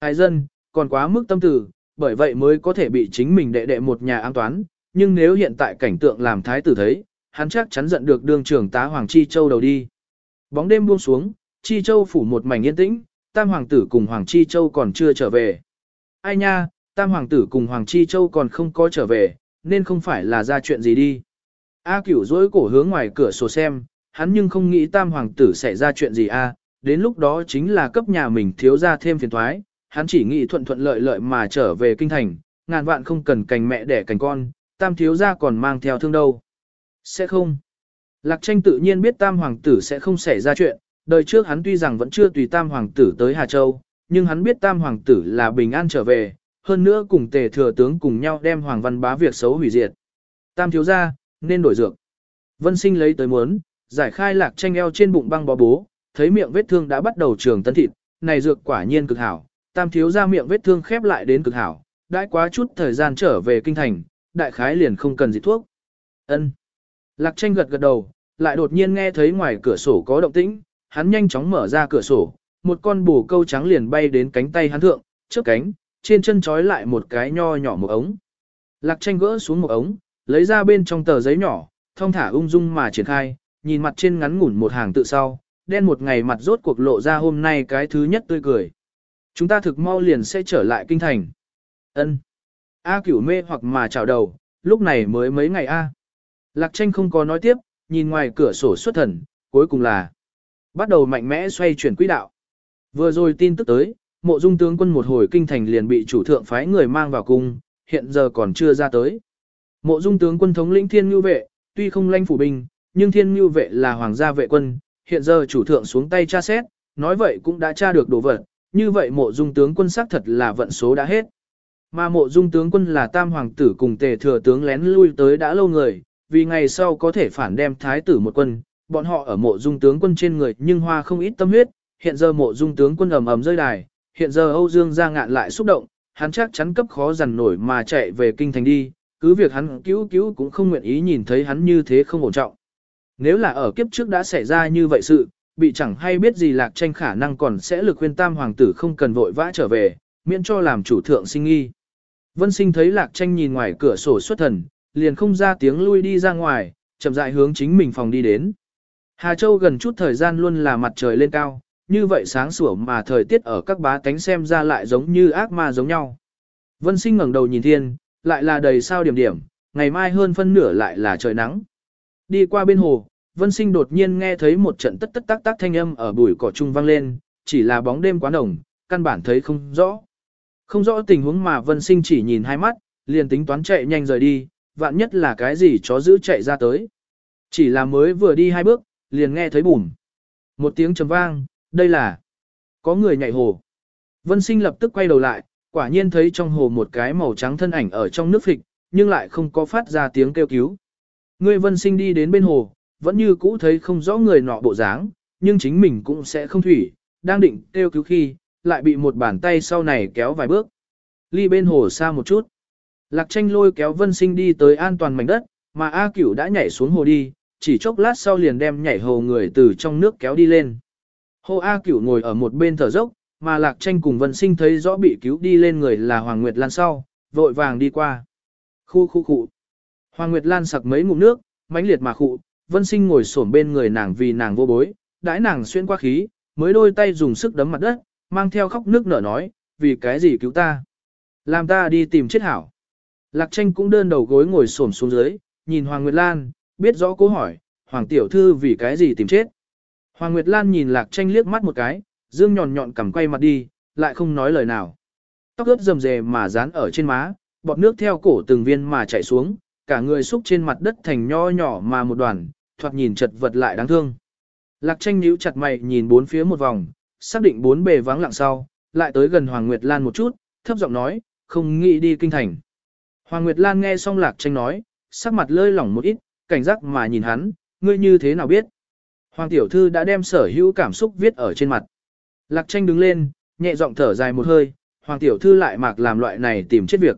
Ai dân, còn quá mức tâm tử, bởi vậy mới có thể bị chính mình đệ đệ một nhà an toán, nhưng nếu hiện tại cảnh tượng làm thái tử thấy, hắn chắc chắn giận được đương trưởng tá Hoàng Chi Châu đầu đi. Bóng đêm buông xuống, Chi Châu phủ một mảnh yên tĩnh, Tam Hoàng tử cùng Hoàng Chi Châu còn chưa trở về. Ai nha, Tam Hoàng tử cùng Hoàng Chi Châu còn không có trở về, nên không phải là ra chuyện gì đi. A cửu dối cổ hướng ngoài cửa sổ xem, hắn nhưng không nghĩ Tam Hoàng tử sẽ ra chuyện gì a. đến lúc đó chính là cấp nhà mình thiếu ra thêm phiền thoái, hắn chỉ nghĩ thuận thuận lợi lợi mà trở về kinh thành, ngàn vạn không cần cành mẹ đẻ cành con, Tam thiếu gia còn mang theo thương đâu. Sẽ không. Lạc tranh tự nhiên biết tam hoàng tử sẽ không xảy ra chuyện, đời trước hắn tuy rằng vẫn chưa tùy tam hoàng tử tới Hà Châu, nhưng hắn biết tam hoàng tử là bình an trở về, hơn nữa cùng tề thừa tướng cùng nhau đem hoàng văn bá việc xấu hủy diệt. Tam thiếu gia, nên đổi dược. Vân sinh lấy tới muốn, giải khai lạc tranh eo trên bụng băng bó bố, thấy miệng vết thương đã bắt đầu trường tân thịt, này dược quả nhiên cực hảo, tam thiếu ra miệng vết thương khép lại đến cực hảo, đãi quá chút thời gian trở về kinh thành, đại khái liền không cần gì thuốc. Ân. Lạc tranh gật gật đầu, lại đột nhiên nghe thấy ngoài cửa sổ có động tĩnh, hắn nhanh chóng mở ra cửa sổ, một con bồ câu trắng liền bay đến cánh tay hắn thượng, trước cánh, trên chân trói lại một cái nho nhỏ một ống. Lạc tranh gỡ xuống một ống, lấy ra bên trong tờ giấy nhỏ, thông thả ung dung mà triển khai, nhìn mặt trên ngắn ngủn một hàng tự sau, đen một ngày mặt rốt cuộc lộ ra hôm nay cái thứ nhất tươi cười. Chúng ta thực mau liền sẽ trở lại kinh thành. Ân. A cửu mê hoặc mà chào đầu, lúc này mới mấy ngày A. Lạc tranh không có nói tiếp, nhìn ngoài cửa sổ xuất thần, cuối cùng là bắt đầu mạnh mẽ xoay chuyển quỹ đạo. Vừa rồi tin tức tới, mộ dung tướng quân một hồi kinh thành liền bị chủ thượng phái người mang vào cung, hiện giờ còn chưa ra tới. Mộ dung tướng quân thống lĩnh thiên như vệ, tuy không lanh phủ binh, nhưng thiên như vệ là hoàng gia vệ quân, hiện giờ chủ thượng xuống tay tra xét, nói vậy cũng đã tra được đồ vật, như vậy mộ dung tướng quân xác thật là vận số đã hết. Mà mộ dung tướng quân là tam hoàng tử cùng tề thừa tướng lén lui tới đã lâu người, vì ngày sau có thể phản đem thái tử một quân, bọn họ ở mộ dung tướng quân trên người nhưng hoa không ít tâm huyết, hiện giờ mộ dung tướng quân ầm ầm rơi đài, hiện giờ Âu Dương ra ngạn lại xúc động, hắn chắc chắn cấp khó dằn nổi mà chạy về kinh thành đi, cứ việc hắn cứu cứu cũng không nguyện ý nhìn thấy hắn như thế không ổn trọng. Nếu là ở kiếp trước đã xảy ra như vậy sự, bị chẳng hay biết gì lạc tranh khả năng còn sẽ lực khuyên tam hoàng tử không cần vội vã trở về, miễn cho làm chủ thượng sinh nghi. Vân sinh thấy lạc tranh nhìn ngoài cửa sổ xuất thần, liền không ra tiếng lui đi ra ngoài, chậm rãi hướng chính mình phòng đi đến. Hà Châu gần chút thời gian luôn là mặt trời lên cao, như vậy sáng sủa mà thời tiết ở các bá tánh xem ra lại giống như ác ma giống nhau. Vân sinh ngẩng đầu nhìn thiên, lại là đầy sao điểm điểm, ngày mai hơn phân nửa lại là trời nắng. Đi qua bên hồ, Vân sinh đột nhiên nghe thấy một trận tất tất tác tác thanh âm ở bụi cỏ trung vang lên, chỉ là bóng đêm quá nồng, căn bản thấy không rõ. Không rõ tình huống mà Vân sinh chỉ nhìn hai mắt, liền tính toán chạy nhanh rời đi, vạn nhất là cái gì chó giữ chạy ra tới. Chỉ là mới vừa đi hai bước, liền nghe thấy bùm. Một tiếng trầm vang, đây là có người nhảy hồ. Vân sinh lập tức quay đầu lại, quả nhiên thấy trong hồ một cái màu trắng thân ảnh ở trong nước phịch, nhưng lại không có phát ra tiếng kêu cứu. Người vân sinh đi đến bên hồ, vẫn như cũ thấy không rõ người nọ bộ dáng, nhưng chính mình cũng sẽ không thủy, đang định kêu cứu khi, lại bị một bàn tay sau này kéo vài bước. Ly bên hồ xa một chút. Lạc tranh lôi kéo vân sinh đi tới an toàn mảnh đất, mà A cửu đã nhảy xuống hồ đi, chỉ chốc lát sau liền đem nhảy hồ người từ trong nước kéo đi lên. Hồ A cửu ngồi ở một bên thở dốc, mà lạc tranh cùng vân sinh thấy rõ bị cứu đi lên người là Hoàng Nguyệt Lan sau, vội vàng đi qua. Khu khu khu. Hoàng Nguyệt Lan sặc mấy ngụm nước, mãnh liệt mà khụ, vân sinh ngồi xổm bên người nàng vì nàng vô bối, đãi nàng xuyên qua khí, mới đôi tay dùng sức đấm mặt đất, mang theo khóc nước nở nói, vì cái gì cứu ta? Làm ta đi tìm chết hảo. Lạc tranh cũng đơn đầu gối ngồi xổm xuống dưới, nhìn Hoàng Nguyệt Lan, biết rõ cố hỏi, Hoàng Tiểu Thư vì cái gì tìm chết. Hoàng Nguyệt Lan nhìn Lạc tranh liếc mắt một cái, dương nhọn nhọn cầm quay mặt đi, lại không nói lời nào. Tóc ướt rầm rề mà dán ở trên má, bọt nước theo cổ từng viên mà chảy xuống, cả người xúc trên mặt đất thành nho nhỏ mà một đoàn, thoạt nhìn chật vật lại đáng thương. Lạc tranh nhíu chặt mày nhìn bốn phía một vòng, xác định bốn bề vắng lặng sau, lại tới gần Hoàng Nguyệt Lan một chút, thấp giọng nói, không nghĩ đi kinh thành. Hoàng Nguyệt Lan nghe xong lạc tranh nói, sắc mặt lơi lỏng một ít, cảnh giác mà nhìn hắn, ngươi như thế nào biết. Hoàng tiểu thư đã đem sở hữu cảm xúc viết ở trên mặt. Lạc tranh đứng lên, nhẹ giọng thở dài một hơi, Hoàng tiểu thư lại mạc làm loại này tìm chết việc.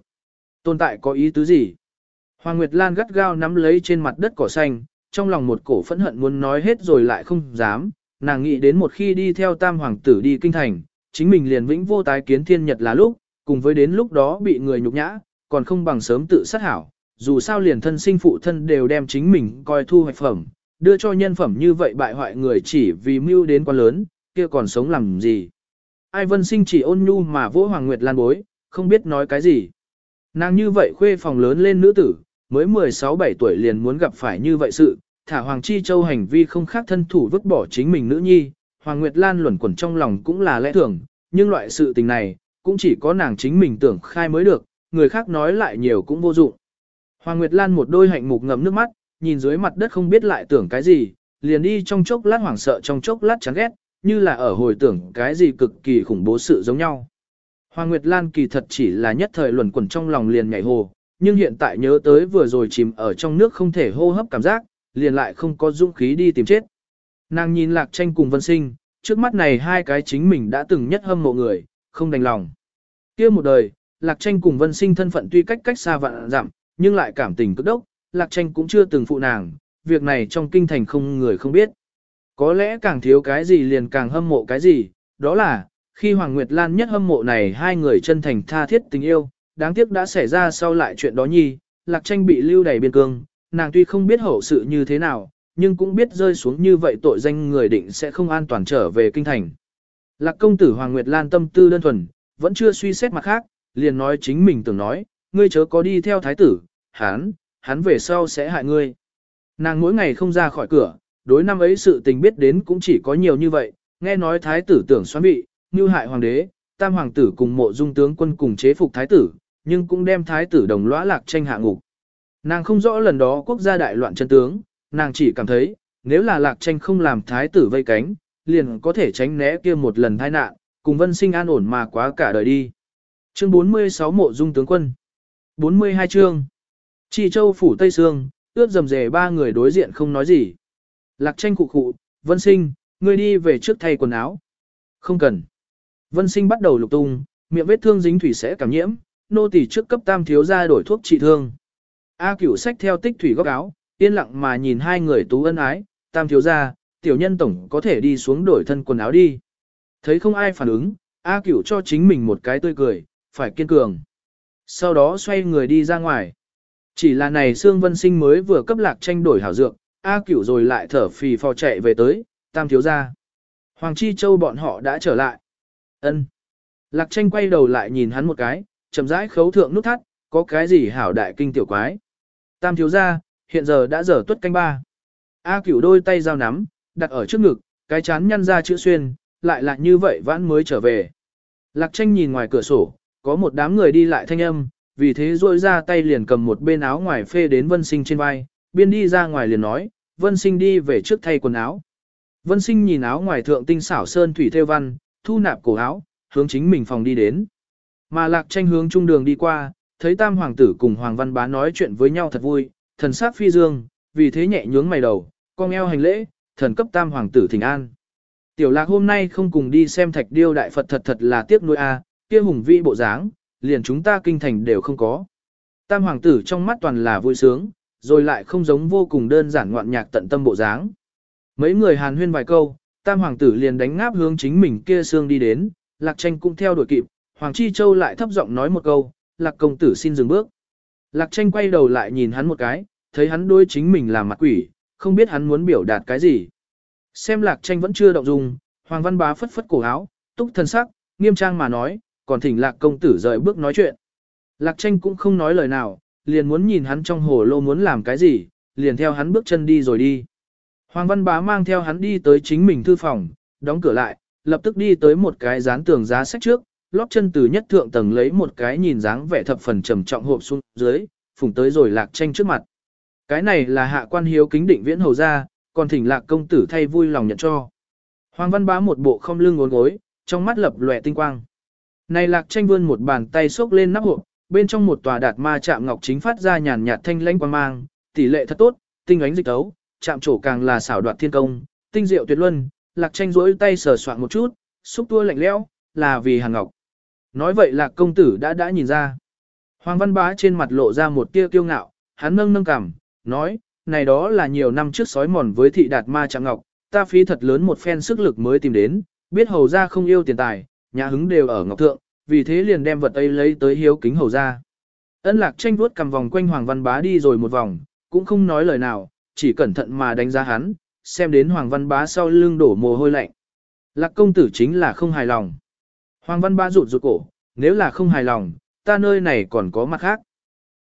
Tồn tại có ý tứ gì? Hoàng Nguyệt Lan gắt gao nắm lấy trên mặt đất cỏ xanh, trong lòng một cổ phẫn hận muốn nói hết rồi lại không dám, nàng nghĩ đến một khi đi theo tam hoàng tử đi kinh thành, chính mình liền vĩnh vô tái kiến thiên nhật là lúc, cùng với đến lúc đó bị người nhục nhã, còn không bằng sớm tự sát hảo, dù sao liền thân sinh phụ thân đều đem chính mình coi thu hoạch phẩm, đưa cho nhân phẩm như vậy bại hoại người chỉ vì mưu đến quá lớn, kia còn sống làm gì. Ai vân sinh chỉ ôn nhu mà vỗ Hoàng Nguyệt Lan bối, không biết nói cái gì. Nàng như vậy khuê phòng lớn lên nữ tử, mới 16-17 tuổi liền muốn gặp phải như vậy sự, thả Hoàng Chi Châu hành vi không khác thân thủ vứt bỏ chính mình nữ nhi, Hoàng Nguyệt Lan luẩn quẩn trong lòng cũng là lẽ thường, nhưng loại sự tình này, cũng chỉ có nàng chính mình tưởng khai mới được, người khác nói lại nhiều cũng vô dụng. Hoàng Nguyệt Lan một đôi hạnh mục ngầm nước mắt, nhìn dưới mặt đất không biết lại tưởng cái gì, liền đi trong chốc lát hoảng sợ trong chốc lát chán ghét, như là ở hồi tưởng cái gì cực kỳ khủng bố sự giống nhau. Hoàng Nguyệt Lan kỳ thật chỉ là nhất thời luẩn quẩn trong lòng liền nhảy hồ, nhưng hiện tại nhớ tới vừa rồi chìm ở trong nước không thể hô hấp cảm giác, liền lại không có dũng khí đi tìm chết. Nàng nhìn lạc tranh cùng vân sinh, trước mắt này hai cái chính mình đã từng nhất hâm mộ người, không đành lòng. kia một đời, lạc tranh cùng vân sinh thân phận tuy cách cách xa vạn dặm, nhưng lại cảm tình cực đốc, lạc tranh cũng chưa từng phụ nàng, việc này trong kinh thành không người không biết. Có lẽ càng thiếu cái gì liền càng hâm mộ cái gì, đó là, khi Hoàng Nguyệt Lan nhất hâm mộ này hai người chân thành tha thiết tình yêu, đáng tiếc đã xảy ra sau lại chuyện đó nhi, lạc tranh bị lưu đày biên cương, nàng tuy không biết hậu sự như thế nào, nhưng cũng biết rơi xuống như vậy tội danh người định sẽ không an toàn trở về kinh thành. Lạc công tử Hoàng Nguyệt Lan tâm tư đơn thuần, vẫn chưa suy xét mặt khác, liền nói chính mình tưởng nói, ngươi chớ có đi theo thái tử, hắn, hắn về sau sẽ hại ngươi. Nàng mỗi ngày không ra khỏi cửa, đối năm ấy sự tình biết đến cũng chỉ có nhiều như vậy, nghe nói thái tử tưởng xoắn bị, như hại hoàng đế, tam hoàng tử cùng mộ dung tướng quân cùng chế phục thái tử, nhưng cũng đem thái tử đồng lõa lạc tranh hạ ngục. Nàng không rõ lần đó quốc gia đại loạn chân tướng, nàng chỉ cảm thấy, nếu là lạc tranh không làm thái tử vây cánh, liền có thể tránh né kia một lần tai nạn, cùng vân sinh an ổn mà quá cả đời đi. Chương 46 Mộ Dung Tướng Quân 42 chương Chỉ châu phủ Tây Sương, ướt dầm dề ba người đối diện không nói gì. Lạc tranh cụ cụ, vân sinh, ngươi đi về trước thay quần áo. Không cần. Vân sinh bắt đầu lục tung, miệng vết thương dính thủy sẽ cảm nhiễm, nô tỳ trước cấp tam thiếu gia đổi thuốc trị thương. A cửu sách theo tích thủy góc áo, yên lặng mà nhìn hai người tú ân ái, tam thiếu gia, tiểu nhân tổng có thể đi xuống đổi thân quần áo đi. Thấy không ai phản ứng, A cửu cho chính mình một cái tươi cười, phải kiên cường. Sau đó xoay người đi ra ngoài. Chỉ là này Sương Vân Sinh mới vừa cấp lạc tranh đổi hảo dược, A cửu rồi lại thở phì phò chạy về tới, tam thiếu gia, Hoàng Chi Châu bọn họ đã trở lại. ân Lạc tranh quay đầu lại nhìn hắn một cái, chậm rãi khấu thượng nút thắt, có cái gì hảo đại kinh tiểu quái. Tam thiếu ra, hiện giờ đã giờ tuất canh ba. A cửu đôi tay dao nắm, đặt ở trước ngực, cái chán nhăn ra chữ xuyên, lại lại như vậy vãn mới trở về. Lạc tranh nhìn ngoài cửa sổ, có một đám người đi lại thanh âm, vì thế rôi ra tay liền cầm một bên áo ngoài phê đến vân sinh trên vai, biên đi ra ngoài liền nói, vân sinh đi về trước thay quần áo. Vân sinh nhìn áo ngoài thượng tinh xảo sơn thủy theo văn, thu nạp cổ áo, hướng chính mình phòng đi đến. Mà lạc tranh hướng trung đường đi qua, thấy tam hoàng tử cùng hoàng văn bá nói chuyện với nhau thật vui, thần sát phi dương, vì thế nhẹ nhướng mày đầu, con eo hành lễ, thần cấp tam hoàng tử thỉnh an. Tiểu lạc hôm nay không cùng đi xem thạch điêu đại Phật thật thật là tiếc nuôi a, kia hùng vĩ bộ dáng, liền chúng ta kinh thành đều không có. Tam hoàng tử trong mắt toàn là vui sướng, rồi lại không giống vô cùng đơn giản ngoạn nhạc tận tâm bộ dáng. Mấy người hàn huyên vài câu, tam hoàng tử liền đánh ngáp hướng chính mình kia xương đi đến, lạc tranh cũng theo đuổi kịp, hoàng chi châu lại thấp giọng nói một câu, lạc công tử xin dừng bước. Lạc tranh quay đầu lại nhìn hắn một cái, thấy hắn đối chính mình là mặt quỷ, không biết hắn muốn biểu đạt cái gì. Xem lạc tranh vẫn chưa động dung, hoàng văn bá phất phất cổ áo, túc thân sắc, nghiêm trang mà nói, còn thỉnh lạc công tử rời bước nói chuyện. Lạc tranh cũng không nói lời nào, liền muốn nhìn hắn trong hồ lô muốn làm cái gì, liền theo hắn bước chân đi rồi đi. Hoàng văn bá mang theo hắn đi tới chính mình thư phòng, đóng cửa lại, lập tức đi tới một cái dán tường giá sách trước, lóp chân từ nhất thượng tầng lấy một cái nhìn dáng vẻ thập phần trầm trọng hộp xuống dưới, phùng tới rồi lạc tranh trước mặt. Cái này là hạ quan hiếu kính định viễn hầu ra, còn thỉnh lạc công tử thay vui lòng nhận cho. Hoàng văn bá một bộ không lưng ngốn gối, trong mắt lập lòe tinh quang. Này lạc tranh vươn một bàn tay xốc lên nắp hộp, bên trong một tòa đạt ma chạm ngọc chính phát ra nhàn nhạt thanh lãnh quang mang, tỷ lệ thật tốt, tinh ánh dịch tấu, chạm trổ càng là xảo đoạt thiên công, tinh diệu tuyệt luân, lạc tranh rỗi tay sờ soạn một chút, xúc tua lạnh lẽo, là vì hàng ngọc. Nói vậy là công tử đã đã nhìn ra. Hoàng văn bá trên mặt lộ ra một tia kiêu ngạo, hắn nâng nâng cằm, nói, này đó là nhiều năm trước sói mòn với thị đạt ma trạng ngọc, ta phí thật lớn một phen sức lực mới tìm đến, biết hầu ra không yêu tiền tài, nhà hứng đều ở ngọc thượng, vì thế liền đem vật ấy lấy tới hiếu kính hầu ra. Ân lạc tranh vuốt cầm vòng quanh Hoàng Văn Bá đi rồi một vòng, cũng không nói lời nào, chỉ cẩn thận mà đánh giá hắn, xem đến Hoàng Văn Bá sau lưng đổ mồ hôi lạnh. Lạc công tử chính là không hài lòng. Hoàng Văn Bá rụt rụt cổ, nếu là không hài lòng, ta nơi này còn có mặt khác.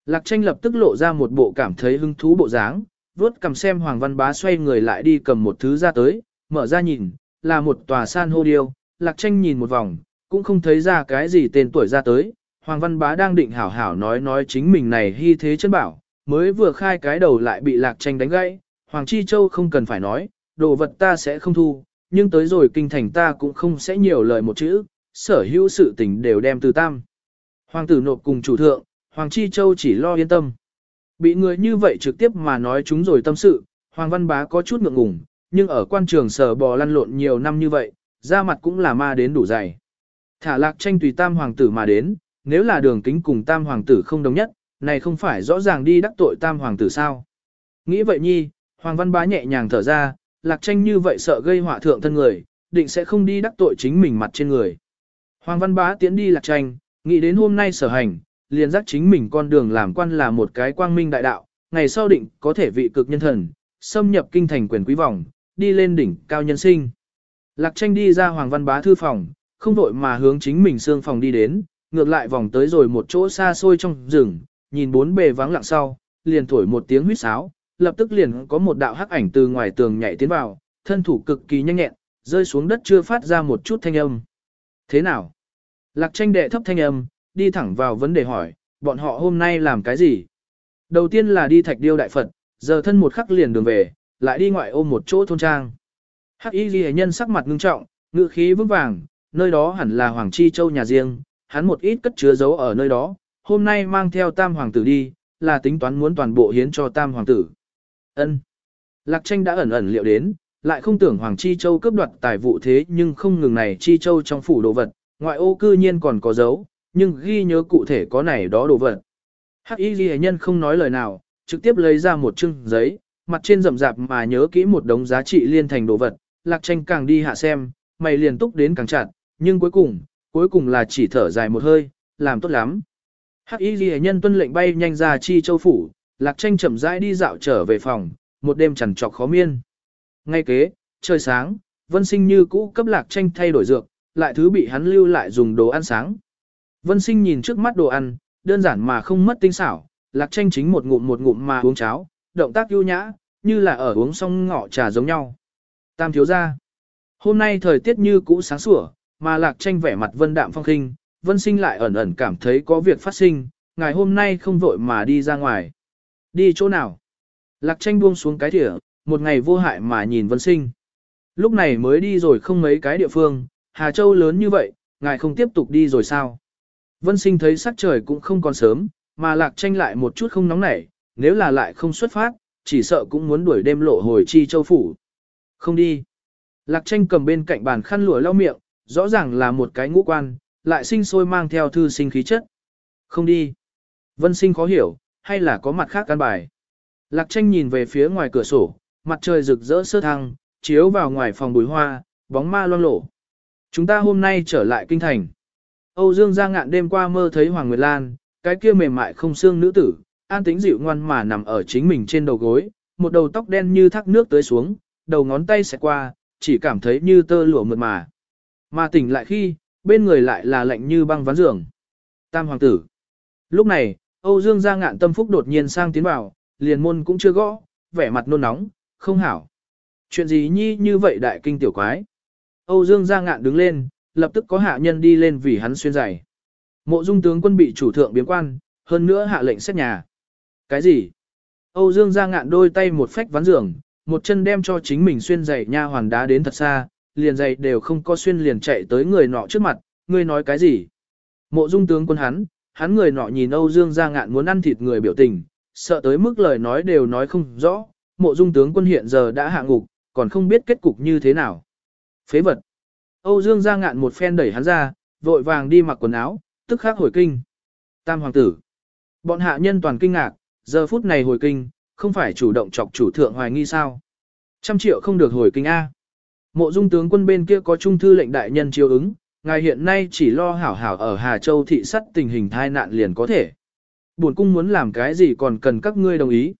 Lạc tranh lập tức lộ ra một bộ cảm thấy hứng thú bộ dáng, vuốt cầm xem Hoàng Văn Bá xoay người lại đi cầm một thứ ra tới, mở ra nhìn, là một tòa san hô điêu. Lạc tranh nhìn một vòng, cũng không thấy ra cái gì tên tuổi ra tới. Hoàng Văn Bá đang định hảo hảo nói nói chính mình này hy thế chân bảo, mới vừa khai cái đầu lại bị Lạc tranh đánh gãy. Hoàng Chi Châu không cần phải nói, đồ vật ta sẽ không thu, nhưng tới rồi kinh thành ta cũng không sẽ nhiều lời một chữ, sở hữu sự tình đều đem từ tam. Hoàng tử nộp cùng chủ thượng, Hoàng Chi Châu chỉ lo yên tâm. Bị người như vậy trực tiếp mà nói chúng rồi tâm sự, Hoàng Văn Bá có chút ngượng ngùng, nhưng ở quan trường sở bò lăn lộn nhiều năm như vậy, da mặt cũng là ma đến đủ dày. Thả lạc tranh tùy tam hoàng tử mà đến, nếu là đường kính cùng tam hoàng tử không đồng nhất, này không phải rõ ràng đi đắc tội tam hoàng tử sao. Nghĩ vậy nhi, Hoàng Văn Bá nhẹ nhàng thở ra, lạc tranh như vậy sợ gây họa thượng thân người, định sẽ không đi đắc tội chính mình mặt trên người. Hoàng Văn Bá tiến đi lạc tranh, nghĩ đến hôm nay sở hành, liền giác chính mình con đường làm quan là một cái quang minh đại đạo, ngày sau định có thể vị cực nhân thần, xâm nhập kinh thành quyền quý vòng, đi lên đỉnh cao nhân sinh. Lạc tranh đi ra Hoàng Văn Bá thư phòng, không vội mà hướng chính mình xương phòng đi đến, ngược lại vòng tới rồi một chỗ xa xôi trong rừng, nhìn bốn bề vắng lặng sau, liền thổi một tiếng huýt sáo, lập tức liền có một đạo hắc ảnh từ ngoài tường nhảy tiến vào, thân thủ cực kỳ nhanh nhẹn, rơi xuống đất chưa phát ra một chút thanh âm. Thế nào? Lạc tranh đệ thấp thanh âm, đi thẳng vào vấn đề hỏi, bọn họ hôm nay làm cái gì? Đầu tiên là đi thạch điêu đại Phật, giờ thân một khắc liền đường về, lại đi ngoại ôm một chỗ thôn trang. Hắc y ghi nhân sắc mặt ngưng trọng, ngự khí vững vàng, nơi đó hẳn là Hoàng Chi Châu nhà riêng, hắn một ít cất chứa giấu ở nơi đó, hôm nay mang theo tam hoàng tử đi, là tính toán muốn toàn bộ hiến cho tam hoàng tử. Ân. Lạc tranh đã ẩn ẩn liệu đến, lại không tưởng Hoàng Chi Châu cướp đoạt tài vụ thế nhưng không ngừng này Chi Châu trong phủ đồ vật, ngoại ô cư nhiên còn có dấu, nhưng ghi nhớ cụ thể có này đó đồ vật. Hắc y ghi nhân không nói lời nào, trực tiếp lấy ra một chưng giấy, mặt trên rậm rạp mà nhớ kỹ một đống giá trị liên thành đồ vật, lạc tranh càng đi hạ xem, mày liền túc đến càng chặt, nhưng cuối cùng, cuối cùng là chỉ thở dài một hơi, làm tốt lắm. Hắc y ghi nhân tuân lệnh bay nhanh ra chi châu phủ, lạc tranh chậm rãi đi dạo trở về phòng, một đêm chằn trọc khó miên. Ngay kế, trời sáng, vân sinh như cũ cấp lạc tranh thay đổi dược, lại thứ bị hắn lưu lại dùng đồ ăn sáng. Vân sinh nhìn trước mắt đồ ăn, đơn giản mà không mất tinh xảo, lạc tranh chính một ngụm một ngụm mà uống cháo, động tác ưu nhã, như là ở uống xong ngọ trà giống nhau. Tam thiếu ra. Hôm nay thời tiết như cũ sáng sủa, mà lạc tranh vẻ mặt vân đạm phong khinh, vân sinh lại ẩn ẩn cảm thấy có việc phát sinh, ngày hôm nay không vội mà đi ra ngoài. Đi chỗ nào? Lạc tranh buông xuống cái thỉa, một ngày vô hại mà nhìn vân sinh. Lúc này mới đi rồi không mấy cái địa phương, Hà Châu lớn như vậy, ngài không tiếp tục đi rồi sao? Vân sinh thấy sắc trời cũng không còn sớm, mà lạc tranh lại một chút không nóng nảy, nếu là lại không xuất phát, chỉ sợ cũng muốn đuổi đêm lộ hồi chi châu phủ. Không đi. Lạc tranh cầm bên cạnh bàn khăn lụa lau miệng, rõ ràng là một cái ngũ quan, lại sinh sôi mang theo thư sinh khí chất. Không đi. Vân sinh khó hiểu, hay là có mặt khác căn bài. Lạc tranh nhìn về phía ngoài cửa sổ, mặt trời rực rỡ sơ thăng, chiếu vào ngoài phòng bùi hoa, bóng ma loang lổ. Chúng ta hôm nay trở lại kinh thành. Âu Dương Gia Ngạn đêm qua mơ thấy Hoàng Nguyệt Lan, cái kia mềm mại không xương nữ tử, an tĩnh dịu ngoan mà nằm ở chính mình trên đầu gối, một đầu tóc đen như thác nước tới xuống, đầu ngón tay xẹt qua, chỉ cảm thấy như tơ lụa mượt mà. Mà tỉnh lại khi, bên người lại là lạnh như băng ván giường. Tam hoàng tử. Lúc này, Âu Dương Gia Ngạn tâm phúc đột nhiên sang tiến vào, liền môn cũng chưa gõ, vẻ mặt nôn nóng, không hảo. Chuyện gì nhi như vậy đại kinh tiểu quái? Âu Dương ra Ngạn đứng lên, lập tức có hạ nhân đi lên vì hắn xuyên giày. Mộ dung tướng quân bị chủ thượng biến quan, hơn nữa hạ lệnh xét nhà. Cái gì? Âu Dương ra Ngạn đôi tay một phách ván giường, một chân đem cho chính mình xuyên giày nha hoàn đá đến thật xa, liền giày đều không có xuyên liền chạy tới người nọ trước mặt, ngươi nói cái gì? Mộ dung tướng quân hắn, hắn người nọ nhìn Âu Dương ra Ngạn muốn ăn thịt người biểu tình, sợ tới mức lời nói đều nói không rõ, mộ dung tướng quân hiện giờ đã hạ ngục, còn không biết kết cục như thế nào. Phế vật. Âu Dương Gia Ngạn một phen đẩy hắn ra, vội vàng đi mặc quần áo, tức khắc hồi kinh. Tam hoàng tử. Bọn hạ nhân toàn kinh ngạc, giờ phút này hồi kinh, không phải chủ động chọc chủ thượng hoài nghi sao. Trăm triệu không được hồi kinh A. Mộ dung tướng quân bên kia có trung thư lệnh đại nhân chiếu ứng, ngài hiện nay chỉ lo hảo hảo ở Hà Châu thị sắt tình hình thai nạn liền có thể. Buồn cung muốn làm cái gì còn cần các ngươi đồng ý.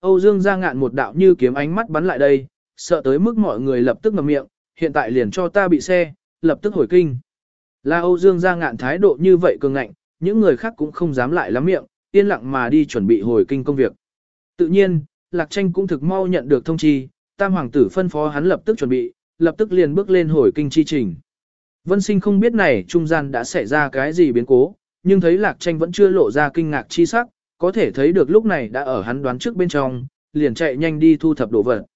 Âu Dương ra ngạn một đạo như kiếm ánh mắt bắn lại đây, sợ tới mức mọi người lập tức ngậm miệng, hiện tại liền cho ta bị xe, lập tức hồi kinh. Là Âu Dương ra ngạn thái độ như vậy cường ngạnh, những người khác cũng không dám lại lắm miệng, yên lặng mà đi chuẩn bị hồi kinh công việc. Tự nhiên, Lạc Tranh cũng thực mau nhận được thông chi, Tam Hoàng tử phân phó hắn lập tức chuẩn bị, lập tức liền bước lên hồi kinh chi trình. Vân sinh không biết này trung gian đã xảy ra cái gì biến cố, nhưng thấy Lạc Tranh vẫn chưa lộ ra kinh ngạc chi sắc, có thể thấy được lúc này đã ở hắn đoán trước bên trong, liền chạy nhanh đi thu thập đồ vật.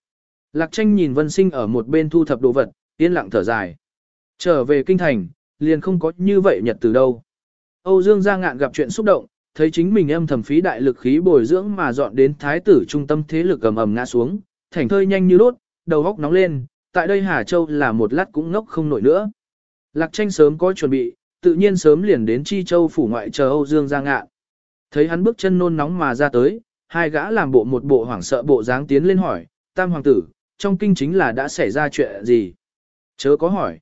Lạc Tranh nhìn Vân sinh ở một bên thu thập đồ vật, yên lặng thở dài. Trở về kinh thành, liền không có như vậy nhật từ đâu. Âu Dương Gia Ngạn gặp chuyện xúc động, thấy chính mình âm thầm phí đại lực khí bồi dưỡng mà dọn đến thái tử trung tâm thế lực ầm ầm ngã xuống, thành thơi nhanh như đốt, đầu góc nóng lên, tại đây Hà Châu là một lát cũng ngốc không nổi nữa. Lạc tranh sớm có chuẩn bị, tự nhiên sớm liền đến Chi Châu phủ ngoại chờ Âu Dương ra Ngạn. Thấy hắn bước chân nôn nóng mà ra tới, hai gã làm bộ một bộ hoảng sợ bộ dáng tiến lên hỏi, tam hoàng tử, trong kinh chính là đã xảy ra chuyện gì? Chớ có hỏi.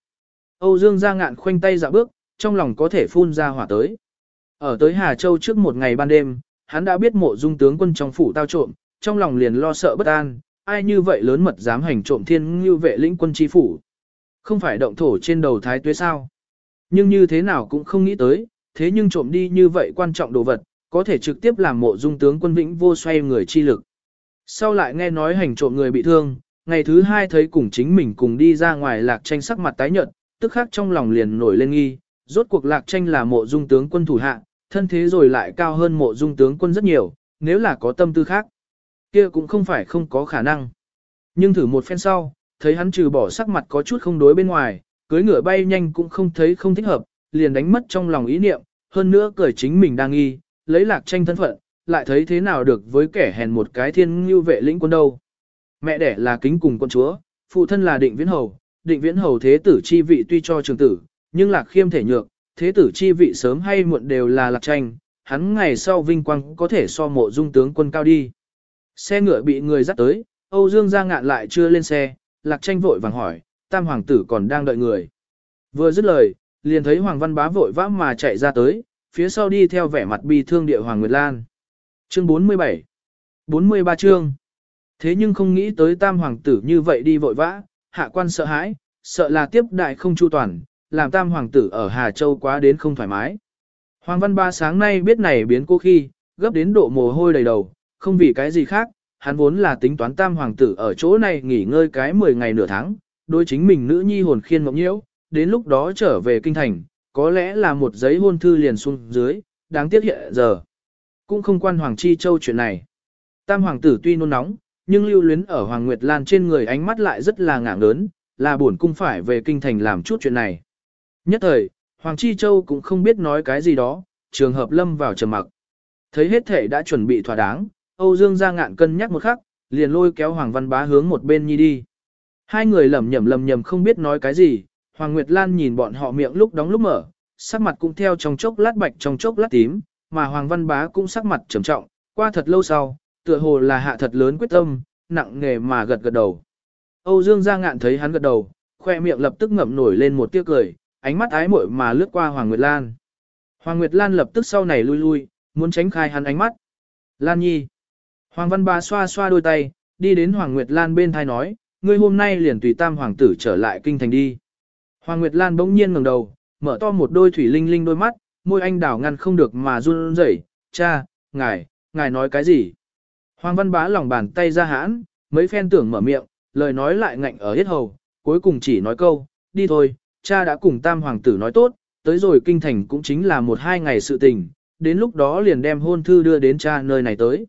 Âu Dương ra ngạn khoanh tay dạo bước, trong lòng có thể phun ra hỏa tới. Ở tới Hà Châu trước một ngày ban đêm, hắn đã biết mộ dung tướng quân trong phủ tao trộm, trong lòng liền lo sợ bất an, ai như vậy lớn mật dám hành trộm thiên như vệ lĩnh quân chi phủ. Không phải động thổ trên đầu thái tuế sao. Nhưng như thế nào cũng không nghĩ tới, thế nhưng trộm đi như vậy quan trọng đồ vật, có thể trực tiếp làm mộ dung tướng quân vĩnh vô xoay người chi lực. Sau lại nghe nói hành trộm người bị thương, ngày thứ hai thấy cùng chính mình cùng đi ra ngoài lạc tranh sắc mặt tái nhợt, tức khắc trong lòng liền nổi lên nghi, rốt cuộc lạc tranh là mộ dung tướng quân thủ hạ, thân thế rồi lại cao hơn mộ dung tướng quân rất nhiều, nếu là có tâm tư khác, kia cũng không phải không có khả năng. Nhưng thử một phen sau, thấy hắn trừ bỏ sắc mặt có chút không đối bên ngoài, cưới ngựa bay nhanh cũng không thấy không thích hợp, liền đánh mất trong lòng ý niệm, hơn nữa cởi chính mình đang nghi, lấy lạc tranh thân phận, lại thấy thế nào được với kẻ hèn một cái thiên như vệ lĩnh quân đâu. Mẹ đẻ là kính cùng quân chúa, phụ thân là định viễn hầu, định viễn hầu thế tử chi vị tuy cho trường tử, nhưng lạc khiêm thể nhược, thế tử chi vị sớm hay muộn đều là lạc tranh, hắn ngày sau vinh quang có thể so mộ dung tướng quân cao đi. Xe ngựa bị người dắt tới, Âu Dương ra ngạn lại chưa lên xe, lạc tranh vội vàng hỏi, tam hoàng tử còn đang đợi người. Vừa dứt lời, liền thấy Hoàng Văn Bá vội vã mà chạy ra tới, phía sau đi theo vẻ mặt bi thương địa Hoàng Nguyệt Lan. Chương 47 43 chương Thế nhưng không nghĩ tới tam hoàng tử như vậy đi vội vã, hạ quan sợ hãi, sợ là tiếp đại không chu toàn, làm tam hoàng tử ở Hà Châu quá đến không thoải mái. Hoàng Văn Ba sáng nay biết này biến cô khi, gấp đến độ mồ hôi đầy đầu, không vì cái gì khác, hắn vốn là tính toán tam hoàng tử ở chỗ này nghỉ ngơi cái 10 ngày nửa tháng, đối chính mình nữ nhi hồn khiên mộng nhiễu, đến lúc đó trở về kinh thành, có lẽ là một giấy hôn thư liền xuống dưới, đáng tiếc hiện giờ. Cũng không quan Hoàng Chi Châu chuyện này. Tam hoàng tử tuy nôn nóng, nhưng lưu luyến ở Hoàng Nguyệt Lan trên người ánh mắt lại rất là ngạng lớn, là buồn cung phải về kinh thành làm chút chuyện này. Nhất thời, Hoàng Chi Châu cũng không biết nói cái gì đó, trường hợp lâm vào trầm mặc. Thấy hết thể đã chuẩn bị thỏa đáng, Âu Dương ra ngạn cân nhắc một khắc, liền lôi kéo Hoàng Văn Bá hướng một bên nhi đi. Hai người lầm nhầm lầm nhầm không biết nói cái gì, Hoàng Nguyệt Lan nhìn bọn họ miệng lúc đóng lúc mở, sắc mặt cũng theo trong chốc lát bạch trong chốc lát tím, mà Hoàng Văn Bá cũng sắc mặt trầm trọng, qua thật lâu sau, tựa hồ là hạ thật lớn quyết tâm, nặng nghề mà gật gật đầu. Âu Dương Gia Ngạn thấy hắn gật đầu, khoe miệng lập tức ngậm nổi lên một tia cười, ánh mắt ái muội mà lướt qua Hoàng Nguyệt Lan. Hoàng Nguyệt Lan lập tức sau này lui lui, muốn tránh khai hắn ánh mắt. Lan Nhi. Hoàng Văn Bá xoa xoa đôi tay, đi đến Hoàng Nguyệt Lan bên thai nói, ngươi hôm nay liền tùy tam hoàng tử trở lại kinh thành đi. Hoàng Nguyệt Lan bỗng nhiên ngẩng đầu, mở to một đôi thủy linh linh đôi mắt, môi anh đảo ngăn không được mà run rẩy. cha, ngài, ngài nói cái gì? Hoàng Văn Bá lòng bàn tay ra hãn, mấy phen tưởng mở miệng, lời nói lại ngạnh ở hết hầu, cuối cùng chỉ nói câu, đi thôi, cha đã cùng tam hoàng tử nói tốt, tới rồi kinh thành cũng chính là một hai ngày sự tình, đến lúc đó liền đem hôn thư đưa đến cha nơi này tới.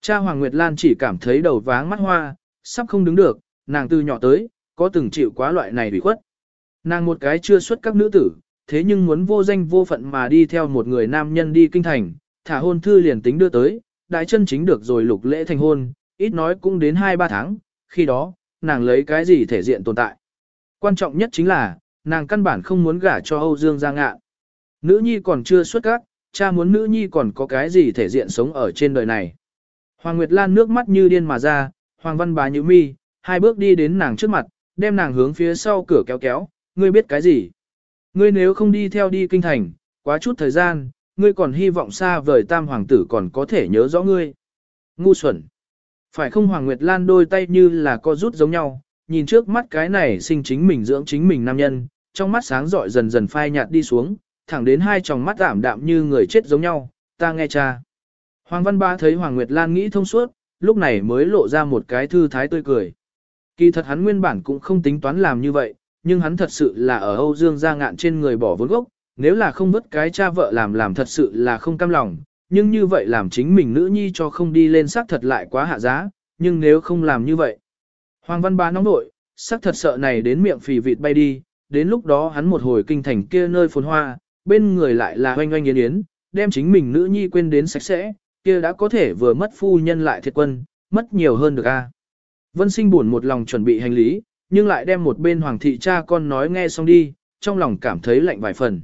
Cha Hoàng Nguyệt Lan chỉ cảm thấy đầu váng mắt hoa, sắp không đứng được, nàng từ nhỏ tới, có từng chịu quá loại này bị khuất. Nàng một cái chưa xuất các nữ tử, thế nhưng muốn vô danh vô phận mà đi theo một người nam nhân đi kinh thành, thả hôn thư liền tính đưa tới, đại chân chính được rồi lục lễ thành hôn, ít nói cũng đến 2-3 tháng, khi đó, nàng lấy cái gì thể diện tồn tại. Quan trọng nhất chính là, nàng căn bản không muốn gả cho Âu Dương Giang Ngạn. Nữ nhi còn chưa xuất các, cha muốn nữ nhi còn có cái gì thể diện sống ở trên đời này. Hoàng Nguyệt Lan nước mắt như điên mà ra, Hoàng Văn Bá Như mi, hai bước đi đến nàng trước mặt, đem nàng hướng phía sau cửa kéo kéo, ngươi biết cái gì? Ngươi nếu không đi theo đi kinh thành, quá chút thời gian, ngươi còn hy vọng xa vời tam hoàng tử còn có thể nhớ rõ ngươi. Ngu xuẩn. Phải không Hoàng Nguyệt Lan đôi tay như là co rút giống nhau, nhìn trước mắt cái này sinh chính mình dưỡng chính mình nam nhân, trong mắt sáng rọi dần dần phai nhạt đi xuống, thẳng đến hai tròng mắt ảm đạm như người chết giống nhau, ta nghe cha. Hoàng Văn Ba thấy Hoàng Nguyệt Lan nghĩ thông suốt, lúc này mới lộ ra một cái thư thái tươi cười. Kỳ thật hắn nguyên bản cũng không tính toán làm như vậy, nhưng hắn thật sự là ở Âu Dương gia ngạn trên người bỏ vốn gốc, nếu là không vứt cái cha vợ làm làm thật sự là không cam lòng, nhưng như vậy làm chính mình nữ nhi cho không đi lên xác thật lại quá hạ giá, nhưng nếu không làm như vậy. Hoàng Văn Ba nóng nội, xác thật sợ này đến miệng phì vịt bay đi, đến lúc đó hắn một hồi kinh thành kia nơi phồn hoa, bên người lại là oanh oanh yến yến, đem chính mình nữ nhi quên đến sạch sẽ, kia đã có thể vừa mất phu nhân lại thiệt quân, mất nhiều hơn được a. Vân sinh buồn một lòng chuẩn bị hành lý, nhưng lại đem một bên hoàng thị cha con nói nghe xong đi, trong lòng cảm thấy lạnh vài phần.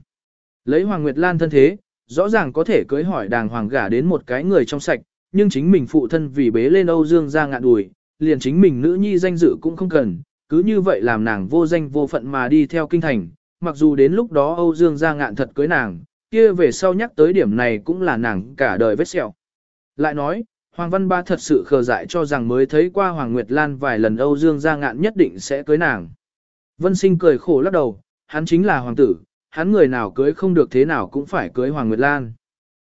Lấy Hoàng Nguyệt Lan thân thế, rõ ràng có thể cưới hỏi đàng hoàng gả đến một cái người trong sạch, nhưng chính mình phụ thân vì bế lên Âu Dương ra ngạn đùi, liền chính mình nữ nhi danh dự cũng không cần, cứ như vậy làm nàng vô danh vô phận mà đi theo kinh thành, mặc dù đến lúc đó Âu Dương ra ngạn thật cưới nàng, kia về sau nhắc tới điểm này cũng là nàng cả đời vết sẹo. Lại nói, Hoàng Văn Ba thật sự khờ dại cho rằng mới thấy qua Hoàng Nguyệt Lan vài lần Âu Dương Gia ngạn nhất định sẽ cưới nàng. Vân sinh cười khổ lắc đầu, hắn chính là hoàng tử, hắn người nào cưới không được thế nào cũng phải cưới Hoàng Nguyệt Lan.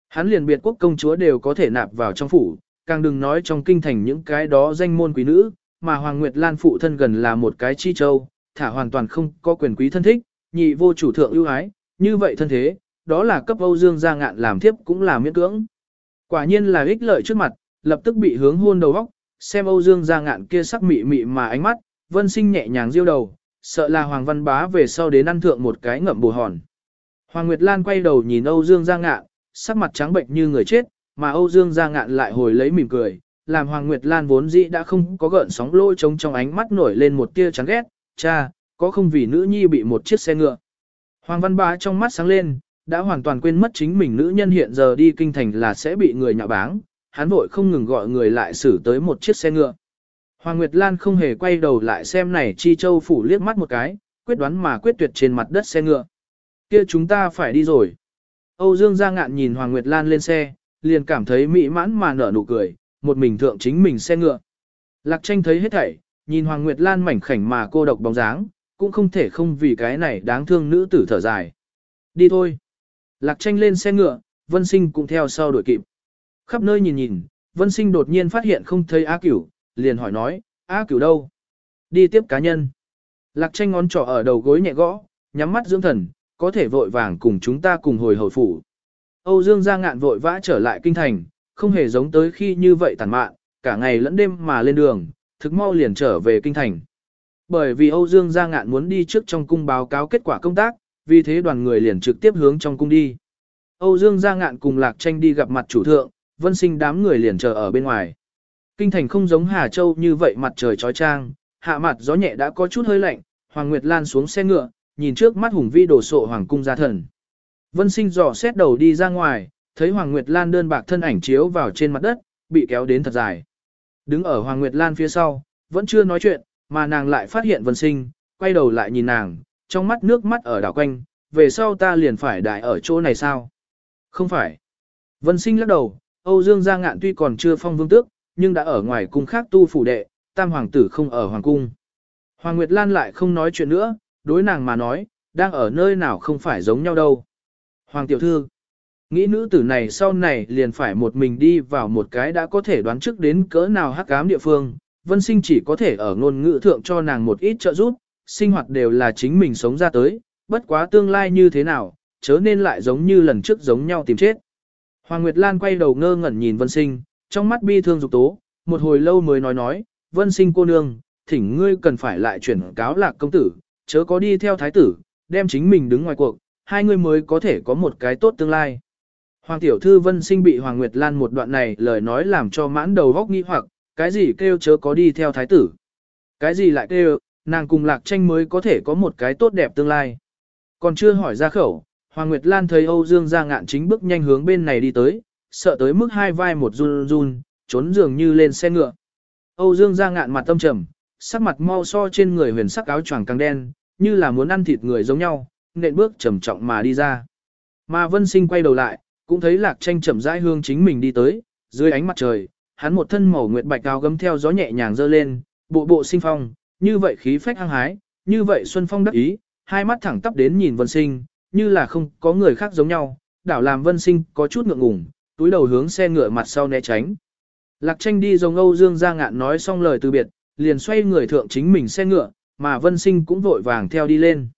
Hắn liền biệt quốc công chúa đều có thể nạp vào trong phủ, càng đừng nói trong kinh thành những cái đó danh môn quý nữ, mà Hoàng Nguyệt Lan phụ thân gần là một cái chi châu, thả hoàn toàn không có quyền quý thân thích, nhị vô chủ thượng ưu ái, như vậy thân thế, đó là cấp Âu Dương gia ngạn làm thiếp cũng là miễn cưỡng. Quả nhiên là ích lợi trước mặt, lập tức bị hướng hôn đầu góc, xem Âu Dương ra ngạn kia sắc mị mị mà ánh mắt, vân sinh nhẹ nhàng diêu đầu, sợ là Hoàng Văn Bá về sau đến ăn thượng một cái ngậm bù hòn. Hoàng Nguyệt Lan quay đầu nhìn Âu Dương ra Ngạn, sắc mặt trắng bệnh như người chết, mà Âu Dương ra Ngạn lại hồi lấy mỉm cười, làm Hoàng Nguyệt Lan vốn dĩ đã không có gợn sóng lôi trống trong ánh mắt nổi lên một tia chán ghét, cha, có không vì nữ nhi bị một chiếc xe ngựa. Hoàng Văn Bá trong mắt sáng lên, đã hoàn toàn quên mất chính mình nữ nhân hiện giờ đi kinh thành là sẽ bị người nhạo báng, hắn vội không ngừng gọi người lại xử tới một chiếc xe ngựa. Hoàng Nguyệt Lan không hề quay đầu lại xem này Chi Châu phủ liếc mắt một cái, quyết đoán mà quyết tuyệt trên mặt đất xe ngựa. Kia chúng ta phải đi rồi. Âu Dương Gia Ngạn nhìn Hoàng Nguyệt Lan lên xe, liền cảm thấy mỹ mãn mà nở nụ cười, một mình thượng chính mình xe ngựa. Lạc tranh thấy hết thảy, nhìn Hoàng Nguyệt Lan mảnh khảnh mà cô độc bóng dáng, cũng không thể không vì cái này đáng thương nữ tử thở dài. Đi thôi. Lạc tranh lên xe ngựa, Vân Sinh cũng theo sau đuổi kịp. Khắp nơi nhìn nhìn, Vân Sinh đột nhiên phát hiện không thấy A Cửu, liền hỏi nói, A Cửu đâu? Đi tiếp cá nhân. Lạc tranh ngón trỏ ở đầu gối nhẹ gõ, nhắm mắt dưỡng thần, có thể vội vàng cùng chúng ta cùng hồi hồi phủ. Âu Dương Gia Ngạn vội vã trở lại kinh thành, không hề giống tới khi như vậy tàn mạn, cả ngày lẫn đêm mà lên đường, thực mau liền trở về kinh thành. Bởi vì Âu Dương Gia Ngạn muốn đi trước trong cung báo cáo kết quả công tác, vì thế đoàn người liền trực tiếp hướng trong cung đi. Âu Dương Gia Ngạn cùng Lạc Tranh đi gặp mặt chủ thượng, vân sinh đám người liền chờ ở bên ngoài. Kinh thành không giống Hà Châu như vậy mặt trời trói trang, hạ mặt gió nhẹ đã có chút hơi lạnh, Hoàng Nguyệt Lan xuống xe ngựa, nhìn trước mắt hùng vi đổ sộ hoàng cung gia thần. Vân sinh dò xét đầu đi ra ngoài, thấy Hoàng Nguyệt Lan đơn bạc thân ảnh chiếu vào trên mặt đất, bị kéo đến thật dài. Đứng ở Hoàng Nguyệt Lan phía sau, vẫn chưa nói chuyện, mà nàng lại phát hiện Vân sinh, quay đầu lại nhìn nàng, trong mắt nước mắt ở đảo quanh, về sau ta liền phải đại ở chỗ này sao? Không phải. Vân sinh lắc đầu, Âu Dương Gia Ngạn tuy còn chưa phong vương tước, nhưng đã ở ngoài cung khác tu phủ đệ, tam hoàng tử không ở hoàng cung. Hoàng Nguyệt Lan lại không nói chuyện nữa, đối nàng mà nói, đang ở nơi nào không phải giống nhau đâu. Hoàng tiểu thư, nghĩ nữ tử này sau này liền phải một mình đi vào một cái đã có thể đoán trước đến cỡ nào hắc ám địa phương, vân sinh chỉ có thể ở ngôn ngữ thượng cho nàng một ít trợ giúp, sinh hoạt đều là chính mình sống ra tới, bất quá tương lai như thế nào, chớ nên lại giống như lần trước giống nhau tìm chết. Hoàng Nguyệt Lan quay đầu ngơ ngẩn nhìn vân sinh, trong mắt bi thương dục tố, một hồi lâu mới nói nói, vân sinh cô nương, thỉnh ngươi cần phải lại chuyển cáo lạc công tử, chớ có đi theo thái tử, đem chính mình đứng ngoài cuộc, hai người mới có thể có một cái tốt tương lai. Hoàng tiểu thư vân sinh bị Hoàng Nguyệt Lan một đoạn này lời nói làm cho mãn đầu góc nghi hoặc, cái gì kêu chớ có đi theo thái tử. Cái gì lại kêu, nàng cùng lạc tranh mới có thể có một cái tốt đẹp tương lai. Còn chưa hỏi ra khẩu, Hoàng Nguyệt Lan thấy Âu Dương Gia ngạn chính bước nhanh hướng bên này đi tới, sợ tới mức hai vai một run run, trốn dường như lên xe ngựa. Âu Dương Gia ngạn mặt tâm trầm, sắc mặt mau so trên người huyền sắc áo choàng càng đen, như là muốn ăn thịt người giống nhau, nện bước trầm trọng mà đi ra. Mà vân sinh quay đầu lại, cũng thấy lạc tranh chậm rãi hương chính mình đi tới, dưới ánh mặt trời, hắn một thân màu nguyệt bạch áo gấm theo gió nhẹ nhàng dơ lên, bộ bộ sinh phong, như vậy khí phách hăng hái, như vậy xuân phong đắc ý, hai mắt thẳng tắp đến nhìn vân sinh, như là không có người khác giống nhau, đảo làm vân sinh có chút ngượng ngùng, túi đầu hướng xe ngựa mặt sau né tránh. Lạc tranh đi giống Âu Dương ra ngạn nói xong lời từ biệt, liền xoay người thượng chính mình xe ngựa, mà vân sinh cũng vội vàng theo đi lên.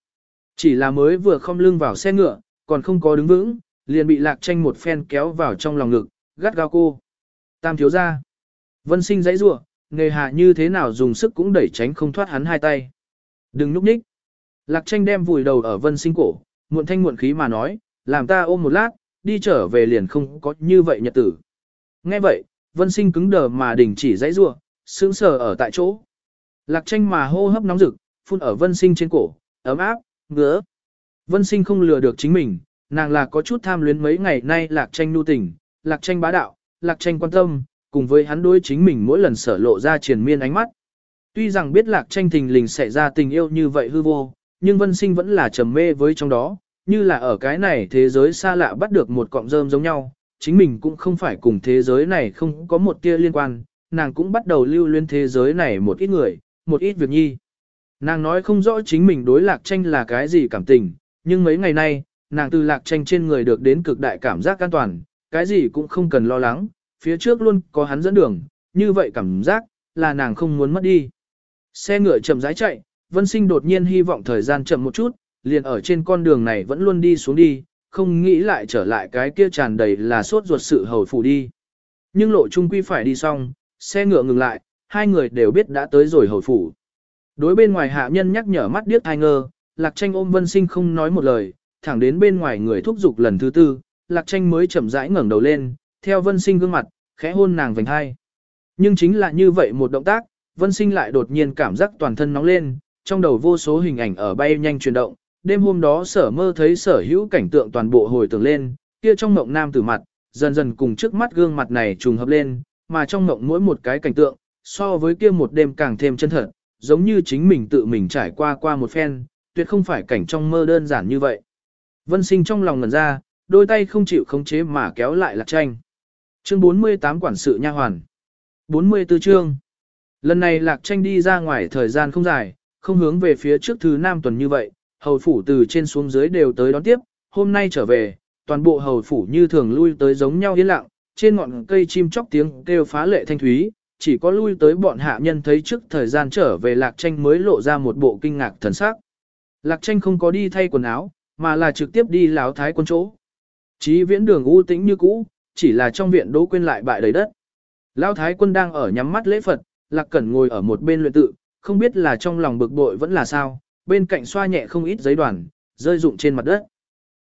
Chỉ là mới vừa không lưng vào xe ngựa, còn không có đứng vững, liền bị lạc tranh một phen kéo vào trong lòng ngực, gắt gao cô. Tam thiếu ra. Vân sinh dãy rủa nghề hạ như thế nào dùng sức cũng đẩy tránh không thoát hắn hai tay. Đừng núp nhích. Lạc tranh đem vùi đầu ở vân sinh cổ, muộn thanh muộn khí mà nói, làm ta ôm một lát, đi trở về liền không có như vậy nhật tử. Nghe vậy, vân sinh cứng đờ mà đình chỉ dãy rua, sững sờ ở tại chỗ. Lạc tranh mà hô hấp nóng rực, phun ở vân sinh trên cổ, ấm áp, ngứa. Vân sinh không lừa được chính mình, nàng là có chút tham luyến mấy ngày nay lạc tranh nu tình, lạc tranh bá đạo, lạc tranh quan tâm, cùng với hắn đối chính mình mỗi lần sở lộ ra triền miên ánh mắt. Tuy rằng biết lạc tranh thình lình xảy ra tình yêu như vậy hư vô, nhưng vân sinh vẫn là trầm mê với trong đó, như là ở cái này thế giới xa lạ bắt được một cọng rơm giống nhau, chính mình cũng không phải cùng thế giới này không có một tia liên quan, nàng cũng bắt đầu lưu luyến thế giới này một ít người, một ít việc nhi. Nàng nói không rõ chính mình đối lạc tranh là cái gì cảm tình, nhưng mấy ngày nay, nàng từ lạc tranh trên người được đến cực đại cảm giác an toàn, cái gì cũng không cần lo lắng, phía trước luôn có hắn dẫn đường, như vậy cảm giác, là nàng không muốn mất đi. Xe ngựa chậm rãi chạy, Vân Sinh đột nhiên hy vọng thời gian chậm một chút, liền ở trên con đường này vẫn luôn đi xuống đi, không nghĩ lại trở lại cái kia tràn đầy là sốt ruột sự hầu phủ đi. Nhưng lộ trung quy phải đi xong, xe ngựa ngừng lại, hai người đều biết đã tới rồi hầu phủ. Đối bên ngoài hạ nhân nhắc nhở mắt điếc thai ngơ, Lạc Tranh ôm Vân Sinh không nói một lời, thẳng đến bên ngoài người thúc giục lần thứ tư, Lạc Tranh mới chậm rãi ngẩng đầu lên, theo Vân Sinh gương mặt, khẽ hôn nàng vành hai. Nhưng chính là như vậy một động tác, Vân Sinh lại đột nhiên cảm giác toàn thân nóng lên, trong đầu vô số hình ảnh ở bay nhanh chuyển động, đêm hôm đó sở mơ thấy sở hữu cảnh tượng toàn bộ hồi tưởng lên, kia trong mộng nam tử mặt, dần dần cùng trước mắt gương mặt này trùng hợp lên, mà trong mộng mỗi một cái cảnh tượng, so với kia một đêm càng thêm chân thật, giống như chính mình tự mình trải qua qua một phen, tuyệt không phải cảnh trong mơ đơn giản như vậy. Vân sinh trong lòng ngần ra, đôi tay không chịu khống chế mà kéo lại lạc tranh. Chương 48 quản sự nha hoàn. 44 chương. Lần này lạc tranh đi ra ngoài thời gian không dài, không hướng về phía trước thứ nam tuần như vậy, hầu phủ từ trên xuống dưới đều tới đón tiếp, hôm nay trở về, toàn bộ hầu phủ như thường lui tới giống nhau yên lặng, trên ngọn cây chim chóc tiếng kêu phá lệ thanh thúy, chỉ có lui tới bọn hạ nhân thấy trước thời gian trở về lạc tranh mới lộ ra một bộ kinh ngạc thần sắc. Lạc tranh không có đi thay quần áo, mà là trực tiếp đi láo thái quân chỗ. Chí viễn đường u tĩnh như cũ, chỉ là trong viện đỗ quên lại bại đầy đất. Lão thái quân đang ở nhắm mắt lễ Phật, lạc cẩn ngồi ở một bên luyện tự, không biết là trong lòng bực bội vẫn là sao, bên cạnh xoa nhẹ không ít giấy đoàn, rơi rụng trên mặt đất.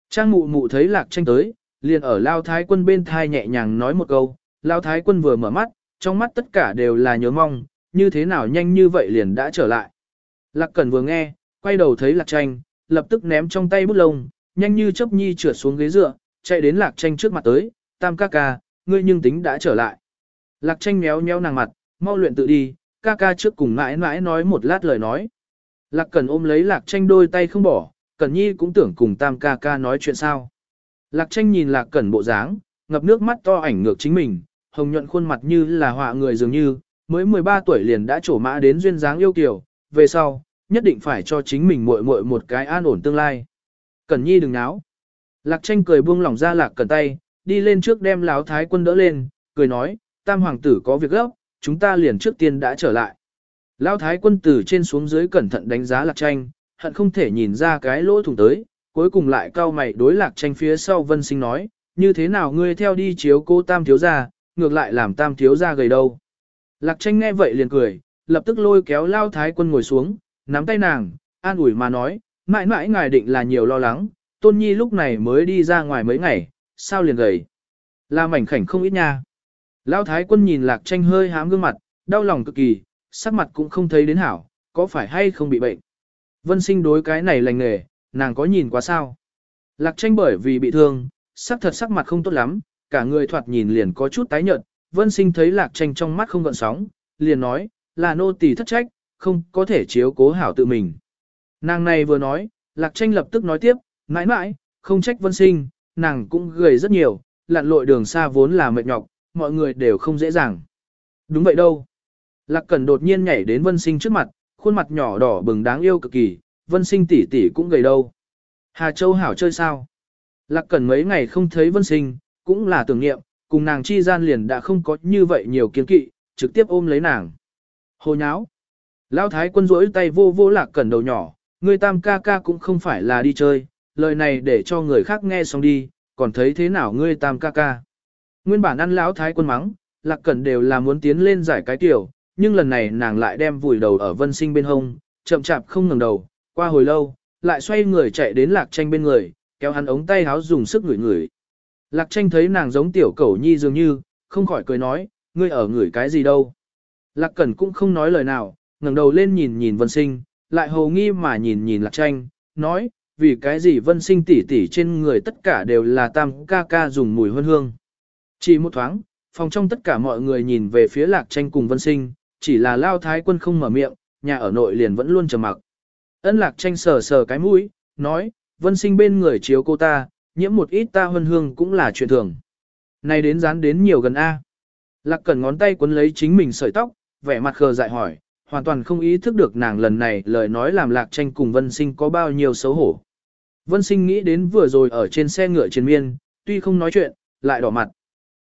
Trang mụ mụ thấy lạc tranh tới, liền ở lao thái quân bên thai nhẹ nhàng nói một câu, lao thái quân vừa mở mắt, trong mắt tất cả đều là nhớ mong, như thế nào nhanh như vậy liền đã trở lại. Lạc cẩn vừa nghe, quay đầu thấy lạc tranh, lập tức ném trong tay bút lông, nhanh như chớp nhi trượt xuống ghế dựa, chạy đến lạc tranh trước mặt tới, tam ca ca, ngươi nhưng tính đã trở lại. Lạc tranh méo méo nàng mặt, mau luyện tự đi, ca ca trước cùng mãi mãi nói một lát lời nói. Lạc cần ôm lấy lạc tranh đôi tay không bỏ, Cần Nhi cũng tưởng cùng tam ca ca nói chuyện sao. Lạc tranh nhìn lạc Cần bộ dáng, ngập nước mắt to ảnh ngược chính mình, hồng nhuận khuôn mặt như là họa người dường như, mới 13 tuổi liền đã trổ mã đến duyên dáng yêu kiều, về sau, nhất định phải cho chính mình muội muội một cái an ổn tương lai. Cần Nhi đừng náo. Lạc tranh cười buông lỏng ra lạc Cần tay, đi lên trước đem láo thái quân đỡ lên, cười nói, tam hoàng tử có việc gấp, chúng ta liền trước tiên đã trở lại. Lão thái quân từ trên xuống dưới cẩn thận đánh giá lạc tranh, hận không thể nhìn ra cái lỗ thủng tới, cuối cùng lại cao mày đối lạc tranh phía sau vân sinh nói, như thế nào ngươi theo đi chiếu cô tam thiếu gia, ngược lại làm tam thiếu gia gầy đâu. Lạc tranh nghe vậy liền cười, lập tức lôi kéo lao thái quân ngồi xuống, nắm tay nàng, an ủi mà nói, mãi mãi ngài định là nhiều lo lắng, tôn nhi lúc này mới đi ra ngoài mấy ngày, sao liền gầy. La mảnh khảnh không ít nha. Lão thái quân nhìn lạc tranh hơi hám gương mặt, đau lòng cực kỳ, sắc mặt cũng không thấy đến hảo, có phải hay không bị bệnh. Vân sinh đối cái này lành nghề, nàng có nhìn quá sao. Lạc tranh bởi vì bị thương, sắc thật sắc mặt không tốt lắm, cả người thoạt nhìn liền có chút tái nhợt. Vân sinh thấy lạc tranh trong mắt không gợn sóng, liền nói, là nô tỳ thất trách, không có thể chiếu cố hảo tự mình. Nàng này vừa nói, lạc tranh lập tức nói tiếp, mãi mãi, không trách vân sinh, nàng cũng gầy rất nhiều, lặn lội đường xa vốn là mệt nhọc, mọi người đều không dễ dàng. Đúng vậy đâu. Lạc Cẩn đột nhiên nhảy đến vân sinh trước mặt, khuôn mặt nhỏ đỏ bừng đáng yêu cực kỳ, vân sinh tỷ tỷ cũng gầy đâu. Hà Châu hảo chơi sao? Lạc Cẩn mấy ngày không thấy vân sinh, cũng là tưởng niệm, cùng nàng chi gian liền đã không có như vậy nhiều kiến kỵ, trực tiếp ôm lấy nàng. Hồ nháo. Lão thái quân rỗi tay vô vô Lạc Cẩn đầu nhỏ, người tam ca ca cũng không phải là đi chơi, lời này để cho người khác nghe xong đi, còn thấy thế nào ngươi tam ca ca. Nguyên bản ăn lão thái quân mắng, Lạc Cẩn đều là muốn tiến lên giải cái tiểu, nhưng lần này nàng lại đem vùi đầu ở vân sinh bên hông, chậm chạp không ngừng đầu, qua hồi lâu, lại xoay người chạy đến lạc tranh bên người, kéo hắn ống tay háo dùng sức ngửi ngửi. Lạc tranh thấy nàng giống tiểu cẩu nhi dường như, không khỏi cười nói, ngươi ở ngửi cái gì đâu. Lạc cẩn cũng không nói lời nào, ngẩng đầu lên nhìn nhìn vân sinh, lại hồ nghi mà nhìn nhìn lạc tranh, nói, vì cái gì vân sinh tỉ tỉ trên người tất cả đều là tam ca ca dùng mùi hương hương. Chỉ một thoáng, phòng trong tất cả mọi người nhìn về phía lạc tranh cùng vân sinh, chỉ là lao thái quân không mở miệng, nhà ở nội liền vẫn luôn trầm mặc. Ân lạc tranh sờ sờ cái mũi, nói, vân sinh bên người chiếu cô ta, nhiễm một ít ta hân hương cũng là chuyện thường. Này đến dán đến nhiều gần A. Lạc cần ngón tay quấn lấy chính mình sợi tóc, vẻ mặt khờ dại hỏi, hoàn toàn không ý thức được nàng lần này lời nói làm lạc tranh cùng vân sinh có bao nhiêu xấu hổ. Vân sinh nghĩ đến vừa rồi ở trên xe ngựa trên miên, tuy không nói chuyện, lại đỏ mặt.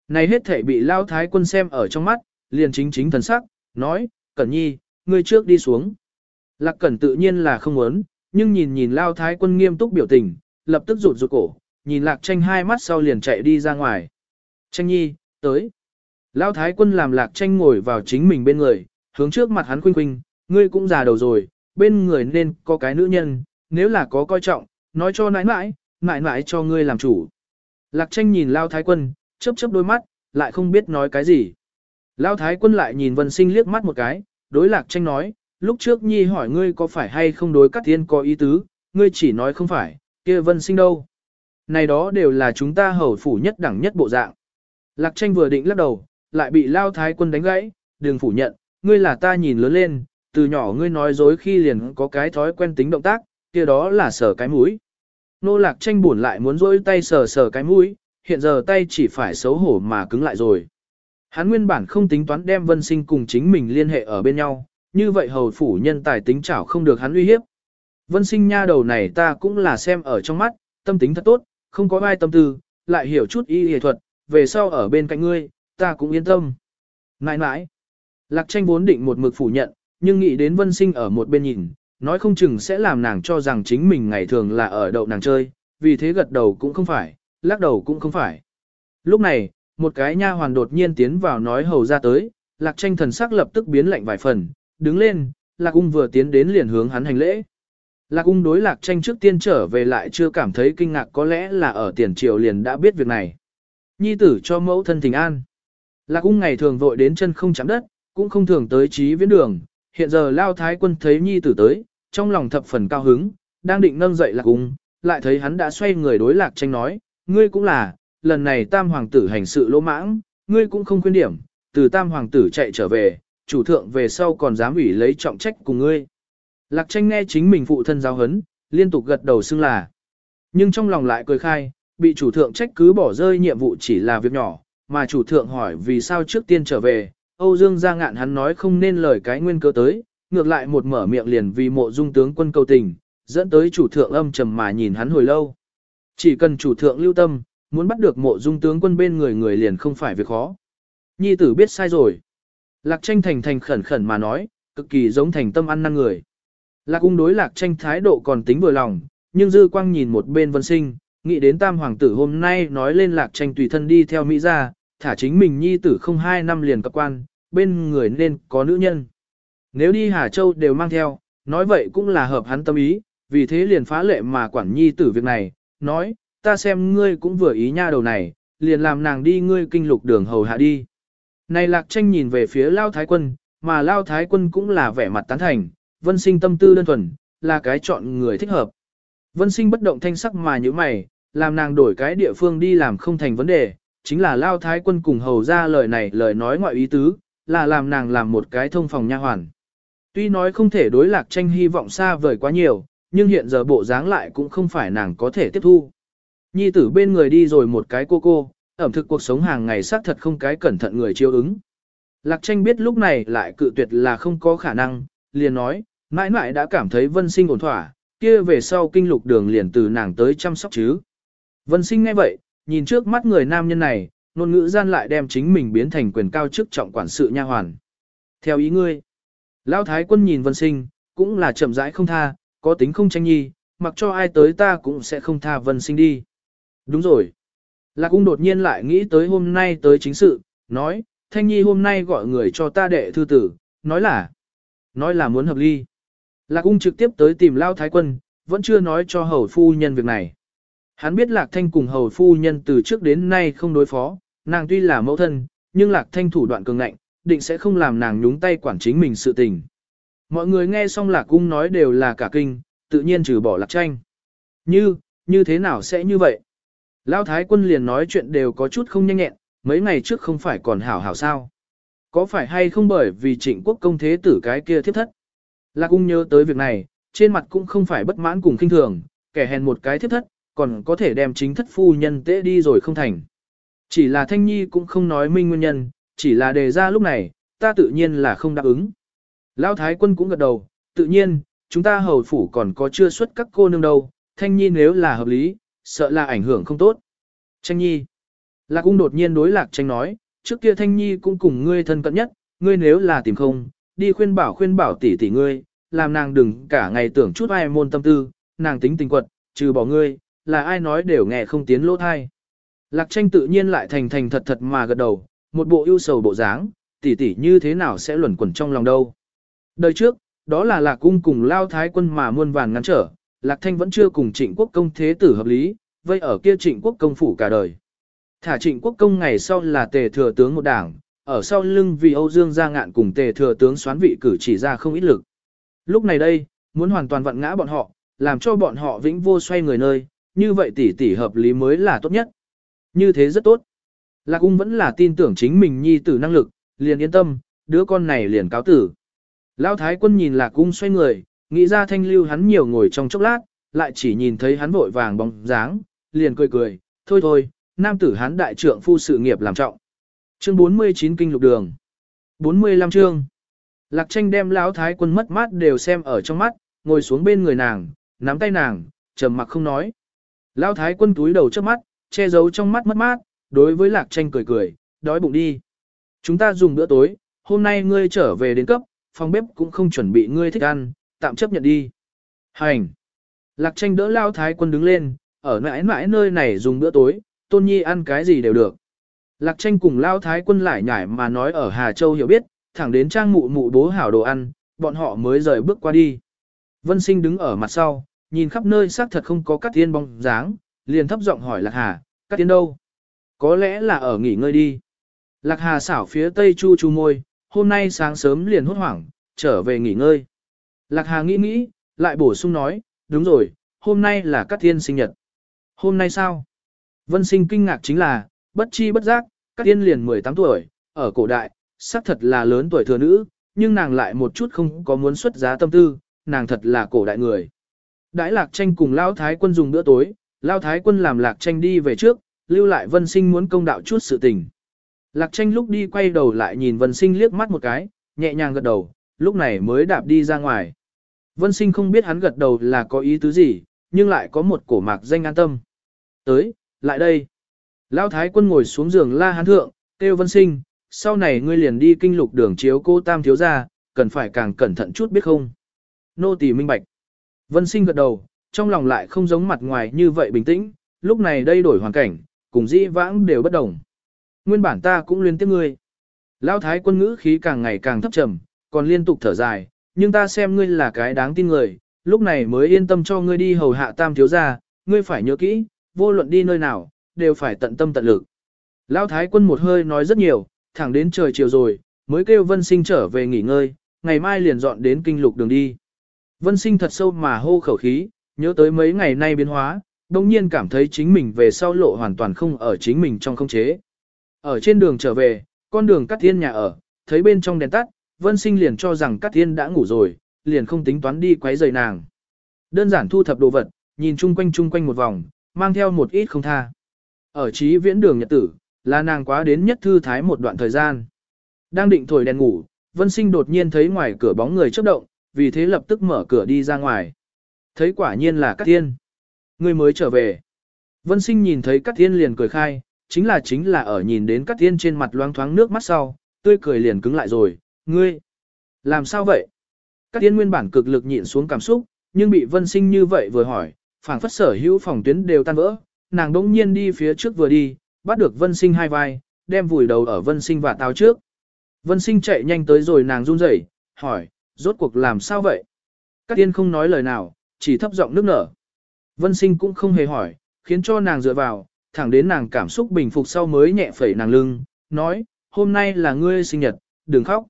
Này hết thể bị lao thái quân xem ở trong mắt, liền chính chính thần sắc, nói, Cẩn Nhi, ngươi trước đi xuống. Lạc Cẩn tự nhiên là không muốn, nhưng nhìn nhìn Lao Thái quân nghiêm túc biểu tình, lập tức rụt rụt cổ, nhìn Lạc Tranh hai mắt sau liền chạy đi ra ngoài. Tranh Nhi, tới. Lao Thái quân làm Lạc Tranh ngồi vào chính mình bên người, hướng trước mặt hắn khuynh khuynh, ngươi cũng già đầu rồi, bên người nên có cái nữ nhân, nếu là có coi trọng, nói cho nãi nãi, nãi nãi cho ngươi làm chủ. Lạc Tranh nhìn Lao Thái quân, chớp chớp đôi mắt, lại không biết nói cái gì. Lao Thái quân lại nhìn Vân Sinh liếc mắt một cái, đối Lạc Tranh nói, lúc trước Nhi hỏi ngươi có phải hay không đối Cát Thiên có ý tứ, ngươi chỉ nói không phải, kia Vân Sinh đâu. Này đó đều là chúng ta hầu phủ nhất đẳng nhất bộ dạng. Lạc Tranh vừa định lắc đầu, lại bị Lao Thái quân đánh gãy, đừng phủ nhận, ngươi là ta nhìn lớn lên, từ nhỏ ngươi nói dối khi liền có cái thói quen tính động tác, kia đó là sờ cái mũi. Nô Lạc Tranh buồn lại muốn rỗi tay sờ sờ cái mũi, hiện giờ tay chỉ phải xấu hổ mà cứng lại rồi. Hắn nguyên bản không tính toán đem vân sinh cùng chính mình liên hệ ở bên nhau, như vậy hầu phủ nhân tài tính chảo không được hắn uy hiếp. Vân sinh nha đầu này ta cũng là xem ở trong mắt, tâm tính thật tốt, không có ai tâm tư, lại hiểu chút y y thuật, về sau ở bên cạnh ngươi, ta cũng yên tâm. Nãi nãi, lạc tranh vốn định một mực phủ nhận, nhưng nghĩ đến vân sinh ở một bên nhìn, nói không chừng sẽ làm nàng cho rằng chính mình ngày thường là ở đậu nàng chơi, vì thế gật đầu cũng không phải, lắc đầu cũng không phải. Lúc này, một cái nha hoàn đột nhiên tiến vào nói hầu ra tới, lạc tranh thần sắc lập tức biến lạnh vài phần, đứng lên, lạc ung vừa tiến đến liền hướng hắn hành lễ. Lạc ung đối lạc tranh trước tiên trở về lại chưa cảm thấy kinh ngạc có lẽ là ở tiền triều liền đã biết việc này. Nhi tử cho mẫu thân tình an. Lạc ung ngày thường vội đến chân không chạm đất, cũng không thường tới trí viễn đường, hiện giờ lao thái quân thấy nhi tử tới, trong lòng thập phần cao hứng, đang định nâng dậy lạc ung, lại thấy hắn đã xoay người đối lạc tranh nói, ngươi cũng là, lần này tam hoàng tử hành sự lỗ mãng, ngươi cũng không khuyên điểm, từ tam hoàng tử chạy trở về, chủ thượng về sau còn dám ủy lấy trọng trách cùng ngươi. Lạc tranh nghe chính mình phụ thân giáo hấn, liên tục gật đầu xưng là. Nhưng trong lòng lại cười khai, bị chủ thượng trách cứ bỏ rơi nhiệm vụ chỉ là việc nhỏ, mà chủ thượng hỏi vì sao trước tiên trở về, Âu Dương ra ngạn hắn nói không nên lời cái nguyên cơ tới, ngược lại một mở miệng liền vì mộ dung tướng quân cầu tình, dẫn tới chủ thượng âm trầm mà nhìn hắn hồi lâu. Chỉ cần chủ thượng lưu tâm, muốn bắt được mộ dung tướng quân bên người người liền không phải việc khó. Nhi tử biết sai rồi. Lạc tranh thành thành khẩn khẩn mà nói, cực kỳ giống thành tâm ăn năn người. Lạc cung đối lạc tranh thái độ còn tính vừa lòng, nhưng dư quang nhìn một bên vân sinh, nghĩ đến tam hoàng tử hôm nay nói lên lạc tranh tùy thân đi theo Mỹ ra, thả chính mình nhi tử không hai năm liền cập quan, bên người nên có nữ nhân. Nếu đi Hà Châu đều mang theo, nói vậy cũng là hợp hắn tâm ý, vì thế liền phá lệ mà quản nhi tử việc này, nói, ta xem ngươi cũng vừa ý nha đầu này, liền làm nàng đi ngươi kinh lục đường hầu hạ đi. Này lạc tranh nhìn về phía Lao Thái Quân, mà Lao Thái Quân cũng là vẻ mặt tán thành, vân sinh tâm tư đơn thuần, là cái chọn người thích hợp. Vân sinh bất động thanh sắc mà như mày, làm nàng đổi cái địa phương đi làm không thành vấn đề, chính là Lao Thái Quân cùng hầu ra lời này lời nói ngoại ý tứ, là làm nàng làm một cái thông phòng nha hoàn. Tuy nói không thể đối lạc tranh hy vọng xa vời quá nhiều, nhưng hiện giờ bộ dáng lại cũng không phải nàng có thể tiếp thu. Nhi tử bên người đi rồi một cái cô cô, ẩm thực cuộc sống hàng ngày xác thật không cái cẩn thận người chiêu ứng. Lạc tranh biết lúc này lại cự tuyệt là không có khả năng, liền nói, mãi mãi đã cảm thấy vân sinh ổn thỏa, kia về sau kinh lục đường liền từ nàng tới chăm sóc chứ. Vân sinh nghe vậy, nhìn trước mắt người nam nhân này, ngôn ngữ gian lại đem chính mình biến thành quyền cao chức trọng quản sự nha hoàn. Theo ý ngươi, Lão Thái quân nhìn vân sinh, cũng là chậm rãi không tha, có tính không tranh nhi, mặc cho ai tới ta cũng sẽ không tha vân sinh đi. Đúng rồi. Lạc cung đột nhiên lại nghĩ tới hôm nay tới chính sự, nói, Thanh Nhi hôm nay gọi người cho ta đệ thư tử, nói là, nói là muốn hợp ly. Lạc cung trực tiếp tới tìm Lao Thái Quân, vẫn chưa nói cho hầu phu nhân việc này. Hắn biết Lạc Thanh cùng hầu phu nhân từ trước đến nay không đối phó, nàng tuy là mẫu thân, nhưng Lạc Thanh thủ đoạn cường ngạnh, định sẽ không làm nàng nhúng tay quản chính mình sự tình. Mọi người nghe xong Lạc cung nói đều là cả kinh, tự nhiên trừ bỏ Lạc Tranh. Như, như thế nào sẽ như vậy? Lao Thái quân liền nói chuyện đều có chút không nhanh nhẹn, mấy ngày trước không phải còn hảo hảo sao. Có phải hay không bởi vì trịnh quốc công thế tử cái kia thiết thất? Lạc cung nhớ tới việc này, trên mặt cũng không phải bất mãn cùng khinh thường, kẻ hèn một cái thiết thất, còn có thể đem chính thất phu nhân tế đi rồi không thành. Chỉ là Thanh Nhi cũng không nói minh nguyên nhân, chỉ là đề ra lúc này, ta tự nhiên là không đáp ứng. Lão Thái quân cũng gật đầu, tự nhiên, chúng ta hầu phủ còn có chưa xuất các cô nương đâu, Thanh Nhi nếu là hợp lý, sợ là ảnh hưởng không tốt. Tranh nhi. Lạc cung đột nhiên đối lạc tranh nói, trước kia thanh nhi cũng cùng ngươi thân cận nhất, ngươi nếu là tìm không, đi khuyên bảo khuyên bảo tỷ tỷ ngươi, làm nàng đừng cả ngày tưởng chút ai môn tâm tư, nàng tính tình quật, trừ bỏ ngươi, là ai nói đều nghe không tiến lỗ thai. Lạc tranh tự nhiên lại thành thành thật thật mà gật đầu, một bộ ưu sầu bộ dáng, tỷ tỷ như thế nào sẽ luẩn quẩn trong lòng đâu. Đời trước, đó là lạc cung cùng lao thái quân mà muôn vàn ngăn trở, Lạc Thanh vẫn chưa cùng trịnh quốc công thế tử hợp lý, vây ở kia trịnh quốc công phủ cả đời. Thả trịnh quốc công ngày sau là tề thừa tướng một đảng, ở sau lưng vì Âu Dương gia ngạn cùng tề thừa tướng xoán vị cử chỉ ra không ít lực. Lúc này đây, muốn hoàn toàn vặn ngã bọn họ, làm cho bọn họ vĩnh vô xoay người nơi, như vậy tỷ tỷ hợp lý mới là tốt nhất. Như thế rất tốt. Lạc cung vẫn là tin tưởng chính mình nhi tử năng lực, liền yên tâm, đứa con này liền cáo tử. Lão thái quân nhìn lạc cung xoay người, nghĩ ra thanh lưu hắn nhiều ngồi trong chốc lát, lại chỉ nhìn thấy hắn vội vàng bóng dáng, liền cười cười, thôi thôi, nam tử hắn đại trượng phu sự nghiệp làm trọng. Chương 49 kinh lục đường. 45 chương. Lạc tranh đem lão thái quân mất mát đều xem ở trong mắt, ngồi xuống bên người nàng, nắm tay nàng, trầm mặc không nói. Lão thái quân túi đầu trước mắt, che giấu trong mắt mất mát, đối với lạc tranh cười cười, đói bụng đi. Chúng ta dùng bữa tối, hôm nay ngươi trở về đến cấp, phòng bếp cũng không chuẩn bị ngươi thích ăn, tạm chấp nhận đi. Hành. Lạc tranh đỡ lao thái quân đứng lên, ở mãi mãi nơi này dùng bữa tối, tôn nhi ăn cái gì đều được. Lạc tranh cùng lao thái quân lại nhải mà nói ở Hà Châu hiểu biết, thẳng đến trang mụ mụ bố hảo đồ ăn, bọn họ mới rời bước qua đi. Vân sinh đứng ở mặt sau, nhìn khắp nơi xác thật không có các tiên bóng dáng, liền thấp giọng hỏi Lạc Hà, các tiên đâu? Có lẽ là ở nghỉ ngơi đi. Lạc Hà xảo phía tây chu chu môi, hôm nay sáng sớm liền hốt hoảng, trở về nghỉ ngơi. Lạc Hà nghĩ nghĩ, lại bổ sung nói, đúng rồi, hôm nay là Cát Thiên sinh nhật. Hôm nay sao? Vân sinh kinh ngạc chính là, bất chi bất giác, Cát Thiên liền 18 tuổi, ở cổ đại, xác thật là lớn tuổi thừa nữ, nhưng nàng lại một chút không có muốn xuất giá tâm tư, nàng thật là cổ đại người. Đãi lạc tranh cùng Lao Thái quân dùng bữa tối, Lao Thái quân làm lạc tranh đi về trước, lưu lại vân sinh muốn công đạo chút sự tình. Lạc tranh lúc đi quay đầu lại nhìn vân sinh liếc mắt một cái, nhẹ nhàng gật đầu, lúc này mới đạp đi ra ngoài. Vân sinh không biết hắn gật đầu là có ý tứ gì, nhưng lại có một cổ mạc danh an tâm. Tới, lại đây. Lão thái quân ngồi xuống giường la hán thượng, kêu vân sinh, sau này ngươi liền đi kinh lục đường chiếu cô tam thiếu ra, cần phải càng cẩn thận chút biết không. Nô tỳ minh bạch. Vân sinh gật đầu, trong lòng lại không giống mặt ngoài như vậy bình tĩnh, lúc này đây đổi hoàn cảnh, cùng dĩ vãng đều bất đồng. Nguyên bản ta cũng liên tiếp ngươi. Lão thái quân ngữ khí càng ngày càng thấp trầm, còn liên tục thở dài, nhưng ta xem ngươi là cái đáng tin người, lúc này mới yên tâm cho ngươi đi hầu hạ tam thiếu gia, ngươi phải nhớ kỹ, vô luận đi nơi nào, đều phải tận tâm tận lực. Lão thái quân một hơi nói rất nhiều, thẳng đến trời chiều rồi, mới kêu vân sinh trở về nghỉ ngơi, ngày mai liền dọn đến kinh lục đường đi. Vân sinh thật sâu mà hô khẩu khí, nhớ tới mấy ngày nay biến hóa, đồng nhiên cảm thấy chính mình về sau lộ hoàn toàn không ở chính mình trong không chế. Ở trên đường trở về, con đường Cát thiên nhà ở, thấy bên trong đèn tắt, Vân Sinh liền cho rằng Cát Thiên đã ngủ rồi, liền không tính toán đi quấy rầy nàng. Đơn giản thu thập đồ vật, nhìn chung quanh chung quanh một vòng, mang theo một ít không tha. Ở trí viễn đường nhật tử, là nàng quá đến nhất thư thái một đoạn thời gian. Đang định thổi đèn ngủ, Vân Sinh đột nhiên thấy ngoài cửa bóng người chớp động, vì thế lập tức mở cửa đi ra ngoài. Thấy quả nhiên là Cát Thiên. Người mới trở về. Vân Sinh nhìn thấy Cát Thiên liền cười khai, chính là chính là ở nhìn đến Cát Thiên trên mặt loáng thoáng nước mắt sau, tươi cười liền cứng lại rồi, ngươi. Làm sao vậy? Cát Thiên nguyên bản cực lực nhịn xuống cảm xúc, nhưng bị Vân Sinh như vậy vừa hỏi, phảng phất sở hữu phòng tuyến đều tan vỡ, nàng đỗng nhiên đi phía trước vừa đi, bắt được Vân Sinh hai vai, đem vùi đầu ở Vân Sinh và táo trước. Vân Sinh chạy nhanh tới rồi nàng run rẩy, hỏi, rốt cuộc làm sao vậy? Các tiên không nói lời nào, chỉ thấp giọng nước nở. Vân Sinh cũng không hề hỏi, khiến cho nàng dựa vào, thẳng đến nàng cảm xúc bình phục sau mới nhẹ phẩy nàng lưng, nói, hôm nay là ngươi sinh nhật, đừng khóc.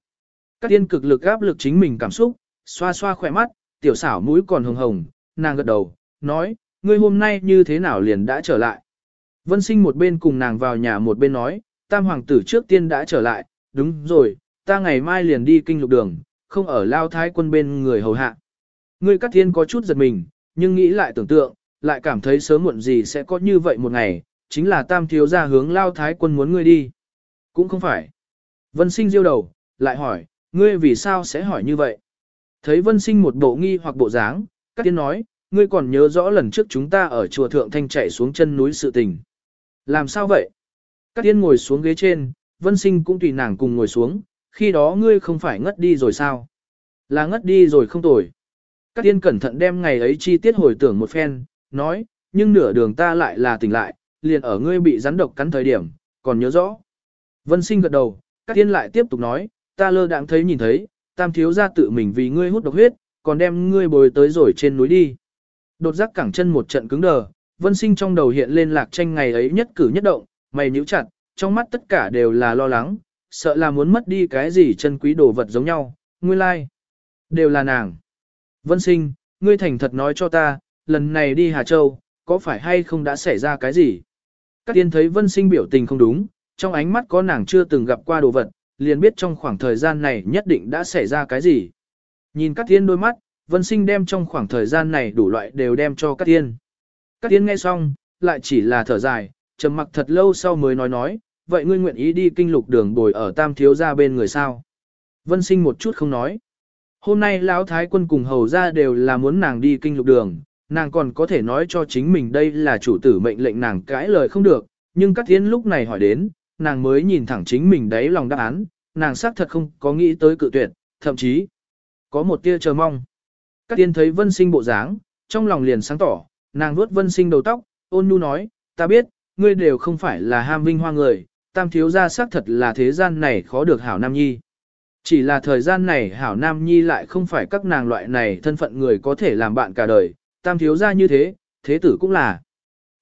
Các tiên cực lực áp lực chính mình cảm xúc, xoa xoa khỏe mắt, tiểu xảo mũi còn hồng hồng, nàng gật đầu, nói, ngươi hôm nay như thế nào liền đã trở lại. Vân sinh một bên cùng nàng vào nhà một bên nói, tam hoàng tử trước tiên đã trở lại, đúng rồi, ta ngày mai liền đi kinh lục đường, không ở lao thái quân bên người hầu hạ. Ngươi các thiên có chút giật mình, nhưng nghĩ lại tưởng tượng, lại cảm thấy sớm muộn gì sẽ có như vậy một ngày, chính là tam thiếu gia hướng lao thái quân muốn ngươi đi. Cũng không phải. Vân sinh diêu đầu, lại hỏi, ngươi vì sao sẽ hỏi như vậy? Thấy vân sinh một bộ nghi hoặc bộ dáng, các tiên nói, ngươi còn nhớ rõ lần trước chúng ta ở chùa Thượng Thanh chạy xuống chân núi sự tình. Làm sao vậy? Các tiên ngồi xuống ghế trên, vân sinh cũng tùy nàng cùng ngồi xuống, khi đó ngươi không phải ngất đi rồi sao? Là ngất đi rồi không tồi. Các tiên cẩn thận đem ngày ấy chi tiết hồi tưởng một phen, nói, nhưng nửa đường ta lại là tỉnh lại, liền ở ngươi bị rắn độc cắn thời điểm, còn nhớ rõ. Vân sinh gật đầu, các tiên lại tiếp tục nói, ta lơ đãng thấy nhìn thấy, tam thiếu ra tự mình vì ngươi hút độc huyết, còn đem ngươi bồi tới rồi trên núi đi. Đột giác cẳng chân một trận cứng đờ, vân sinh trong đầu hiện lên lạc tranh ngày ấy nhất cử nhất động, mày nhíu chặt, trong mắt tất cả đều là lo lắng, sợ là muốn mất đi cái gì chân quý đồ vật giống nhau, nguyên lai. Like. Đều là nàng. Vân sinh, ngươi thành thật nói cho ta, lần này đi Hà Châu, có phải hay không đã xảy ra cái gì? Các tiên thấy vân sinh biểu tình không đúng, trong ánh mắt có nàng chưa từng gặp qua đồ vật, liền biết trong khoảng thời gian này nhất định đã xảy ra cái gì. Nhìn các tiên đôi mắt, vân sinh đem trong khoảng thời gian này đủ loại đều đem cho các tiên. Các tiên nghe xong, lại chỉ là thở dài, trầm mặc thật lâu sau mới nói nói, vậy ngươi nguyện ý đi kinh lục đường bồi ở tam thiếu gia bên người sao? Vân sinh một chút không nói. Hôm nay lão thái quân cùng hầu ra đều là muốn nàng đi kinh lục đường, nàng còn có thể nói cho chính mình đây là chủ tử mệnh lệnh nàng cãi lời không được, nhưng các thiên lúc này hỏi đến, nàng mới nhìn thẳng chính mình đáy lòng đáp án, nàng xác thật không có nghĩ tới cự tuyệt, thậm chí có một tia chờ mong. Các tiên thấy vân sinh bộ dáng, trong lòng liền sáng tỏ, nàng vuốt vân sinh đầu tóc, ôn nhu nói, ta biết, ngươi đều không phải là ham vinh hoa người, tam thiếu gia xác thật là thế gian này khó được hảo nam nhi. Chỉ là thời gian này hảo nam nhi lại không phải các nàng loại này thân phận người có thể làm bạn cả đời, tam thiếu gia như thế, thế tử cũng là.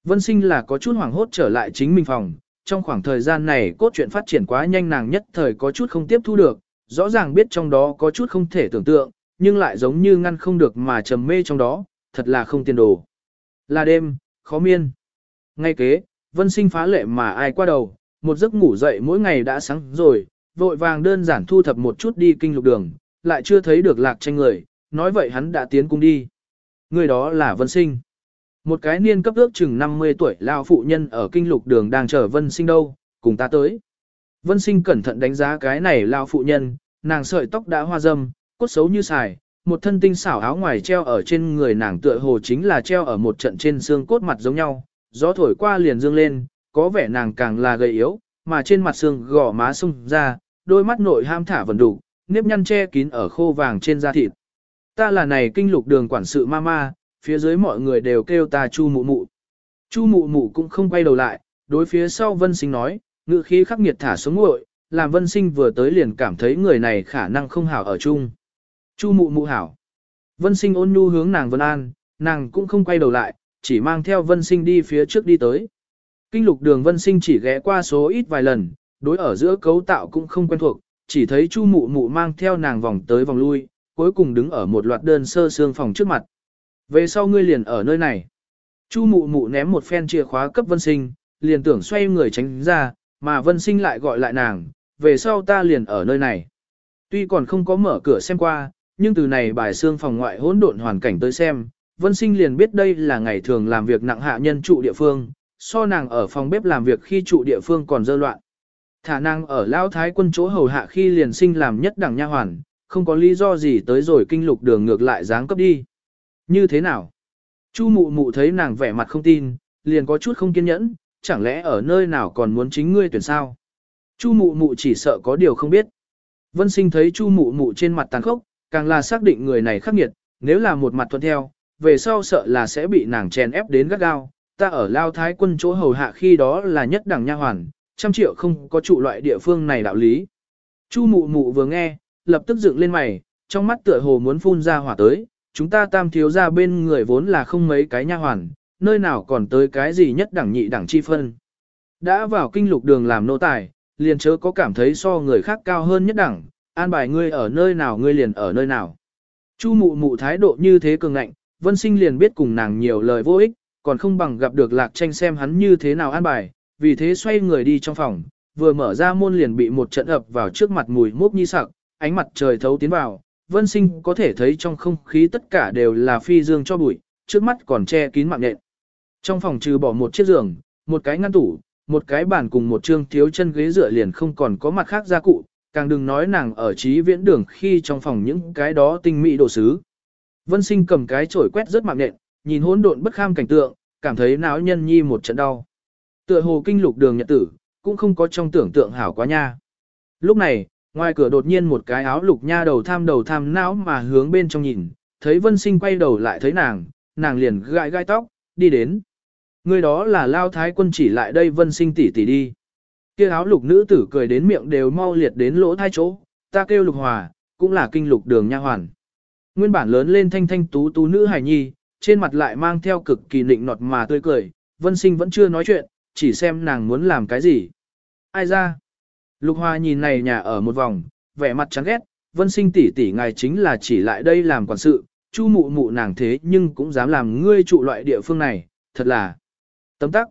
Vân sinh là có chút hoảng hốt trở lại chính mình phòng, trong khoảng thời gian này cốt truyện phát triển quá nhanh nàng nhất thời có chút không tiếp thu được, rõ ràng biết trong đó có chút không thể tưởng tượng, nhưng lại giống như ngăn không được mà trầm mê trong đó, thật là không tiền đồ. Là đêm, khó miên. Ngay kế, vân sinh phá lệ mà ai qua đầu, một giấc ngủ dậy mỗi ngày đã sáng rồi, vội vàng đơn giản thu thập một chút đi kinh lục đường, lại chưa thấy được lạc tranh người, nói vậy hắn đã tiến cung đi. Người đó là vân sinh. Một cái niên cấp ước chừng 50 tuổi lao phụ nhân ở kinh lục đường đang chờ vân sinh đâu, cùng ta tới. Vân sinh cẩn thận đánh giá cái này lao phụ nhân, nàng sợi tóc đã hoa dâm, cốt xấu như xài, một thân tinh xảo áo ngoài treo ở trên người nàng tựa hồ chính là treo ở một trận trên xương cốt mặt giống nhau, gió thổi qua liền dương lên, có vẻ nàng càng là gầy yếu, mà trên mặt xương gò má sung ra, đôi mắt nội ham thả vần đủ, nếp nhăn che kín ở khô vàng trên da thịt. Ta là này kinh lục đường quản sự mama, phía dưới mọi người đều kêu ta chu mụ mụ. Chu mụ mụ cũng không quay đầu lại, đối phía sau vân sinh nói, ngự khí khắc nghiệt thả xuống ngội, làm vân sinh vừa tới liền cảm thấy người này khả năng không hảo ở chung. Chu mụ mụ hảo. Vân sinh ôn nhu hướng nàng vân an, nàng cũng không quay đầu lại, chỉ mang theo vân sinh đi phía trước đi tới. Kinh lục đường vân sinh chỉ ghé qua số ít vài lần, đối ở giữa cấu tạo cũng không quen thuộc, chỉ thấy chu mụ mụ mang theo nàng vòng tới vòng lui, cuối cùng đứng ở một loạt đơn sơ xương phòng trước mặt. Về sau ngươi liền ở nơi này. Chu mụ mụ ném một phen chìa khóa cấp vân sinh, liền tưởng xoay người tránh ra, mà vân sinh lại gọi lại nàng, về sau ta liền ở nơi này. Tuy còn không có mở cửa xem qua, nhưng từ này bài xương phòng ngoại hỗn độn hoàn cảnh tới xem, Vân Sinh liền biết đây là ngày thường làm việc nặng hạ nhân trụ địa phương, so nàng ở phòng bếp làm việc khi trụ địa phương còn dơ loạn. Thả năng ở Lao Thái quân chỗ hầu hạ khi liền sinh làm nhất đẳng nha hoàn, không có lý do gì tới rồi kinh lục đường ngược lại dáng cấp đi. Như thế nào? Chu mụ mụ thấy nàng vẻ mặt không tin, liền có chút không kiên nhẫn, chẳng lẽ ở nơi nào còn muốn chính ngươi tuyển sao? Chu mụ mụ chỉ sợ có điều không biết. Vân sinh thấy chu mụ mụ trên mặt tàn khốc, càng là xác định người này khắc nghiệt, nếu là một mặt thuận theo, về sau sợ là sẽ bị nàng chèn ép đến gắt gao. Ta ở Lao Thái quân chỗ hầu hạ khi đó là nhất đẳng nha hoàn, trăm triệu không có trụ loại địa phương này đạo lý. Chu mụ mụ vừa nghe, lập tức dựng lên mày, trong mắt tựa hồ muốn phun ra hỏa tới, chúng ta tam thiếu ra bên người vốn là không mấy cái nha hoàn, nơi nào còn tới cái gì nhất đẳng nhị đẳng chi phân. Đã vào kinh lục đường làm nô tài, liền chớ có cảm thấy so người khác cao hơn nhất đẳng, an bài ngươi ở nơi nào ngươi liền ở nơi nào. Chu mụ mụ thái độ như thế cường ngạnh, vân sinh liền biết cùng nàng nhiều lời vô ích, còn không bằng gặp được lạc tranh xem hắn như thế nào an bài, vì thế xoay người đi trong phòng, vừa mở ra môn liền bị một trận ập vào trước mặt mùi mốc nhi sặc, ánh mặt trời thấu tiến vào, vân sinh có thể thấy trong không khí tất cả đều là phi dương cho bụi, trước mắt còn che kín mạng nện. Trong phòng trừ bỏ một chiếc giường, một cái ngăn tủ, một cái bàn cùng một trương thiếu chân ghế dựa liền không còn có mặt khác gia cụ, càng đừng nói nàng ở trí viễn đường khi trong phòng những cái đó tinh mỹ đồ sứ. Vân sinh cầm cái chổi quét rất mạng nện, nhìn hỗn độn bất kham cảnh tượng, cảm thấy náo nhân nhi một trận đau. Tựa hồ kinh lục đường nhật tử, cũng không có trong tưởng tượng hảo quá nha. Lúc này, ngoài cửa đột nhiên một cái áo lục nha đầu tham đầu tham não mà hướng bên trong nhìn, thấy vân sinh quay đầu lại thấy nàng, nàng liền gãi gai tóc, đi đến. Người đó là lao thái quân chỉ lại đây vân sinh tỷ tỷ đi. Kia áo lục nữ tử cười đến miệng đều mau liệt đến lỗ thai chỗ, ta kêu lục hòa, cũng là kinh lục đường nha hoàn. Nguyên bản lớn lên thanh thanh tú tú nữ hài nhi, trên mặt lại mang theo cực kỳ nịnh nọt mà tươi cười, vân sinh vẫn chưa nói chuyện, chỉ xem nàng muốn làm cái gì. Ai ra? Lục Hoa nhìn này nhà ở một vòng, vẻ mặt chán ghét, vân sinh tỷ tỷ ngài chính là chỉ lại đây làm quản sự, chu mụ mụ nàng thế nhưng cũng dám làm ngươi trụ loại địa phương này, thật là tấm tắc.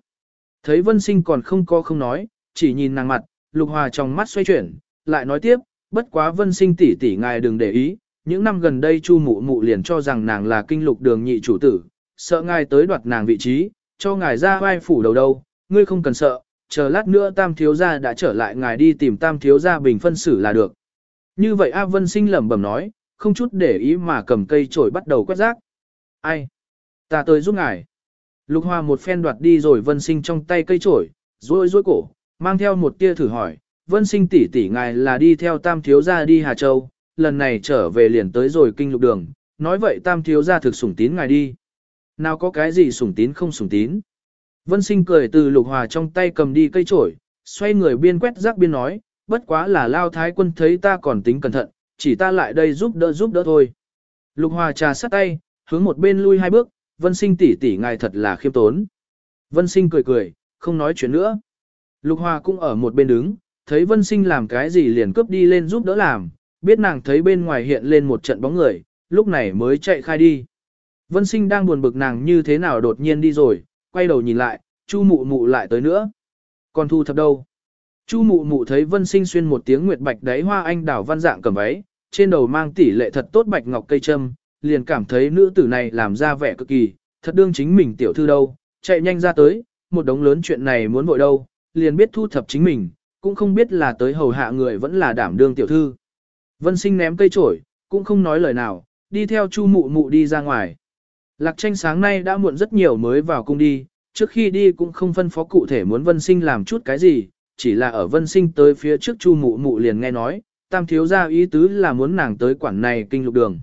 Thấy vân sinh còn không có không nói, chỉ nhìn nàng mặt, lục hòa trong mắt xoay chuyển, lại nói tiếp, bất quá vân sinh tỷ tỷ ngài đừng để ý, những năm gần đây chu mụ mụ liền cho rằng nàng là kinh lục đường nhị chủ tử, sợ ngài tới đoạt nàng vị trí, cho ngài ra vai phủ đầu đâu, ngươi không cần sợ, chờ lát nữa tam thiếu gia đã trở lại ngài đi tìm tam thiếu gia bình phân xử là được. Như vậy A Vân sinh lẩm bẩm nói, không chút để ý mà cầm cây chổi bắt đầu quét rác. Ai? Ta tới giúp ngài. Lục Hoa một phen đoạt đi rồi Vân sinh trong tay cây chổi, rối rối cổ, mang theo một tia thử hỏi, Vân sinh tỷ tỷ ngài là đi theo tam thiếu gia đi Hà Châu, lần này trở về liền tới rồi kinh lục đường, nói vậy tam thiếu gia thực sủng tín ngài đi. Nào có cái gì sủng tín không sủng tín. Vân sinh cười từ lục hòa trong tay cầm đi cây trổi, xoay người biên quét rác biên nói, bất quá là lao thái quân thấy ta còn tính cẩn thận, chỉ ta lại đây giúp đỡ giúp đỡ thôi. Lục hòa trà sát tay, hướng một bên lui hai bước, vân sinh tỉ tỉ ngài thật là khiêm tốn. Vân sinh cười cười, không nói chuyện nữa. Lục hòa cũng ở một bên đứng, thấy vân sinh làm cái gì liền cướp đi lên giúp đỡ làm, biết nàng thấy bên ngoài hiện lên một trận bóng người, lúc này mới chạy khai đi. Vân sinh đang buồn bực nàng như thế nào đột nhiên đi rồi, quay đầu nhìn lại, chu mụ mụ lại tới nữa. Còn thu thập đâu? Chu mụ mụ thấy vân sinh xuyên một tiếng nguyệt bạch đáy hoa anh đảo văn dạng cầm váy, trên đầu mang tỷ lệ thật tốt bạch ngọc cây trâm, liền cảm thấy nữ tử này làm ra vẻ cực kỳ, thật đương chính mình tiểu thư đâu, chạy nhanh ra tới, một đống lớn chuyện này muốn vội đâu, liền biết thu thập chính mình, cũng không biết là tới hầu hạ người vẫn là đảm đương tiểu thư. Vân sinh ném cây chổi, cũng không nói lời nào, đi theo chu mụ mụ đi ra ngoài. Lạc tranh sáng nay đã muộn rất nhiều mới vào cung đi, trước khi đi cũng không phân phó cụ thể muốn vân sinh làm chút cái gì, chỉ là ở vân sinh tới phía trước chu mụ mụ liền nghe nói, tam thiếu gia ý tứ là muốn nàng tới quản này kinh lục đường.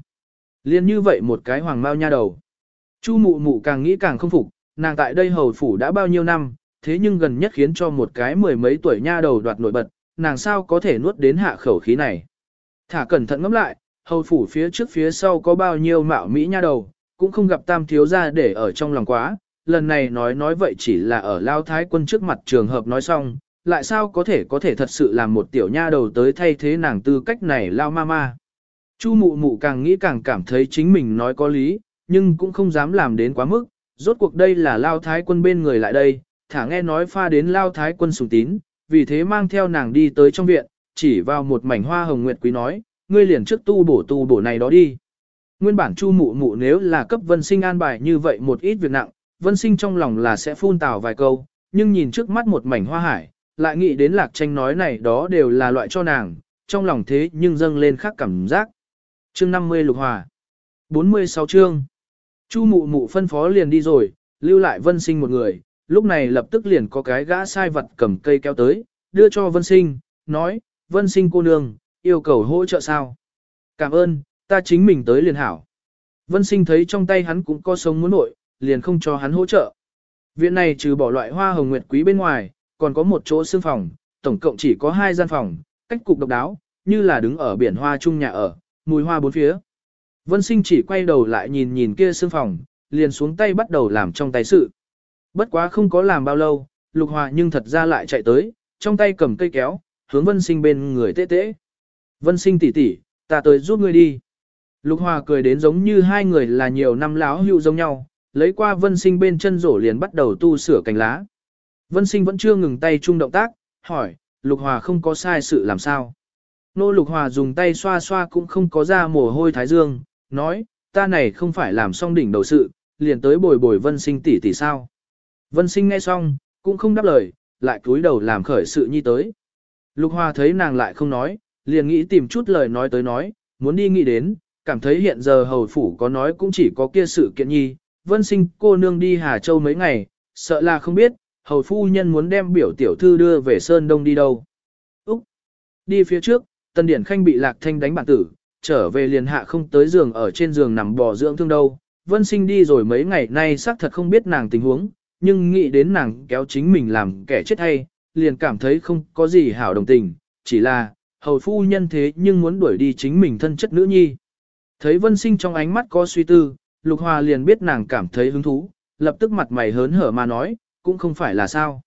Liên như vậy một cái hoàng mao nha đầu. Chu mụ mụ càng nghĩ càng không phục, nàng tại đây hầu phủ đã bao nhiêu năm, thế nhưng gần nhất khiến cho một cái mười mấy tuổi nha đầu đoạt nổi bật, nàng sao có thể nuốt đến hạ khẩu khí này. Thả cẩn thận ngẫm lại, hầu phủ phía trước phía sau có bao nhiêu mạo mỹ nha đầu, cũng không gặp tam thiếu gia để ở trong lòng quá, lần này nói nói vậy chỉ là ở lao thái quân trước mặt trường hợp nói xong, lại sao có thể có thể thật sự làm một tiểu nha đầu tới thay thế nàng tư cách này lao ma ma. Chu mụ mụ càng nghĩ càng cảm thấy chính mình nói có lý, nhưng cũng không dám làm đến quá mức, rốt cuộc đây là lao thái quân bên người lại đây, thả nghe nói pha đến lao thái quân sùng tín, vì thế mang theo nàng đi tới trong viện, chỉ vào một mảnh hoa hồng nguyệt quý nói, ngươi liền trước tu bổ tu bổ này đó đi. Nguyên bản chu mụ mụ nếu là cấp vân sinh an bài như vậy một ít việc nặng, vân sinh trong lòng là sẽ phun tào vài câu, nhưng nhìn trước mắt một mảnh hoa hải, lại nghĩ đến lạc tranh nói này đó đều là loại cho nàng, trong lòng thế nhưng dâng lên khác cảm giác. Chương 50 Lục Hòa 46 chương Chu mụ mụ phân phó liền đi rồi, lưu lại vân sinh một người, lúc này lập tức liền có cái gã sai vật cầm cây kéo tới, đưa cho vân sinh, nói, vân sinh cô nương, yêu cầu hỗ trợ sao? Cảm ơn, ta chính mình tới liền hảo. Vân sinh thấy trong tay hắn cũng có sống muốn nội, liền không cho hắn hỗ trợ. Viện này trừ bỏ loại hoa hồng nguyệt quý bên ngoài, còn có một chỗ xương phòng, tổng cộng chỉ có hai gian phòng, cách cục độc đáo, như là đứng ở biển hoa chung nhà ở, mùi hoa bốn phía. Vân sinh chỉ quay đầu lại nhìn nhìn kia xương phòng, liền xuống tay bắt đầu làm trong tay sự. Bất quá không có làm bao lâu, lục hòa nhưng thật ra lại chạy tới, trong tay cầm cây kéo, hướng vân sinh bên người tê tê. Vân sinh tỷ tỷ, ta tới giúp ngươi đi. Lục hòa cười đến giống như hai người là nhiều năm láo hữu giống nhau, lấy qua vân sinh bên chân rổ liền bắt đầu tu sửa cành lá. Vân sinh vẫn chưa ngừng tay chung động tác, hỏi, lục hòa không có sai sự làm sao. Nô lục hòa dùng tay xoa xoa cũng không có ra mồ hôi thái dương, nói, ta này không phải làm xong đỉnh đầu sự, liền tới bồi bồi vân sinh tỷ tỷ sao. Vân sinh nghe xong, cũng không đáp lời, lại cúi đầu làm khởi sự nhi tới. Lục hòa thấy nàng lại không nói, liền nghĩ tìm chút lời nói tới nói, muốn đi nghĩ đến, cảm thấy hiện giờ hầu phủ có nói cũng chỉ có kia sự kiện nhi, vân sinh cô nương đi Hà Châu mấy ngày, sợ là không biết, hầu phu nhân muốn đem biểu tiểu thư đưa về Sơn Đông đi đâu. Úc! Đi phía trước, Tân Điển Khanh bị Lạc Thanh đánh bản tử, trở về liền hạ không tới giường ở trên giường nằm bò dưỡng thương đâu. Vân sinh đi rồi mấy ngày nay xác thật không biết nàng tình huống, nhưng nghĩ đến nàng kéo chính mình làm kẻ chết hay, liền cảm thấy không có gì hảo đồng tình, chỉ là, hầu phu nhân thế nhưng muốn đuổi đi chính mình thân chất nữ nhi. Thấy vân sinh trong ánh mắt có suy tư, lục hòa liền biết nàng cảm thấy hứng thú, lập tức mặt mày hớn hở mà nói, cũng không phải là sao.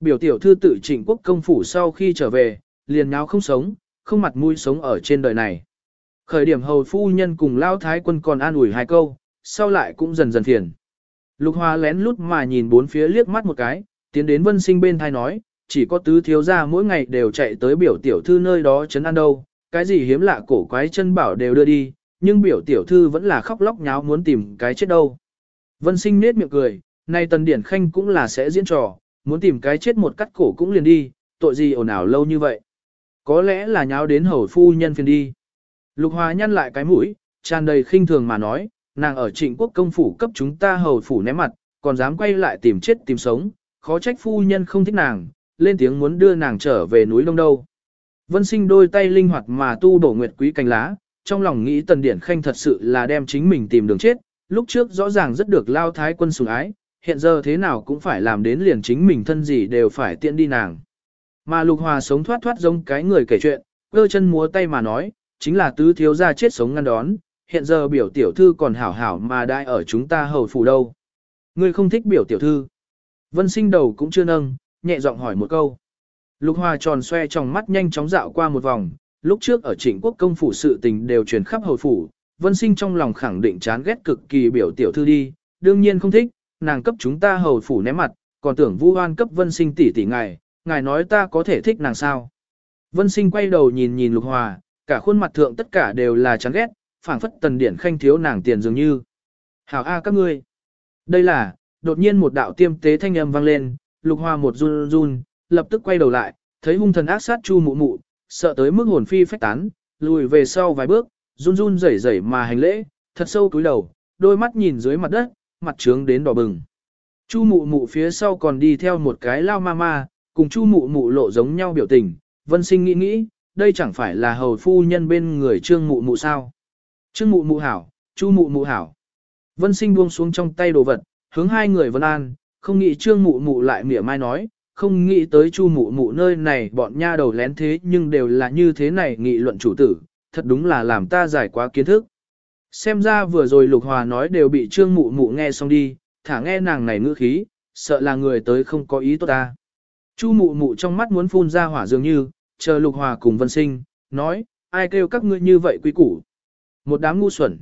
Biểu tiểu thư tự trịnh quốc công phủ sau khi trở về, liền nháo không sống, không mặt mũi sống ở trên đời này. Khởi điểm hầu phu nhân cùng lao thái quân còn an ủi hai câu, sau lại cũng dần dần phiền. Lục Hoa lén lút mà nhìn bốn phía liếc mắt một cái, tiến đến vân sinh bên thai nói, chỉ có tứ thiếu gia mỗi ngày đều chạy tới biểu tiểu thư nơi đó chấn an đâu, cái gì hiếm lạ cổ quái chân bảo đều đưa đi, nhưng biểu tiểu thư vẫn là khóc lóc nháo muốn tìm cái chết đâu. Vân sinh nết miệng cười, nay tần điển khanh cũng là sẽ diễn trò, muốn tìm cái chết một cắt cổ cũng liền đi, tội gì ồn ào lâu như vậy. Có lẽ là nháo đến hầu phu nhân phiền đi. Lục Hoa nhăn lại cái mũi, tràn đầy khinh thường mà nói, nàng ở trịnh quốc công phủ cấp chúng ta hầu phủ ném mặt, còn dám quay lại tìm chết tìm sống, khó trách phu nhân không thích nàng, lên tiếng muốn đưa nàng trở về núi Đông Đâu. Vân sinh đôi tay linh hoạt mà tu đổ nguyệt quý cành lá, trong lòng nghĩ tần điển khanh thật sự là đem chính mình tìm đường chết, lúc trước rõ ràng rất được lao thái quân sủng ái, hiện giờ thế nào cũng phải làm đến liền chính mình thân gì đều phải tiện đi nàng. Mà lục hòa sống thoát thoát giống cái người kể chuyện, cơ chân múa tay mà nói, chính là tứ thiếu gia chết sống ngăn đón, hiện giờ biểu tiểu thư còn hảo hảo mà đại ở chúng ta hầu phủ đâu. Ngươi không thích biểu tiểu thư. Vân sinh đầu cũng chưa nâng, nhẹ giọng hỏi một câu. Lục hòa tròn xoe trong mắt nhanh chóng dạo qua một vòng, lúc trước ở trịnh quốc công phủ sự tình đều truyền khắp hầu phủ, vân sinh trong lòng khẳng định chán ghét cực kỳ biểu tiểu thư đi, đương nhiên không thích, nàng cấp chúng ta hầu phủ ném mặt, còn tưởng vu hoan cấp vân sinh tỷ tỷ ngài, ngài nói ta có thể thích nàng sao. Vân sinh quay đầu nhìn nhìn lục hòa, cả khuôn mặt thượng tất cả đều là chán ghét, phảng phất tần điển khanh thiếu nàng tiền dường như. Hảo A các ngươi. Đây là, đột nhiên một đạo tiêm tế thanh âm vang lên, lục hoa một run run, lập tức quay đầu lại, thấy hung thần ác sát chu mụ mụ, sợ tới mức hồn phi phách tán, lùi về sau vài bước, run run rẩy rẩy mà hành lễ, thật sâu cúi đầu, đôi mắt nhìn dưới mặt đất, mặt trướng đến đỏ bừng. Chu mụ mụ phía sau còn đi theo một cái lao ma ma, cùng chu mụ mụ lộ giống nhau biểu tình, vân sinh nghĩ nghĩ, đây chẳng phải là hầu phu nhân bên người trương mụ mụ sao. Trương mụ mụ hảo, chu mụ mụ hảo. Vân sinh buông xuống trong tay đồ vật, hướng hai người vân an, không nghĩ trương mụ mụ lại mỉa mai nói, không nghĩ tới chu mụ mụ nơi này bọn nha đầu lén thế nhưng đều là như thế này nghị luận chủ tử, thật đúng là làm ta giải quá kiến thức. Xem ra vừa rồi lục hòa nói đều bị trương mụ mụ nghe xong đi, thả nghe nàng này ngữ khí, sợ là người tới không có ý tốt ta. Chu mụ mụ trong mắt muốn phun ra hỏa dường như, chờ lục hòa cùng vân sinh, nói, ai kêu các ngươi như vậy quý củ. Một đám ngu xuẩn.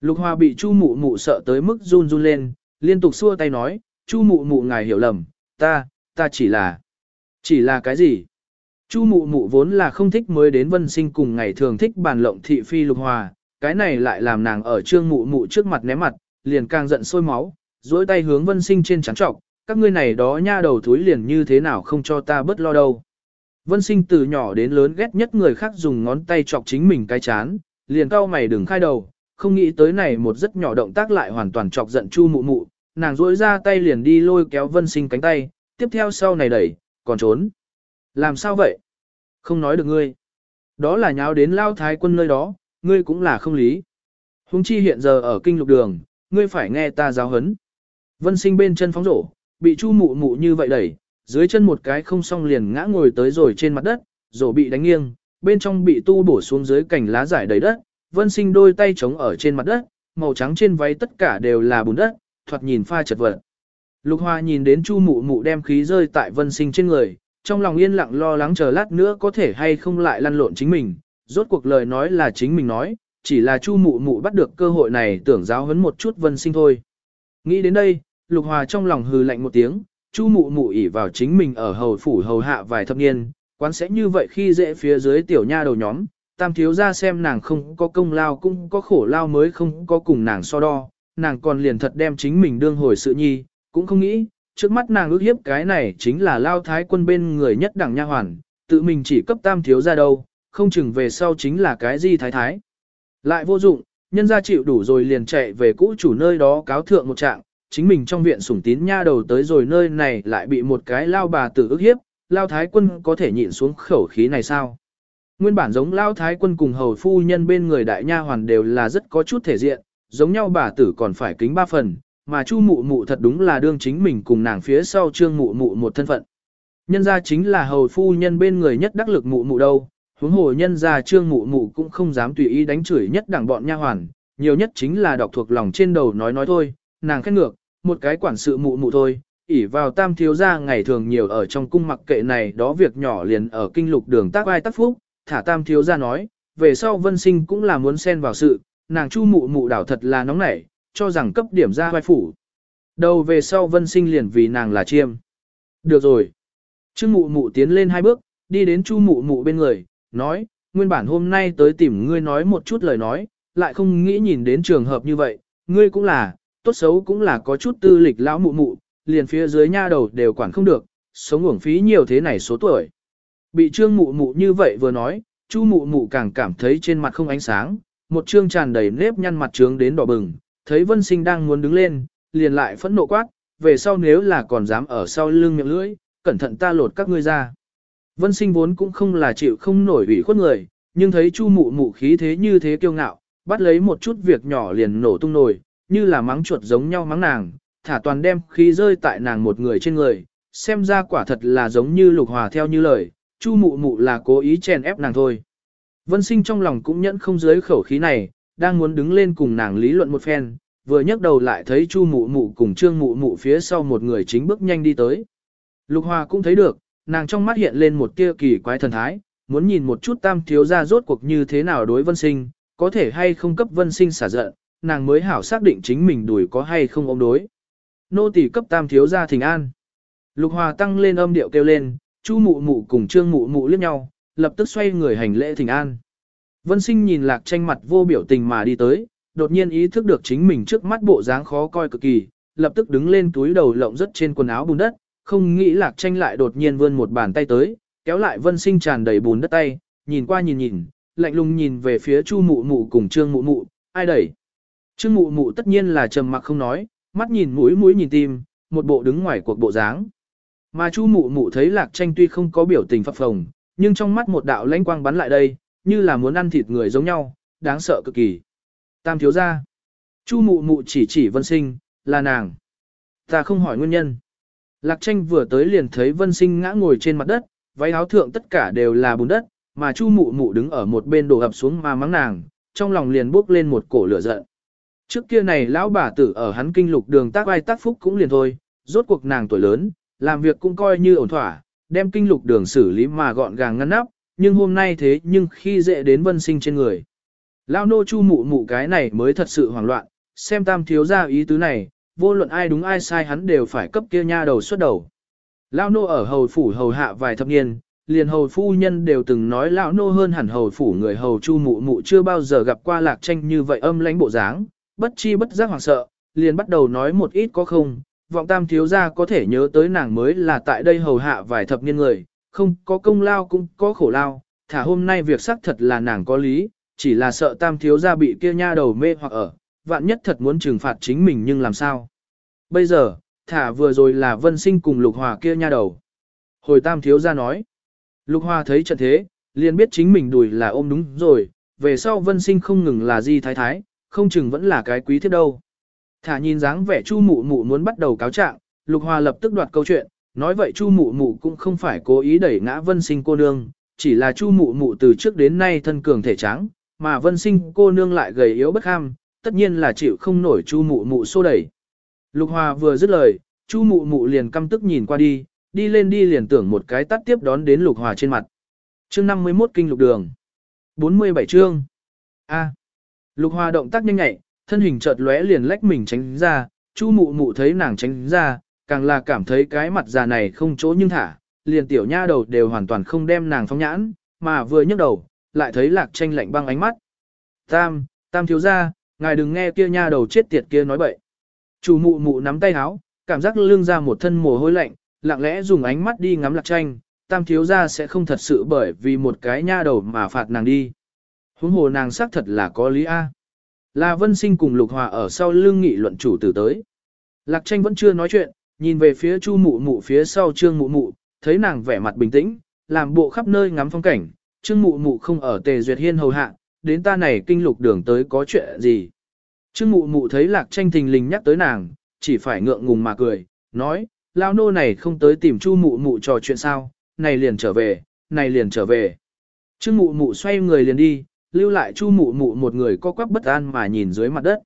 Lục Hoa bị Chu Mụ Mụ sợ tới mức run run lên, liên tục xua tay nói, Chu Mụ Mụ ngài hiểu lầm, ta, ta chỉ là... Chỉ là cái gì? Chu Mụ Mụ vốn là không thích mới đến vân sinh cùng ngày thường thích bàn lộng thị phi Lục hòa, cái này lại làm nàng ở trương mụ mụ trước mặt ném mặt, liền càng giận sôi máu, dối tay hướng vân sinh trên trắng trọc, các ngươi này đó nha đầu thúi liền như thế nào không cho ta bớt lo đâu. Vân sinh từ nhỏ đến lớn ghét nhất người khác dùng ngón tay chọc chính mình cái chán, liền cau mày đừng khai đầu, không nghĩ tới này một rất nhỏ động tác lại hoàn toàn chọc giận chu mụ mụ, nàng duỗi ra tay liền đi lôi kéo vân sinh cánh tay, tiếp theo sau này đẩy, còn trốn. Làm sao vậy? Không nói được ngươi. Đó là nháo đến lao thái quân nơi đó, ngươi cũng là không lý. Hùng chi hiện giờ ở kinh lục đường, ngươi phải nghe ta giáo hấn. Vân sinh bên chân phóng rổ, bị chu mụ mụ như vậy đẩy, dưới chân một cái không xong liền ngã ngồi tới rồi trên mặt đất, rổ bị đánh nghiêng, bên trong bị tu bổ xuống dưới cành lá giải đầy đất, vân sinh đôi tay trống ở trên mặt đất, màu trắng trên váy tất cả đều là bùn đất, thoạt nhìn pha chật vật. Lục Hoa nhìn đến Chu Mụ Mụ đem khí rơi tại Vân Sinh trên người, trong lòng yên lặng lo lắng chờ lát nữa có thể hay không lại lăn lộn chính mình, rốt cuộc lời nói là chính mình nói, chỉ là Chu Mụ Mụ bắt được cơ hội này tưởng giáo huấn một chút Vân Sinh thôi. Nghĩ đến đây, Lục Hoa trong lòng hừ lạnh một tiếng, Chu Mụ Mụ ỉ vào chính mình ở hầu phủ hầu hạ vài thập niên, quán sẽ như vậy khi dễ phía dưới tiểu nha đầu nhóm, tam thiếu ra xem nàng không có công lao cũng có khổ lao mới không có cùng nàng so đo, nàng còn liền thật đem chính mình đương hồi sự nhi, cũng không nghĩ, trước mắt nàng ước hiếp cái này chính là lao thái quân bên người nhất đẳng nha hoàn, tự mình chỉ cấp tam thiếu ra đâu, không chừng về sau chính là cái gì thái thái. Lại vô dụng, nhân gia chịu đủ rồi liền chạy về cũ chủ nơi đó cáo thượng một trạng, chính mình trong viện sủng tín nha đầu tới rồi nơi này lại bị một cái lao bà tử ước hiếp, lao thái quân có thể nhịn xuống khẩu khí này sao? Nguyên bản giống lao thái quân cùng hầu phu nhân bên người đại nha hoàn đều là rất có chút thể diện, giống nhau bà tử còn phải kính ba phần, mà chu mụ mụ thật đúng là đương chính mình cùng nàng phía sau trương mụ mụ một thân phận. Nhân ra chính là hầu phu nhân bên người nhất đắc lực mụ mụ đâu, huống hồ nhân ra trương mụ mụ cũng không dám tùy ý đánh chửi nhất đẳng bọn nha hoàn, nhiều nhất chính là đọc thuộc lòng trên đầu nói nói thôi, nàng khét ngược, một cái quản sự mụ mụ thôi, ỉ vào tam thiếu gia ngày thường nhiều ở trong cung mặc kệ này đó việc nhỏ liền ở kinh lục đường tác vai tác phúc, thả tam thiếu gia nói, về sau vân sinh cũng là muốn xen vào sự, nàng chu mụ mụ đảo thật là nóng nảy, cho rằng cấp điểm ra vai phủ. Đầu về sau vân sinh liền vì nàng là chiêm. Được rồi. Trương mụ mụ tiến lên hai bước, đi đến chu mụ mụ bên người, nói, nguyên bản hôm nay tới tìm ngươi nói một chút lời nói, lại không nghĩ nhìn đến trường hợp như vậy, ngươi cũng là, tốt xấu cũng là có chút tư lịch lão mụ mụ, liền phía dưới nha đầu đều quản không được, sống uổng phí nhiều thế này số tuổi. Bị trương mụ mụ như vậy vừa nói, chu mụ mụ càng cảm thấy trên mặt không ánh sáng, một trương tràn đầy nếp nhăn mặt trướng đến đỏ bừng, thấy vân sinh đang muốn đứng lên, liền lại phẫn nộ quát, về sau nếu là còn dám ở sau lưng miệng lưỡi, cẩn thận ta lột các ngươi ra. Vân sinh vốn cũng không là chịu không nổi ủy khuất người, nhưng thấy chu mụ mụ khí thế như thế kiêu ngạo, bắt lấy một chút việc nhỏ liền nổ tung nổi, như là mắng chuột giống nhau mắng nàng, thả toàn đem khí rơi tại nàng một người trên người, xem ra quả thật là giống như lục hòa theo như lời, chu mụ mụ là cố ý chèn ép nàng thôi. Vân sinh trong lòng cũng nhẫn không dưới khẩu khí này, đang muốn đứng lên cùng nàng lý luận một phen, vừa nhấc đầu lại thấy chu mụ mụ cùng trương mụ mụ phía sau một người chính bước nhanh đi tới. Lục hòa cũng thấy được, nàng trong mắt hiện lên một tia kỳ quái thần thái, muốn nhìn một chút tam thiếu gia rốt cuộc như thế nào đối vân sinh, có thể hay không cấp vân sinh xả giận, nàng mới hảo xác định chính mình đuổi có hay không ôm đối. Nô tỳ cấp tam thiếu gia thỉnh an. Lục Hòa tăng lên âm điệu kêu lên, Chu mụ mụ cùng trương mụ mụ liếc nhau, lập tức xoay người hành lễ thỉnh an. Vân sinh nhìn lạc tranh mặt vô biểu tình mà đi tới, đột nhiên ý thức được chính mình trước mắt bộ dáng khó coi cực kỳ, lập tức đứng lên túi đầu lộng rất trên quần áo bùn đất, không nghĩ lạc tranh lại đột nhiên vươn một bàn tay tới, kéo lại vân sinh tràn đầy bùn đất tay, nhìn qua nhìn nhìn, lạnh lùng nhìn về phía chu mụ mụ cùng trương mụ mụ, ai đẩy. Trương mụ mụ tất nhiên là trầm mặc không nói, mắt nhìn mũi mũi nhìn tim, một bộ đứng ngoài cuộc bộ dáng. Mà chu mụ mụ thấy lạc tranh tuy không có biểu tình phập phồng, nhưng trong mắt một đạo lãnh quang bắn lại đây, như là muốn ăn thịt người giống nhau, đáng sợ cực kỳ. Tam thiếu gia. Chu mụ mụ chỉ chỉ vân sinh, là nàng. Ta không hỏi nguyên nhân. Lạc tranh vừa tới liền thấy vân sinh ngã ngồi trên mặt đất, váy áo thượng tất cả đều là bùn đất, mà chu mụ mụ đứng ở một bên đổ ập xuống mà mắng nàng, trong lòng liền bốc lên một cổ lửa giận. Trước kia này lão bà tử ở hắn kinh lục đường tác vai tác phúc cũng liền thôi, rốt cuộc nàng tuổi lớn, làm việc cũng coi như ổn thỏa, đem kinh lục đường xử lý mà gọn gàng ngăn nắp, nhưng hôm nay thế nhưng khi dễ đến vân sinh trên người. Lão nô chu mụ mụ cái này mới thật sự hoảng loạn, xem tam thiếu ra ý tứ này, vô luận ai đúng ai sai hắn đều phải cấp kia nha đầu xuất đầu. Lão nô ở hầu phủ hầu hạ vài thập niên, liền hầu phu nhân đều từng nói lão nô hơn hẳn hầu phủ người hầu chu mụ mụ chưa bao giờ gặp qua lạc tranh như vậy âm lãnh bộ dáng, bất chi bất giác hoảng sợ, liền bắt đầu nói một ít có không, vọng tam thiếu gia có thể nhớ tới nàng mới là tại đây hầu hạ vài thập niên người, không có công lao cũng có khổ lao, thả hôm nay việc xác thật là nàng có lý, chỉ là sợ tam thiếu gia bị kia nha đầu mê hoặc ở, vạn nhất thật muốn trừng phạt chính mình nhưng làm sao. Bây giờ, thả vừa rồi là vân sinh cùng lục hòa kia nha đầu. Hồi tam thiếu gia nói, lục hòa thấy trận thế, liền biết chính mình đùi là ôm đúng rồi, về sau vân sinh không ngừng là di thái thái, không chừng vẫn là cái quý thiết đâu. Thả nhìn dáng vẻ chu mụ mụ muốn bắt đầu cáo trạng, lục hòa lập tức đoạt câu chuyện, nói vậy chu mụ mụ cũng không phải cố ý đẩy ngã vân sinh cô nương, chỉ là chu mụ mụ từ trước đến nay thân cường thể trắng, mà vân sinh cô nương lại gầy yếu bất ham, tất nhiên là chịu không nổi chu mụ mụ xô đẩy. Lục Hòa vừa dứt lời, chu mụ mụ liền căm tức nhìn qua đi, đi lên đi liền tưởng một cái tắt tiếp đón đến Lục Hòa trên mặt. Chương 51 kinh lục đường. 47 chương. A. Lục Hòa động tác nhanh nhạy, thân hình chợt lóe liền lách mình tránh ra, chu mụ mụ thấy nàng tránh ra, càng là cảm thấy cái mặt già này không chỗ nhưng thả, liền tiểu nha đầu đều hoàn toàn không đem nàng phóng nhãn, mà vừa nhấc đầu, lại thấy lạc tranh lạnh băng ánh mắt. Tam, tam thiếu ra, ngài đừng nghe kia nha đầu chết tiệt kia nói bậy. Chủ mụ mụ nắm tay háo, cảm giác lưng ra một thân mồ hôi lạnh, lặng lẽ dùng ánh mắt đi ngắm lạc tranh, tam thiếu ra sẽ không thật sự bởi vì một cái nha đầu mà phạt nàng đi. Huống hồ nàng xác thật là có lý A. Là vân sinh cùng lục hòa ở sau lưng nghị luận chủ tử tới. Lạc tranh vẫn chưa nói chuyện, nhìn về phía chu mụ mụ phía sau trương mụ mụ, thấy nàng vẻ mặt bình tĩnh, làm bộ khắp nơi ngắm phong cảnh, Trương Mụ Mụ không ở Tề Duyệt Hiên hầu hạ, đến ta này kinh lục đường tới có chuyện gì. Trương Mụ Mụ thấy Lạc Tranh thình lình nhắc tới nàng, chỉ phải ngượng ngùng mà cười, nói, lao nô này không tới tìm Chu Mụ Mụ trò chuyện sao, này liền trở về, này liền trở về. Trương Mụ Mụ xoay người liền đi, lưu lại Chu Mụ Mụ một người co quắp bất an mà nhìn dưới mặt đất.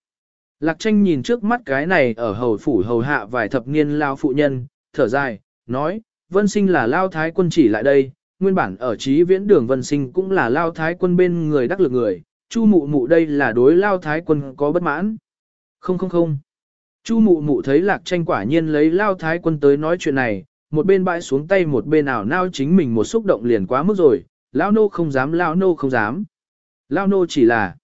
Lạc Tranh nhìn trước mắt cái này ở hầu phủ hầu hạ vài thập niên lao phụ nhân, thở dài, nói, Vân Sinh là lao thái quân chỉ lại đây, nguyên bản ở trí viễn đường Vân Sinh cũng là lao thái quân bên người đắc lực người, Chu mụ mụ đây là đối lao thái quân có bất mãn. Không không không. Chu mụ mụ thấy lạc tranh quả nhiên lấy lao thái quân tới nói chuyện này, một bên bãi xuống tay một bên ảo nao chính mình một xúc động liền quá mức rồi, lao nô không dám lao nô không dám. Lao nô chỉ là,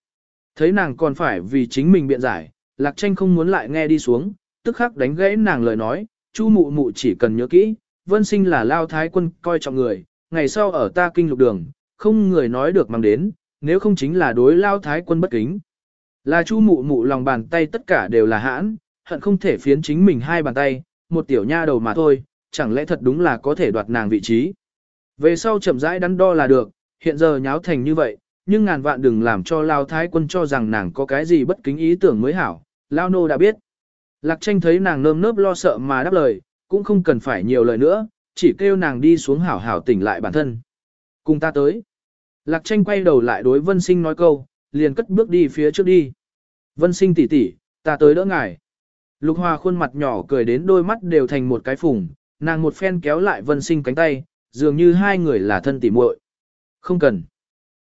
thấy nàng còn phải vì chính mình biện giải, lạc tranh không muốn lại nghe đi xuống, tức khắc đánh gãy nàng lời nói, chu mụ mụ chỉ cần nhớ kỹ, vân sinh là lao thái quân coi trọng người, ngày sau ở ta kinh lục đường, không người nói được mang đến, nếu không chính là đối lao thái quân bất kính. Là chu mụ mụ lòng bàn tay tất cả đều là hãn, hận không thể phiến chính mình hai bàn tay, một tiểu nha đầu mà thôi, chẳng lẽ thật đúng là có thể đoạt nàng vị trí. Về sau chậm rãi đắn đo là được, hiện giờ nháo thành như vậy, nhưng ngàn vạn đừng làm cho lao thái quân cho rằng nàng có cái gì bất kính ý tưởng mới hảo, lao nô đã biết. Lạc tranh thấy nàng nơm nớp lo sợ mà đáp lời, cũng không cần phải nhiều lời nữa, chỉ kêu nàng đi xuống hảo hảo tỉnh lại bản thân. Cùng ta tới. Lạc tranh quay đầu lại đối vân sinh nói câu, liền cất bước đi phía trước đi. Vân sinh tỷ tỷ, ta tới đỡ ngài. Lục Hoa khuôn mặt nhỏ cười đến đôi mắt đều thành một cái phùng, nàng một phen kéo lại vân sinh cánh tay, dường như hai người là thân tỉ muội. Không cần.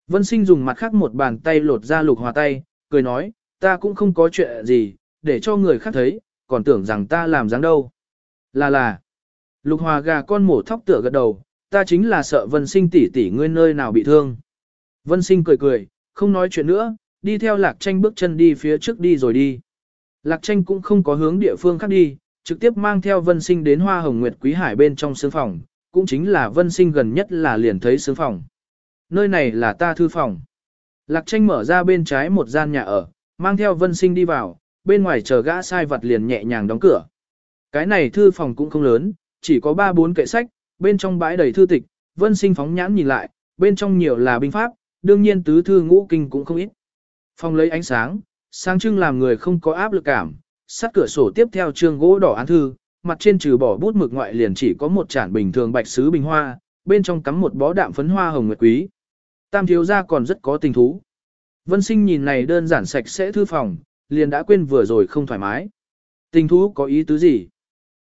Vân sinh dùng mặt khác một bàn tay lột ra lục hòa tay, cười nói, ta cũng không có chuyện gì, để cho người khác thấy, còn tưởng rằng ta làm dáng đâu. Là là. Lục hòa gà con mổ thóc tựa gật đầu, ta chính là sợ vân sinh tỷ tỷ ngươi nơi nào bị thương. Vân sinh cười cười, không nói chuyện nữa, đi theo lạc tranh bước chân đi phía trước đi rồi đi. Lạc tranh cũng không có hướng địa phương khác đi, trực tiếp mang theo vân sinh đến hoa hồng nguyệt quý hải bên trong sương phòng, cũng chính là vân sinh gần nhất là liền thấy sương phòng. Nơi này là ta thư phòng. Lạc tranh mở ra bên trái một gian nhà ở, mang theo vân sinh đi vào, bên ngoài chờ gã sai vật liền nhẹ nhàng đóng cửa. Cái này thư phòng cũng không lớn, chỉ có 3-4 kệ sách, bên trong bãi đầy thư tịch, vân sinh phóng nhãn nhìn lại, bên trong nhiều là binh pháp, đương nhiên tứ thư ngũ kinh cũng không ít. Phòng lấy ánh sáng, sáng trưng làm người không có áp lực cảm, sát cửa sổ tiếp theo trương gỗ đỏ án thư, mặt trên trừ bỏ bút mực ngoại liền chỉ có một chản bình thường bạch sứ bình hoa, bên trong cắm một bó đạm phấn hoa hồng nguyệt quý. Tam thiếu gia còn rất có tình thú. Vân sinh nhìn này đơn giản sạch sẽ thư phòng, liền đã quên vừa rồi không thoải mái. Tình thú có ý tứ gì?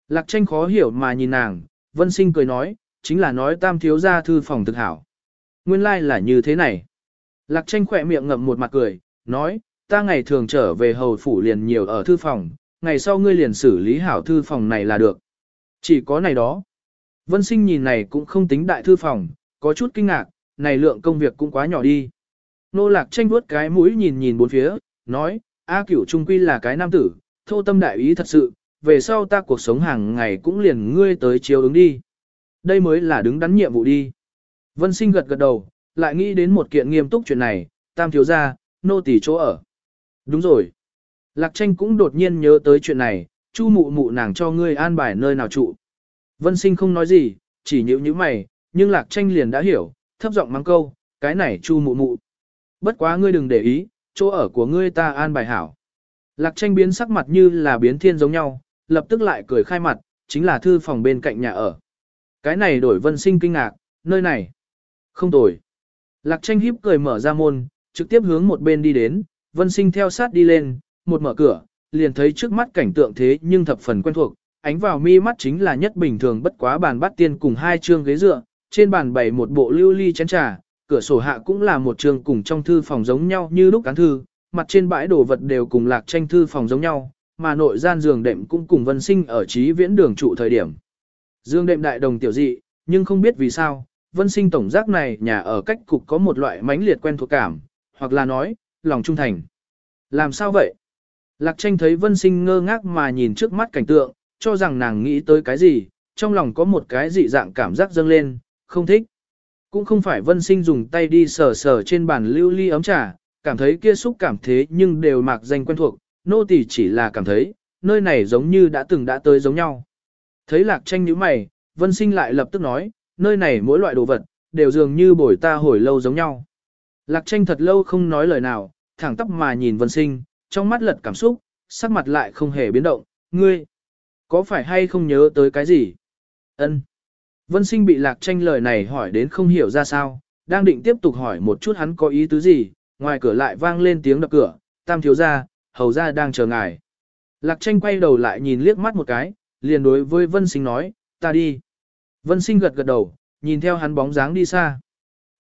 Lạc tranh khó hiểu mà nhìn nàng, vân sinh cười nói, chính là nói tam thiếu gia thư phòng thực hảo. Nguyên lai like là như thế này. Lạc tranh khỏe miệng ngậm một mặt cười, nói, ta ngày thường trở về hầu phủ liền nhiều ở thư phòng, ngày sau ngươi liền xử lý hảo thư phòng này là được. Chỉ có này đó. Vân sinh nhìn này cũng không tính đại thư phòng, có chút kinh ngạc, này lượng công việc cũng quá nhỏ đi. Nô lạc tranh vuốt cái mũi nhìn nhìn bốn phía, nói, A cửu trung quy là cái nam tử, thô tâm đại ý thật sự, về sau ta cuộc sống hàng ngày cũng liền ngươi tới chiếu ứng đi. Đây mới là đứng đắn nhiệm vụ đi. Vân sinh gật gật đầu, lại nghĩ đến một kiện nghiêm túc chuyện này, tam thiếu gia, nô tỳ chỗ ở. Đúng rồi. Lạc tranh cũng đột nhiên nhớ tới chuyện này, chu mụ mụ nàng cho ngươi an bài nơi nào trụ. Vân sinh không nói gì, chỉ nhíu nhíu mày, nhưng lạc tranh liền đã hiểu, thấp giọng mắng câu, cái này chu mụ mụ. Bất quá ngươi đừng để ý, chỗ ở của ngươi ta an bài hảo. Lạc tranh biến sắc mặt như là biến thiên giống nhau, lập tức lại cười khai mặt, chính là thư phòng bên cạnh nhà ở. Cái này đổi vân sinh kinh ngạc, nơi này. Không tồi. Lạc tranh híp cười mở ra môn, trực tiếp hướng một bên đi đến, vân sinh theo sát đi lên, một mở cửa, liền thấy trước mắt cảnh tượng thế nhưng thập phần quen thuộc, ánh vào mi mắt chính là nhất bình thường bất quá bàn bát tiên cùng hai chương ghế dựa, trên bàn bày một bộ lưu ly chén trà, cửa sổ hạ cũng là một trường cùng trong thư phòng giống nhau như lúc cán thư, mặt trên bãi đồ vật đều cùng lạc tranh thư phòng giống nhau, mà nội gian giường đệm cũng cùng vân sinh ở trí viễn đường trụ thời điểm. Dương đệm đại đồng tiểu dị, nhưng không biết vì sao, vân sinh tổng giác này nhà ở cách cục có một loại mãnh liệt quen thuộc cảm, hoặc là nói, lòng trung thành. Làm sao vậy? Lạc tranh thấy vân sinh ngơ ngác mà nhìn trước mắt cảnh tượng, cho rằng nàng nghĩ tới cái gì, trong lòng có một cái dị dạng cảm giác dâng lên, không thích. Cũng không phải vân sinh dùng tay đi sờ sờ trên bàn lưu ly ấm trà, cảm thấy kia xúc cảm thế nhưng đều mạc danh quen thuộc, nô tỳ chỉ là cảm thấy, nơi này giống như đã từng đã tới giống nhau. Thấy lạc tranh như mày, vân sinh lại lập tức nói, nơi này mỗi loại đồ vật, đều dường như bồi ta hồi lâu giống nhau. Lạc tranh thật lâu không nói lời nào, thẳng tắp mà nhìn vân sinh, trong mắt lật cảm xúc, sắc mặt lại không hề biến động, ngươi, có phải hay không nhớ tới cái gì? Ân. Vân sinh bị lạc tranh lời này hỏi đến không hiểu ra sao, đang định tiếp tục hỏi một chút hắn có ý tứ gì, ngoài cửa lại vang lên tiếng đập cửa, tam thiếu gia, hầu gia đang chờ ngài. Lạc tranh quay đầu lại nhìn liếc mắt một cái, liền đối với vân sinh nói, ta đi. Vân sinh gật gật đầu, nhìn theo hắn bóng dáng đi xa.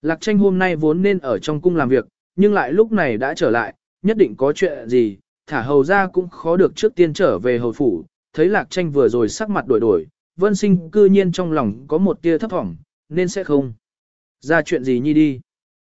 Lạc tranh hôm nay vốn nên ở trong cung làm việc, nhưng lại lúc này đã trở lại, nhất định có chuyện gì, thả hầu ra cũng khó được trước tiên trở về hầu phủ, thấy lạc tranh vừa rồi sắc mặt đổi đổi, vân sinh cư nhiên trong lòng có một tia thấp thỏm, nên sẽ không. Ra chuyện gì nhi đi.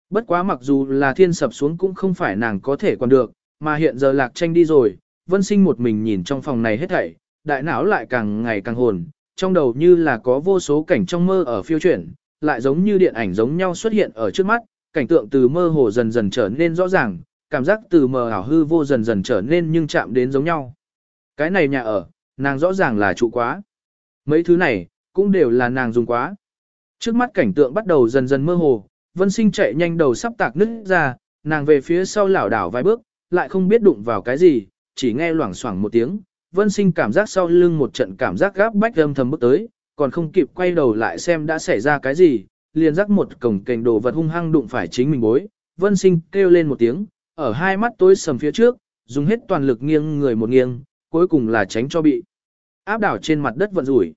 Bất quá mặc dù là thiên sập xuống cũng không phải nàng có thể còn được, mà hiện giờ lạc tranh đi rồi, vân sinh một mình nhìn trong phòng này hết thảy, đại não lại càng ngày càng hồn, trong đầu như là có vô số cảnh trong mơ ở phiêu chuyển, lại giống như điện ảnh giống nhau xuất hiện ở trước mắt, cảnh tượng từ mơ hồ dần dần trở nên rõ ràng, cảm giác từ mờ ảo hư vô dần dần trở nên nhưng chạm đến giống nhau. Cái này nhà ở, nàng rõ ràng là trụ quá. Mấy thứ này, cũng đều là nàng dùng quá. Trước mắt cảnh tượng bắt đầu dần dần mơ hồ, vân sinh chạy nhanh đầu sắp tạc nứt ra, nàng về phía sau lảo đảo vài bước, lại không biết đụng vào cái gì, chỉ nghe loảng xoảng một tiếng, vân sinh cảm giác sau lưng một trận cảm giác gáp bách âm thầm bước tới, còn không kịp quay đầu lại xem đã xảy ra cái gì, liền rắc một cổng kềnh đồ vật hung hăng đụng phải chính mình bối, vân sinh kêu lên một tiếng, ở hai mắt tối sầm phía trước, dùng hết toàn lực nghiêng người một nghiêng, cuối cùng là tránh cho bị áp đảo trên mặt đất vận rủi.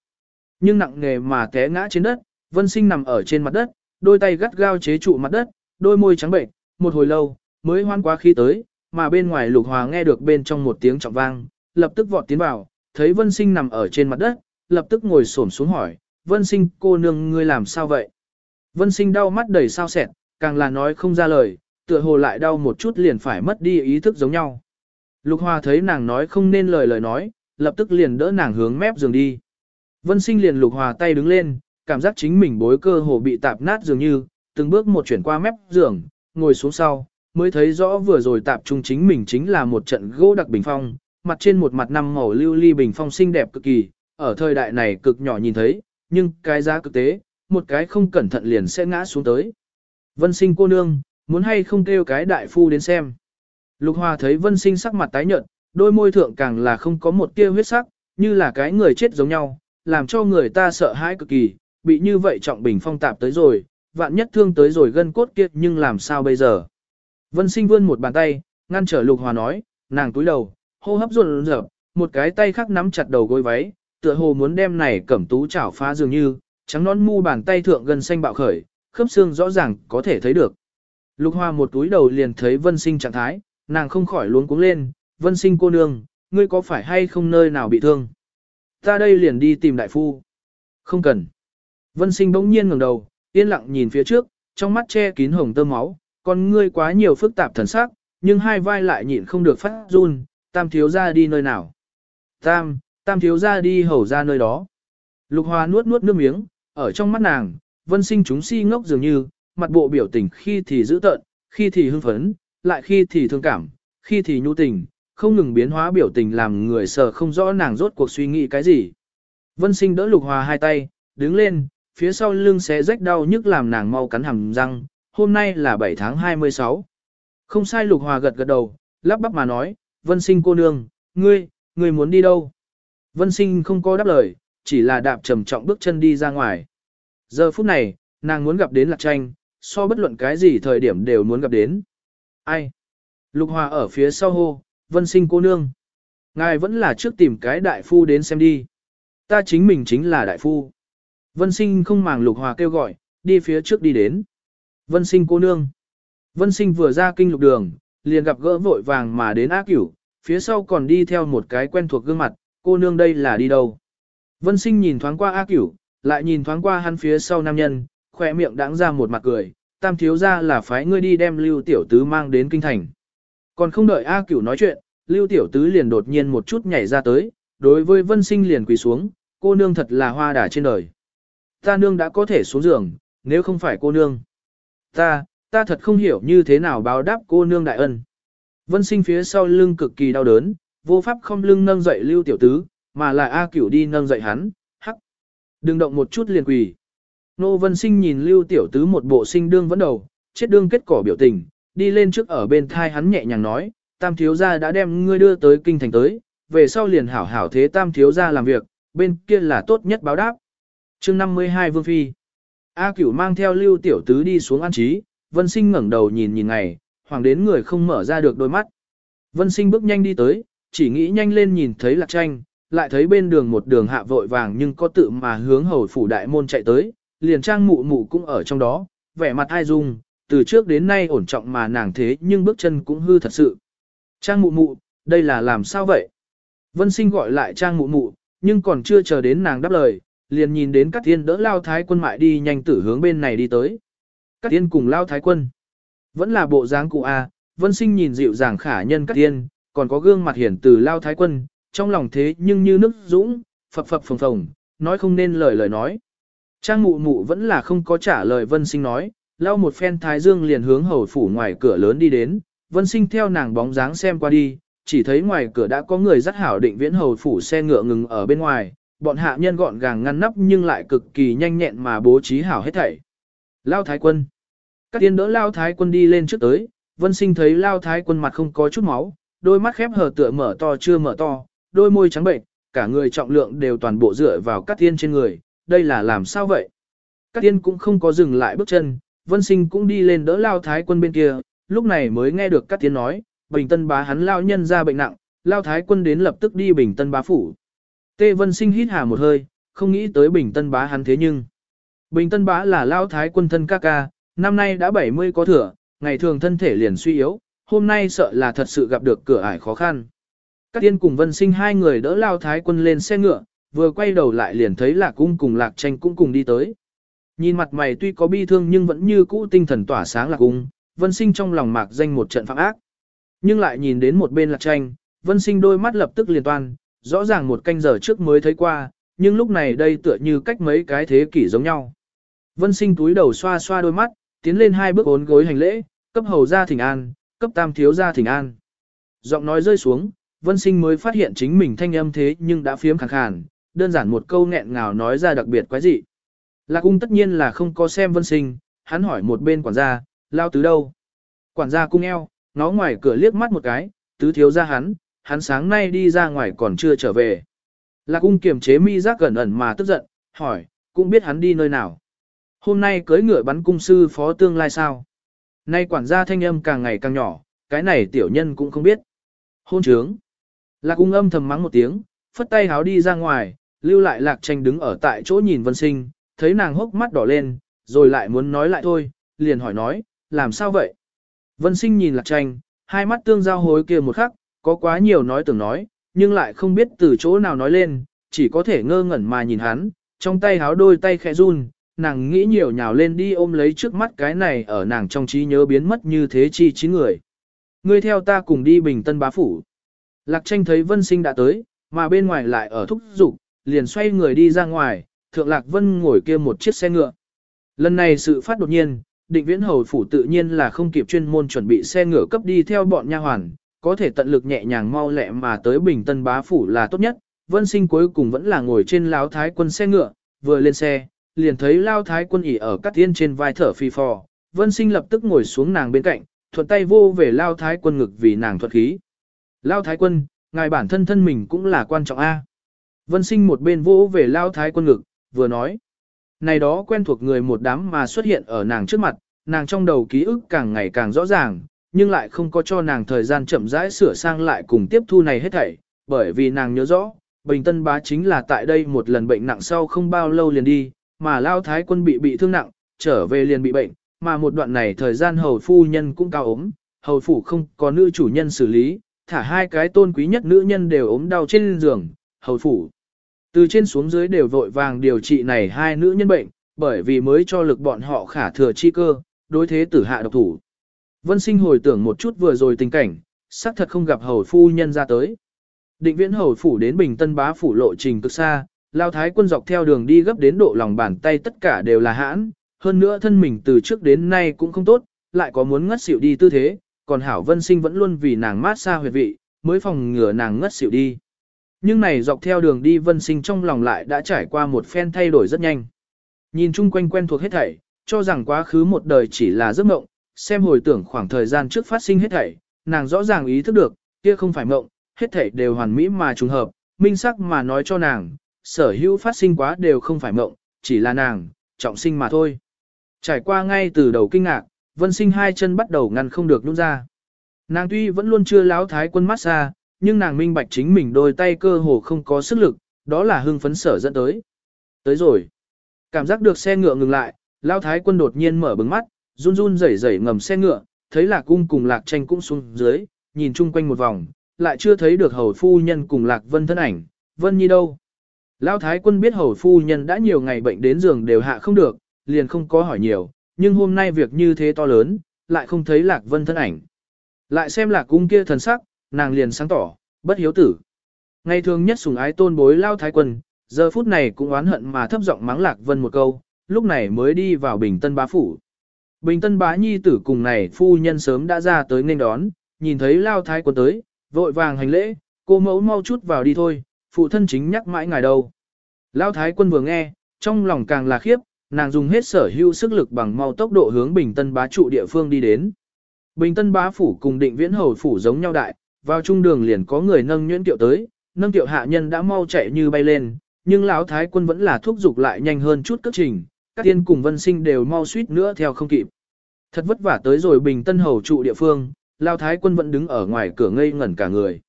Nhưng nặng nghề mà té ngã trên đất, vân sinh nằm ở trên mặt đất, đôi tay gắt gao chế trụ mặt đất, đôi môi trắng bệnh, một hồi lâu, mới hoan quá khí tới, mà bên ngoài lục hòa nghe được bên trong một tiếng trọng vang, lập tức vọt tiến vào, thấy vân sinh nằm ở trên mặt đất, lập tức ngồi xổm xuống hỏi, vân sinh cô nương ngươi làm sao vậy? Vân sinh đau mắt đầy sao sẹn, càng là nói không ra lời, tựa hồ lại đau một chút liền phải mất đi ý thức giống nhau. Lục Hoa thấy nàng nói không nên lời lời nói, lập tức liền đỡ nàng hướng mép giường đi. Vân sinh liền Lục hòa tay đứng lên, cảm giác chính mình bối cơ hồ bị tạp nát dường như, từng bước một chuyển qua mép giường, ngồi xuống sau, mới thấy rõ vừa rồi tạp trung chính mình chính là một trận gỗ đặc bình phong, mặt trên một mặt năm màu lưu ly bình phong xinh đẹp cực kỳ, ở thời đại này cực nhỏ nhìn thấy, nhưng cái giá cực tế, một cái không cẩn thận liền sẽ ngã xuống tới. Vân sinh cô nương, muốn hay không kêu cái đại phu đến xem. Lục Hòa thấy vân sinh sắc mặt tái nhợt, đôi môi thượng càng là không có một tia huyết sắc, như là cái người chết giống nhau, làm cho người ta sợ hãi cực kỳ, bị như vậy trọng bình phong tạp tới rồi, vạn nhất thương tới rồi gân cốt kia nhưng làm sao bây giờ. Vân sinh vươn một bàn tay, ngăn trở Lục Hòa nói, nàng túi đầu, hô hấp run rợp, một cái tay khác nắm chặt đầu gối váy, tựa hồ muốn đem này cẩm tú chảo phá dường như, trắng nón mu bàn tay thượng gần xanh bạo khởi, khớp xương rõ ràng có thể thấy được. Lục Hoa một túi đầu liền thấy Vân Sinh trạng thái, nàng không khỏi luống cuống lên, Vân Sinh cô nương, ngươi có phải hay không nơi nào bị thương? Ta đây liền đi tìm đại phu. Không cần. Vân Sinh bỗng nhiên ngẩng đầu, yên lặng nhìn phía trước, trong mắt che kín hồng tơ máu, con ngươi quá nhiều phức tạp thần sắc, nhưng hai vai lại nhịn không được phát run, tam thiếu ra đi nơi nào. Tam, tam thiếu ra đi hầu ra nơi đó. Lục Hoa nuốt nuốt nước miếng, ở trong mắt nàng, vân sinh chúng si ngốc dường như, mặt bộ biểu tình khi thì dữ tợn, khi thì hưng phấn, lại khi thì thương cảm, khi thì nhu tình, không ngừng biến hóa biểu tình làm người sợ không rõ nàng rốt cuộc suy nghĩ cái gì. Vân sinh đỡ lục hòa hai tay, đứng lên, phía sau lưng xé rách đau nhức làm nàng mau cắn hàm răng, hôm nay là 7 tháng 26. Không sai lục hòa gật gật đầu, lắp bắp mà nói, vân sinh cô nương, ngươi, ngươi muốn đi đâu? Vân sinh không có đáp lời, chỉ là đạp trầm trọng bước chân đi ra ngoài. Giờ phút này, nàng muốn gặp đến lạc tranh, so bất luận cái gì thời điểm đều muốn gặp đến. Ai? Lục hòa ở phía sau hô, vân sinh cô nương. Ngài vẫn là trước tìm cái đại phu đến xem đi. Ta chính mình chính là đại phu. Vân sinh không màng lục hòa kêu gọi, đi phía trước đi đến. Vân sinh cô nương. Vân sinh vừa ra kinh lục đường, liền gặp gỡ vội vàng mà đến ác cửu, phía sau còn đi theo một cái quen thuộc gương mặt, cô nương đây là đi đâu. Vân sinh nhìn thoáng qua ác cửu, lại nhìn thoáng qua hắn phía sau nam nhân, khỏe miệng đãng ra một mặt cười, tam thiếu ra là phái ngươi đi đem lưu tiểu tứ mang đến kinh thành. Còn không đợi A cửu nói chuyện, lưu tiểu tứ liền đột nhiên một chút nhảy ra tới, đối với vân sinh liền quỳ xuống, cô nương thật là hoa đà trên đời. Ta nương đã có thể xuống giường, nếu không phải cô nương. Ta, ta thật không hiểu như thế nào báo đáp cô nương đại ân. Vân sinh phía sau lưng cực kỳ đau đớn, vô pháp không lưng nâng dậy lưu tiểu tứ, mà là A cửu đi nâng dậy hắn, hắc. Đừng động một chút liền quỳ. Nô Vân Sinh nhìn Lưu Tiểu Tứ một bộ sinh đương vẫn đầu, chết đương kết cỏ biểu tình, đi lên trước ở bên thai hắn nhẹ nhàng nói, Tam thiếu gia đã đem ngươi đưa tới kinh thành tới, về sau liền hảo hảo thế Tam thiếu gia làm việc, bên kia là tốt nhất báo đáp. Chương 52 Vương Phi A Cửu mang theo Lưu Tiểu Tứ đi xuống an trí, Vân Sinh ngẩng đầu nhìn nhìn ngày, hoàng đến người không mở ra được đôi mắt. Vân Sinh bước nhanh đi tới, chỉ nghĩ nhanh lên nhìn thấy Lạc Tranh, lại thấy bên đường một đường hạ vội vàng nhưng có tự mà hướng hầu phủ đại môn chạy tới, liền trang mụ mụ cũng ở trong đó, vẻ mặt ai dung, từ trước đến nay ổn trọng mà nàng thế nhưng bước chân cũng hư thật sự. Trang mụ mụ, đây là làm sao vậy? Vân sinh gọi lại trang mụ mụ, nhưng còn chưa chờ đến nàng đáp lời, liền nhìn đến các tiên đỡ lao thái quân mại đi nhanh tử hướng bên này đi tới. Các tiên cùng lao thái quân. Vẫn là bộ dáng cụ A, vân sinh nhìn dịu dàng khả nhân các tiên, còn có gương mặt hiển từ lao thái quân, trong lòng thế nhưng như nước dũng, phập phập phồng phồng, nói không nên lời lời nói. Trang mụ mụ vẫn là không có trả lời vân sinh nói, lau một phen thái dương liền hướng hầu phủ ngoài cửa lớn đi đến, vân sinh theo nàng bóng dáng xem qua đi, chỉ thấy ngoài cửa đã có người dắt hảo định viễn hầu phủ xe ngựa ngừng ở bên ngoài, bọn hạ nhân gọn gàng ngăn nắp nhưng lại cực kỳ nhanh nhẹn mà bố trí hảo hết thảy. Lao thái quân. Các tiên đỡ Lao thái quân đi lên trước tới, vân sinh thấy Lao thái quân mặt không có chút máu, đôi mắt khép hờ tựa mở to chưa mở to, đôi môi trắng bệnh, cả người trọng lượng đều toàn bộ dựa vào các tiên trên người, đây là làm sao vậy? Các tiên cũng không có dừng lại bước chân, vân sinh cũng đi lên đỡ lao thái quân bên kia, lúc này mới nghe được các tiếng nói, bình tân bá hắn lao nhân ra bệnh nặng, lao thái quân đến lập tức đi bình tân bá phủ. Tê vân sinh hít hà một hơi, không nghĩ tới bình tân bá hắn thế nhưng. Bình tân bá là lao thái quân thân ca ca, năm nay đã 70 có thừa, ngày thường thân thể liền suy yếu, hôm nay sợ là thật sự gặp được cửa ải khó khăn. Các tiên cùng vân sinh hai người đỡ lao thái quân lên xe ngựa, vừa quay đầu lại liền thấy lạc cung cùng lạc tranh cũng cùng đi tới. Nhìn mặt mày tuy có bi thương nhưng vẫn như cũ tinh thần tỏa sáng lạc cung, vân sinh trong lòng mạc danh một trận phạm ác. Nhưng lại nhìn đến một bên lạc tranh, vân sinh đôi mắt lập tức liền toan, rõ ràng một canh giờ trước mới thấy qua, nhưng lúc này đây tựa như cách mấy cái thế kỷ giống nhau. Vân sinh túi đầu xoa xoa đôi mắt, tiến lên hai bước ốn gối hành lễ, cấp hầu ra thỉnh an, cấp tam thiếu ra thỉnh an. Giọng nói rơi xuống, vân sinh mới phát hiện chính mình thanh âm thế nhưng đã phiếm khàn khàn, đơn giản một câu nghẹn ngào nói ra đặc biệt quái dị. Lạc cung tất nhiên là không có xem vân sinh, hắn hỏi một bên quản gia, lao tứ đâu? Quản gia cung eo, ngó ngoài cửa liếc mắt một cái, tứ thiếu ra hắn, hắn sáng nay đi ra ngoài còn chưa trở về. Lạc cung kiềm chế mi giác gần ẩn mà tức giận, hỏi, cũng biết hắn đi nơi nào. Hôm nay cưới ngựa bắn cung sư phó tương lai sao? Nay quản gia thanh âm càng ngày càng nhỏ, cái này tiểu nhân cũng không biết. Hôn trướng. Lạc cung âm thầm mắng một tiếng, phất tay háo đi ra ngoài, lưu lại lạc tranh đứng ở tại chỗ nhìn vân sinh, thấy nàng hốc mắt đỏ lên, rồi lại muốn nói lại thôi, liền hỏi nói, làm sao vậy? Vân sinh nhìn lạc tranh, hai mắt tương giao hối kia một khắc, có quá nhiều nói tưởng nói, nhưng lại không biết từ chỗ nào nói lên, chỉ có thể ngơ ngẩn mà nhìn hắn, trong tay háo đôi tay khẽ run, nàng nghĩ nhiều nhào lên đi ôm lấy trước mắt cái này ở nàng trong trí nhớ biến mất như thế chi chín người. Ngươi theo ta cùng đi bình tân bá phủ. Lạc tranh thấy vân sinh đã tới, mà bên ngoài lại ở thúc dục liền xoay người đi ra ngoài, thượng lạc vân ngồi kia một chiếc xe ngựa. Lần này sự phát đột nhiên, định viễn hầu phủ tự nhiên là không kịp chuyên môn chuẩn bị xe ngựa cấp đi theo bọn nha hoàn, có thể tận lực nhẹ nhàng mau lẹ mà tới bình tân bá phủ là tốt nhất. Vân sinh cuối cùng vẫn là ngồi trên láo thái quân xe ngựa, vừa lên xe, liền thấy lao thái quân ỉ ở cắt tiên trên vai thở phi phò. Vân sinh lập tức ngồi xuống nàng bên cạnh, thuận tay vô về lao thái quân ngực vì nàng thuật khí. Lao thái quân, ngài bản thân thân mình cũng là quan trọng A. Vân sinh một bên vỗ về lao thái quân ngực, vừa nói. Này đó quen thuộc người một đám mà xuất hiện ở nàng trước mặt, nàng trong đầu ký ức càng ngày càng rõ ràng, nhưng lại không có cho nàng thời gian chậm rãi sửa sang lại cùng tiếp thu này hết thảy, bởi vì nàng nhớ rõ, Bình Tân bá chính là tại đây một lần bệnh nặng sau không bao lâu liền đi, mà Lao Thái quân bị bị thương nặng, trở về liền bị bệnh, mà một đoạn này thời gian hầu phu nhân cũng cao ốm, hầu phủ không có nữ chủ nhân xử lý, thả hai cái tôn quý nhất nữ nhân đều ốm đau trên giường, hầu phủ. Từ trên xuống dưới đều vội vàng điều trị này hai nữ nhân bệnh, bởi vì mới cho lực bọn họ khả thừa chi cơ, đối thế tử hạ độc thủ. Vân sinh hồi tưởng một chút vừa rồi tình cảnh, xác thật không gặp hầu phu nhân ra tới. Định viễn hầu phủ đến Bình Tân bá phủ lộ trình cực xa, lao thái quân dọc theo đường đi gấp đến độ lòng bàn tay tất cả đều là hãn, hơn nữa thân mình từ trước đến nay cũng không tốt, lại có muốn ngất xỉu đi tư thế, còn hảo vân sinh vẫn luôn vì nàng mát xa huyệt vị, mới phòng ngừa nàng ngất xỉu đi. Nhưng này dọc theo đường đi vân sinh trong lòng lại đã trải qua một phen thay đổi rất nhanh. Nhìn chung quanh quen thuộc hết thảy, cho rằng quá khứ một đời chỉ là giấc mộng, xem hồi tưởng khoảng thời gian trước phát sinh hết thảy, nàng rõ ràng ý thức được, kia không phải mộng, hết thảy đều hoàn mỹ mà trùng hợp, minh sắc mà nói cho nàng, sở hữu phát sinh quá đều không phải mộng, chỉ là nàng, trọng sinh mà thôi. Trải qua ngay từ đầu kinh ngạc, vân sinh hai chân bắt đầu ngăn không được nhún ra. Nàng tuy vẫn luôn chưa láo thái quân mát xa, nhưng nàng minh bạch chính mình đôi tay cơ hồ không có sức lực, đó là hưng phấn sở dẫn tới. Tới rồi. Cảm giác được xe ngựa ngừng lại, lao thái quân đột nhiên mở bừng mắt, run run rẩy rẩy ngầm xe ngựa, thấy lạc cung cùng lạc tranh cũng xuống dưới, nhìn chung quanh một vòng, lại chưa thấy được hầu phu nhân cùng lạc vân thân ảnh, vân nhi đâu. lao thái quân biết hầu phu nhân đã nhiều ngày bệnh đến giường đều hạ không được, liền không có hỏi nhiều, nhưng hôm nay việc như thế to lớn, lại không thấy lạc vân thân ảnh. Lại xem lạc cung kia thần sắc, nàng liền sáng tỏ, bất hiếu tử. Ngày thường nhất sùng ái tôn bối lao thái quân, giờ phút này cũng oán hận mà thấp giọng mắng lạc vân một câu, lúc này mới đi vào bình tân bá phủ. Bình tân bá nhi tử cùng này phu nhân sớm đã ra tới nên đón, nhìn thấy lao thái quân tới, vội vàng hành lễ, cô mẫu mau chút vào đi thôi, phụ thân chính nhắc mãi ngài đâu. Lao thái quân vừa nghe, trong lòng càng là khiếp, nàng dùng hết sở hữu sức lực bằng mau tốc độ hướng bình tân bá trụ địa phương đi đến. Bình tân bá phủ cùng định viễn hầu phủ giống nhau đại, vào trung đường liền có người nâng nhuyễn tiệu tới, nâng tiệu hạ nhân đã mau chạy như bay lên, nhưng lão thái quân vẫn là thúc giục lại nhanh hơn chút cất trình, các tiên cùng vân sinh đều mau suýt nữa theo không kịp. Thật vất vả tới rồi bình tân hầu trụ địa phương, lão thái quân vẫn đứng ở ngoài cửa ngây ngẩn cả người.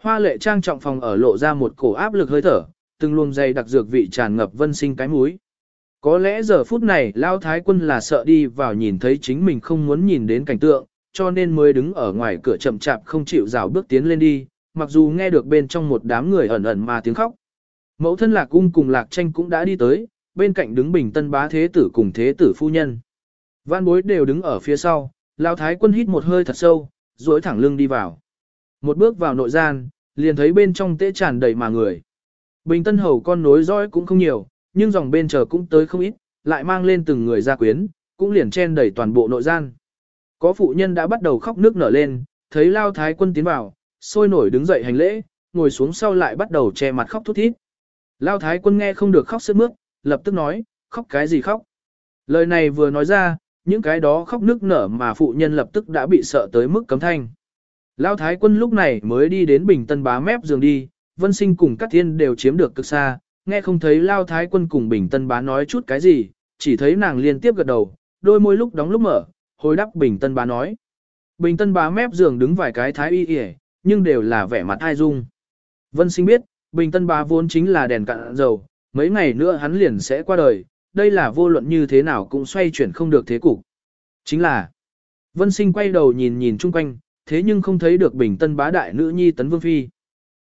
Hoa lệ trang trọng phòng ở lộ ra một cổ áp lực hơi thở, từng luồng dày đặc dược vị tràn ngập vân sinh cái mũi. Có lẽ giờ phút này Lão Thái quân là sợ đi vào nhìn thấy chính mình không muốn nhìn đến cảnh tượng, cho nên mới đứng ở ngoài cửa chậm chạp không chịu rào bước tiến lên đi, mặc dù nghe được bên trong một đám người ẩn ẩn mà tiếng khóc. Mẫu thân lạc cung cùng lạc tranh cũng đã đi tới, bên cạnh đứng bình tân bá thế tử cùng thế tử phu nhân. Văn bối đều đứng ở phía sau, lao thái quân hít một hơi thật sâu, duỗi thẳng lưng đi vào. Một bước vào nội gian, liền thấy bên trong tễ tràn đầy mà người. Bình tân hầu con nối dõi cũng không nhiều, nhưng dòng bên chờ cũng tới không ít, lại mang lên từng người ra quyến, cũng liền chen đầy toàn bộ nội gian. Có phụ nhân đã bắt đầu khóc nước nở lên, thấy lao thái quân tiến vào, sôi nổi đứng dậy hành lễ, ngồi xuống sau lại bắt đầu che mặt khóc thút thít. Lao thái quân nghe không được khóc sướt mướt, lập tức nói, khóc cái gì khóc. Lời này vừa nói ra, những cái đó khóc nước nở mà phụ nhân lập tức đã bị sợ tới mức cấm thanh. Lao thái quân lúc này mới đi đến bình tân bá mép giường đi, vân sinh cùng các thiên đều chiếm được cực xa, nghe không thấy Lao thái quân cùng bình tân bá nói chút cái gì, chỉ thấy nàng liên tiếp gật đầu, đôi môi lúc đóng lúc mở, hồi đáp bình tân bá nói. Bình tân bá mép giường đứng vài cái thái y y, nhưng đều là vẻ mặt ai dung. Vân sinh biết, bình tân bá vốn chính là đèn cạn dầu, mấy ngày nữa hắn liền sẽ qua đời, đây là vô luận như thế nào cũng xoay chuyển không được thế cục. Chính là, vân sinh quay đầu nhìn nhìn chung quanh, thế nhưng không thấy được bình tân bá đại nữ nhi tấn vương phi.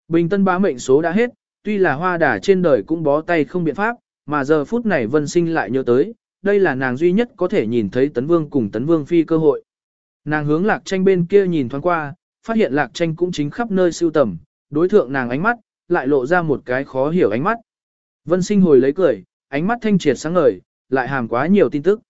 Bình tân bá mệnh số đã hết, tuy là hoa đà trên đời cũng bó tay không biện pháp, mà giờ phút này vân sinh lại nhớ tới, đây là nàng duy nhất có thể nhìn thấy tấn vương cùng tấn vương phi cơ hội. Nàng hướng lạc tranh bên kia nhìn thoáng qua, phát hiện lạc tranh cũng chính khắp nơi siêu tầm, đối thượng nàng ánh mắt, lại lộ ra một cái khó hiểu ánh mắt. Vân sinh hồi lấy cười, ánh mắt thanh triệt sáng ngời, lại hàm quá nhiều tin tức.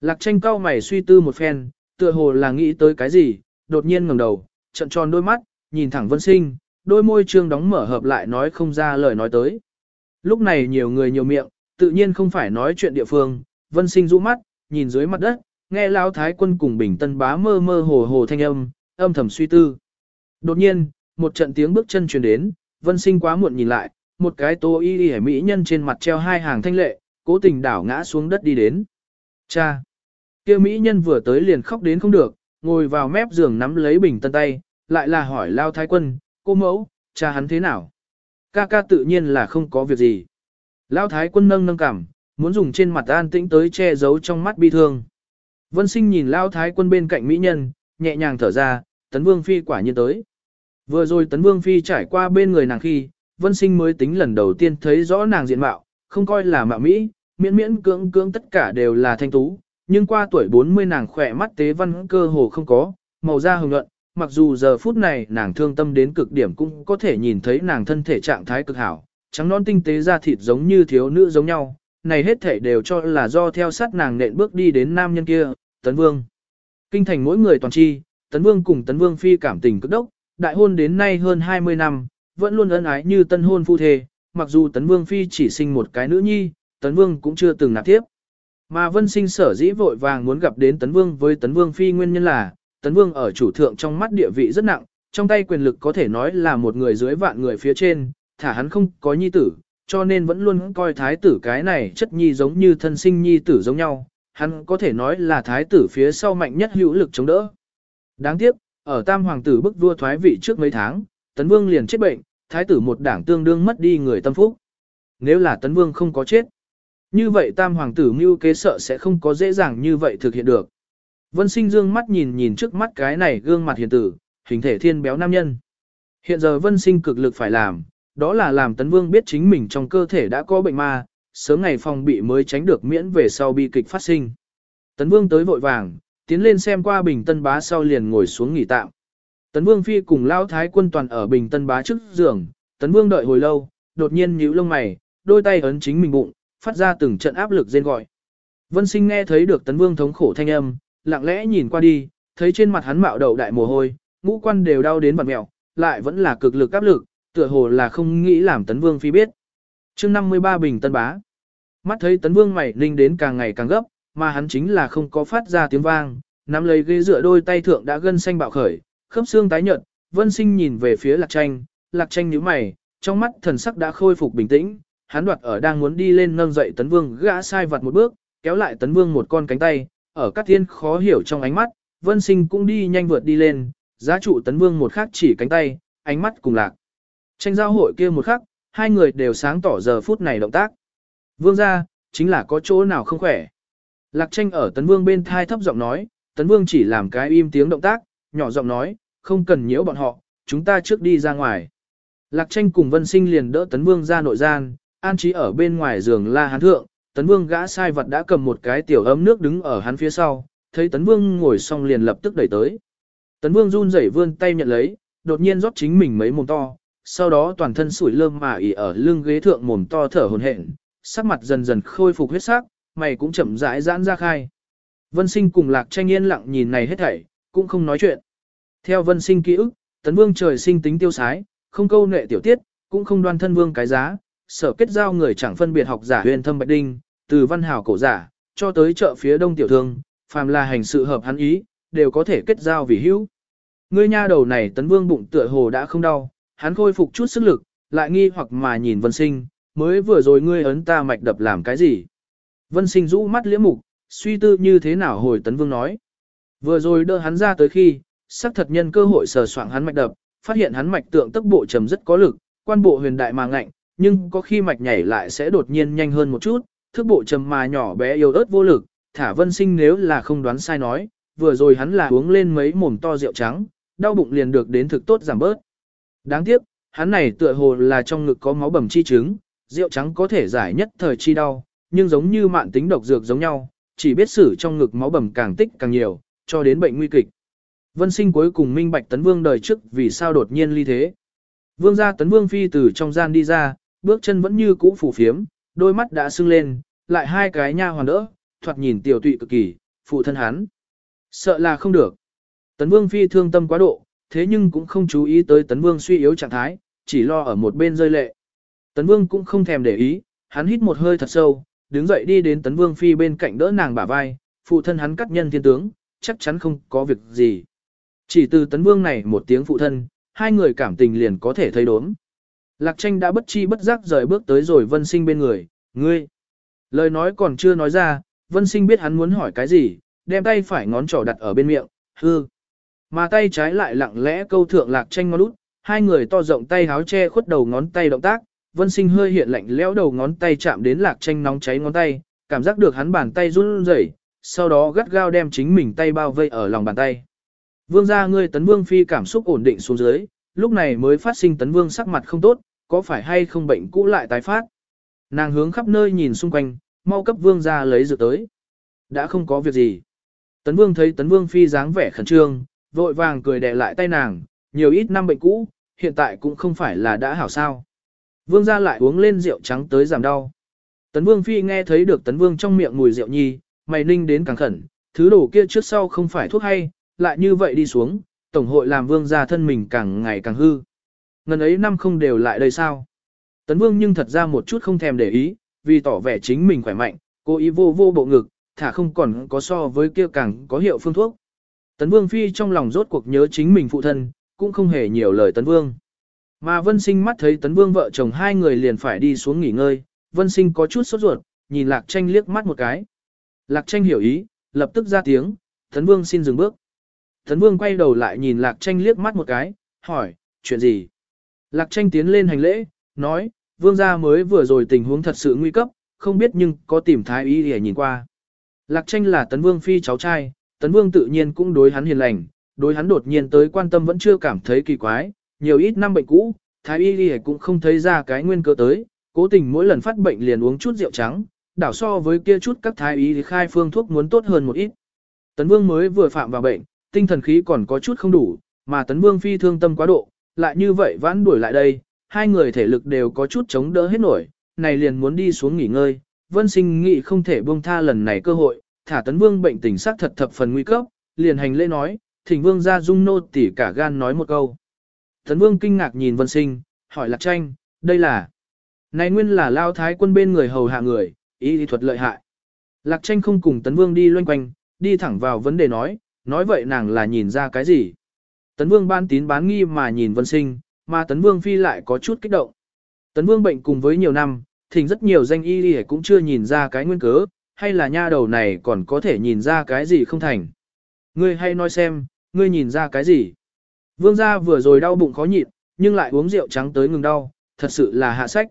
Lạc tranh cao mày suy tư một phen, tựa hồ là nghĩ tới cái gì, đột nhiên ngẩng đầu, trận tròn đôi mắt, nhìn thẳng vân sinh, đôi môi trương đóng mở hợp lại nói không ra lời nói tới. Lúc này nhiều người nhiều miệng, tự nhiên không phải nói chuyện địa phương, vân sinh rũ mắt, nhìn dưới mặt đất, nghe lão thái quân cùng bình tân bá mơ mơ hồ hồ thanh âm, âm thầm suy tư. Đột nhiên, một trận tiếng bước chân truyền đến, vân sinh quá muộn nhìn lại, một cái tô y y mỹ nhân trên mặt treo hai hàng thanh lệ, cố tình đảo ngã xuống đất đi đến. Cha! kia mỹ nhân vừa tới liền khóc đến không được, ngồi vào mép giường nắm lấy bình tân tay, lại là hỏi lao thái quân, cô mẫu, cha hắn thế nào? Ca ca tự nhiên là không có việc gì. Lao thái quân nâng nâng cảm, muốn dùng trên mặt an tĩnh tới che giấu trong mắt bi thương. Vân sinh nhìn Lao thái quân bên cạnh mỹ nhân, nhẹ nhàng thở ra, tấn vương phi quả nhiên tới. Vừa rồi tấn vương phi trải qua bên người nàng khi, vân sinh mới tính lần đầu tiên thấy rõ nàng diện mạo, không coi là mạo mỹ, miễn miễn cưỡng cưỡng tất cả đều là thanh tú, nhưng qua tuổi 40 nàng khỏe mắt tế văn cơ hồ không có, màu da hồng nhuận, mặc dù giờ phút này nàng thương tâm đến cực điểm cũng có thể nhìn thấy nàng thân thể trạng thái cực hảo, trắng non tinh tế da thịt giống như thiếu nữ giống nhau, này hết thể đều cho là do theo sát nàng nện bước đi đến nam nhân kia, Tấn Vương. Kinh thành mỗi người toàn chi, Tấn Vương cùng Tấn Vương phi cảm tình cực đốc, đại hôn đến nay hơn 20 năm, vẫn luôn ân ái như tân hôn phu thề, mặc dù Tấn Vương phi chỉ sinh một cái nữ nhi, Tấn Vương cũng chưa từng nạp tiếp. Mà Vân Sinh sở dĩ vội vàng muốn gặp đến Tấn Vương với Tấn Vương phi nguyên nhân là, Tấn Vương ở chủ thượng trong mắt địa vị rất nặng, trong tay quyền lực có thể nói là một người dưới vạn người phía trên, thả hắn không có nhi tử, cho nên vẫn luôn coi thái tử cái này chất nhi giống như thân sinh nhi tử giống nhau, hắn có thể nói là thái tử phía sau mạnh nhất hữu lực chống đỡ. Đáng tiếc, ở tam hoàng tử bức vua thoái vị trước mấy tháng, Tấn Vương liền chết bệnh, thái tử một đảng tương đương mất đi người tâm phúc. Nếu là Tấn Vương không có chết, như vậy tam hoàng tử mưu kế sợ sẽ không có dễ dàng như vậy thực hiện được. Vân sinh dương mắt nhìn nhìn trước mắt cái này gương mặt hiền tử, hình thể thiên béo nam nhân. Hiện giờ vân sinh cực lực phải làm, đó là làm tấn vương biết chính mình trong cơ thể đã có bệnh ma, sớm ngày phòng bị mới tránh được miễn về sau bi kịch phát sinh. Tấn vương tới vội vàng, tiến lên xem qua bình tân bá sau liền ngồi xuống nghỉ tạm. Tấn vương phi cùng lao thái quân toàn ở bình tân bá trước giường, tấn vương đợi hồi lâu, đột nhiên nhíu lông mày, đôi tay ấn chính mình bụng, phát ra từng trận áp lực rên gọi. Vân sinh nghe thấy được tấn vương thống khổ thanh âm, lặng lẽ nhìn qua đi, thấy trên mặt hắn mạo đầu đại mồ hôi, ngũ quan đều đau đến bật mèo lại vẫn là cực lực áp lực, tựa hồ là không nghĩ làm tấn vương phi biết. chương 53 bình tân bá. Mắt thấy tấn vương mày ninh đến càng ngày càng gấp, mà hắn chính là không có phát ra tiếng vang, nắm lấy ghế dựa đôi tay thượng đã gân xanh bạo khởi, khớp xương tái nhợt, vân sinh nhìn về phía lạc tranh, lạc tranh nhíu mày, trong mắt thần sắc đã khôi phục bình tĩnh, hắn đoạt ở đang muốn đi lên nâng dậy tấn vương gã sai vặt một bước, kéo lại tấn vương một con cánh tay, ở các thiên khó hiểu trong ánh mắt, vân sinh cũng đi nhanh vượt đi lên, giá trụ tấn vương một khắc chỉ cánh tay, ánh mắt cùng lạc. Tranh giao hội kia một khắc, hai người đều sáng tỏ giờ phút này động tác. Vương ra, chính là có chỗ nào không khỏe. Lạc tranh ở tấn vương bên thai thấp giọng nói, tấn vương chỉ làm cái im tiếng động tác, nhỏ giọng nói, không cần nhiễu bọn họ, chúng ta trước đi ra ngoài. Lạc tranh cùng vân sinh liền đỡ tấn vương ra nội gian, an trí ở bên ngoài giường la hán thượng, tấn vương gã sai vật đã cầm một cái tiểu ấm nước đứng ở hắn phía sau, thấy tấn vương ngồi xong liền lập tức đẩy tới. Tấn vương run rẩy vươn tay nhận lấy, đột nhiên rót chính mình mấy mồm to, sau đó toàn thân sủi lơm mà ỉ ở lưng ghế thượng mồm to thở hồn hển, sắc mặt dần dần khôi phục huyết sắc, mày cũng chậm rãi giãn ra khai. Vân sinh cùng lạc tranh yên lặng nhìn này hết thảy, cũng không nói chuyện. Theo vân sinh ký ức, tấn vương trời sinh tính tiêu sái, không câu nệ tiểu tiết, cũng không đoan thân vương cái giá, sở kết giao người chẳng phân biệt học giả huyền thâm bạch đinh, từ văn hào cổ giả, cho tới chợ phía đông tiểu thương, phàm là hành sự hợp hắn ý, đều có thể kết giao vì hữu. Ngươi nha đầu này tấn vương bụng tựa hồ đã không đau, hắn khôi phục chút sức lực, lại nghi hoặc mà nhìn vân sinh, mới vừa rồi ngươi ấn ta mạch đập làm cái gì. Vân sinh rũ mắt liễm mục, suy tư như thế nào hồi tấn vương nói. Vừa rồi đỡ hắn ra tới khi, sắc thật nhân cơ hội sờ soạng hắn mạch đập, phát hiện hắn mạch tượng tức bộ trầm rất có lực, quan bộ huyền đại mà ngạnh, nhưng có khi mạch nhảy lại sẽ đột nhiên nhanh hơn một chút, thức bộ trầm mà nhỏ bé yếu ớt vô lực, thả vân sinh nếu là không đoán sai nói, vừa rồi hắn là uống lên mấy mồm to rượu trắng, đau bụng liền được đến thực tốt giảm bớt. Đáng tiếc, hắn này tựa hồ là trong ngực có máu bầm chi chứng, rượu trắng có thể giải nhất thời chi đau, nhưng giống như mạn tính độc dược giống nhau, chỉ biết xử trong ngực máu bầm càng tích càng nhiều, cho đến bệnh nguy kịch. Vân sinh cuối cùng minh bạch tấn vương đời trước vì sao đột nhiên ly thế. Vương gia tấn vương phi từ trong gian đi ra, bước chân vẫn như cũ phủ phiếm, đôi mắt đã sưng lên, lại hai cái nha hoàn đỡ, thoạt nhìn tiểu tụy cực kỳ, phụ thân hắn. Sợ là không được. Tấn vương phi thương tâm quá độ, thế nhưng cũng không chú ý tới tấn vương suy yếu trạng thái, chỉ lo ở một bên rơi lệ. Tấn vương cũng không thèm để ý, hắn hít một hơi thật sâu, đứng dậy đi đến tấn vương phi bên cạnh đỡ nàng bả vai, phụ thân hắn cắt nhân thiên tướng, chắc chắn không có việc gì. Chỉ từ tấn vương này một tiếng phụ thân, hai người cảm tình liền có thể thấy đốm. Lạc tranh đã bất chi bất giác rời bước tới rồi vân sinh bên người, ngươi. Lời nói còn chưa nói ra, vân sinh biết hắn muốn hỏi cái gì, đem tay phải ngón trỏ đặt ở bên miệng, hư. Mà tay trái lại lặng lẽ câu thượng lạc tranh ngón út, hai người to rộng tay háo che khuất đầu ngón tay động tác, vân sinh hơi hiện lạnh lẽo đầu ngón tay chạm đến lạc tranh nóng cháy ngón tay, cảm giác được hắn bàn tay run rẩy, sau đó gắt gao đem chính mình tay bao vây ở lòng bàn tay. Vương gia ngươi tấn vương phi cảm xúc ổn định xuống dưới, lúc này mới phát sinh tấn vương sắc mặt không tốt, có phải hay không bệnh cũ lại tái phát. Nàng hướng khắp nơi nhìn xung quanh, mau cấp vương gia lấy dược tới. Đã không có việc gì. Tấn vương thấy tấn vương phi dáng vẻ khẩn trương, vội vàng cười đè lại tay nàng, nhiều ít năm bệnh cũ, hiện tại cũng không phải là đã hảo sao. Vương gia lại uống lên rượu trắng tới giảm đau. Tấn vương phi nghe thấy được tấn vương trong miệng mùi rượu nhi, mày ninh đến càng khẩn, thứ đồ kia trước sau không phải thuốc hay, lại như vậy đi xuống, tổng hội làm vương gia thân mình càng ngày càng hư. Ngần ấy năm không đều lại đây sao? Tấn vương nhưng thật ra một chút không thèm để ý, vì tỏ vẻ chính mình khỏe mạnh, cố ý vô vô bộ ngực, thả không còn có so với kia càng có hiệu phương thuốc. Tấn vương phi trong lòng rốt cuộc nhớ chính mình phụ thân, cũng không hề nhiều lời tấn vương. Mà vân sinh mắt thấy tấn vương vợ chồng hai người liền phải đi xuống nghỉ ngơi, vân sinh có chút sốt ruột, nhìn lạc tranh liếc mắt một cái. Lạc tranh hiểu ý, lập tức ra tiếng, tấn vương xin dừng bước. Tấn vương quay đầu lại nhìn lạc tranh liếc mắt một cái, hỏi, chuyện gì? Lạc tranh tiến lên hành lễ, nói, vương gia mới vừa rồi tình huống thật sự nguy cấp, không biết nhưng có tìm thái y để nhìn qua. Lạc tranh là tấn vương phi cháu trai, tấn vương tự nhiên cũng đối hắn hiền lành, đối hắn đột nhiên tới quan tâm vẫn chưa cảm thấy kỳ quái, nhiều ít năm bệnh cũ, thái y Ghi cũng không thấy ra cái nguyên cơ tới, cố tình mỗi lần phát bệnh liền uống chút rượu trắng, đảo so với kia chút các thái y khai phương thuốc muốn tốt hơn một ít. Tấn vương mới vừa phạm vào bệnh, tinh thần khí còn có chút không đủ, mà tấn vương phi thương tâm quá độ, lại như vậy vãn đuổi lại đây, hai người thể lực đều có chút chống đỡ hết nổi, này liền muốn đi xuống nghỉ ngơi, vân sinh nghĩ không thể buông tha lần này cơ hội, thả tấn vương bệnh tình xác thật thập phần nguy cấp, liền hành lễ nói, thỉnh vương ra dung nô tỉ cả gan nói một câu. Tấn vương kinh ngạc nhìn vân sinh, hỏi lạc tranh, đây là, này nguyên là lao thái quân bên người hầu hạ người, ý lý thuật lợi hại. Lạc tranh không cùng tấn vương đi loanh quanh, đi thẳng vào vấn đề nói, nói vậy nàng là nhìn ra cái gì. Tấn vương ban tín bán nghi mà nhìn vân sinh, mà tấn vương phi lại có chút kích động. Tấn vương bệnh cùng với nhiều năm, thỉnh rất nhiều danh y đi cũng chưa nhìn ra cái nguyên cớ, hay là nha đầu này còn có thể nhìn ra cái gì không thành. Ngươi hay nói xem, ngươi nhìn ra cái gì. Vương gia vừa rồi đau bụng khó nhịn, nhưng lại uống rượu trắng tới ngừng đau, thật sự là hạ sách.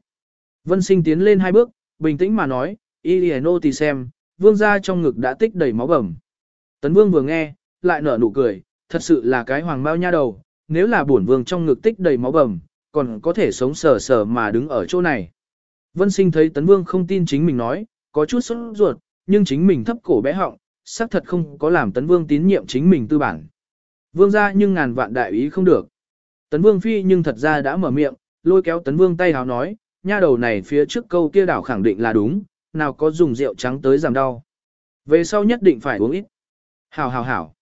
Vân sinh tiến lên hai bước, bình tĩnh mà nói, Iliano thì xem, vương gia trong ngực đã tích đầy máu bầm. Tấn vương vừa nghe, lại nở nụ cười, thật sự là cái hoàng bao nha đầu, nếu là bổn vương trong ngực tích đầy máu bầm, còn có thể sống sờ sờ mà đứng ở chỗ này. Vân sinh thấy tấn vương không tin chính mình nói, có chút sốt ruột, nhưng chính mình thấp cổ bé họng, xác thật không có làm tấn vương tín nhiệm chính mình tư bản. Vương ra nhưng ngàn vạn đại ý không được. Tấn vương phi nhưng thật ra đã mở miệng, lôi kéo tấn vương tay háo nói, nha đầu này phía trước câu kia đảo khẳng định là đúng, nào có dùng rượu trắng tới giảm đau. Về sau nhất định phải uống ít. Hảo hảo hảo.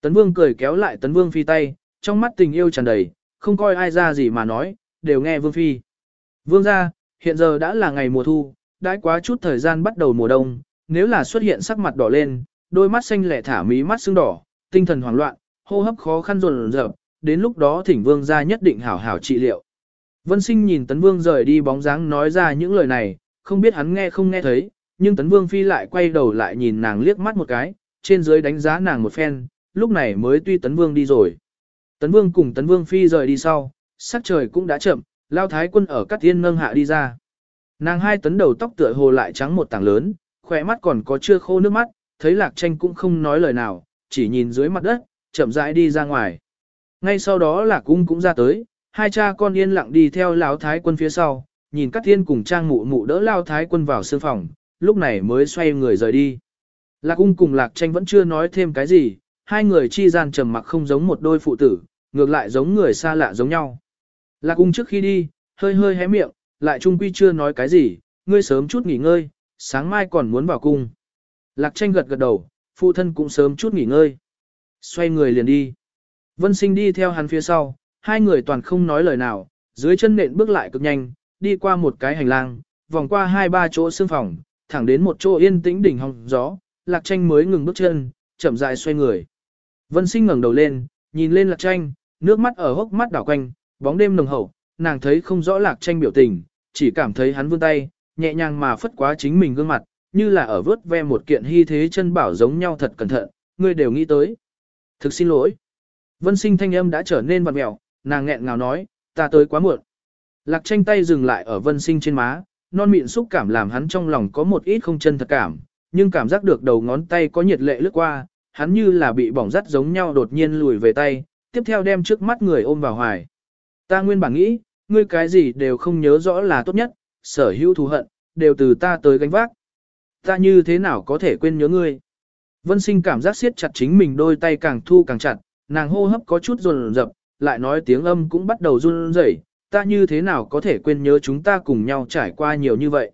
Tấn vương cười kéo lại tấn vương phi tay, trong mắt tình yêu tràn đầy, không coi ai ra gì mà nói, đều nghe vương phi. Vương ra, hiện giờ đã là ngày mùa thu, đãi quá chút thời gian bắt đầu mùa đông, nếu là xuất hiện sắc mặt đỏ lên, đôi mắt xanh lẻ thả mí mắt sưng đỏ, tinh thần hoảng loạn, hô hấp khó khăn rộn rợp, đến lúc đó thỉnh vương gia nhất định hảo hảo trị liệu. Vân sinh nhìn tấn vương rời đi bóng dáng nói ra những lời này, không biết hắn nghe không nghe thấy, nhưng tấn vương phi lại quay đầu lại nhìn nàng liếc mắt một cái, trên dưới đánh giá nàng một phen, lúc này mới tuy tấn vương đi rồi. Tấn vương cùng tấn vương phi rời đi sau, sắc trời cũng đã chậm, lao thái quân ở các thiên nâng hạ đi ra. Nàng hai tấn đầu tóc tựa hồ lại trắng một tảng lớn, khỏe mắt còn có chưa khô nước mắt, thấy lạc tranh cũng không nói lời nào, chỉ nhìn dưới mặt đất, chậm rãi đi ra ngoài. Ngay sau đó lạc cung cũng ra tới, hai cha con yên lặng đi theo lão thái quân phía sau, nhìn các thiên cùng trang mụ mụ đỡ lao thái quân vào sương phòng, lúc này mới xoay người rời đi. Lạc ung cùng lạc tranh vẫn chưa nói thêm cái gì, hai người chi gian trầm mặc không giống một đôi phụ tử, ngược lại giống người xa lạ giống nhau. Lạc ung trước khi đi, hơi hơi hé miệng, lại trung quy chưa nói cái gì, ngươi sớm chút nghỉ ngơi, sáng mai còn muốn vào cung. Lạc tranh gật gật đầu, phụ thân cũng sớm chút nghỉ ngơi. Xoay người liền đi. Vân sinh đi theo hắn phía sau, hai người toàn không nói lời nào, dưới chân nện bước lại cực nhanh, đi qua một cái hành lang, vòng qua hai ba chỗ xương phòng, thẳng đến một chỗ yên tĩnh đỉnh hòng gió, lạc tranh mới ngừng bước chân, chậm rãi xoay người. Vân sinh ngẩng đầu lên, nhìn lên lạc tranh, nước mắt ở hốc mắt đảo quanh, bóng đêm nồng hậu, nàng thấy không rõ lạc tranh biểu tình, chỉ cảm thấy hắn vươn tay, nhẹ nhàng mà phất quá chính mình gương mặt, như là ở vớt ve một kiện hy thế chân bảo giống nhau thật cẩn thận, ngươi đều nghĩ tới. Thực xin lỗi. Vân sinh thanh âm đã trở nên vặn mẹo, nàng nghẹn ngào nói, ta tới quá muộn. Lạc tranh tay dừng lại ở vân sinh trên má, non mịn xúc cảm làm hắn trong lòng có một ít không chân thật cảm, nhưng cảm giác được đầu ngón tay có nhiệt lệ lướt qua, hắn như là bị bỏng rắt giống nhau đột nhiên lùi về tay, tiếp theo đem trước mắt người ôm vào hoài. Ta nguyên bản nghĩ, ngươi cái gì đều không nhớ rõ là tốt nhất, sở hữu thù hận, đều từ ta tới gánh vác. Ta như thế nào có thể quên nhớ ngươi? Vân sinh cảm giác siết chặt chính mình đôi tay càng thu càng chặt, nàng hô hấp có chút run rập, lại nói tiếng âm cũng bắt đầu run rẩy. ta như thế nào có thể quên nhớ chúng ta cùng nhau trải qua nhiều như vậy.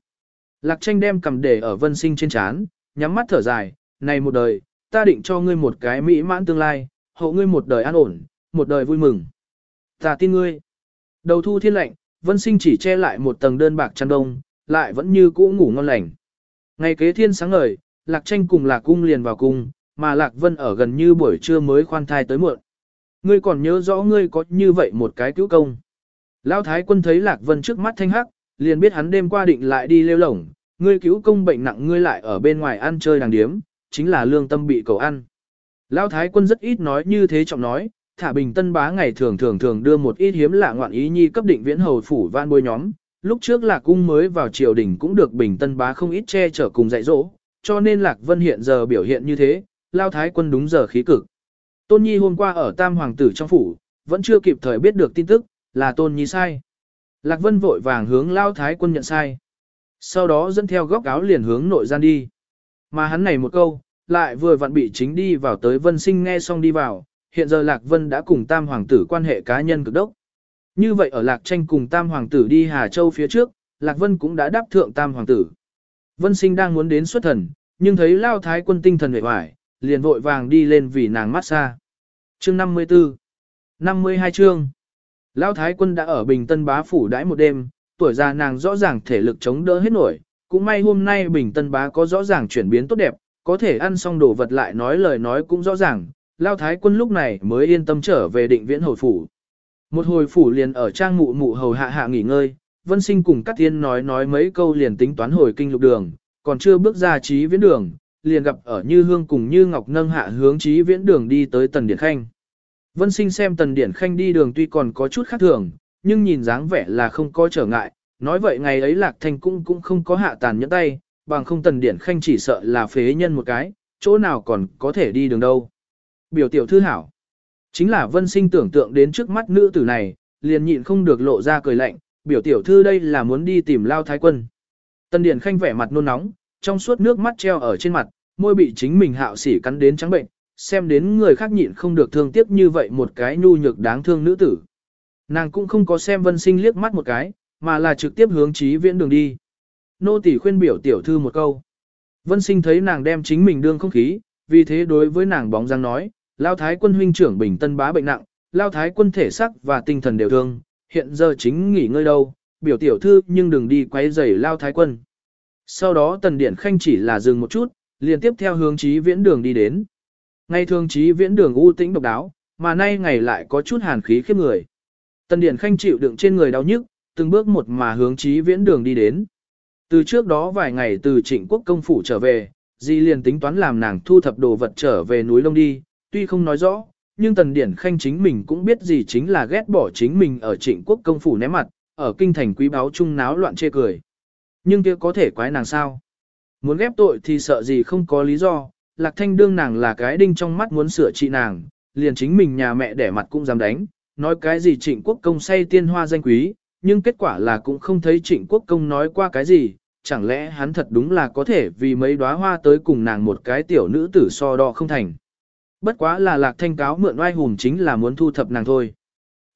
Lạc tranh đem cầm để ở vân sinh trên chán, nhắm mắt thở dài, này một đời, ta định cho ngươi một cái mỹ mãn tương lai, hộ ngươi một đời an ổn, một đời vui mừng. Ta tin ngươi. Đầu thu thiên lạnh, vân sinh chỉ che lại một tầng đơn bạc chăn đông, lại vẫn như cũ ngủ ngon lành. Ngày kế thiên sáng ngời, lạc tranh cùng lạc cung liền vào cung, mà lạc vân ở gần như buổi trưa mới khoan thai tới muộn. Ngươi còn nhớ rõ ngươi có như vậy một cái cứu công. Lão thái quân thấy lạc vân trước mắt thanh hắc, liền biết hắn đêm qua định lại đi lêu lổng, ngươi cứu công bệnh nặng ngươi lại ở bên ngoài ăn chơi đàng điếm, chính là lương tâm bị cầu ăn. Lão thái quân rất ít nói như thế trọng nói, thả bình tân bá ngày thường thường thường đưa một ít hiếm lạ ngoạn ý nhi cấp định viễn hầu phủ van bôi nhóm. Lúc trước lạc cung mới vào triều đình cũng được bình tân bá không ít che chở cùng dạy dỗ, cho nên lạc vân hiện giờ biểu hiện như thế, lao thái quân đúng giờ khí cực. Tôn Nhi hôm qua ở Tam Hoàng tử trong phủ, vẫn chưa kịp thời biết được tin tức, là Tôn Nhi sai. Lạc Vân vội vàng hướng lao thái quân nhận sai. Sau đó dẫn theo góc áo liền hướng nội gian đi. Mà hắn này một câu, lại vừa vặn bị chính đi vào tới Vân Sinh nghe xong đi vào, hiện giờ Lạc Vân đã cùng Tam Hoàng tử quan hệ cá nhân cực đốc. Như vậy ở Lạc Tranh cùng Tam Hoàng tử đi Hà Châu phía trước, Lạc Vân cũng đã đáp thượng Tam Hoàng tử. Vân Sinh đang muốn đến xuất thần, nhưng thấy Lao Thái quân tinh thần vệ vải, liền vội vàng đi lên vì nàng mát xa. Chương 54 52 chương Lão Thái quân đã ở Bình Tân bá phủ đãi một đêm, tuổi già nàng rõ ràng thể lực chống đỡ hết nổi, cũng may hôm nay Bình Tân bá có rõ ràng chuyển biến tốt đẹp, có thể ăn xong đồ vật lại nói lời nói cũng rõ ràng, Lão Thái quân lúc này mới yên tâm trở về định viễn hồi phủ. Một hồi phủ liền ở trang mụ mụ hầu hạ hạ nghỉ ngơi, Vân Sinh cùng Cát Tiên nói nói mấy câu liền tính toán hồi kinh lục đường, còn chưa bước ra trí viễn đường, liền gặp ở Như Hương cùng Như Ngọc nâng hạ hướng trí viễn đường đi tới Tần Điển Khanh. Vân sinh xem Tần Điển Khanh đi đường tuy còn có chút khác thường, nhưng nhìn dáng vẻ là không có trở ngại, nói vậy ngày ấy Lạc Thanh cũng cũng không có hạ tàn nhẫn tay, bằng không Tần Điển Khanh chỉ sợ là phế nhân một cái, chỗ nào còn có thể đi đường đâu. Biểu tiểu thư hảo. Chính là Vân sinh tưởng tượng đến trước mắt nữ tử này, liền nhịn không được lộ ra cười lạnh, biểu tiểu thư đây là muốn đi tìm Lao Thái Quân. tân Điển Khanh vẻ mặt nôn nóng, trong suốt nước mắt treo ở trên mặt, môi bị chính mình hạo sỉ cắn đến trắng bệnh, xem đến người khác nhịn không được thương tiếc như vậy một cái nhu nhược đáng thương nữ tử. Nàng cũng không có xem vân sinh liếc mắt một cái, mà là trực tiếp hướng trí viễn đường đi. Nô tỷ khuyên biểu tiểu thư một câu. Vân sinh thấy nàng đem chính mình đương không khí, vì thế đối với nàng bóng dáng nói, Lao Thái quân huynh trưởng bình tân bá bệnh nặng, Lao Thái quân thể sắc và tinh thần đều thương, hiện giờ chính nghỉ ngơi đâu, biểu tiểu thư nhưng đừng đi quấy rầy Lao Thái quân. Sau đó tần điện khanh chỉ là dừng một chút, liền tiếp theo hướng Chí viễn đường đi đến. Ngày thường Chí viễn đường u tĩnh độc đáo, mà nay ngày lại có chút hàn khí khiếp người. Tần điện khanh chịu đựng trên người đau nhức, từng bước một mà hướng Chí viễn đường đi đến. Từ trước đó vài ngày từ trịnh quốc công phủ trở về, Di liền tính toán làm nàng thu thập đồ vật trở về núi Lông đi, tuy không nói rõ, nhưng tần điển khanh chính mình cũng biết gì chính là ghét bỏ chính mình ở trịnh quốc công phủ ném mặt, ở kinh thành quý báo trung náo loạn chê cười. Nhưng kia có thể quái nàng sao? Muốn ghép tội thì sợ gì không có lý do, lạc thanh đương nàng là cái đinh trong mắt muốn sửa trị nàng, liền chính mình nhà mẹ đẻ mặt cũng dám đánh, nói cái gì trịnh quốc công say tiên hoa danh quý, nhưng kết quả là cũng không thấy trịnh quốc công nói qua cái gì, chẳng lẽ hắn thật đúng là có thể vì mấy đóa hoa tới cùng nàng một cái tiểu nữ tử so đo không thành. Bất quá là lạc thanh cáo mượn oai hùng chính là muốn thu thập nàng thôi.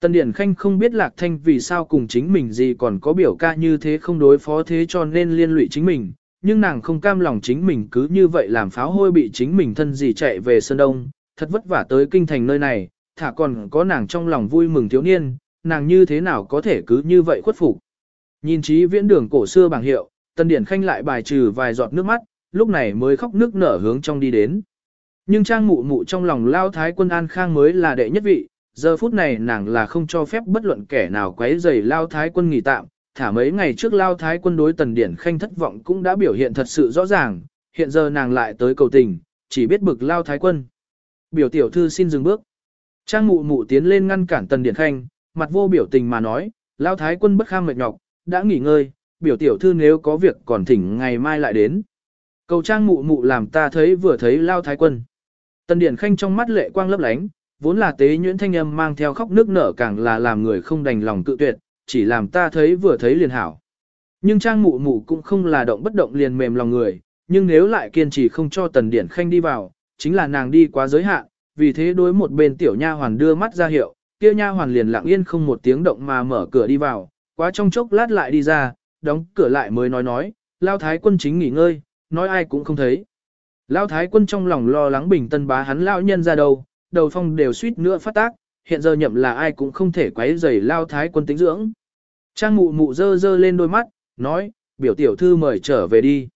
Tân Điển Khanh không biết lạc thanh vì sao cùng chính mình gì còn có biểu ca như thế không đối phó thế cho nên liên lụy chính mình, nhưng nàng không cam lòng chính mình cứ như vậy làm pháo hôi bị chính mình thân gì chạy về Sơn Đông, thật vất vả tới kinh thành nơi này, thả còn có nàng trong lòng vui mừng thiếu niên, nàng như thế nào có thể cứ như vậy khuất phục. Nhìn trí viễn đường cổ xưa bảng hiệu, Tân Điển Khanh lại bài trừ vài giọt nước mắt, lúc này mới khóc nước nở hướng trong đi đến. Nhưng trang mụ mụ trong lòng lao thái quân an khang mới là đệ nhất vị, giờ phút này nàng là không cho phép bất luận kẻ nào quấy rầy lao thái quân nghỉ tạm, thả mấy ngày trước lao thái quân đối tần điển khanh thất vọng cũng đã biểu hiện thật sự rõ ràng, hiện giờ nàng lại tới cầu tình, chỉ biết bực lao thái quân. Biểu tiểu thư xin dừng bước. Trang mụ mụ tiến lên ngăn cản tần điển khanh, mặt vô biểu tình mà nói, lao thái quân bất kham mệt nhọc, đã nghỉ ngơi, biểu tiểu thư nếu có việc còn thỉnh ngày mai lại đến. Cầu trang mụ mụ làm ta thấy vừa thấy lao thái quân. Tần điển khanh trong mắt lệ quang lấp lánh, vốn là tế nhuyễn thanh âm mang theo khóc nước nở càng là làm người không đành lòng cự tuyệt, chỉ làm ta thấy vừa thấy liền hảo. Nhưng trang mụ mụ cũng không là động bất động liền mềm lòng người, nhưng nếu lại kiên trì không cho tần điển khanh đi vào, chính là nàng đi quá giới hạn, vì thế đối một bên tiểu nha hoàn đưa mắt ra hiệu, kia nha hoàn liền lặng yên không một tiếng động mà mở cửa đi vào, quá trong chốc lát lại đi ra, đóng cửa lại mới nói nói, lao thái quân chính nghỉ ngơi, nói ai cũng không thấy. Lão thái quân trong lòng lo lắng bình tân bá hắn lão nhân ra đâu, đầu phong đều suýt nữa phát tác, hiện giờ nhậm là ai cũng không thể quấy rầy lao thái quân tính dưỡng. Trang mụ mụ dơ dơ lên đôi mắt, nói, biểu tiểu thư mời trở về đi.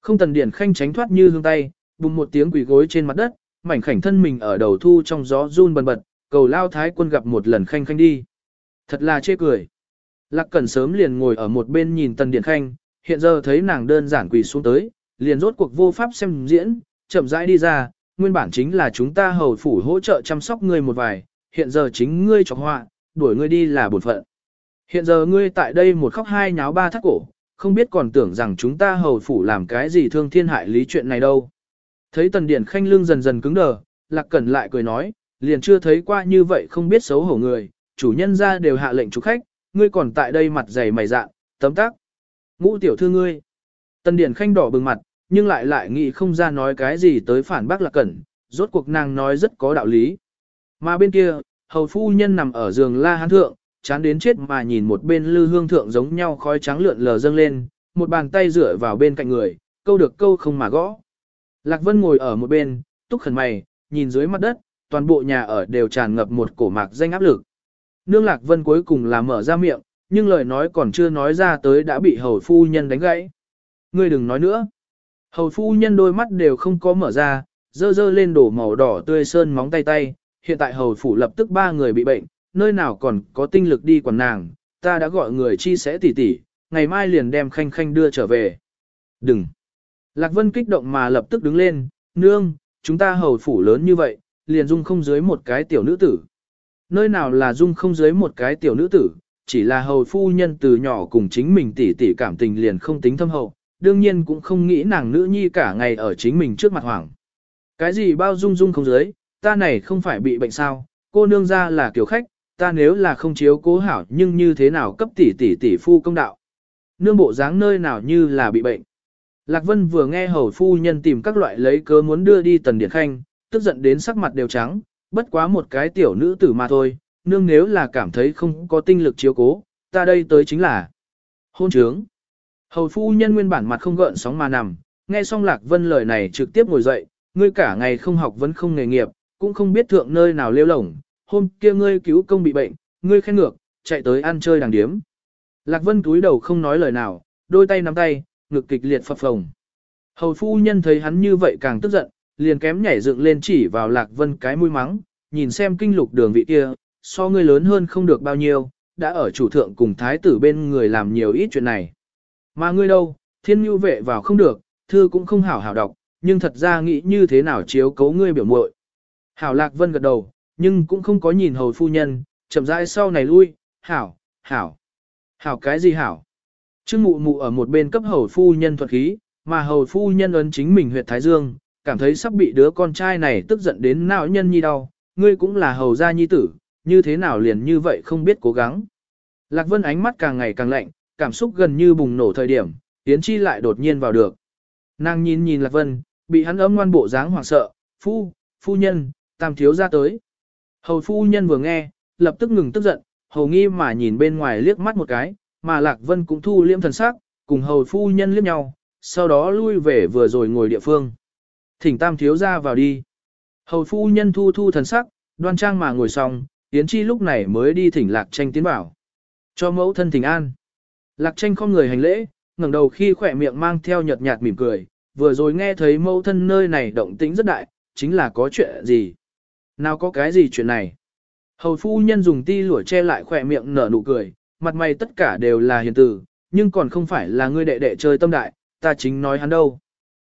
Không tần điển khanh tránh thoát như hương tay, bùng một tiếng quỳ gối trên mặt đất, mảnh khảnh thân mình ở đầu thu trong gió run bần bật, cầu lao thái quân gặp một lần khanh khanh đi. Thật là chê cười. Lạc cẩn sớm liền ngồi ở một bên nhìn tần điển khanh, hiện giờ thấy nàng đơn giản quỳ xuống tới, liền rốt cuộc vô pháp xem diễn, chậm rãi đi ra, nguyên bản chính là chúng ta hầu phủ hỗ trợ chăm sóc ngươi một vài, hiện giờ chính ngươi chọc họa, đuổi ngươi đi là bổn phận. Hiện giờ ngươi tại đây một khóc hai nháo ba thắt cổ, không biết còn tưởng rằng chúng ta hầu phủ làm cái gì thương thiên hại lý chuyện này đâu. Thấy tần điển khanh lưng dần dần cứng đờ, lạc cẩn lại cười nói, liền chưa thấy qua như vậy không biết xấu hổ người, chủ nhân ra đều hạ lệnh chủ khách, ngươi còn tại đây mặt dày mày dạn, tấm tắc. Ngũ tiểu thư ngươi. Tần điển khanh đỏ bừng mặt, nhưng lại lại nghĩ không ra nói cái gì tới phản bác lạc cẩn, rốt cuộc nàng nói rất có đạo lý. Mà bên kia, hầu phu nhân nằm ở giường la hán thượng, chán đến chết mà nhìn một bên lư hương thượng giống nhau khói trắng lượn lờ dâng lên, một bàn tay rửa vào bên cạnh người, câu được câu không mà gõ. Lạc Vân ngồi ở một bên, túc khẩn mày, nhìn dưới mặt đất, toàn bộ nhà ở đều tràn ngập một cổ mạc danh áp lực. Nương Lạc Vân cuối cùng là mở ra miệng, nhưng lời nói còn chưa nói ra tới đã bị hầu phu nhân đánh gãy. Ngươi đừng nói nữa. Hầu phu nhân đôi mắt đều không có mở ra, dơ dơ lên đổ màu đỏ tươi sơn móng tay tay, hiện tại hầu phủ lập tức ba người bị bệnh, nơi nào còn có tinh lực đi quản nàng, ta đã gọi người chi sẽ tỉ tỉ, ngày mai liền đem khanh khanh đưa trở về. Đừng! Lạc Vân kích động mà lập tức đứng lên, nương, chúng ta hầu phủ lớn như vậy, liền dung không dưới một cái tiểu nữ tử. Nơi nào là dung không dưới một cái tiểu nữ tử, chỉ là hầu phu nhân từ nhỏ cùng chính mình tỉ tỉ cảm tình liền không tính thâm hậu, đương nhiên cũng không nghĩ nàng nữ nhi cả ngày ở chính mình trước mặt hoảng. Cái gì bao dung dung không dưới, ta này không phải bị bệnh sao, cô nương ra là kiểu khách, ta nếu là không chiếu cố hảo nhưng như thế nào cấp tỷ tỷ tỷ phu công đạo. Nương bộ dáng nơi nào như là bị bệnh. Lạc Vân vừa nghe hầu phu nhân tìm các loại lấy cớ muốn đưa đi tần điển khanh, tức giận đến sắc mặt đều trắng, bất quá một cái tiểu nữ tử mà thôi, nương nếu là cảm thấy không có tinh lực chiếu cố, ta đây tới chính là hôn trướng. Hầu phu nhân nguyên bản mặt không gợn sóng mà nằm, nghe xong Lạc Vân lời này trực tiếp ngồi dậy, ngươi cả ngày không học vẫn không nghề nghiệp, cũng không biết thượng nơi nào lêu lổng, hôm kia ngươi cứu công bị bệnh, ngươi khen ngược, chạy tới ăn chơi đàng điếm. Lạc Vân cúi đầu không nói lời nào, đôi tay nắm tay, ngực kịch liệt phập phồng. Hầu phu nhân thấy hắn như vậy càng tức giận, liền kém nhảy dựng lên chỉ vào Lạc Vân cái mũi mắng, nhìn xem kinh lục đường vị kia, so ngươi lớn hơn không được bao nhiêu, đã ở chủ thượng cùng thái tử bên người làm nhiều ít chuyện này. Mà ngươi đâu, thiên nhu vệ vào không được, thư cũng không hảo hảo đọc, nhưng thật ra nghĩ như thế nào chiếu cấu ngươi biểu muội. Hảo Lạc Vân gật đầu, nhưng cũng không có nhìn hầu phu nhân, chậm rãi sau này lui, hảo, hảo, hảo cái gì hảo. Trương mụ mụ ở một bên cấp hầu phu nhân thuật khí, mà hầu phu nhân ấn chính mình huyệt thái dương, cảm thấy sắp bị đứa con trai này tức giận đến não nhân nhi đau, ngươi cũng là hầu gia nhi tử, như thế nào liền như vậy không biết cố gắng. Lạc Vân ánh mắt càng ngày càng lạnh, cảm xúc gần như bùng nổ thời điểm, Yến Chi lại đột nhiên vào được. Nàng nhìn nhìn Lạc Vân, bị hắn ấm ngoan bộ dáng hoảng sợ, phu, phu nhân, tam thiếu ra tới. Hầu phu nhân vừa nghe, lập tức ngừng tức giận, hầu nghi mà nhìn bên ngoài liếc mắt một cái, mà Lạc Vân cũng thu liêm thần sắc, cùng hầu phu nhân liếc nhau, sau đó lui về vừa rồi ngồi địa phương. Thỉnh tam thiếu ra vào đi. Hầu phu nhân thu thu thần sắc, đoan trang mà ngồi xong, Yến Chi lúc này mới đi thỉnh Lạc Tranh tiến bảo. Cho mẫu thân thỉnh an. Lạc Tranh không người hành lễ, ngẩng đầu khi khỏe miệng mang theo nhợt nhạt mỉm cười, vừa rồi nghe thấy mẫu thân nơi này động tĩnh rất đại, chính là có chuyện gì. Nào có cái gì chuyện này. Hầu phu nhân dùng ti lũa che lại khỏe miệng nở nụ cười, mặt mày tất cả đều là hiền tử, nhưng còn không phải là ngươi đệ đệ chơi tâm đại, ta chính nói hắn đâu.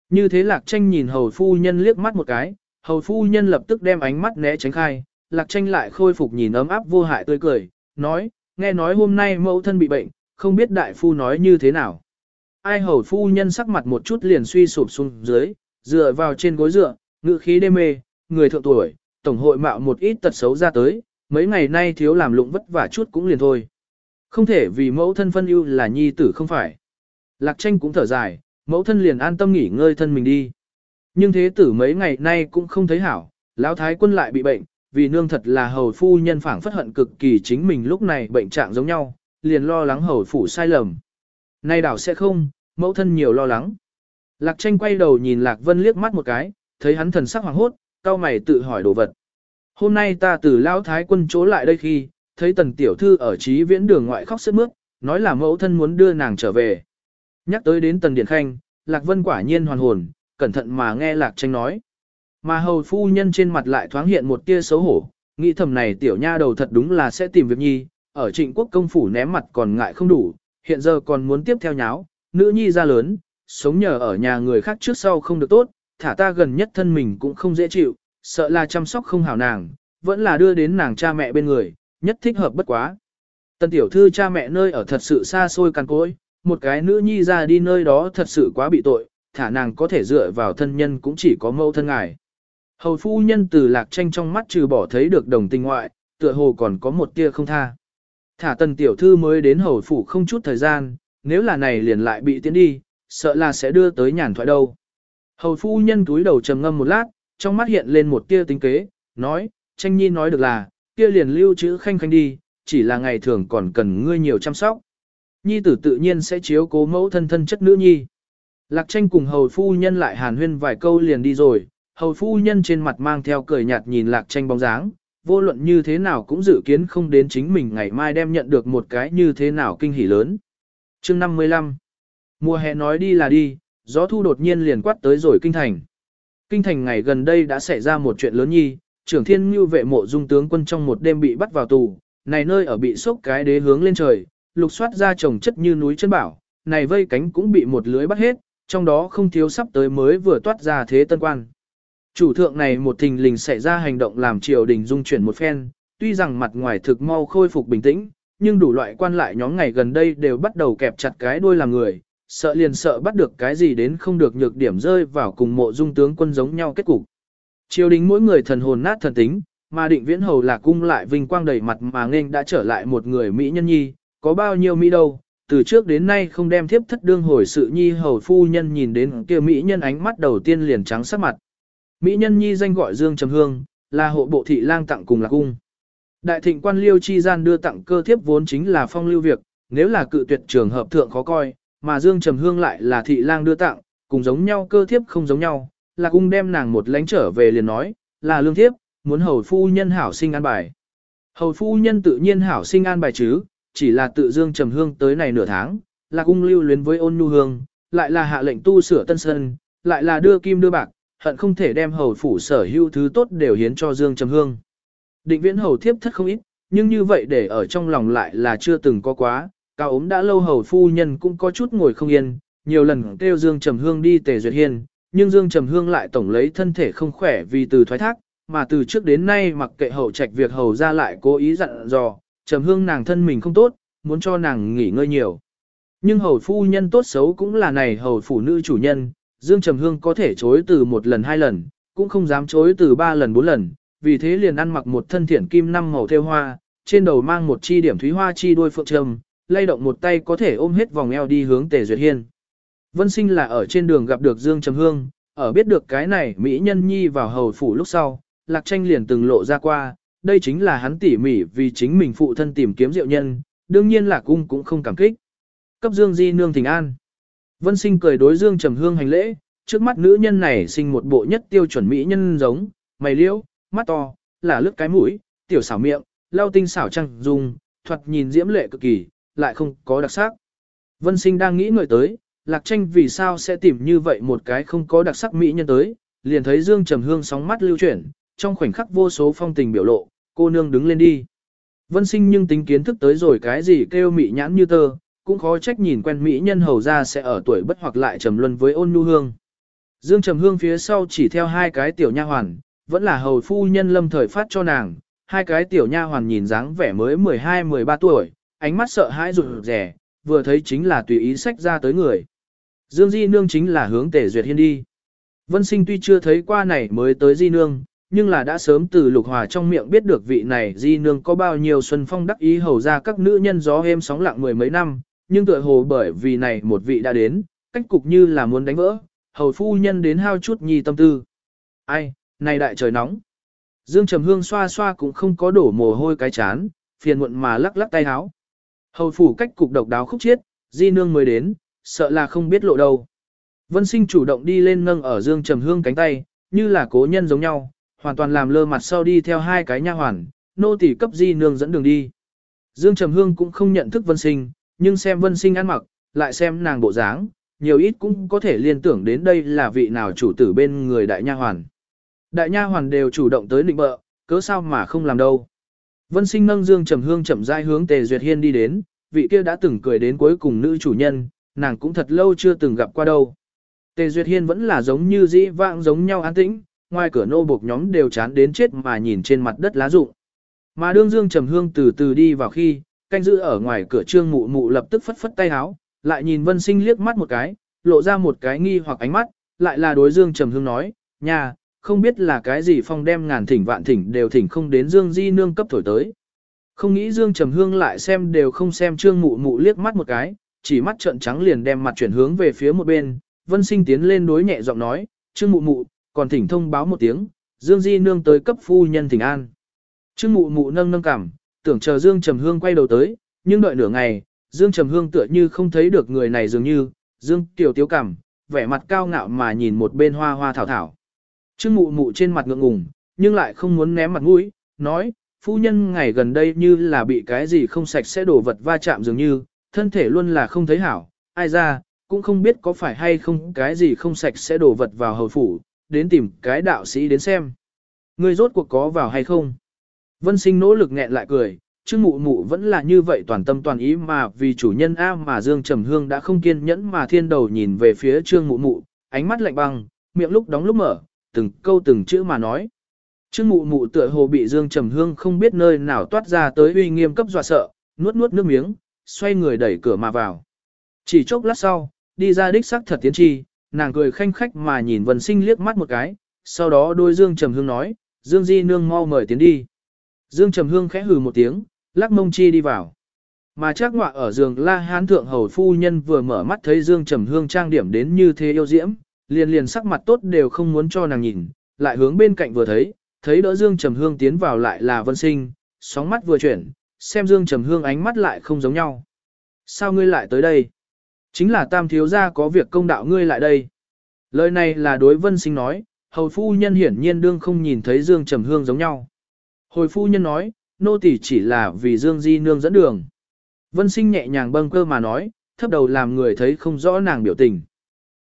Như thế lạc tranh nhìn hầu phu nhân liếc mắt một cái, hầu phu nhân lập tức đem ánh mắt né tránh khai, lạc tranh lại khôi phục nhìn ấm áp vô hại tươi cười, nói, nghe nói hôm nay mẫu thân bị bệnh, không biết đại phu nói như thế nào. Ai hầu phu nhân sắc mặt một chút liền suy sụp xuống dưới, dựa vào trên gối dựa, ngự khí đê mê, người thượng tuổi, tổng hội mạo một ít tật xấu ra tới, mấy ngày nay thiếu làm lụng vất vả chút cũng liền thôi. Không thể vì mẫu thân phân ưu là nhi tử không phải. Lạc tranh cũng thở dài, mẫu thân liền an tâm nghỉ ngơi thân mình đi. Nhưng thế tử mấy ngày nay cũng không thấy hảo, lão thái quân lại bị bệnh, vì nương thật là hầu phu nhân phảng phất hận cực kỳ chính mình lúc này bệnh trạng giống nhau, liền lo lắng hầu phủ sai lầm. Nay đảo sẽ không, mẫu thân nhiều lo lắng. Lạc tranh quay đầu nhìn Lạc Vân liếc mắt một cái, thấy hắn thần sắc hoàng hốt, cao mày tự hỏi đồ vật. Hôm nay ta từ lão thái quân chỗ lại đây khi, thấy tần tiểu thư ở trí viễn đường ngoại khóc sức mướt, nói là mẫu thân muốn đưa nàng trở về. Nhắc tới đến tần điện khanh, Lạc Vân quả nhiên hoàn hồn, cẩn thận mà nghe Lạc tranh nói. Mà hầu phu nhân trên mặt lại thoáng hiện một tia xấu hổ, nghĩ thầm này tiểu nha đầu thật đúng là sẽ tìm việc nhi, ở trịnh quốc công phủ ném mặt còn ngại không đủ, hiện giờ còn muốn tiếp theo nháo, nữ nhi ra lớn, sống nhờ ở nhà người khác trước sau không được tốt, thả ta gần nhất thân mình cũng không dễ chịu, sợ là chăm sóc không hảo nàng, vẫn là đưa đến nàng cha mẹ bên người, nhất thích hợp bất quá. Tân tiểu thư cha mẹ nơi ở thật sự xa xôi căn cối, một cái nữ nhi ra đi nơi đó thật sự quá bị tội, thả nàng có thể dựa vào thân nhân cũng chỉ có mẫu thân ngài. Hầu phu nhân từ lạc tranh trong mắt trừ bỏ thấy được đồng tình ngoại, tựa hồ còn có một tia không tha. Thả tần tiểu thư mới đến hầu phủ không chút thời gian, nếu là này liền lại bị tiến đi, sợ là sẽ đưa tới nhàn thoại đâu. Hầu phu nhân túi đầu trầm ngâm một lát, trong mắt hiện lên một tia tính kế, nói, tranh nhi nói được là, kia liền lưu chữ khanh khanh đi, chỉ là ngày thường còn cần ngươi nhiều chăm sóc. Nhi tử tự nhiên sẽ chiếu cố mẫu thân thân chất nữ nhi. Lạc tranh cùng hầu phu nhân lại hàn huyên vài câu liền đi rồi, hầu phu nhân trên mặt mang theo cười nhạt nhìn lạc tranh bóng dáng, vô luận như thế nào cũng dự kiến không đến chính mình ngày mai đem nhận được một cái như thế nào kinh hỉ lớn. chương 55 Mùa hè nói đi là đi, gió thu đột nhiên liền quát tới rồi kinh thành. Kinh thành ngày gần đây đã xảy ra một chuyện lớn nhi, trưởng thiên như vệ mộ dung tướng quân trong một đêm bị bắt vào tù, này nơi ở bị sốc cái đế hướng lên trời, lục soát ra trồng chất như núi chân bảo, này vây cánh cũng bị một lưới bắt hết, trong đó không thiếu sắp tới mới vừa toát ra thế tân quan. Chủ thượng này một thình lình xảy ra hành động làm triều đình dung chuyển một phen, tuy rằng mặt ngoài thực mau khôi phục bình tĩnh, nhưng đủ loại quan lại nhóm ngày gần đây đều bắt đầu kẹp chặt cái đuôi làm người, sợ liền sợ bắt được cái gì đến không được nhược điểm rơi vào cùng mộ dung tướng quân giống nhau kết cục. Triều đình mỗi người thần hồn nát thần tính, mà định viễn hầu là cung lại vinh quang đầy mặt mà nên đã trở lại một người Mỹ nhân nhi, có bao nhiêu Mỹ đâu, từ trước đến nay không đem thiếp thất đương hồi sự nhi hầu phu nhân nhìn đến kia Mỹ nhân ánh mắt đầu tiên liền trắng sắc mặt. Mỹ nhân nhi danh gọi Dương Trầm Hương, là hộ bộ thị lang tặng cùng là cung. Đại thịnh quan liêu chi gian đưa tặng cơ thiếp vốn chính là phong lưu việc, nếu là cự tuyệt trường hợp thượng khó coi, mà Dương Trầm Hương lại là thị lang đưa tặng, cùng giống nhau cơ thiếp không giống nhau, là cung đem nàng một lánh trở về liền nói, là lương thiếp, muốn hầu phu nhân hảo sinh an bài. Hầu phu nhân tự nhiên hảo sinh an bài chứ, chỉ là tự Dương Trầm Hương tới này nửa tháng, là cung lưu luyến với ôn nhu hương, lại là hạ lệnh tu sửa tân sân, lại là đưa kim đưa bạc, hận không thể đem hầu phủ sở hữu thứ tốt đều hiến cho Dương Trầm Hương. Định viễn hầu thiếp thất không ít, nhưng như vậy để ở trong lòng lại là chưa từng có quá, cao ốm đã lâu hầu phu nhân cũng có chút ngồi không yên, nhiều lần kêu Dương Trầm Hương đi tề duyệt hiên, nhưng Dương Trầm Hương lại tổng lấy thân thể không khỏe vì từ thoái thác, mà từ trước đến nay mặc kệ hầu trạch việc hầu ra lại cố ý dặn dò, Trầm Hương nàng thân mình không tốt, muốn cho nàng nghỉ ngơi nhiều. Nhưng hầu phu nhân tốt xấu cũng là này hầu phụ nữ chủ nhân, Dương Trầm Hương có thể chối từ một lần hai lần, cũng không dám chối từ ba lần bốn lần, vì thế liền ăn mặc một thân thiển kim năm màu theo hoa, trên đầu mang một chi điểm thúy hoa chi đuôi phượng trầm, lay động một tay có thể ôm hết vòng eo đi hướng Tề Duyệt Hiên. Vân sinh là ở trên đường gặp được Dương Trầm Hương, ở biết được cái này Mỹ nhân nhi vào hầu phủ lúc sau, Lạc Tranh liền từng lộ ra qua, đây chính là hắn tỉ mỉ vì chính mình phụ thân tìm kiếm diệu nhân, đương nhiên là cung cũng không cảm kích. Cấp Dương Di nương thỉnh an. Vân sinh cười đối Dương Trầm Hương hành lễ, trước mắt nữ nhân này sinh một bộ nhất tiêu chuẩn mỹ nhân giống, mày liễu, mắt to, là lướt cái mũi, tiểu xảo miệng, lau tinh xảo trăng dung, thuật nhìn diễm lệ cực kỳ, lại không có đặc sắc. Vân sinh đang nghĩ người tới, lạc tranh vì sao sẽ tìm như vậy một cái không có đặc sắc mỹ nhân tới, liền thấy Dương Trầm Hương sóng mắt lưu chuyển, trong khoảnh khắc vô số phong tình biểu lộ, cô nương đứng lên đi. Vân sinh nhưng tính kiến thức tới rồi cái gì kêu mỹ nhãn như tơ, cũng khó trách nhìn quen mỹ nhân hầu ra sẽ ở tuổi bất hoặc lại trầm luân với ôn nhu hương. Dương Trầm Hương phía sau chỉ theo hai cái tiểu nha hoàn, vẫn là hầu phu nhân lâm thời phát cho nàng, hai cái tiểu nha hoàn nhìn dáng vẻ mới 12-13 tuổi, ánh mắt sợ hãi rụt rẻ, vừa thấy chính là tùy ý sách ra tới người. Dương Di Nương chính là hướng Tề Duyệt Hiên đi. Vân Sinh tuy chưa thấy qua này mới tới Di Nương, nhưng là đã sớm từ Lục Hòa trong miệng biết được vị này Di Nương có bao nhiêu xuân phong đắc ý hầu ra các nữ nhân gió êm sóng lặng mười mấy năm, nhưng tựa hồ bởi vì này một vị đã đến, cách cục như là muốn đánh vỡ, hầu phu nhân đến hao chút nhi tâm tư. Ai, này đại trời nóng. Dương Trầm Hương xoa xoa cũng không có đổ mồ hôi cái chán, phiền muộn mà lắc lắc tay háo. Hầu phủ cách cục độc đáo khúc chiết, di nương mới đến, sợ là không biết lộ đâu. Vân sinh chủ động đi lên nâng ở Dương Trầm Hương cánh tay, như là cố nhân giống nhau, hoàn toàn làm lơ mặt sau đi theo hai cái nha hoàn, nô tỳ cấp di nương dẫn đường đi. Dương Trầm Hương cũng không nhận thức Vân sinh, nhưng xem Vân sinh ăn mặc, lại xem nàng bộ dáng, nhiều ít cũng có thể liên tưởng đến đây là vị nào chủ tử bên người đại nha hoàn. Đại nha hoàn đều chủ động tới định bợ, cớ sao mà không làm đâu. Vân sinh nâng dương trầm hương chậm rãi hướng tề duyệt hiên đi đến, vị kia đã từng cười đến cuối cùng nữ chủ nhân, nàng cũng thật lâu chưa từng gặp qua đâu. Tề duyệt hiên vẫn là giống như dĩ vãng giống nhau an tĩnh, ngoài cửa nô buộc nhóm đều chán đến chết mà nhìn trên mặt đất lá rụng. Mà đương dương trầm hương từ từ đi vào khi, canh giữ ở ngoài cửa trương mụ mụ lập tức phất phất tay áo, lại nhìn vân sinh liếc mắt một cái, lộ ra một cái nghi hoặc ánh mắt, lại là đối dương trầm hương nói, nhà, không biết là cái gì phong đem ngàn thỉnh vạn thỉnh đều thỉnh không đến Dương Di Nương cấp thổi tới. Không nghĩ Dương Trầm Hương lại xem đều không xem Trương Mụ Mụ liếc mắt một cái, chỉ mắt trợn trắng liền đem mặt chuyển hướng về phía một bên, Vân Sinh tiến lên đối nhẹ giọng nói, Trương Mụ Mụ, còn thỉnh thông báo một tiếng, Dương Di Nương tới cấp phu nhân thỉnh an. Trương Mụ Mụ nâng nâng cảm, tưởng chờ Dương Trầm Hương quay đầu tới, nhưng đợi nửa ngày, Dương Trầm Hương tựa như không thấy được người này dường như, Dương Tiểu Tiếu cằm, vẻ mặt cao ngạo mà nhìn một bên hoa hoa thảo thảo. Trương mụ mụ trên mặt ngượng ngùng, nhưng lại không muốn ném mặt mũi, nói, phu nhân ngày gần đây như là bị cái gì không sạch sẽ đổ vật va chạm dường như, thân thể luôn là không thấy hảo, ai ra, cũng không biết có phải hay không cái gì không sạch sẽ đổ vật vào hầu phủ, đến tìm cái đạo sĩ đến xem. Người rốt cuộc có vào hay không? Vân sinh nỗ lực nghẹn lại cười, Trương mụ mụ vẫn là như vậy toàn tâm toàn ý mà vì chủ nhân A mà Dương Trầm Hương đã không kiên nhẫn mà thiên đầu nhìn về phía Trương mụ mụ, ánh mắt lạnh băng, miệng lúc đóng lúc mở, từng câu từng chữ mà nói. Trương mụ mụ tựa hồ bị Dương Trầm Hương không biết nơi nào toát ra tới uy nghiêm cấp dọa sợ, nuốt nuốt nước miếng, xoay người đẩy cửa mà vào. Chỉ chốc lát sau, đi ra đích sắc thật tiến tri, nàng cười khanh khách mà nhìn Vân Sinh liếc mắt một cái, sau đó đôi Dương Trầm Hương nói, Dương Di nương mau mời tiến đi. Dương Trầm Hương khẽ hừ một tiếng, lắc mông chi đi vào. Mà chắc ngọa ở giường La Hán Thượng Hầu Phu Nhân vừa mở mắt thấy Dương Trầm Hương trang điểm đến như thế yêu diễm, liền liền sắc mặt tốt đều không muốn cho nàng nhìn, lại hướng bên cạnh vừa thấy, thấy đỡ Dương Trầm Hương tiến vào lại là Vân Sinh, sóng mắt vừa chuyển, xem Dương Trầm Hương ánh mắt lại không giống nhau. Sao ngươi lại tới đây? Chính là tam thiếu gia có việc công đạo ngươi lại đây. Lời này là đối Vân Sinh nói, hầu phu nhân hiển nhiên đương không nhìn thấy Dương Trầm Hương giống nhau. Hồi phu nhân nói, nô tỳ chỉ là vì Dương Di nương dẫn đường. Vân Sinh nhẹ nhàng bâng cơ mà nói, thấp đầu làm người thấy không rõ nàng biểu tình.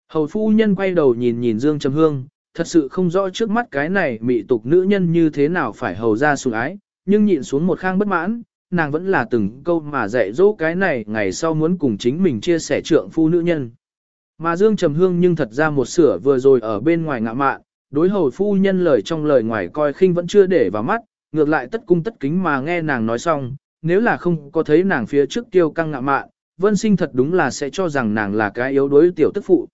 Hầu phu nhân quay đầu nhìn nhìn Dương Trầm Hương, thật sự không rõ trước mắt cái này mị tục nữ nhân như thế nào phải hầu ra sủng ái, nhưng nhịn xuống một khang bất mãn, nàng vẫn là từng câu mà dạy dỗ cái này ngày sau muốn cùng chính mình chia sẻ trượng phu nữ nhân. Mà Dương Trầm Hương nhưng thật ra một sửa vừa rồi ở bên ngoài ngạ mạn, đối hầu phu nhân lời trong lời ngoài coi khinh vẫn chưa để vào mắt, ngược lại tất cung tất kính mà nghe nàng nói xong, nếu là không có thấy nàng phía trước tiêu căng ngạ mạn, vân sinh thật đúng là sẽ cho rằng nàng là cái yếu đuối tiểu tức phụ.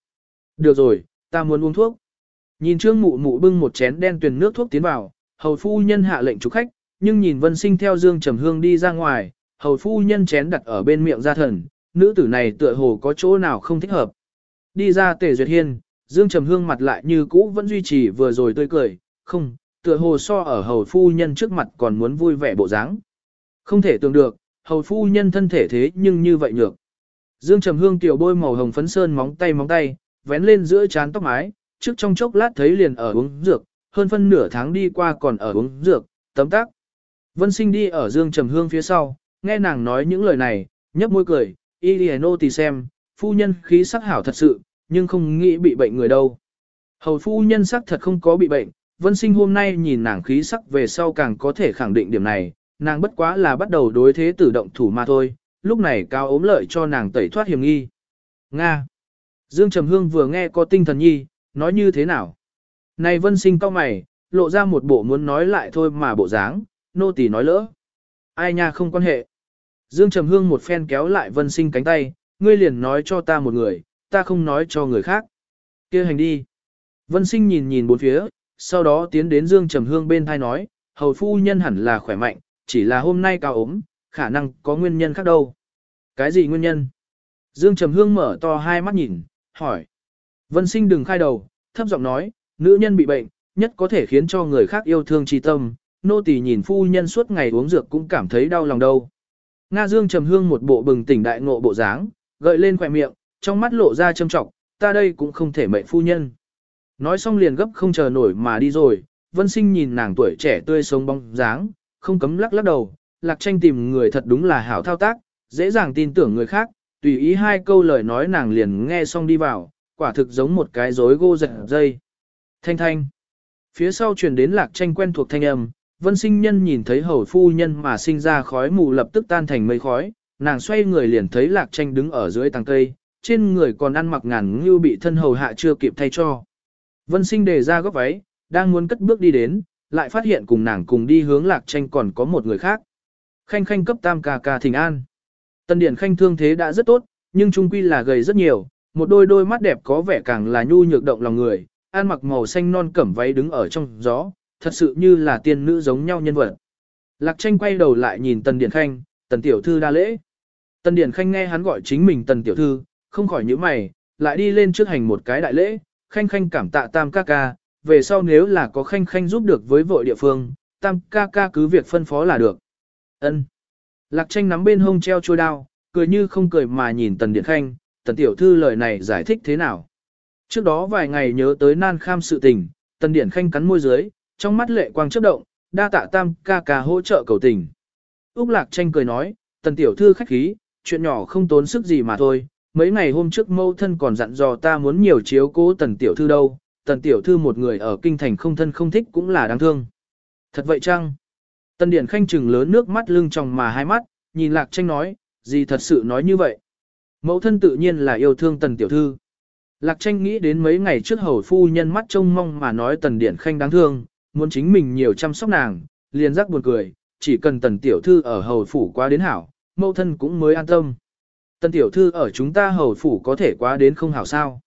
Được rồi, ta muốn uống thuốc. Nhìn trương mụ mụ bưng một chén đen tuyền nước thuốc tiến vào, hầu phu nhân hạ lệnh chủ khách, nhưng nhìn vân sinh theo dương trầm hương đi ra ngoài, hầu phu nhân chén đặt ở bên miệng ra thần, nữ tử này tựa hồ có chỗ nào không thích hợp. đi ra tề duyệt hiên, Dương Trầm Hương mặt lại như cũ vẫn duy trì vừa rồi tươi cười, không, tựa hồ so ở hầu phu nhân trước mặt còn muốn vui vẻ bộ dáng. Không thể tưởng được, hầu phu nhân thân thể thế nhưng như vậy nhược. Dương Trầm Hương tiểu bôi màu hồng phấn sơn móng tay móng tay, vén lên giữa trán tóc mái, trước trong chốc lát thấy liền ở uống dược, hơn phân nửa tháng đi qua còn ở uống dược, tấm tác. Vân sinh đi ở Dương Trầm Hương phía sau, nghe nàng nói những lời này, nhấp môi cười, Iliano thì xem, phu nhân khí sắc hảo thật sự, nhưng không nghĩ bị bệnh người đâu. Hầu phu nhân sắc thật không có bị bệnh, vân sinh hôm nay nhìn nàng khí sắc về sau càng có thể khẳng định điểm này, nàng bất quá là bắt đầu đối thế tử động thủ mà thôi, lúc này cao ốm lợi cho nàng tẩy thoát hiểm nghi. Nga. Dương Trầm Hương vừa nghe có tinh thần nhi, nói như thế nào? Này vân sinh cao mày, lộ ra một bộ muốn nói lại thôi mà bộ dáng, nô tỳ nói lỡ. Ai nha không quan hệ. Dương Trầm Hương một phen kéo lại vân sinh cánh tay, ngươi liền nói cho ta một người, ta không nói cho người khác. kia hành đi. Vân sinh nhìn nhìn bốn phía, sau đó tiến đến Dương Trầm Hương bên thai nói, hầu phu nhân hẳn là khỏe mạnh, chỉ là hôm nay cao ốm, khả năng có nguyên nhân khác đâu. Cái gì nguyên nhân? Dương Trầm Hương mở to hai mắt nhìn, hỏi. Vân sinh đừng khai đầu, thấp giọng nói, nữ nhân bị bệnh, nhất có thể khiến cho người khác yêu thương tri tâm, nô tỳ nhìn phu nhân suốt ngày uống dược cũng cảm thấy đau lòng đâu. Nga Dương Trầm Hương một bộ bừng tỉnh đại ngộ bộ dáng, gợi lên khỏe miệng, trong mắt lộ ra châm trọng, ta đây cũng không thể mệnh phu nhân. Nói xong liền gấp không chờ nổi mà đi rồi, vân sinh nhìn nàng tuổi trẻ tươi sống bóng dáng, không cấm lắc lắc đầu, lạc tranh tìm người thật đúng là hảo thao tác, dễ dàng tin tưởng người khác, tùy ý hai câu lời nói nàng liền nghe xong đi vào, quả thực giống một cái rối gô giật dây. Thanh thanh. Phía sau truyền đến lạc tranh quen thuộc thanh âm, vân sinh nhân nhìn thấy hầu phu nhân mà sinh ra khói mù lập tức tan thành mây khói, nàng xoay người liền thấy lạc tranh đứng ở dưới tàng cây, trên người còn ăn mặc ngàn như bị thân hầu hạ chưa kịp thay cho. Vân sinh đề ra góc váy, đang muốn cất bước đi đến, lại phát hiện cùng nàng cùng đi hướng lạc tranh còn có một người khác. Khanh khanh cấp tam ca ca thỉnh an. Tân điển khanh thương thế đã rất tốt, nhưng trung quy là gầy rất nhiều, một đôi đôi mắt đẹp có vẻ càng là nhu nhược động lòng người, An mặc màu xanh non cẩm váy đứng ở trong gió, thật sự như là tiên nữ giống nhau nhân vật. Lạc tranh quay đầu lại nhìn tần điển khanh, tần tiểu thư đa lễ. Tần điển khanh nghe hắn gọi chính mình tần tiểu thư, không khỏi nhíu mày, lại đi lên trước hành một cái đại lễ, khanh khanh cảm tạ tam ca ca, về sau nếu là có khanh khanh giúp được với vội địa phương, tam ca ca cứ việc phân phó là được. Ân. Lạc tranh nắm bên hông treo trôi đao, cười như không cười mà nhìn tần điện khanh, tần tiểu thư lời này giải thích thế nào. Trước đó vài ngày nhớ tới nan kham sự tình, tần điện khanh cắn môi dưới, trong mắt lệ quang chớp động, đa tạ tam ca ca hỗ trợ cầu tình. Úc lạc tranh cười nói, tần tiểu thư khách khí, chuyện nhỏ không tốn sức gì mà thôi, mấy ngày hôm trước mâu thân còn dặn dò ta muốn nhiều chiếu cố tần tiểu thư đâu, tần tiểu thư một người ở kinh thành không thân không thích cũng là đáng thương. Thật vậy chăng? Tần điển khanh trừng lớn nước mắt lưng tròng mà hai mắt, nhìn lạc tranh nói, gì thật sự nói như vậy? Mẫu thân tự nhiên là yêu thương tần tiểu thư. Lạc tranh nghĩ đến mấy ngày trước hầu phu nhân mắt trông mong mà nói tần điển khanh đáng thương, muốn chính mình nhiều chăm sóc nàng, liền rắc buồn cười, chỉ cần tần tiểu thư ở hầu phủ qua đến hảo, mẫu thân cũng mới an tâm. Tần tiểu thư ở chúng ta hầu phủ có thể quá đến không hảo sao.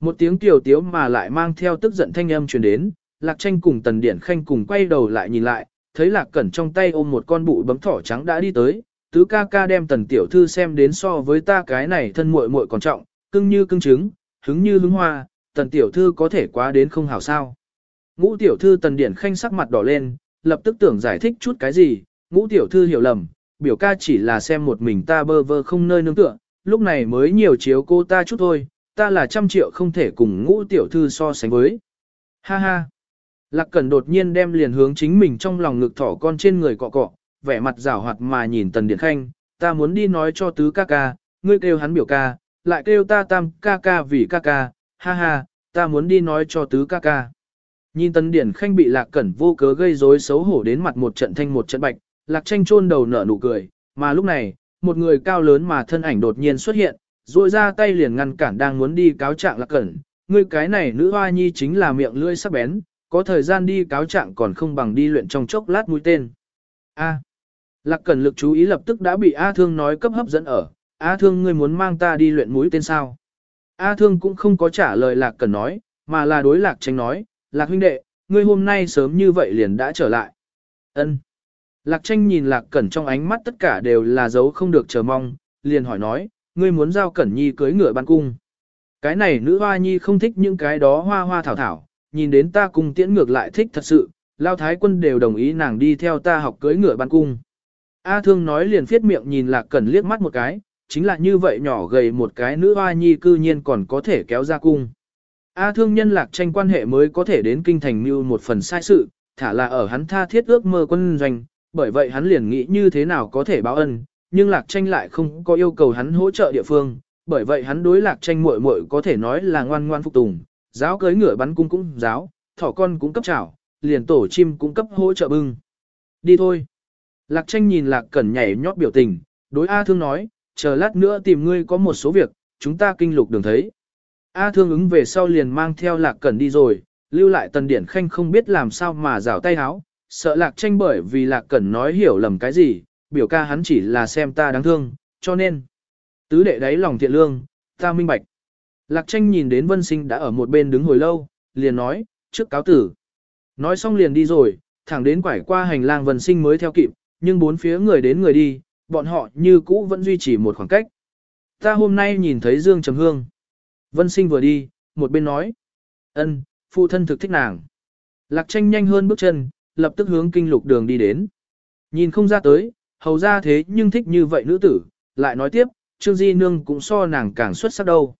Một tiếng tiểu tiếu mà lại mang theo tức giận thanh âm truyền đến, lạc tranh cùng tần điển khanh cùng quay đầu lại nhìn lại, thấy lạc cẩn trong tay ôm một con bụi bấm thỏ trắng đã đi tới, tứ ca ca đem tần tiểu thư xem đến so với ta cái này thân muội muội còn trọng, cưng như cưng trứng, hứng như hứng hoa, tần tiểu thư có thể quá đến không hảo sao. Ngũ tiểu thư tần điển khanh sắc mặt đỏ lên, lập tức tưởng giải thích chút cái gì, ngũ tiểu thư hiểu lầm, biểu ca chỉ là xem một mình ta bơ vơ không nơi nương tựa, lúc này mới nhiều chiếu cô ta chút thôi, ta là trăm triệu không thể cùng ngũ tiểu thư so sánh với. Ha ha. Lạc Cẩn đột nhiên đem liền hướng chính mình trong lòng ngực thỏ con trên người cọ cọ, vẻ mặt rảo hoạt mà nhìn Tần Điện Khanh, ta muốn đi nói cho tứ ca ca, ngươi kêu hắn biểu ca, lại kêu ta tam ca ca vì ca ca, ha ha, ta muốn đi nói cho tứ ca ca. Nhìn Tần Điển Khanh bị Lạc Cẩn vô cớ gây rối xấu hổ đến mặt một trận thanh một trận bạch, Lạc Tranh chôn đầu nở nụ cười, mà lúc này, một người cao lớn mà thân ảnh đột nhiên xuất hiện, rồi ra tay liền ngăn cản đang muốn đi cáo trạng Lạc Cẩn, ngươi cái này nữ hoa nhi chính là miệng lưỡi sắc bén, có thời gian đi cáo trạng còn không bằng đi luyện trong chốc lát mũi tên. A. Lạc Cẩn lực chú ý lập tức đã bị A Thương nói cấp hấp dẫn ở, A Thương ngươi muốn mang ta đi luyện mũi tên sao? A Thương cũng không có trả lời Lạc Cẩn nói, mà là đối Lạc Tranh nói, Lạc huynh đệ, ngươi hôm nay sớm như vậy liền đã trở lại. Ân. Lạc Tranh nhìn Lạc Cẩn trong ánh mắt tất cả đều là dấu không được chờ mong, liền hỏi nói, ngươi muốn giao Cẩn Nhi cưới ngựa ban cung. Cái này nữ hoa nhi không thích những cái đó hoa hoa thảo thảo, nhìn đến ta cùng tiễn ngược lại thích thật sự, lao thái quân đều đồng ý nàng đi theo ta học cưới ngựa ban cung. A thương nói liền phiết miệng nhìn lạc cẩn liếc mắt một cái, chính là như vậy nhỏ gầy một cái nữ hoa nhi cư nhiên còn có thể kéo ra cung. A thương nhân lạc tranh quan hệ mới có thể đến kinh thành mưu một phần sai sự, thả là ở hắn tha thiết ước mơ quân doanh, bởi vậy hắn liền nghĩ như thế nào có thể báo ân, nhưng lạc tranh lại không có yêu cầu hắn hỗ trợ địa phương, bởi vậy hắn đối lạc tranh muội muội có thể nói là ngoan ngoan phục tùng, giáo cưới ngựa bắn cung cũng giáo, thỏ con cũng cấp chảo, liền tổ chim cũng cấp hỗ trợ bưng. Đi thôi. Lạc tranh nhìn lạc cẩn nhảy nhót biểu tình, đối A thương nói, chờ lát nữa tìm ngươi có một số việc, chúng ta kinh lục đường thấy. A thương ứng về sau liền mang theo lạc cẩn đi rồi, lưu lại tần điển khanh không biết làm sao mà rào tay háo, sợ lạc tranh bởi vì lạc cẩn nói hiểu lầm cái gì, biểu ca hắn chỉ là xem ta đáng thương, cho nên. Tứ đệ đáy lòng thiện lương, ta minh bạch. Lạc tranh nhìn đến vân sinh đã ở một bên đứng hồi lâu, liền nói, trước cáo tử. Nói xong liền đi rồi, thẳng đến quải qua hành lang vân sinh mới theo kịp, nhưng bốn phía người đến người đi, bọn họ như cũ vẫn duy trì một khoảng cách. Ta hôm nay nhìn thấy Dương Trầm Hương. Vân sinh vừa đi, một bên nói. ân, phụ thân thực thích nàng. Lạc tranh nhanh hơn bước chân, lập tức hướng kinh lục đường đi đến. Nhìn không ra tới, hầu ra thế nhưng thích như vậy nữ tử, lại nói tiếp, Trương Di Nương cũng so nàng càng xuất sắc đâu.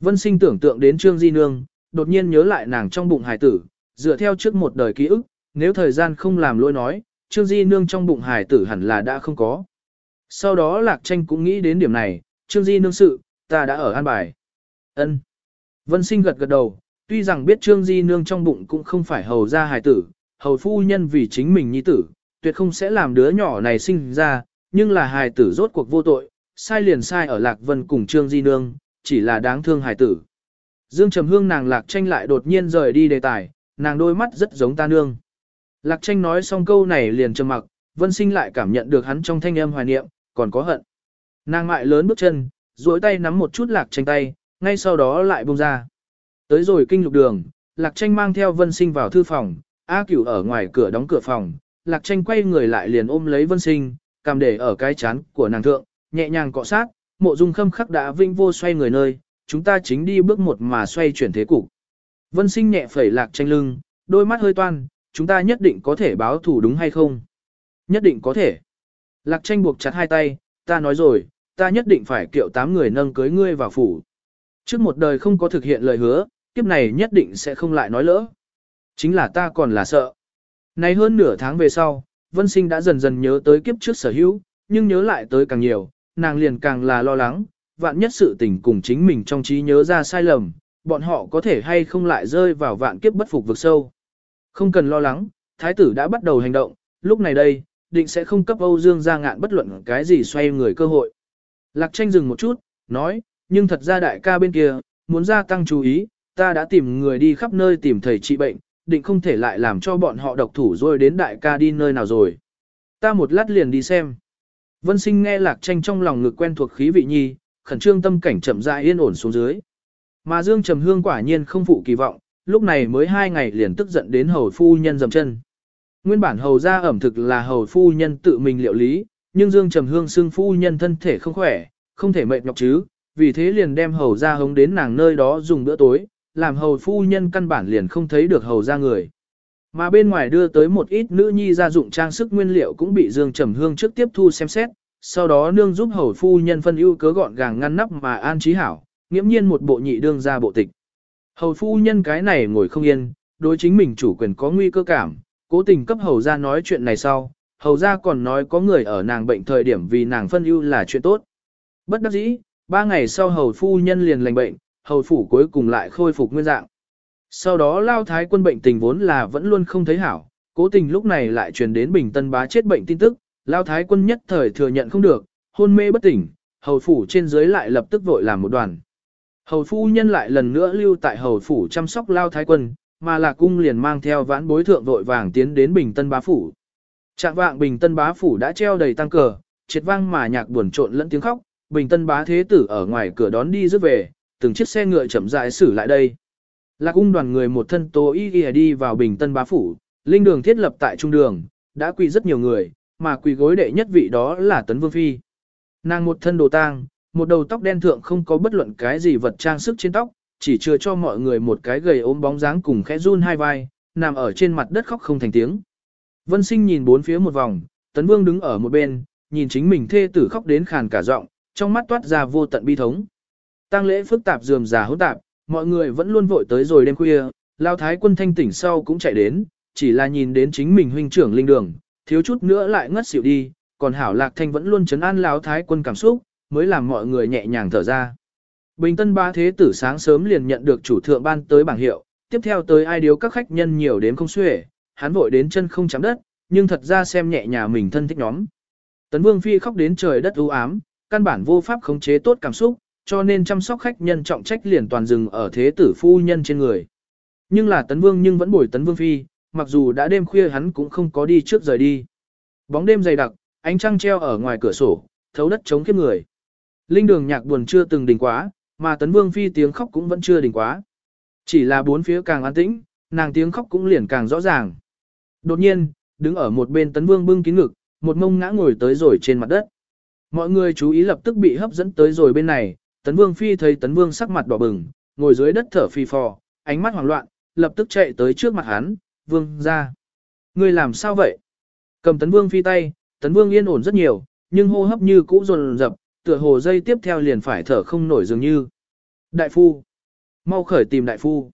Vân sinh tưởng tượng đến Trương Di Nương, đột nhiên nhớ lại nàng trong bụng hải tử, dựa theo trước một đời ký ức, nếu thời gian không làm lỗi nói, Trương Di Nương trong bụng hải tử hẳn là đã không có. Sau đó Lạc Tranh cũng nghĩ đến điểm này, Trương Di Nương sự, ta đã ở an bài. ân Vân sinh gật gật đầu, tuy rằng biết Trương Di Nương trong bụng cũng không phải hầu ra hải tử, hầu phu nhân vì chính mình nhi tử, tuyệt không sẽ làm đứa nhỏ này sinh ra, nhưng là hài tử rốt cuộc vô tội, sai liền sai ở Lạc Vân cùng Trương Di Nương, chỉ là đáng thương hài tử. Dương Trầm Hương nàng Lạc Tranh lại đột nhiên rời đi đề tài, nàng đôi mắt rất giống ta nương. Lạc Tranh nói xong câu này liền trầm mặc, Vân Sinh lại cảm nhận được hắn trong thanh âm hoài niệm, còn có hận. Nàng mại lớn bước chân, duỗi tay nắm một chút Lạc Tranh tay, ngay sau đó lại buông ra. Tới rồi kinh lục đường, Lạc Tranh mang theo Vân Sinh vào thư phòng, A Cửu ở ngoài cửa đóng cửa phòng, Lạc Tranh quay người lại liền ôm lấy Vân Sinh, cầm để ở cái chán của nàng thượng, nhẹ nhàng cọ sát, mộ dung khâm khắc đã vinh vô xoay người nơi, chúng ta chính đi bước một mà xoay chuyển thế cục. Vân sinh nhẹ phẩy lạc tranh lưng, đôi mắt hơi toan, chúng ta nhất định có thể báo thủ đúng hay không? Nhất định có thể. Lạc tranh buộc chặt hai tay, ta nói rồi, ta nhất định phải kiệu tám người nâng cưới ngươi vào phủ. Trước một đời không có thực hiện lời hứa, kiếp này nhất định sẽ không lại nói lỡ. Chính là ta còn là sợ. nay hơn nửa tháng về sau, Vân Sinh đã dần dần nhớ tới kiếp trước sở hữu, nhưng nhớ lại tới càng nhiều, nàng liền càng là lo lắng, vạn nhất sự tình cùng chính mình trong trí nhớ ra sai lầm, bọn họ có thể hay không lại rơi vào vạn kiếp bất phục vực sâu. Không cần lo lắng, thái tử đã bắt đầu hành động, lúc này đây, định sẽ không cấp Âu Dương ra ngạn bất luận cái gì xoay người cơ hội. Lạc tranh dừng một chút, nói, nhưng thật ra đại ca bên kia, muốn gia tăng chú ý, ta đã tìm người đi khắp nơi tìm thầy trị bệnh, định không thể lại làm cho bọn họ độc thủ rồi đến đại ca đi nơi nào rồi. Ta một lát liền đi xem. Vân sinh nghe lạc tranh trong lòng ngực quen thuộc khí vị nhi, khẩn trương tâm cảnh chậm rãi yên ổn xuống dưới. Mà Dương Trầm Hương quả nhiên không phụ kỳ vọng, lúc này mới hai ngày liền tức giận đến hầu phu nhân dầm chân. Nguyên bản hầu ra ẩm thực là hầu phu nhân tự mình liệu lý, nhưng Dương Trầm Hương xưng phu nhân thân thể không khỏe, không thể mệt nhọc chứ, vì thế liền đem hầu ra hống đến nàng nơi đó dùng bữa tối, làm hầu phu nhân căn bản liền không thấy được hầu ra người. Mà bên ngoài đưa tới một ít nữ nhi gia dụng trang sức nguyên liệu cũng bị Dương Trầm Hương trước tiếp thu xem xét, sau đó nương giúp hầu phu nhân phân ưu cớ gọn gàng ngăn nắp mà an trí hảo, nghiễm nhiên một bộ nhị đương ra bộ tịch. Hầu phu nhân cái này ngồi không yên, đối chính mình chủ quyền có nguy cơ cảm, cố tình cấp hầu ra nói chuyện này sau, hầu ra còn nói có người ở nàng bệnh thời điểm vì nàng phân ưu là chuyện tốt. Bất đắc dĩ, ba ngày sau hầu phu nhân liền lành bệnh, hầu phủ cuối cùng lại khôi phục nguyên dạng. Sau đó lao thái quân bệnh tình vốn là vẫn luôn không thấy hảo, cố tình lúc này lại truyền đến bình tân bá chết bệnh tin tức, lao thái quân nhất thời thừa nhận không được, hôn mê bất tỉnh, hầu phủ trên dưới lại lập tức vội làm một đoàn. Hầu phu nhân lại lần nữa lưu tại hầu phủ chăm sóc lao thái quân, mà là cung liền mang theo vãn bối thượng vội vàng tiến đến bình tân bá phủ. Trạng vạng bình tân bá phủ đã treo đầy tăng cờ, triệt vang mà nhạc buồn trộn lẫn tiếng khóc, bình tân bá thế tử ở ngoài cửa đón đi rước về, từng chiếc xe ngựa chậm rãi xử lại đây. Lạc cung đoàn người một thân tố y y đi vào bình tân bá phủ, linh đường thiết lập tại trung đường, đã quỳ rất nhiều người, mà quỳ gối đệ nhất vị đó là tấn vương phi. Nàng một thân đồ tang, một đầu tóc đen thượng không có bất luận cái gì vật trang sức trên tóc, chỉ chưa cho mọi người một cái gầy ốm bóng dáng cùng khẽ run hai vai, nằm ở trên mặt đất khóc không thành tiếng. Vân sinh nhìn bốn phía một vòng, tấn vương đứng ở một bên, nhìn chính mình thê tử khóc đến khàn cả giọng, trong mắt toát ra vô tận bi thống. Tăng lễ phức tạp dườm già hỗn tạp, mọi người vẫn luôn vội tới rồi đêm khuya, lao thái quân thanh tỉnh sau cũng chạy đến, chỉ là nhìn đến chính mình huynh trưởng linh đường, thiếu chút nữa lại ngất xỉu đi, còn hảo lạc thanh vẫn luôn chấn an lao thái quân cảm xúc, mới làm mọi người nhẹ nhàng thở ra. Bình tân ba thế tử sáng sớm liền nhận được chủ thượng ban tới bảng hiệu, tiếp theo tới ai điếu các khách nhân nhiều đến không xuể, hắn vội đến chân không chạm đất, nhưng thật ra xem nhẹ nhà mình thân thích nhóm. Tấn Vương Phi khóc đến trời đất u ám, căn bản vô pháp khống chế tốt cảm xúc, cho nên chăm sóc khách nhân trọng trách liền toàn dừng ở thế tử phu nhân trên người. Nhưng là Tấn Vương nhưng vẫn bồi Tấn Vương Phi, mặc dù đã đêm khuya hắn cũng không có đi trước rời đi. Bóng đêm dày đặc, ánh trăng treo ở ngoài cửa sổ, thấu đất chống kiếp người. Linh đường nhạc buồn chưa từng đình quá, mà Tấn Vương Phi tiếng khóc cũng vẫn chưa đình quá. Chỉ là bốn phía càng an tĩnh, nàng tiếng khóc cũng liền càng rõ ràng. Đột nhiên, đứng ở một bên Tấn Vương bưng kín ngực, một mông ngã ngồi tới rồi trên mặt đất. Mọi người chú ý lập tức bị hấp dẫn tới rồi bên này, Tấn Vương Phi thấy Tấn Vương sắc mặt đỏ bừng, ngồi dưới đất thở phì phò, ánh mắt hoảng loạn, lập tức chạy tới trước mặt hắn, Vương ra. Người làm sao vậy? Cầm Tấn Vương Phi tay, Tấn Vương yên ổn rất nhiều, nhưng hô hấp như cũ rồn rập, tựa hồ dây tiếp theo liền phải thở không nổi dường như. Đại phu! Mau khởi tìm đại phu!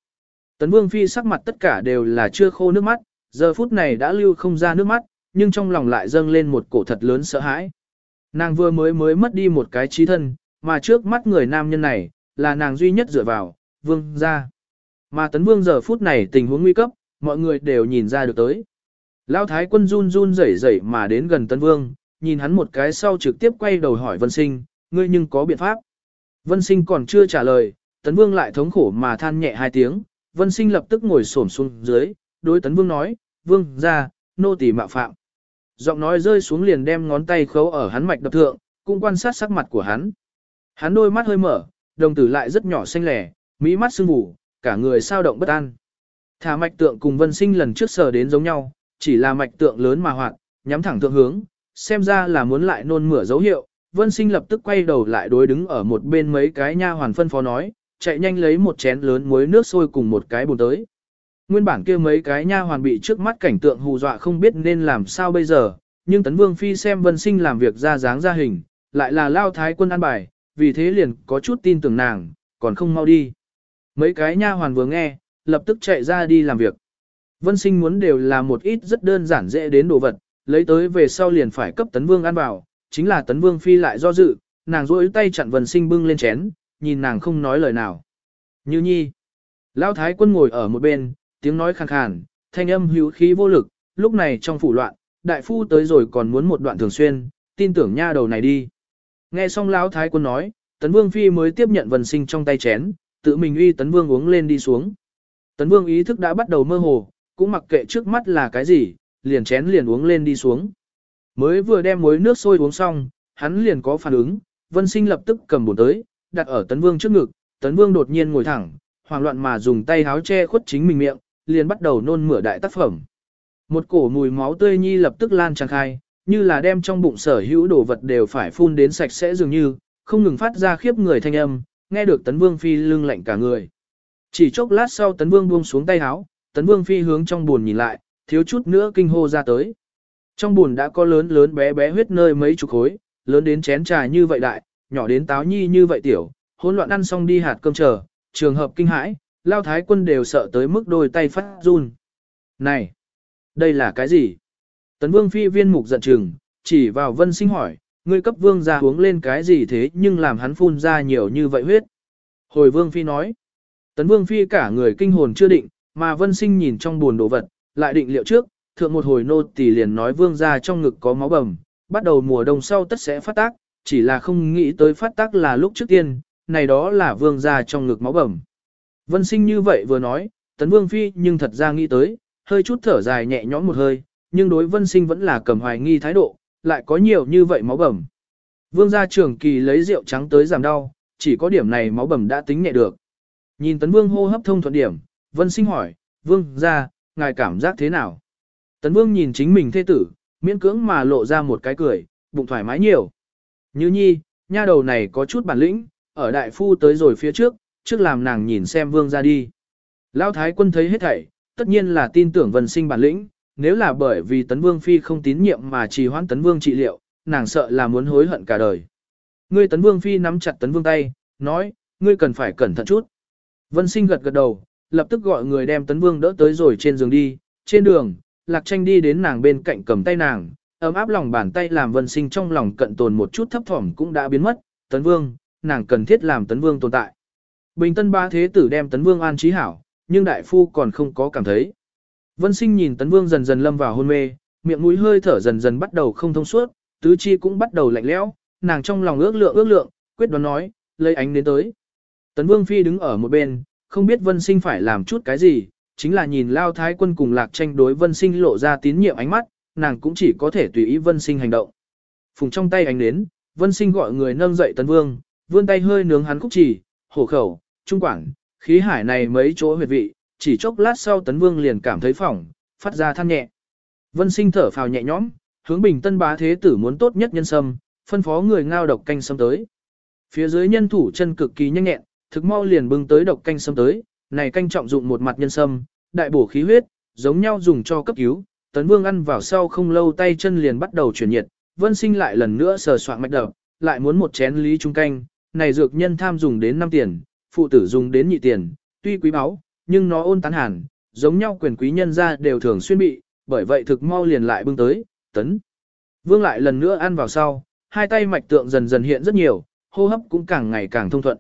Tấn Vương Phi sắc mặt tất cả đều là chưa khô nước mắt, giờ phút này đã lưu không ra nước mắt, nhưng trong lòng lại dâng lên một cổ thật lớn sợ hãi. Nàng vừa mới mới mất đi một cái trí thân, mà trước mắt người nam nhân này, là nàng duy nhất dựa vào, vương ra. Mà tấn vương giờ phút này tình huống nguy cấp, mọi người đều nhìn ra được tới. Lão thái quân run run rẩy rẩy mà đến gần tấn vương, nhìn hắn một cái sau trực tiếp quay đầu hỏi vân sinh, ngươi nhưng có biện pháp. Vân sinh còn chưa trả lời, tấn vương lại thống khổ mà than nhẹ hai tiếng, vân sinh lập tức ngồi xổm xuống dưới, đối tấn vương nói, vương ra, nô tỳ mạo phạm. Giọng nói rơi xuống liền đem ngón tay khấu ở hắn mạch đập thượng, cũng quan sát sắc mặt của hắn. Hắn đôi mắt hơi mở, đồng tử lại rất nhỏ xanh lẻ, mỹ mắt sưng vù, cả người sao động bất an. Thả mạch tượng cùng vân sinh lần trước sờ đến giống nhau, chỉ là mạch tượng lớn mà hoạt, nhắm thẳng thượng hướng, xem ra là muốn lại nôn mửa dấu hiệu. Vân sinh lập tức quay đầu lại đối đứng ở một bên mấy cái nha hoàn phân phó nói, chạy nhanh lấy một chén lớn muối nước sôi cùng một cái bồn tới. Nguyên bản kia mấy cái nha hoàn bị trước mắt cảnh tượng hù dọa không biết nên làm sao bây giờ, nhưng Tấn Vương Phi xem Vân Sinh làm việc ra dáng ra hình, lại là lao thái quân an bài, vì thế liền có chút tin tưởng nàng, còn không mau đi. Mấy cái nha hoàn vừa nghe, lập tức chạy ra đi làm việc. Vân Sinh muốn đều là một ít rất đơn giản dễ đến đồ vật, lấy tới về sau liền phải cấp Tấn Vương ăn vào, chính là Tấn Vương Phi lại do dự, nàng rỗi tay chặn Vân Sinh bưng lên chén, nhìn nàng không nói lời nào. Như nhi. Lão thái quân ngồi ở một bên, tiếng nói khàn khàn, thanh âm hữu khí vô lực, lúc này trong phủ loạn, đại phu tới rồi còn muốn một đoạn thường xuyên, tin tưởng nha đầu này đi. Nghe xong lão thái quân nói, tấn vương phi mới tiếp nhận vần sinh trong tay chén, tự mình uy tấn vương uống lên đi xuống. Tấn vương ý thức đã bắt đầu mơ hồ, cũng mặc kệ trước mắt là cái gì, liền chén liền uống lên đi xuống. Mới vừa đem muối nước sôi uống xong, hắn liền có phản ứng, vân sinh lập tức cầm bồn tới, đặt ở tấn vương trước ngực, tấn vương đột nhiên ngồi thẳng, hoảng loạn mà dùng tay háo che khuất chính mình miệng, liền bắt đầu nôn mửa đại tác phẩm. Một cổ mùi máu tươi nhi lập tức lan tràn khai, như là đem trong bụng sở hữu đồ vật đều phải phun đến sạch sẽ dường như, không ngừng phát ra khiếp người thanh âm, nghe được tấn vương phi lưng lạnh cả người. Chỉ chốc lát sau tấn vương buông xuống tay háo, tấn vương phi hướng trong buồn nhìn lại, thiếu chút nữa kinh hô ra tới. Trong buồn đã có lớn lớn bé bé huyết nơi mấy chục khối, lớn đến chén trà như vậy đại, nhỏ đến táo nhi như vậy tiểu, hỗn loạn ăn xong đi hạt cơm chờ, trường hợp kinh hãi, lao thái quân đều sợ tới mức đôi tay phát run. Này, đây là cái gì? Tấn vương phi viên mục giận chừng, chỉ vào vân sinh hỏi, ngươi cấp vương ra uống lên cái gì thế nhưng làm hắn phun ra nhiều như vậy huyết. Hồi vương phi nói, tấn vương phi cả người kinh hồn chưa định, mà vân sinh nhìn trong buồn đồ vật, lại định liệu trước, thượng một hồi nô tỳ liền nói vương ra trong ngực có máu bầm, bắt đầu mùa đông sau tất sẽ phát tác, chỉ là không nghĩ tới phát tác là lúc trước tiên, này đó là vương ra trong ngực máu bầm. Vân sinh như vậy vừa nói, tấn vương phi nhưng thật ra nghĩ tới, hơi chút thở dài nhẹ nhõm một hơi, nhưng đối vân sinh vẫn là cầm hoài nghi thái độ, lại có nhiều như vậy máu bầm. Vương gia trưởng kỳ lấy rượu trắng tới giảm đau, chỉ có điểm này máu bầm đã tính nhẹ được. Nhìn tấn vương hô hấp thông thuận điểm, vân sinh hỏi, vương gia, ngài cảm giác thế nào? Tấn vương nhìn chính mình thê tử, miễn cưỡng mà lộ ra một cái cười, bụng thoải mái nhiều. Như nhi, nha đầu này có chút bản lĩnh, ở đại phu tới rồi phía trước, trước làm nàng nhìn xem vương ra đi. Lão thái quân thấy hết thảy, tất nhiên là tin tưởng vân sinh bản lĩnh, nếu là bởi vì tấn vương phi không tín nhiệm mà trì hoãn tấn vương trị liệu, nàng sợ là muốn hối hận cả đời. Ngươi tấn vương phi nắm chặt tấn vương tay, nói, ngươi cần phải cẩn thận chút. Vân sinh gật gật đầu, lập tức gọi người đem tấn vương đỡ tới rồi trên giường đi, trên đường, lạc tranh đi đến nàng bên cạnh cầm tay nàng, ấm áp lòng bàn tay làm vân sinh trong lòng cận tồn một chút thấp thỏm cũng đã biến mất, tấn vương, nàng cần thiết làm tấn vương tồn tại. Bình tân ba thế tử đem tấn vương an trí hảo, nhưng đại phu còn không có cảm thấy. Vân sinh nhìn tấn vương dần dần lâm vào hôn mê, miệng mũi hơi thở dần dần bắt đầu không thông suốt, tứ chi cũng bắt đầu lạnh lẽo, nàng trong lòng ước lượng ước lượng, quyết đoán nói, lấy ánh đến tới. Tấn vương phi đứng ở một bên, không biết vân sinh phải làm chút cái gì, chính là nhìn lao thái quân cùng lạc tranh đối vân sinh lộ ra tín nhiệm ánh mắt, nàng cũng chỉ có thể tùy ý vân sinh hành động. Phùng trong tay ánh đến, vân sinh gọi người nâng dậy tấn vương, vươn tay hơi nướng hắn khúc chỉ, hổ khẩu, trung quảng, khí hải này mấy chỗ huyệt vị, chỉ chốc lát sau tấn vương liền cảm thấy phỏng, phát ra than nhẹ. Vân sinh thở phào nhẹ nhõm, hướng bình tân bá thế tử muốn tốt nhất nhân sâm, phân phó người ngao độc canh sâm tới. Phía dưới nhân thủ chân cực kỳ nhanh nhẹn, thực mau liền bưng tới độc canh sâm tới, này canh trọng dụng một mặt nhân sâm, đại bổ khí huyết, giống nhau dùng cho cấp cứu. Tấn Vương ăn vào sau không lâu tay chân liền bắt đầu chuyển nhiệt, Vân Sinh lại lần nữa sờ soạn mạch đập, lại muốn một chén lý trung canh, này dược nhân tham dùng đến 5 tiền, phụ tử dùng đến nhị tiền, tuy quý báu, nhưng nó ôn tán hàn, giống nhau quyền quý nhân ra đều thường xuyên bị, bởi vậy thực mau liền lại bưng tới, tấn. Vương lại lần nữa ăn vào sau, hai tay mạch tượng dần dần hiện rất nhiều, hô hấp cũng càng ngày càng thông thuận.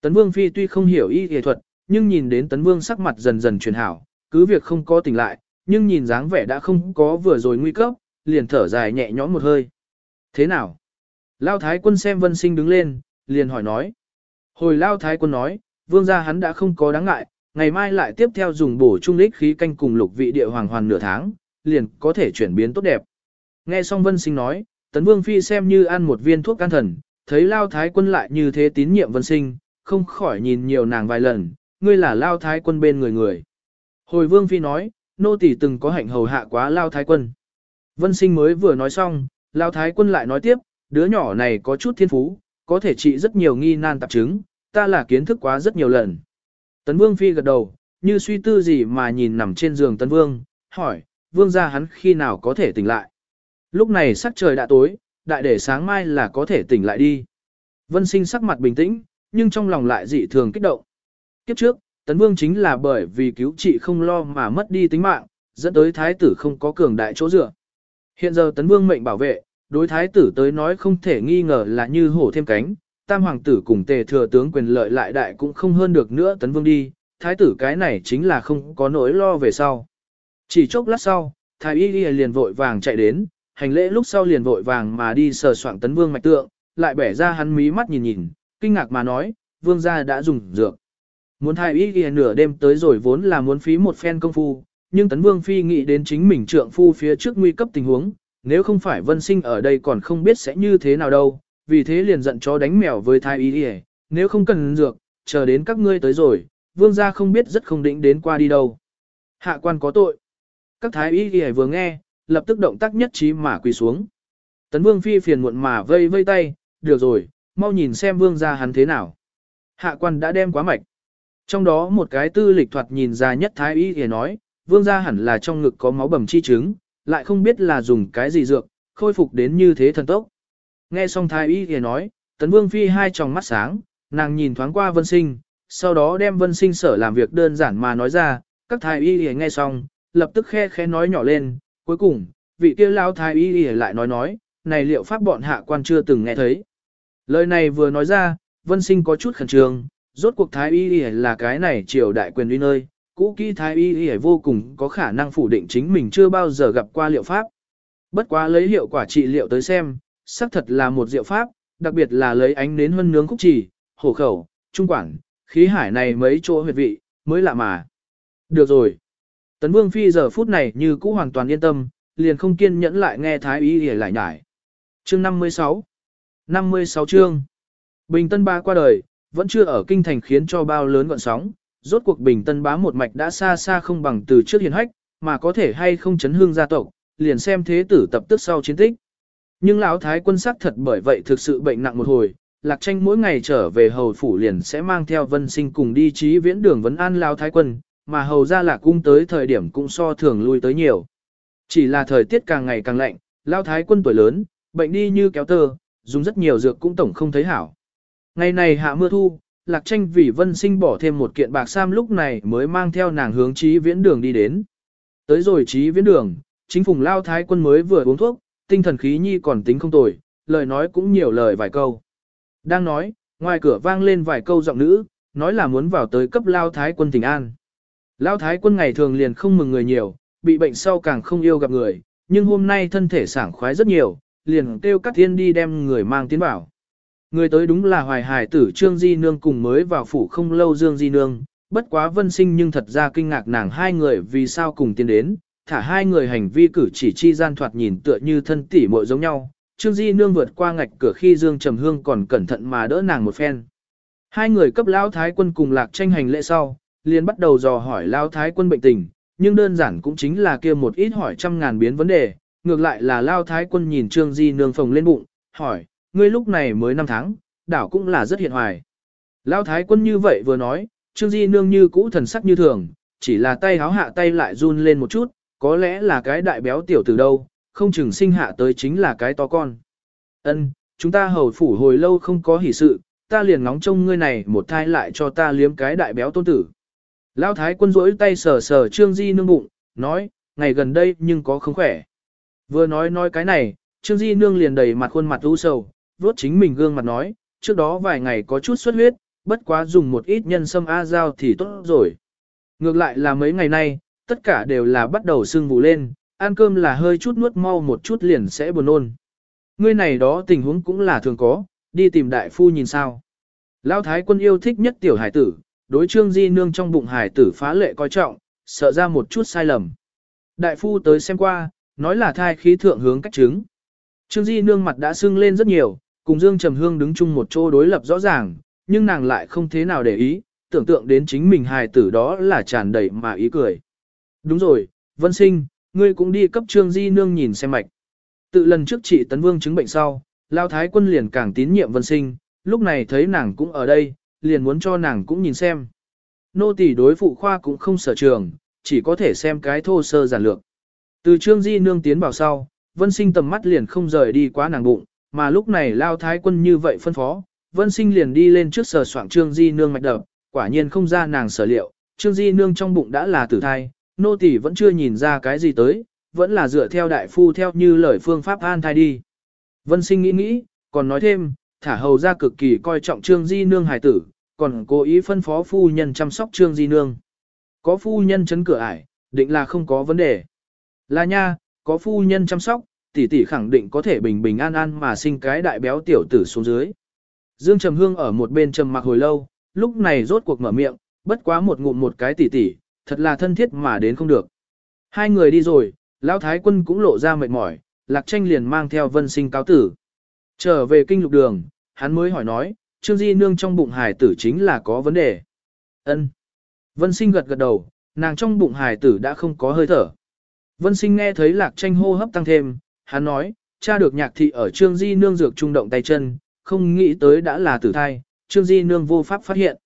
Tấn Vương Phi tuy không hiểu y y thuật, nhưng nhìn đến Tấn Vương sắc mặt dần dần chuyển hảo, cứ việc không có tỉnh lại, nhưng nhìn dáng vẻ đã không có vừa rồi nguy cấp, liền thở dài nhẹ nhõm một hơi. Thế nào? Lao Thái quân xem Vân Sinh đứng lên, liền hỏi nói. Hồi Lao Thái quân nói, vương gia hắn đã không có đáng ngại, ngày mai lại tiếp theo dùng bổ trung lích khí canh cùng lục vị địa hoàng hoàn nửa tháng, liền có thể chuyển biến tốt đẹp. Nghe xong Vân Sinh nói, Tấn Vương Phi xem như ăn một viên thuốc can thần, thấy Lao Thái quân lại như thế tín nhiệm Vân Sinh, không khỏi nhìn nhiều nàng vài lần, ngươi là Lao Thái quân bên người người. Hồi Vương Phi nói, nô tỳ từng có hạnh hầu hạ quá Lao Thái quân. Vân Sinh mới vừa nói xong, Lao Thái quân lại nói tiếp, đứa nhỏ này có chút thiên phú, có thể trị rất nhiều nghi nan tạp chứng, ta là kiến thức quá rất nhiều lần. Tấn Vương Phi gật đầu, như suy tư gì mà nhìn nằm trên giường Tấn Vương, hỏi, Vương gia hắn khi nào có thể tỉnh lại. Lúc này sắc trời đã tối, đại để sáng mai là có thể tỉnh lại đi. Vân sinh sắc mặt bình tĩnh, nhưng trong lòng lại dị thường kích động. Kiếp trước, Tấn Vương chính là bởi vì cứu trị không lo mà mất đi tính mạng, dẫn tới thái tử không có cường đại chỗ dựa. Hiện giờ Tấn Vương mệnh bảo vệ, đối thái tử tới nói không thể nghi ngờ là như hổ thêm cánh, tam hoàng tử cùng tề thừa tướng quyền lợi lại đại cũng không hơn được nữa Tấn Vương đi, thái tử cái này chính là không có nỗi lo về sau. Chỉ chốc lát sau, thái y liền vội vàng chạy đến, hành lễ lúc sau liền vội vàng mà đi sờ soạng Tấn Vương mạch tượng, lại bẻ ra hắn mí mắt nhìn nhìn, kinh ngạc mà nói, Vương gia đã dùng dược. Muốn thái y nửa đêm tới rồi vốn là muốn phí một phen công phu, nhưng Tấn Vương Phi nghĩ đến chính mình trượng phu phía trước nguy cấp tình huống, nếu không phải vân sinh ở đây còn không biết sẽ như thế nào đâu, vì thế liền giận chó đánh mèo với thái y đi nếu không cần dược, chờ đến các ngươi tới rồi, vương gia không biết rất không định đến qua đi đâu. Hạ quan có tội. Các thái y đi vừa nghe, lập tức động tác nhất trí mà quỳ xuống. Tấn vương phi phiền muộn mà vây vây tay, được rồi, mau nhìn xem vương gia hắn thế nào. Hạ quan đã đem quá mạch. Trong đó một cái tư lịch thoạt nhìn ra nhất thái y thì nói, vương gia hẳn là trong ngực có máu bầm chi chứng, lại không biết là dùng cái gì dược, khôi phục đến như thế thần tốc. Nghe xong thái y thì nói, tấn vương phi hai tròng mắt sáng, nàng nhìn thoáng qua vân sinh, sau đó đem vân sinh sở làm việc đơn giản mà nói ra, các thái y thì nghe xong, lập tức khe khẽ nói nhỏ lên, cuối cùng, vị kia lao thái y thì lại nói nói, này liệu pháp bọn hạ quan chưa từng nghe thấy. Lời này vừa nói ra, vân sinh có chút khẩn trương, rốt cuộc thái y là cái này triều đại quyền uy nơi, cũ kỹ thái y y vô cùng có khả năng phủ định chính mình chưa bao giờ gặp qua liệu pháp. Bất quá lấy hiệu quả trị liệu tới xem, xác thật là một diệu pháp, đặc biệt là lấy ánh nến hân nướng khúc trì, hổ khẩu, trung quản, khí hải này mấy chỗ huyệt vị, mới lạ mà. Được rồi. Tấn Vương Phi giờ phút này như cũ hoàn toàn yên tâm, liền không kiên nhẫn lại nghe Thái Y để lại nhải. Chương 56 56 chương Bình Tân Ba qua đời, vẫn chưa ở kinh thành khiến cho bao lớn gọn sóng, rốt cuộc bình tân bá một mạch đã xa xa không bằng từ trước hiền hách, mà có thể hay không chấn hương gia tộc, liền xem thế tử tập tức sau chiến tích. Nhưng lão thái quân sắc thật bởi vậy thực sự bệnh nặng một hồi, Lạc Tranh mỗi ngày trở về hầu phủ liền sẽ mang theo vân sinh cùng đi trí viễn đường vấn an lão thái quân, mà hầu ra Lạc cung tới thời điểm cũng so thường lui tới nhiều. Chỉ là thời tiết càng ngày càng lạnh, lão thái quân tuổi lớn, bệnh đi như kéo tơ, dùng rất nhiều dược cũng tổng không thấy hảo. Ngày này hạ mưa thu, Lạc Tranh vì vân sinh bỏ thêm một kiện bạc sam lúc này mới mang theo nàng hướng trí viễn đường đi đến. Tới rồi trí viễn đường, chính phùng lao thái quân mới vừa uống thuốc, tinh thần khí nhi còn tính không tồi, lời nói cũng nhiều lời vài câu. Đang nói, ngoài cửa vang lên vài câu giọng nữ, nói là muốn vào tới cấp lao thái quân tỉnh an. Lao thái quân ngày thường liền không mừng người nhiều, bị bệnh sau càng không yêu gặp người, nhưng hôm nay thân thể sảng khoái rất nhiều, liền kêu các thiên đi đem người mang tiến bảo. Người tới đúng là hoài hải tử Trương Di Nương cùng mới vào phủ không lâu Dương Di Nương, bất quá vân sinh nhưng thật ra kinh ngạc nàng hai người vì sao cùng tiến đến, thả hai người hành vi cử chỉ chi gian thoạt nhìn tựa như thân tỷ muội giống nhau. Trương Di Nương vượt qua ngạch cửa khi Dương Trầm Hương còn cẩn thận mà đỡ nàng một phen. Hai người cấp lão thái quân cùng lạc tranh hành lễ sau, liền bắt đầu dò hỏi lão thái quân bệnh tình, nhưng đơn giản cũng chính là kia một ít hỏi trăm ngàn biến vấn đề, ngược lại là lão thái quân nhìn Trương Di Nương phồng lên bụng, hỏi, ngươi lúc này mới 5 tháng, đảo cũng là rất hiện hoài. Lão thái quân như vậy vừa nói, Trương Di Nương như cũ thần sắc như thường, chỉ là tay háo hạ tay lại run lên một chút, có lẽ là cái đại béo tiểu từ đâu, không chừng sinh hạ tới chính là cái to con. Ân, chúng ta hầu phủ hồi lâu không có hỷ sự, ta liền ngóng trông ngươi này một thai lại cho ta liếm cái đại béo tôn tử. Lão thái quân rỗi tay sờ sờ Trương Di nương bụng, nói, ngày gần đây nhưng có không khỏe. Vừa nói nói cái này, Trương Di nương liền đầy mặt khuôn mặt u sầu, vuốt chính mình gương mặt nói, trước đó vài ngày có chút xuất huyết, bất quá dùng một ít nhân sâm A dao thì tốt rồi. Ngược lại là mấy ngày nay, tất cả đều là bắt đầu sưng vụ lên, ăn cơm là hơi chút nuốt mau một chút liền sẽ buồn nôn. Ngươi này đó tình huống cũng là thường có, đi tìm đại phu nhìn sao. Lão thái quân yêu thích nhất tiểu hải tử, đối trương di nương trong bụng hải tử phá lệ coi trọng, sợ ra một chút sai lầm. Đại phu tới xem qua, nói là thai khí thượng hướng cách chứng. Trương di nương mặt đã sưng lên rất nhiều, cùng Dương Trầm Hương đứng chung một chỗ đối lập rõ ràng, nhưng nàng lại không thế nào để ý, tưởng tượng đến chính mình hài tử đó là tràn đầy mà ý cười. Đúng rồi, Vân Sinh, ngươi cũng đi cấp Trương Di Nương nhìn xem mạch. Tự lần trước chị Tấn Vương chứng bệnh sau, Lao Thái quân liền càng tín nhiệm Vân Sinh, lúc này thấy nàng cũng ở đây, liền muốn cho nàng cũng nhìn xem. Nô tỳ đối phụ khoa cũng không sở trường, chỉ có thể xem cái thô sơ giản lược. Từ Trương Di Nương tiến vào sau, Vân Sinh tầm mắt liền không rời đi quá nàng bụng, mà lúc này Lao Thái quân như vậy phân phó, Vân Sinh liền đi lên trước sờ soạng Trương Di Nương mạch đập, quả nhiên không ra nàng sở liệu, Trương Di Nương trong bụng đã là tử thai, nô tỳ vẫn chưa nhìn ra cái gì tới, vẫn là dựa theo đại phu theo như lời phương pháp an thai đi. Vân sinh nghĩ nghĩ, còn nói thêm, thả hầu ra cực kỳ coi trọng trương di nương hài tử, còn cố ý phân phó phu nhân chăm sóc trương di nương. Có phu nhân chấn cửa ải, định là không có vấn đề. Là nha, có phu nhân chăm sóc, tỷ tỷ khẳng định có thể bình bình an an mà sinh cái đại béo tiểu tử xuống dưới. Dương Trầm Hương ở một bên trầm mặc hồi lâu, lúc này rốt cuộc mở miệng, bất quá một ngụm một cái tỷ tỷ, thật là thân thiết mà đến không được. Hai người đi rồi, Lão Thái quân cũng lộ ra mệt mỏi, Lạc Tranh liền mang theo vân sinh cáo tử. Trở về kinh lục đường, hắn mới hỏi nói, Trương Di Nương trong bụng hài tử chính là có vấn đề. Ân. Vân sinh gật gật đầu, nàng trong bụng hài tử đã không có hơi thở. Vân sinh nghe thấy Lạc Tranh hô hấp tăng thêm, hắn nói, cha được nhạc thị ở Trương Di Nương dược trung động tay chân, không nghĩ tới đã là tử thai, Trương Di Nương vô pháp phát hiện.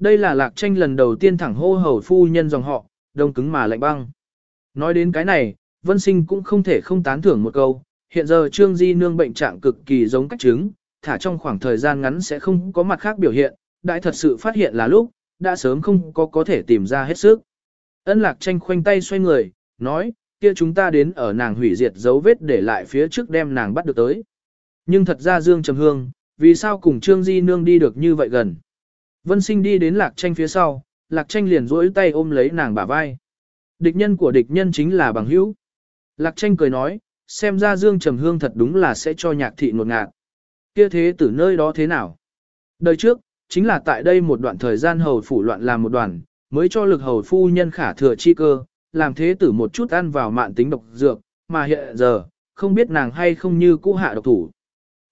Đây là lạc tranh lần đầu tiên thẳng hô hầu phu nhân dòng họ, đông cứng mà lạnh băng. Nói đến cái này, vân sinh cũng không thể không tán thưởng một câu, hiện giờ trương di nương bệnh trạng cực kỳ giống cách chứng, thả trong khoảng thời gian ngắn sẽ không có mặt khác biểu hiện, đại thật sự phát hiện là lúc, đã sớm không có có thể tìm ra hết sức. Ân lạc tranh khoanh tay xoay người, nói, kia chúng ta đến ở nàng hủy diệt dấu vết để lại phía trước đem nàng bắt được tới. Nhưng thật ra Dương Trầm Hương, vì sao cùng Trương Di Nương đi được như vậy gần? Vân sinh đi đến lạc tranh phía sau, lạc tranh liền duỗi tay ôm lấy nàng bả vai. Địch nhân của địch nhân chính là bằng hữu. Lạc tranh cười nói, xem ra Dương Trầm Hương thật đúng là sẽ cho nhạc thị nột ngạt. Kia thế từ nơi đó thế nào? Đời trước, chính là tại đây một đoạn thời gian hầu phủ loạn làm một đoàn, mới cho lực hầu phu nhân khả thừa chi cơ, làm thế tử một chút ăn vào mạn tính độc dược, mà hiện giờ, không biết nàng hay không như cũ hạ độc thủ.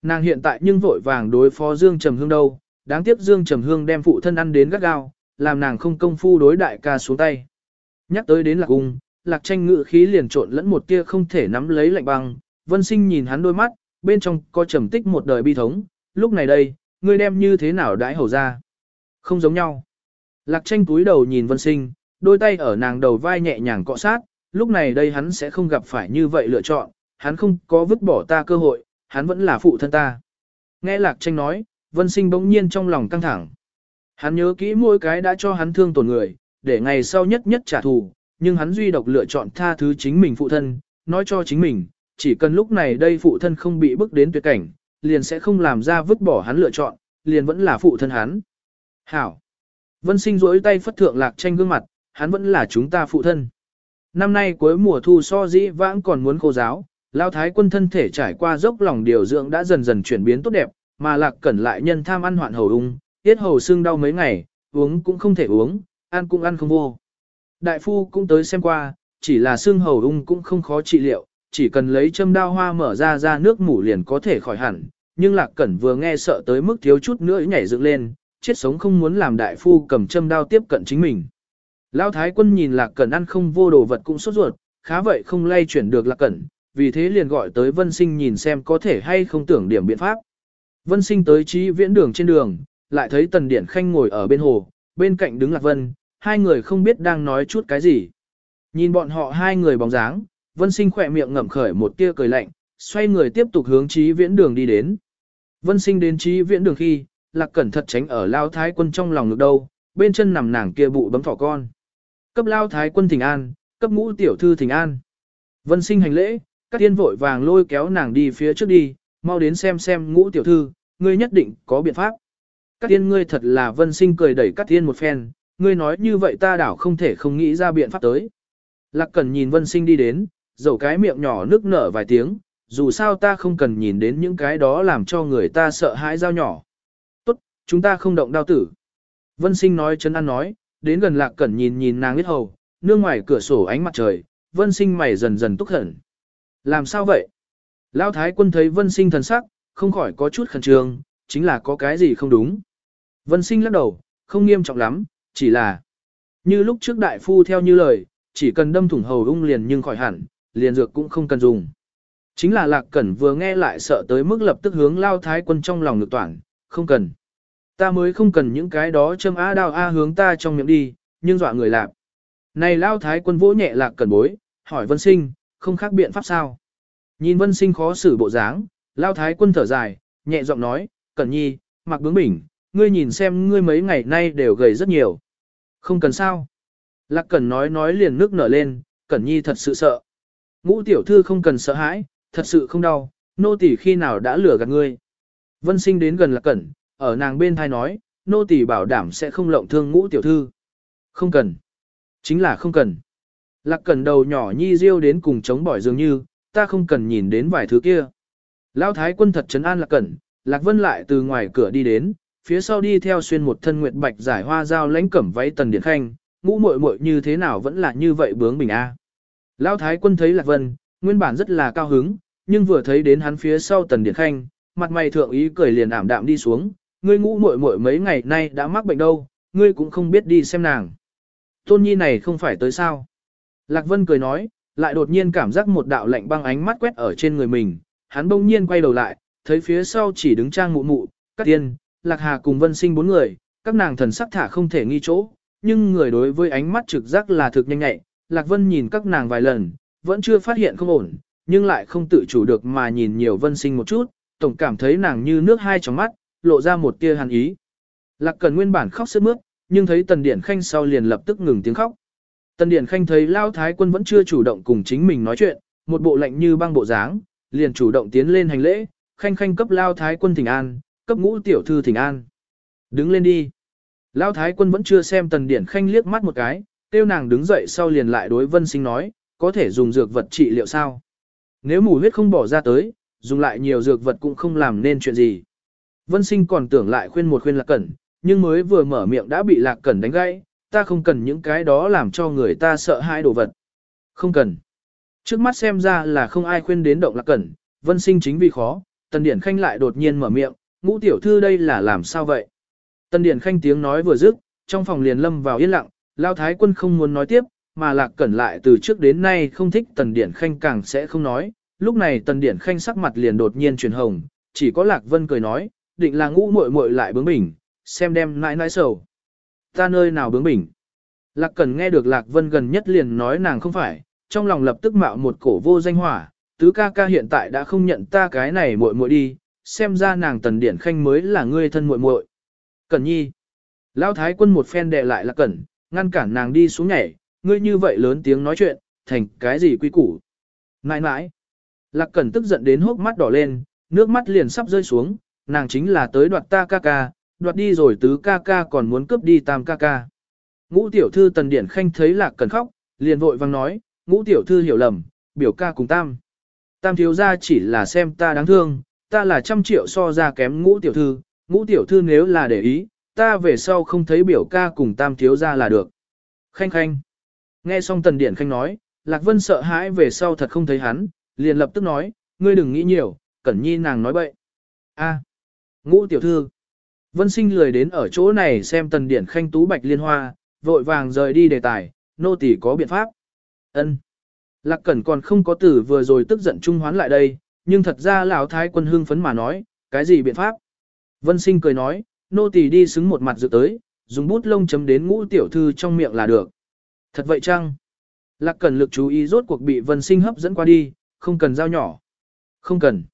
Nàng hiện tại nhưng vội vàng đối phó Dương Trầm Hương đâu, đáng tiếc Dương Trầm Hương đem phụ thân ăn đến gắt gao, làm nàng không công phu đối đại ca xuống tay. Nhắc tới đến lạc cung, lạc tranh ngự khí liền trộn lẫn một tia không thể nắm lấy lạnh băng, vân sinh nhìn hắn đôi mắt, bên trong có trầm tích một đời bi thống, lúc này đây, ngươi đem như thế nào đãi hầu ra. Không giống nhau. Lạc tranh túi đầu nhìn vân sinh, đôi tay ở nàng đầu vai nhẹ nhàng cọ sát, lúc này đây hắn sẽ không gặp phải như vậy lựa chọn, hắn không có vứt bỏ ta cơ hội, hắn vẫn là phụ thân ta. Nghe lạc tranh nói, vân sinh bỗng nhiên trong lòng căng thẳng. Hắn nhớ kỹ mỗi cái đã cho hắn thương tổn người, để ngày sau nhất nhất trả thù, nhưng hắn duy độc lựa chọn tha thứ chính mình phụ thân, nói cho chính mình, chỉ cần lúc này đây phụ thân không bị bức đến tuyệt cảnh, liền sẽ không làm ra vứt bỏ hắn lựa chọn, liền vẫn là phụ thân hắn. Hảo! Vân sinh rỗi tay phất thượng lạc tranh gương mặt, hắn vẫn là chúng ta phụ thân. Năm nay cuối mùa thu so dĩ vãng còn muốn khô giáo, lao thái quân thân thể trải qua dốc lòng điều dưỡng đã dần dần chuyển biến tốt đẹp, mà lạc cẩn lại nhân tham ăn hoạn hầu ung, tiết hầu xương đau mấy ngày, uống cũng không thể uống, ăn cũng ăn không vô. Đại phu cũng tới xem qua, chỉ là xương hầu ung cũng không khó trị liệu, chỉ cần lấy châm đao hoa mở ra ra nước mủ liền có thể khỏi hẳn, nhưng lạc cẩn vừa nghe sợ tới mức thiếu chút nữa nhảy dựng lên, chết sống không muốn làm đại phu cầm châm đao tiếp cận chính mình. Lão thái quân nhìn lạc cẩn ăn không vô đồ vật cũng sốt ruột, khá vậy không lay chuyển được lạc cẩn, vì thế liền gọi tới vân sinh nhìn xem có thể hay không tưởng điểm biện pháp. Vân sinh tới trí viễn đường trên đường, lại thấy tần điển khanh ngồi ở bên hồ, bên cạnh đứng lạc vân, hai người không biết đang nói chút cái gì. Nhìn bọn họ hai người bóng dáng, vân sinh khỏe miệng ngậm khởi một tia cười lạnh, xoay người tiếp tục hướng trí viễn đường đi đến. Vân sinh đến trí viễn đường khi, lạc cẩn thật tránh ở lao thái quân trong lòng ngực đâu, bên chân nằm nàng kia bụ bấm thỏ con. Cấp lao thái quân thỉnh an, cấp ngũ tiểu thư thỉnh an. Vân sinh hành lễ, các tiên vội vàng lôi kéo nàng đi phía trước đi, mau đến xem xem ngũ tiểu thư, ngươi nhất định có biện pháp. Các tiên ngươi thật là vân sinh cười đẩy các tiên một phen, ngươi nói như vậy ta đảo không thể không nghĩ ra biện pháp tới. Lạc Cẩn nhìn vân sinh đi đến, dầu cái miệng nhỏ nước nở vài tiếng, dù sao ta không cần nhìn đến những cái đó làm cho người ta sợ hãi dao nhỏ. Tốt, chúng ta không động đao tử. Vân sinh nói chân ăn nói, đến gần Lạc Cẩn nhìn nhìn nàng biết hầu, nương ngoài cửa sổ ánh mặt trời, vân sinh mày dần dần túc hẳn. Làm sao vậy? Lão thái quân thấy vân sinh thần sắc, không khỏi có chút khẩn trương, chính là có cái gì không đúng. Vân sinh lắc đầu, không nghiêm trọng lắm, chỉ là như lúc trước đại phu theo như lời, chỉ cần đâm thủng hầu ung liền nhưng khỏi hẳn, liền dược cũng không cần dùng. Chính là lạc cẩn vừa nghe lại sợ tới mức lập tức hướng lao thái quân trong lòng ngược toản, không cần. Ta mới không cần những cái đó châm á đao a hướng ta trong miệng đi, nhưng dọa người lạp. Này lao thái quân vỗ nhẹ lạc cẩn bối, hỏi vân sinh, không khác biện pháp sao. Nhìn vân sinh khó xử bộ dáng, lao thái quân thở dài, nhẹ giọng nói, cẩn nhi, mặc bướng bỉnh, ngươi nhìn xem ngươi mấy ngày nay đều gầy rất nhiều. Không cần sao. Lạc cẩn nói nói liền nước nở lên, cẩn nhi thật sự sợ. Ngũ tiểu thư không cần sợ hãi, thật sự không đau, nô tỳ khi nào đã lừa gạt ngươi. Vân sinh đến gần lạc cẩn, ở nàng bên thai nói, nô tỳ bảo đảm sẽ không lộng thương ngũ tiểu thư. Không cần. Chính là không cần. Lạc cẩn đầu nhỏ nhi riêu đến cùng chống bỏi dường như, ta không cần nhìn đến vài thứ kia. Lão thái quân thật trấn an lạc cẩn, lạc vân lại từ ngoài cửa đi đến, phía sau đi theo xuyên một thân nguyệt bạch giải hoa dao lãnh cẩm váy tần điện khanh, ngũ muội muội như thế nào vẫn là như vậy bướng bình a. Lão thái quân thấy lạc vân, nguyên bản rất là cao hứng, nhưng vừa thấy đến hắn phía sau tần điện khanh, mặt mày thượng ý cười liền ảm đạm đi xuống, ngươi ngũ muội muội mấy ngày nay đã mắc bệnh đâu, ngươi cũng không biết đi xem nàng. Tôn nhi này không phải tới sao. Lạc Vân cười nói, lại đột nhiên cảm giác một đạo lạnh băng ánh mắt quét ở trên người mình, hắn bỗng nhiên quay đầu lại, thấy phía sau chỉ đứng trang mụ mụ, các tiên, Lạc Hà cùng Vân Sinh bốn người, các nàng thần sắc thả không thể nghi chỗ, nhưng người đối với ánh mắt trực giác là thực nhanh nhạy, Lạc Vân nhìn các nàng vài lần, vẫn chưa phát hiện không ổn, nhưng lại không tự chủ được mà nhìn nhiều Vân Sinh một chút, tổng cảm thấy nàng như nước hai trong mắt, lộ ra một tia hàn ý. Lạc Cần nguyên bản khóc sướt mướt, nhưng thấy Tần Điển Khanh sau liền lập tức ngừng tiếng khóc. Tần Điển Khanh thấy Lao Thái quân vẫn chưa chủ động cùng chính mình nói chuyện, một bộ lạnh như băng bộ dáng, liền chủ động tiến lên hành lễ, Khanh Khanh cấp Lao Thái quân thỉnh an, cấp ngũ tiểu thư thỉnh an. Đứng lên đi. Lao Thái quân vẫn chưa xem Tần Điển Khanh liếc mắt một cái, tiêu nàng đứng dậy sau liền lại đối Vân Sinh nói, có thể dùng dược vật trị liệu sao? Nếu mù huyết không bỏ ra tới, dùng lại nhiều dược vật cũng không làm nên chuyện gì. Vân Sinh còn tưởng lại khuyên một khuyên Lạc Cẩn, nhưng mới vừa mở miệng đã bị Lạc Cẩn đánh gãy, ta không cần những cái đó làm cho người ta sợ hãi đồ vật. Không cần. Trước mắt xem ra là không ai khuyên đến động Lạc Cẩn, Vân Sinh chính vì khó, Tần Điển Khanh lại đột nhiên mở miệng, ngũ tiểu thư đây là làm sao vậy? Tần Điển Khanh tiếng nói vừa dứt, trong phòng liền lâm vào yên lặng, Lao Thái quân không muốn nói tiếp, mà Lạc Cẩn lại từ trước đến nay không thích Tần Điển Khanh càng sẽ không nói. Lúc này Tần Điển Khanh sắc mặt liền đột nhiên chuyển hồng, chỉ có Lạc Vân cười nói, định là ngũ muội muội lại bướng bỉnh, xem đem nãi nãi sầu. Ta nơi nào bướng bỉnh. Lạc Cẩn nghe được Lạc Vân gần nhất liền nói nàng không phải, trong lòng lập tức mạo một cổ vô danh hỏa, tứ ca ca hiện tại đã không nhận ta cái này muội muội đi, xem ra nàng tần điển khanh mới là ngươi thân muội muội. Cẩn nhi. Lão thái quân một phen đệ lại là Cẩn, ngăn cản nàng đi xuống nhảy, ngươi như vậy lớn tiếng nói chuyện, thành cái gì quy củ. Nãi nãi. Lạc Cẩn tức giận đến hốc mắt đỏ lên, nước mắt liền sắp rơi xuống, nàng chính là tới đoạt ta ca ca, đoạt đi rồi tứ ca ca còn muốn cướp đi tam ca ca. Ngũ tiểu thư tần điển khanh thấy Lạc Cẩn khóc, liền vội vang nói, ngũ tiểu thư hiểu lầm, biểu ca cùng tam. Tam thiếu gia chỉ là xem ta đáng thương, ta là trăm triệu so ra kém ngũ tiểu thư, ngũ tiểu thư nếu là để ý, ta về sau không thấy biểu ca cùng tam thiếu gia là được. Khanh khanh. Nghe xong tần điển khanh nói, Lạc Vân sợ hãi về sau thật không thấy hắn, liền lập tức nói, ngươi đừng nghĩ nhiều, cẩn nhi nàng nói bậy. A, ngũ tiểu thư. Vân sinh lười đến ở chỗ này xem tần điển khanh tú bạch liên hoa, vội vàng rời đi đề tài, nô tỳ có biện pháp. Ân. Lạc Cẩn còn không có tử vừa rồi tức giận trung hoán lại đây, nhưng thật ra lão thái quân hưng phấn mà nói, cái gì biện pháp? Vân Sinh cười nói, nô tỳ đi xứng một mặt dự tới, dùng bút lông chấm đến ngũ tiểu thư trong miệng là được. Thật vậy chăng? Lạc Cẩn lực chú ý rốt cuộc bị Vân Sinh hấp dẫn qua đi, không cần dao nhỏ. Không cần.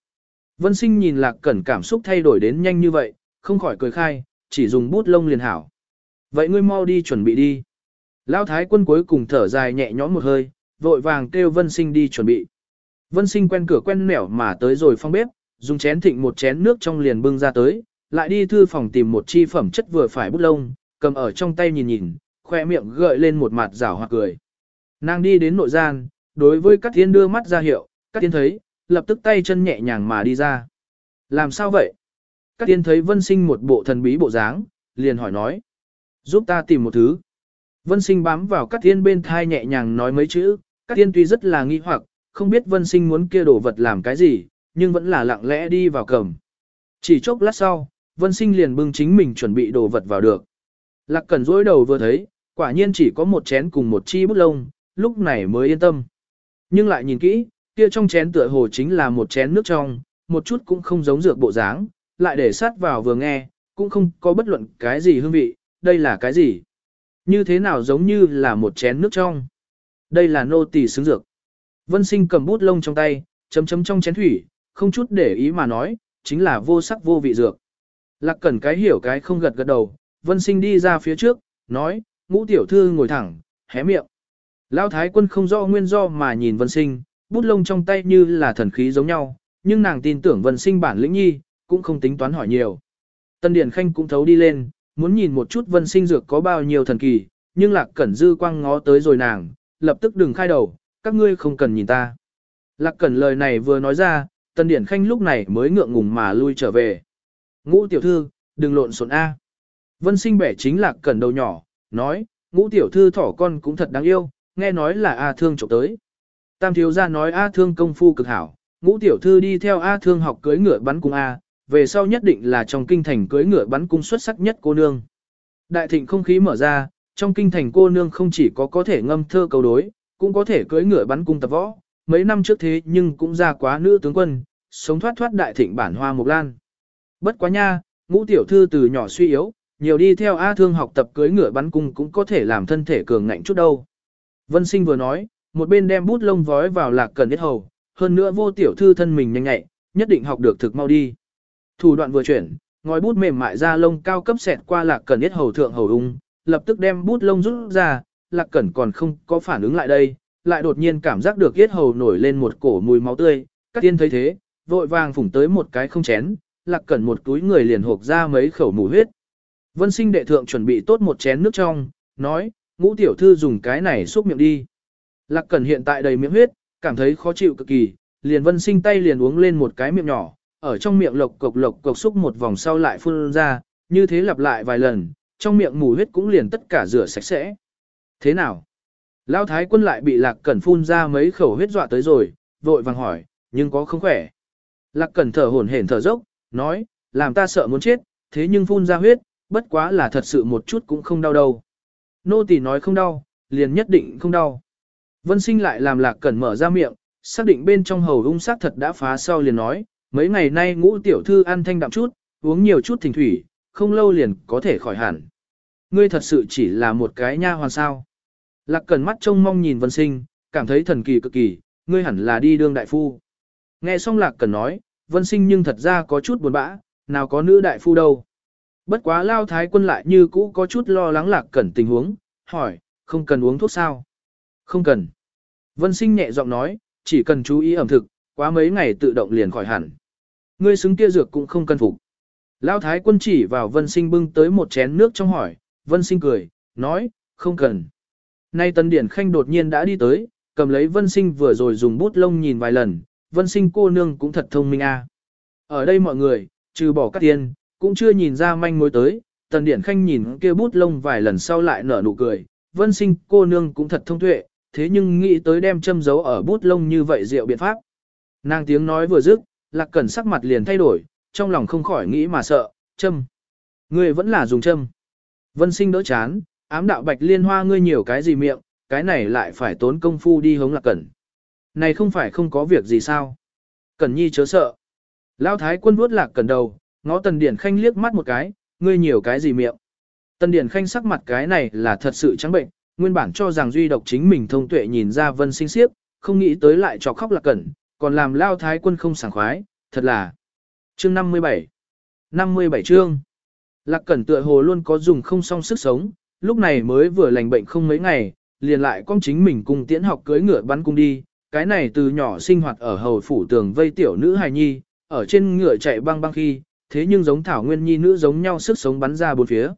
Vân Sinh nhìn Lạc Cẩn cảm xúc thay đổi đến nhanh như vậy, không khỏi cười khai, chỉ dùng bút lông liền hảo. Vậy ngươi mau đi chuẩn bị đi. Lão thái quân cuối cùng thở dài nhẹ nhõm một hơi, vội vàng kêu Vân Sinh đi chuẩn bị. Vân Sinh quen cửa quen nẻo mà tới rồi phong bếp, dùng chén thịnh một chén nước trong liền bưng ra tới, lại đi thư phòng tìm một chi phẩm chất vừa phải bút lông, cầm ở trong tay nhìn nhìn, khoe miệng gợi lên một mặt rảo hoặc cười. Nàng đi đến nội gian, đối với các thiên đưa mắt ra hiệu, các thiên thấy, lập tức tay chân nhẹ nhàng mà đi ra. Làm sao vậy? Các thiên thấy vân sinh một bộ thần bí bộ dáng, liền hỏi nói. Giúp ta tìm một thứ. Vân sinh bám vào các thiên bên thai nhẹ nhàng nói mấy chữ, các thiên tuy rất là nghi hoặc, không biết vân sinh muốn kia đồ vật làm cái gì, nhưng vẫn là lặng lẽ đi vào cầm. Chỉ chốc lát sau, vân sinh liền bưng chính mình chuẩn bị đồ vật vào được. Lạc cẩn dối đầu vừa thấy, quả nhiên chỉ có một chén cùng một chi bút lông, lúc này mới yên tâm. Nhưng lại nhìn kỹ, kia trong chén tựa hồ chính là một chén nước trong, một chút cũng không giống dược bộ dáng, lại để sát vào vừa nghe, cũng không có bất luận cái gì hương vị, đây là cái gì? Như thế nào giống như là một chén nước trong? Đây là nô tỳ xứng dược. Vân sinh cầm bút lông trong tay, chấm chấm trong chén thủy, không chút để ý mà nói, chính là vô sắc vô vị dược. Lạc cẩn cái hiểu cái không gật gật đầu, vân sinh đi ra phía trước, nói, ngũ tiểu thư ngồi thẳng, hé miệng. Lão thái quân không rõ nguyên do mà nhìn vân sinh, bút lông trong tay như là thần khí giống nhau, nhưng nàng tin tưởng vân sinh bản lĩnh nhi, cũng không tính toán hỏi nhiều. Tân Điển Khanh cũng thấu đi lên, muốn nhìn một chút vân sinh dược có bao nhiêu thần kỳ, nhưng lạc cẩn dư quang ngó tới rồi nàng, lập tức đừng khai đầu, các ngươi không cần nhìn ta. Lạc cẩn lời này vừa nói ra, Tân Điển Khanh lúc này mới ngượng ngùng mà lui trở về. Ngũ tiểu thư, đừng lộn xộn A. Vân sinh bẻ chính lạc cẩn đầu nhỏ, nói, ngũ tiểu thư thỏ con cũng thật đáng yêu, nghe nói là A Thương trộm tới. Tam thiếu gia nói A Thương công phu cực hảo, ngũ tiểu thư đi theo A Thương học cưới ngựa bắn cùng A, về sau nhất định là trong kinh thành cưới ngựa bắn cung xuất sắc nhất cô nương. Đại thịnh không khí mở ra, trong kinh thành cô nương không chỉ có có thể ngâm thơ cầu đối, cũng có thể cưới ngựa bắn cung tập võ, mấy năm trước thế nhưng cũng ra quá nữ tướng quân, sống thoát thoát đại thịnh bản hoa mục lan. Bất quá nha, ngũ tiểu thư từ nhỏ suy yếu, nhiều đi theo A Thương học tập cưới ngựa bắn cung cũng có thể làm thân thể cường ngạnh chút đâu. Vân sinh vừa nói, một bên đem bút lông vói vào lạc cần hết hầu, hơn nữa vô tiểu thư thân mình nhanh nhẹ nhất định học được thực mau đi. Thủ đoạn vừa chuyển, ngòi bút mềm mại ra lông cao cấp xẹt qua lạc cần yết hầu thượng hầu ung, lập tức đem bút lông rút ra, lạc cẩn còn không có phản ứng lại đây, lại đột nhiên cảm giác được yết hầu nổi lên một cổ mùi máu tươi, các tiên thấy thế, vội vàng phủng tới một cái không chén, lạc cẩn một túi người liền hộp ra mấy khẩu mù huyết. Vân sinh đệ thượng chuẩn bị tốt một chén nước trong, nói, ngũ tiểu thư dùng cái này xúc miệng đi. Lạc Cẩn hiện tại đầy miệng huyết, cảm thấy khó chịu cực kỳ, liền vân sinh tay liền uống lên một cái miệng nhỏ, ở trong miệng lộc cộc lộc cộc xúc một vòng sau lại phun ra, như thế lặp lại vài lần, trong miệng mù huyết cũng liền tất cả rửa sạch sẽ. Thế nào? Lão thái quân lại bị Lạc Cẩn phun ra mấy khẩu huyết dọa tới rồi, vội vàng hỏi, nhưng có không khỏe. Lạc Cẩn thở hổn hển thở dốc, nói, làm ta sợ muốn chết, thế nhưng phun ra huyết, bất quá là thật sự một chút cũng không đau đâu. Nô tỳ nói không đau, liền nhất định không đau. Vân sinh lại làm lạc cẩn mở ra miệng, xác định bên trong hầu ung sát thật đã phá sau liền nói, mấy ngày nay ngũ tiểu thư ăn thanh đạm chút, uống nhiều chút thỉnh thủy, không lâu liền có thể khỏi hẳn. Ngươi thật sự chỉ là một cái nha hoàn sao. Lạc cần mắt trông mong nhìn Vân Sinh, cảm thấy thần kỳ cực kỳ, ngươi hẳn là đi đương đại phu. Nghe xong Lạc cần nói, Vân Sinh nhưng thật ra có chút buồn bã, nào có nữ đại phu đâu. Bất quá lao thái quân lại như cũ có chút lo lắng Lạc Cẩn tình huống, hỏi, không cần uống thuốc sao? Không cần. Vân Sinh nhẹ giọng nói, chỉ cần chú ý ẩm thực, quá mấy ngày tự động liền khỏi hẳn. Ngươi xứng kia dược cũng không cần phục. Lão thái quân chỉ vào Vân Sinh bưng tới một chén nước trong hỏi, Vân Sinh cười, nói, không cần. Nay Tân Điển Khanh đột nhiên đã đi tới, cầm lấy Vân Sinh vừa rồi dùng bút lông nhìn vài lần, Vân Sinh cô nương cũng thật thông minh a. Ở đây mọi người, trừ bỏ các tiên, cũng chưa nhìn ra manh mối tới, Tần Điển Khanh nhìn kia bút lông vài lần sau lại nở nụ cười, Vân Sinh cô nương cũng thật thông tuệ, thế nhưng nghĩ tới đem châm giấu ở bút lông như vậy diệu biện pháp. Nàng tiếng nói vừa dứt, Lạc Cẩn sắc mặt liền thay đổi, trong lòng không khỏi nghĩ mà sợ, châm. Ngươi vẫn là dùng châm. Vân sinh đỡ chán, ám đạo bạch liên hoa ngươi nhiều cái gì miệng, cái này lại phải tốn công phu đi hống Lạc Cẩn. Này không phải không có việc gì sao. Cẩn nhi chớ sợ. Lão thái quân vuốt Lạc Cẩn đầu, ngó tần điển khanh liếc mắt một cái, ngươi nhiều cái gì miệng. Tần điển khanh sắc mặt cái này là thật sự trắng bệnh, nguyên bản cho rằng duy độc chính mình thông tuệ nhìn ra vân sinh siếp, không nghĩ tới lại cho khóc Lạc Cẩn, còn làm lao thái quân không sảng khoái, thật là. Chương 57 57 chương Lạc Cẩn tựa hồ luôn có dùng không song sức sống, lúc này mới vừa lành bệnh không mấy ngày, liền lại con chính mình cùng tiễn học cưới ngựa bắn cung đi, cái này từ nhỏ sinh hoạt ở hầu phủ tường vây tiểu nữ hài nhi, ở trên ngựa chạy băng băng khi, thế nhưng giống thảo nguyên nhi nữ giống nhau sức sống bắn ra bốn phía.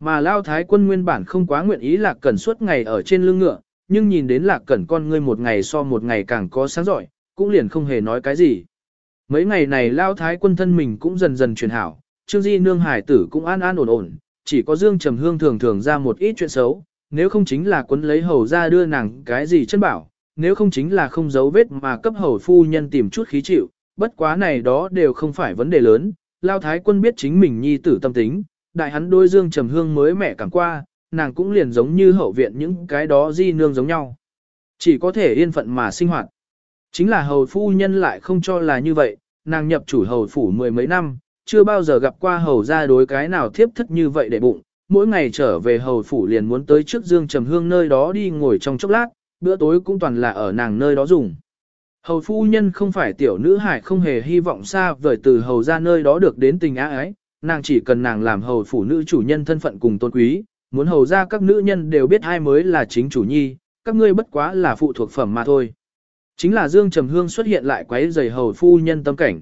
Mà lao thái quân nguyên bản không quá nguyện ý Lạc Cẩn suốt ngày ở trên lưng ngựa, nhưng nhìn đến Lạc Cẩn con ngươi một ngày so một ngày càng có sáng giỏi, cũng liền không hề nói cái gì. Mấy ngày này lao thái quân thân mình cũng dần dần chuyển hảo, Trương Di nương hải tử cũng an an ổn ổn, chỉ có Dương Trầm Hương thường thường ra một ít chuyện xấu, nếu không chính là quấn lấy hầu ra đưa nàng cái gì chân bảo, nếu không chính là không giấu vết mà cấp hầu phu nhân tìm chút khí chịu, bất quá này đó đều không phải vấn đề lớn, lao thái quân biết chính mình nhi tử tâm tính, đại hắn đôi Dương Trầm Hương mới mẹ cảm qua, nàng cũng liền giống như hậu viện những cái đó di nương giống nhau. Chỉ có thể yên phận mà sinh hoạt. Chính là hầu phu nhân lại không cho là như vậy, nàng nhập chủ hầu phủ mười mấy năm, chưa bao giờ gặp qua hầu ra đối cái nào thiếp thất như vậy để bụng, mỗi ngày trở về hầu phủ liền muốn tới trước Dương Trầm Hương nơi đó đi ngồi trong chốc lát, bữa tối cũng toàn là ở nàng nơi đó dùng. Hầu phu nhân không phải tiểu nữ hải không hề hy vọng xa vời từ hầu ra nơi đó được đến tình á ái, nàng chỉ cần nàng làm hầu phủ nữ chủ nhân thân phận cùng tôn quý, muốn hầu ra các nữ nhân đều biết ai mới là chính chủ nhi, các ngươi bất quá là phụ thuộc phẩm mà thôi. Chính là Dương Trầm Hương xuất hiện lại quấy rầy hầu phu nhân tâm cảnh.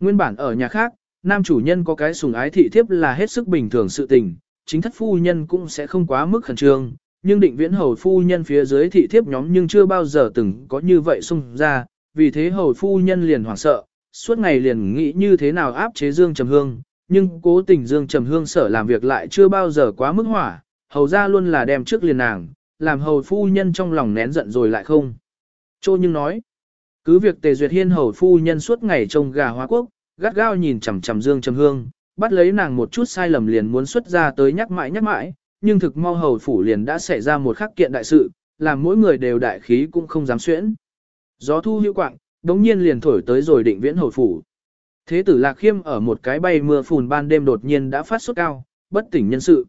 Nguyên bản ở nhà khác, nam chủ nhân có cái sùng ái thị thiếp là hết sức bình thường sự tình, chính thất phu nhân cũng sẽ không quá mức khẩn trương, nhưng định viễn hầu phu nhân phía dưới thị thiếp nhóm nhưng chưa bao giờ từng có như vậy xung ra, vì thế hầu phu nhân liền hoảng sợ, suốt ngày liền nghĩ như thế nào áp chế Dương Trầm Hương, nhưng cố tình Dương Trầm Hương sở làm việc lại chưa bao giờ quá mức hỏa, hầu ra luôn là đem trước liền nàng, làm hầu phu nhân trong lòng nén giận rồi lại không. Chô nhưng nói, cứ việc tề duyệt hiên hầu phu nhân suốt ngày trông gà hóa quốc, gắt gao nhìn chằm chằm Dương Trầm Hương, bắt lấy nàng một chút sai lầm liền muốn xuất ra tới nhắc mãi nhắc mãi, nhưng thực mau hầu phủ liền đã xảy ra một khắc kiện đại sự, làm mỗi người đều đại khí cũng không dám xuyễn. Gió thu hữu quạng, đống nhiên liền thổi tới rồi định viễn hầu phủ. Thế tử Lạc Khiêm ở một cái bay mưa phùn ban đêm đột nhiên đã phát sốt cao, bất tỉnh nhân sự.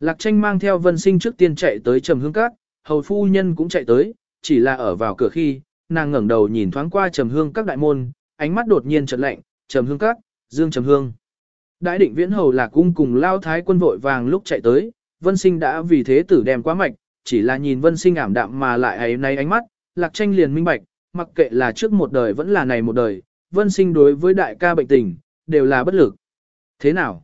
Lạc tranh mang theo vân sinh trước tiên chạy tới trầm hương các, hầu phu nhân cũng chạy tới, chỉ là ở vào cửa khi, nàng ngẩng đầu nhìn thoáng qua trầm hương các đại môn, ánh mắt đột nhiên chợt lạnh, trầm hương các, dương trầm hương. Đại định viễn hầu lạc cung cùng lao thái quân vội vàng lúc chạy tới, vân sinh đã vì thế tử đem quá mạch, chỉ là nhìn vân sinh ảm đạm mà lại ấy nay ánh mắt, lạc tranh liền minh bạch, mặc kệ là trước một đời vẫn là này một đời, vân sinh đối với đại ca bệnh tình, đều là bất lực. Thế nào?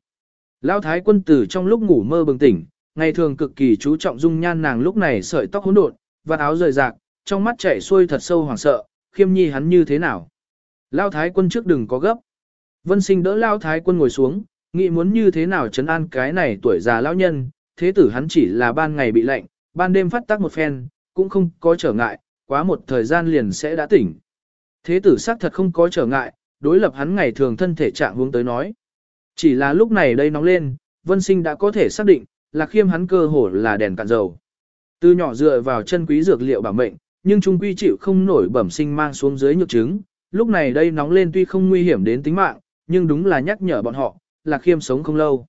Lao thái quân tử trong lúc ngủ mơ bừng tỉnh, ngày thường cực kỳ chú trọng dung nhan nàng lúc này sợi tóc hỗn độn, và áo rời rạc, trong mắt chảy xuôi thật sâu hoảng sợ, khiêm nhi hắn như thế nào. Lao thái quân trước đừng có gấp. Vân sinh đỡ Lao thái quân ngồi xuống, nghĩ muốn như thế nào chấn an cái này tuổi già lão nhân, thế tử hắn chỉ là ban ngày bị lạnh, ban đêm phát tác một phen, cũng không có trở ngại, quá một thời gian liền sẽ đã tỉnh. Thế tử xác thật không có trở ngại, đối lập hắn ngày thường thân thể trạng hướng tới nói. Chỉ là lúc này đây nóng lên, vân sinh đã có thể xác định, là khiêm hắn cơ hồ là đèn cạn dầu. Từ nhỏ dựa vào chân quý dược liệu bảo mệnh, nhưng trung quy chịu không nổi bẩm sinh mang xuống dưới nhược chứng. Lúc này đây nóng lên tuy không nguy hiểm đến tính mạng, nhưng đúng là nhắc nhở bọn họ, Lạc Khiêm sống không lâu.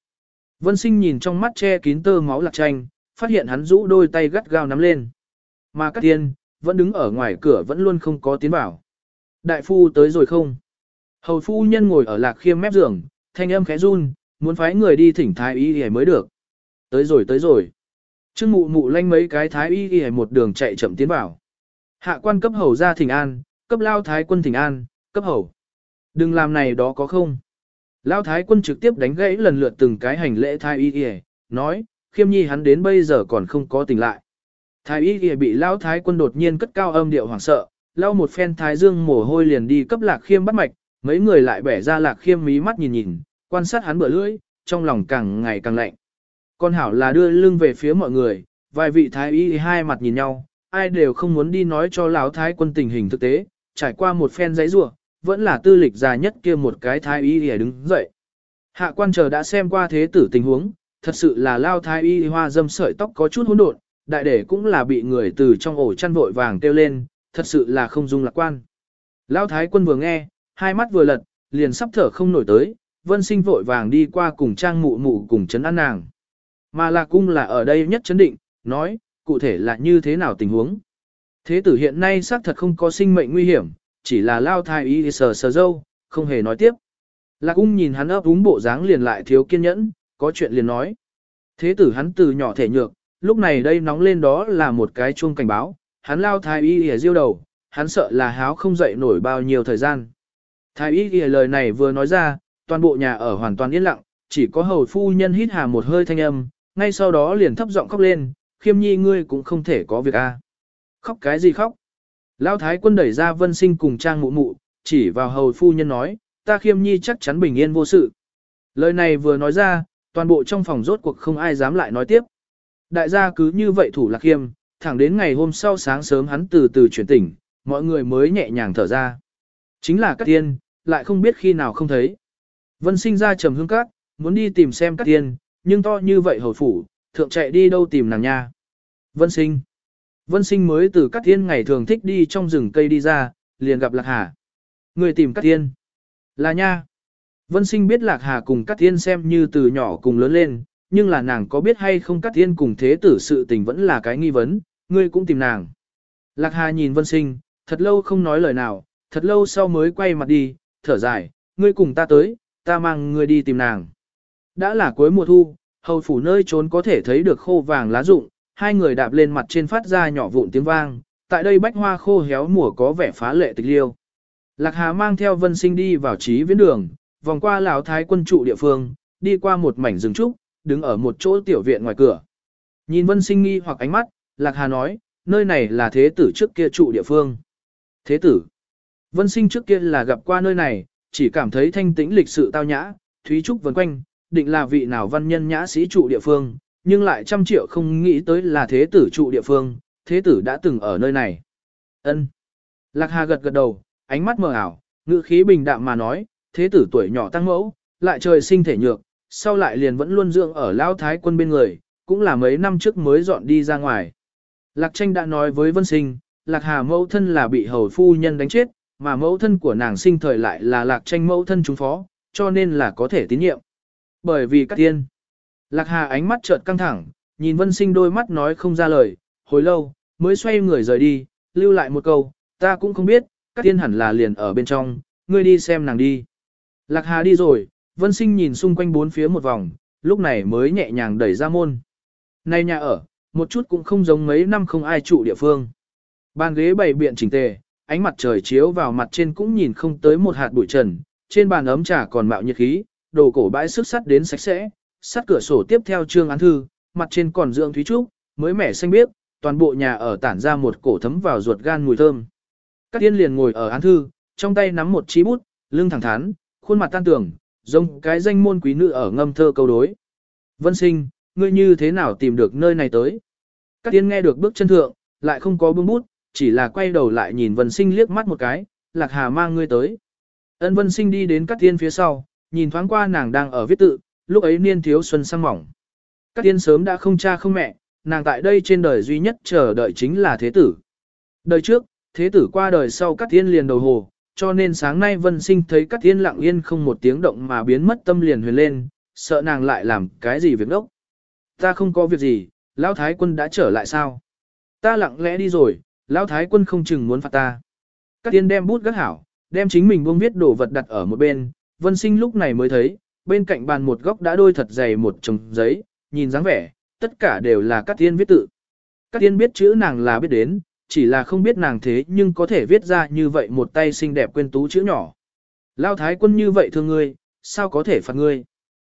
Vân sinh nhìn trong mắt che kín tơ máu lạc tranh, phát hiện hắn rũ đôi tay gắt gao nắm lên. Mà các tiên, vẫn đứng ở ngoài cửa vẫn luôn không có tiến vào. Đại phu tới rồi không? Hầu phu nhân ngồi ở lạc khiêm mép giường, thanh âm khẽ run, muốn phái người đi thỉnh thái y y mới được. Tới rồi tới rồi. Trương mụ mụ lanh mấy cái thái y y một đường chạy chậm tiến vào. Hạ quan cấp hầu ra thỉnh an, cấp lao thái quân thỉnh an, cấp hầu. Đừng làm này đó có không? Lao thái quân trực tiếp đánh gãy lần lượt từng cái hành lễ thái y y, nói, khiêm nhi hắn đến bây giờ còn không có tỉnh lại. Thái y y bị lao thái quân đột nhiên cất cao âm điệu hoảng sợ, lao một phen thái dương mồ hôi liền đi cấp lạc khiêm bắt mạch, mấy người lại bẻ ra lạc khiêm mí mắt nhìn nhìn, quan sát hắn bữa lưỡi, trong lòng càng ngày càng lạnh. Con hảo là đưa lưng về phía mọi người, vài vị thái y hai mặt nhìn nhau, ai đều không muốn đi nói cho lão thái quân tình hình thực tế, trải qua một phen giấy rủa, vẫn là tư lịch già nhất kia một cái thái y để đứng dậy. Hạ quan chờ đã xem qua thế tử tình huống, thật sự là lao thái y hoa dâm sợi tóc có chút hỗn độn, đại để cũng là bị người từ trong ổ chăn vội vàng kêu lên, thật sự là không dung lạc quan. Lao thái quân vừa nghe, hai mắt vừa lật, liền sắp thở không nổi tới, vân sinh vội vàng đi qua cùng trang mụ mụ cùng chấn an nàng. Mà lạc cung là ở đây nhất chấn định, nói, cụ thể là như thế nào tình huống. Thế tử hiện nay xác thật không có sinh mệnh nguy hiểm, chỉ là lao thai y sờ sờ dâu, không hề nói tiếp. Lạc ung nhìn hắn ấp úng bộ dáng liền lại thiếu kiên nhẫn, có chuyện liền nói. Thế tử hắn từ nhỏ thể nhược, lúc này đây nóng lên đó là một cái chuông cảnh báo, hắn lao thái y ỉa diêu đầu, hắn sợ là háo không dậy nổi bao nhiêu thời gian. Thái y ỉa lời này vừa nói ra, toàn bộ nhà ở hoàn toàn yên lặng, chỉ có hầu phu nhân hít hà một hơi thanh âm, ngay sau đó liền thấp giọng khóc lên, khiêm nhi ngươi cũng không thể có việc a. Khóc cái gì khóc? Lão thái quân đẩy ra vân sinh cùng trang mụ mụ, chỉ vào hầu phu nhân nói, ta khiêm nhi chắc chắn bình yên vô sự. Lời này vừa nói ra, toàn bộ trong phòng rốt cuộc không ai dám lại nói tiếp. Đại gia cứ như vậy thủ lạc khiêm, thẳng đến ngày hôm sau sáng sớm hắn từ từ chuyển tỉnh, mọi người mới nhẹ nhàng thở ra. Chính là các tiên, lại không biết khi nào không thấy. Vân sinh ra trầm hương cát, muốn đi tìm xem các tiên, nhưng to như vậy hầu phủ, thượng chạy đi đâu tìm nàng nha. Vân sinh. Vân sinh mới từ các thiên ngày thường thích đi trong rừng cây đi ra, liền gặp Lạc Hà. Người tìm các thiên Là nha. Vân sinh biết Lạc Hà cùng các thiên xem như từ nhỏ cùng lớn lên, nhưng là nàng có biết hay không các thiên cùng thế tử sự tình vẫn là cái nghi vấn, ngươi cũng tìm nàng. Lạc Hà nhìn Vân sinh, thật lâu không nói lời nào, thật lâu sau mới quay mặt đi, thở dài, ngươi cùng ta tới, ta mang ngươi đi tìm nàng. Đã là cuối mùa thu, hầu phủ nơi trốn có thể thấy được khô vàng lá rụng, hai người đạp lên mặt trên phát ra nhỏ vụn tiếng vang, tại đây bách hoa khô héo mùa có vẻ phá lệ tịch liêu. Lạc Hà mang theo Vân Sinh đi vào trí viễn đường, vòng qua lão thái quân trụ địa phương, đi qua một mảnh rừng trúc, đứng ở một chỗ tiểu viện ngoài cửa. Nhìn Vân Sinh nghi hoặc ánh mắt, Lạc Hà nói, nơi này là thế tử trước kia trụ địa phương. Thế tử. Vân Sinh trước kia là gặp qua nơi này, chỉ cảm thấy thanh tĩnh lịch sự tao nhã, thúy trúc vần quanh, định là vị nào văn nhân nhã sĩ trụ địa phương, nhưng lại trăm triệu không nghĩ tới là thế tử trụ địa phương, thế tử đã từng ở nơi này. Ân. Lạc Hà gật gật đầu, ánh mắt mờ ảo, ngữ khí bình đạm mà nói, thế tử tuổi nhỏ tăng mẫu, lại trời sinh thể nhược, sau lại liền vẫn luôn dưỡng ở Lão Thái quân bên người, cũng là mấy năm trước mới dọn đi ra ngoài. Lạc tranh đã nói với Vân Sinh, Lạc Hà mẫu thân là bị hầu phu nhân đánh chết, mà mẫu thân của nàng sinh thời lại là Lạc tranh mẫu thân chúng phó, cho nên là có thể tín nhiệm. Bởi vì các tiên. Lạc Hà ánh mắt chợt căng thẳng, nhìn Vân Sinh đôi mắt nói không ra lời, hồi lâu, mới xoay người rời đi, lưu lại một câu, ta cũng không biết, các tiên hẳn là liền ở bên trong, ngươi đi xem nàng đi. Lạc Hà đi rồi, Vân Sinh nhìn xung quanh bốn phía một vòng, lúc này mới nhẹ nhàng đẩy ra môn. Nay nhà ở, một chút cũng không giống mấy năm không ai trụ địa phương. Bàn ghế bày biện chỉnh tề, ánh mặt trời chiếu vào mặt trên cũng nhìn không tới một hạt bụi trần, trên bàn ấm trà còn mạo nhiệt khí, đồ cổ bãi sức sắt đến sạch sẽ, sắt cửa sổ tiếp theo trương án thư, mặt trên còn dưỡng thúy trúc, mới mẻ xanh biếc, toàn bộ nhà ở tản ra một cổ thấm vào ruột gan mùi thơm. Các tiên liền ngồi ở án thư, trong tay nắm một chí bút, lưng thẳng thắn, khuôn mặt tan tưởng, giống cái danh môn quý nữ ở ngâm thơ câu đối. Vân sinh, ngươi như thế nào tìm được nơi này tới? Các tiên nghe được bước chân thượng, lại không có bưng bút, chỉ là quay đầu lại nhìn vân sinh liếc mắt một cái, lạc hà mang ngươi tới. Ân vân sinh đi đến các tiên phía sau, nhìn thoáng qua nàng đang ở viết tự, lúc ấy niên thiếu xuân sang mỏng. Các tiên sớm đã không cha không mẹ, nàng tại đây trên đời duy nhất chờ đợi chính là thế tử. Đời trước, thế tử qua đời sau các tiên liền đầu hồ, cho nên sáng nay Vân Sinh thấy Cát Tiên lặng yên không một tiếng động mà biến mất tâm liền huyền lên, sợ nàng lại làm cái gì việc đốc. Ta không có việc gì, Lão Thái quân đã trở lại sao? Ta lặng lẽ đi rồi, Lão Thái quân không chừng muốn phạt ta. Cát Tiên đem bút gác hảo, đem chính mình buông viết đồ vật đặt ở một bên, Vân Sinh lúc này mới thấy, bên cạnh bàn một góc đã đôi thật dày một chồng giấy, nhìn dáng vẻ, tất cả đều là các Tiên viết tự. Các Tiên biết chữ nàng là biết đến, chỉ là không biết nàng thế nhưng có thể viết ra như vậy một tay xinh đẹp quên tú chữ nhỏ. Lao thái quân như vậy thương ngươi, sao có thể phạt ngươi?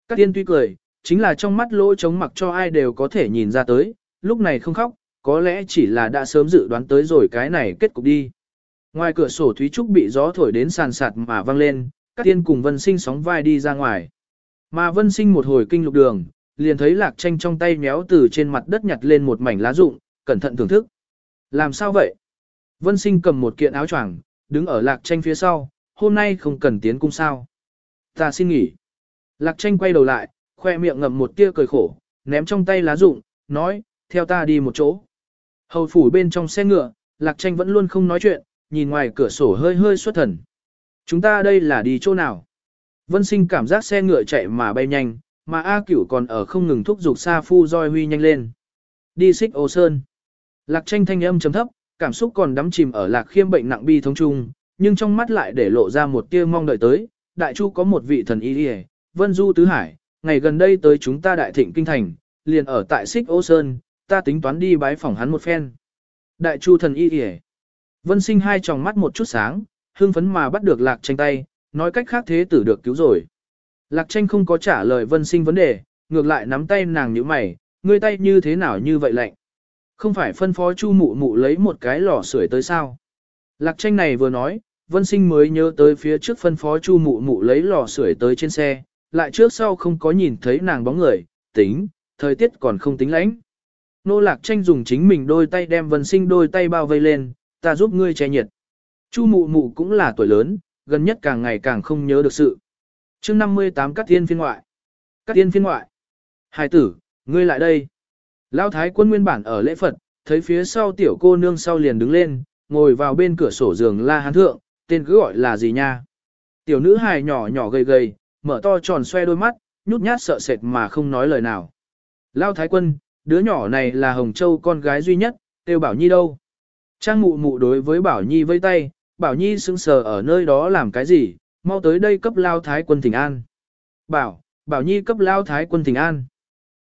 Các tiên tuy cười, chính là trong mắt lỗ trống mặc cho ai đều có thể nhìn ra tới, lúc này không khóc, có lẽ chỉ là đã sớm dự đoán tới rồi cái này kết cục đi. Ngoài cửa sổ Thúy Trúc bị gió thổi đến sàn sạt mà văng lên, các tiên cùng Vân Sinh sóng vai đi ra ngoài. Mà Vân Sinh một hồi kinh lục đường, liền thấy lạc tranh trong tay méo từ trên mặt đất nhặt lên một mảnh lá rụng, cẩn thận thưởng thức. Làm sao vậy? Vân sinh cầm một kiện áo choàng, đứng ở lạc tranh phía sau, hôm nay không cần tiến cung sao. Ta xin nghỉ. Lạc tranh quay đầu lại, khoe miệng ngậm một tia cười khổ, ném trong tay lá rụng, nói, theo ta đi một chỗ. Hầu phủ bên trong xe ngựa, lạc tranh vẫn luôn không nói chuyện, nhìn ngoài cửa sổ hơi hơi xuất thần. Chúng ta đây là đi chỗ nào? Vân sinh cảm giác xe ngựa chạy mà bay nhanh, mà A cửu còn ở không ngừng thúc giục Sa Phu roi huy nhanh lên. Đi xích ô sơn. Lạc tranh thanh âm chấm thấp, cảm xúc còn đắm chìm ở lạc khiêm bệnh nặng bi thống chung, nhưng trong mắt lại để lộ ra một tia mong đợi tới. Đại chu có một vị thần y đi vân du tứ hải, ngày gần đây tới chúng ta đại thịnh kinh thành, liền ở tại xích ô sơn, ta tính toán đi bái phỏng hắn một phen. Đại chu thần y đi Vân sinh hai tròng mắt một chút sáng, hương phấn mà bắt được lạc tranh tay, nói cách khác thế tử được cứu rồi. Lạc tranh không có trả lời vân sinh vấn đề, ngược lại nắm tay nàng nhíu mày, ngươi tay như thế nào như vậy lạnh. Không phải phân phó chu mụ mụ lấy một cái lò sưởi tới sao. Lạc tranh này vừa nói, vân sinh mới nhớ tới phía trước phân phó chu mụ mụ lấy lò sưởi tới trên xe, lại trước sau không có nhìn thấy nàng bóng người, tính, thời tiết còn không tính lãnh. Nô lạc tranh dùng chính mình đôi tay đem vân sinh đôi tay bao vây lên, ta giúp ngươi che nhiệt. Chu mụ mụ cũng là tuổi lớn, gần nhất càng ngày càng không nhớ được sự. chương 58 Cát Tiên phiên ngoại. Cát Tiên phiên ngoại. Hải tử, ngươi lại đây. Lão thái quân nguyên bản ở lễ Phật, thấy phía sau tiểu cô nương sau liền đứng lên, ngồi vào bên cửa sổ giường la hán thượng, tên cứ gọi là gì nha. Tiểu nữ hài nhỏ nhỏ gầy gầy, mở to tròn xoe đôi mắt, nhút nhát sợ sệt mà không nói lời nào. Lão thái quân, đứa nhỏ này là Hồng Châu con gái duy nhất, tiêu Bảo Nhi đâu. Trang mụ mụ đối với Bảo Nhi vây tay, Bảo Nhi sững sờ ở nơi đó làm cái gì, mau tới đây cấp Lao Thái quân thỉnh an. Bảo, Bảo Nhi cấp Lao Thái quân thỉnh an.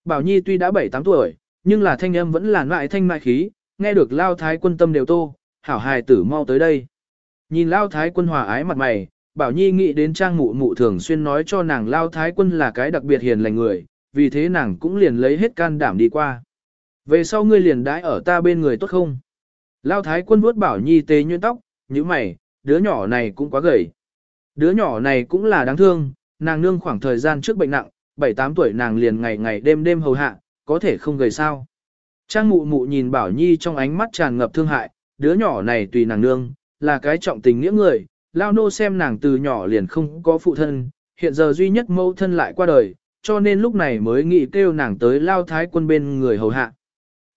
Bảo Nhi tuy đã 7-8 tuổi, nhưng là thanh âm vẫn là lại thanh mại khí, nghe được lao thái quân tâm đều tô, hảo hài tử mau tới đây. Nhìn lao thái quân hòa ái mặt mày, bảo nhi nghĩ đến trang mụ mụ thường xuyên nói cho nàng lao thái quân là cái đặc biệt hiền lành người, vì thế nàng cũng liền lấy hết can đảm đi qua. Về sau ngươi liền đãi ở ta bên người tốt không? Lao thái quân vuốt bảo nhi tê nhuyễn tóc, như mày, đứa nhỏ này cũng quá gầy. Đứa nhỏ này cũng là đáng thương, nàng nương khoảng thời gian trước bệnh nặng, 7-8 tuổi nàng liền ngày ngày đêm đêm hầu hạ, có thể không gầy sao. Trang mụ mụ nhìn Bảo Nhi trong ánh mắt tràn ngập thương hại, đứa nhỏ này tùy nàng nương, là cái trọng tình nghĩa người, lao nô xem nàng từ nhỏ liền không có phụ thân, hiện giờ duy nhất mẫu thân lại qua đời, cho nên lúc này mới nghĩ kêu nàng tới lao thái quân bên người hầu hạ.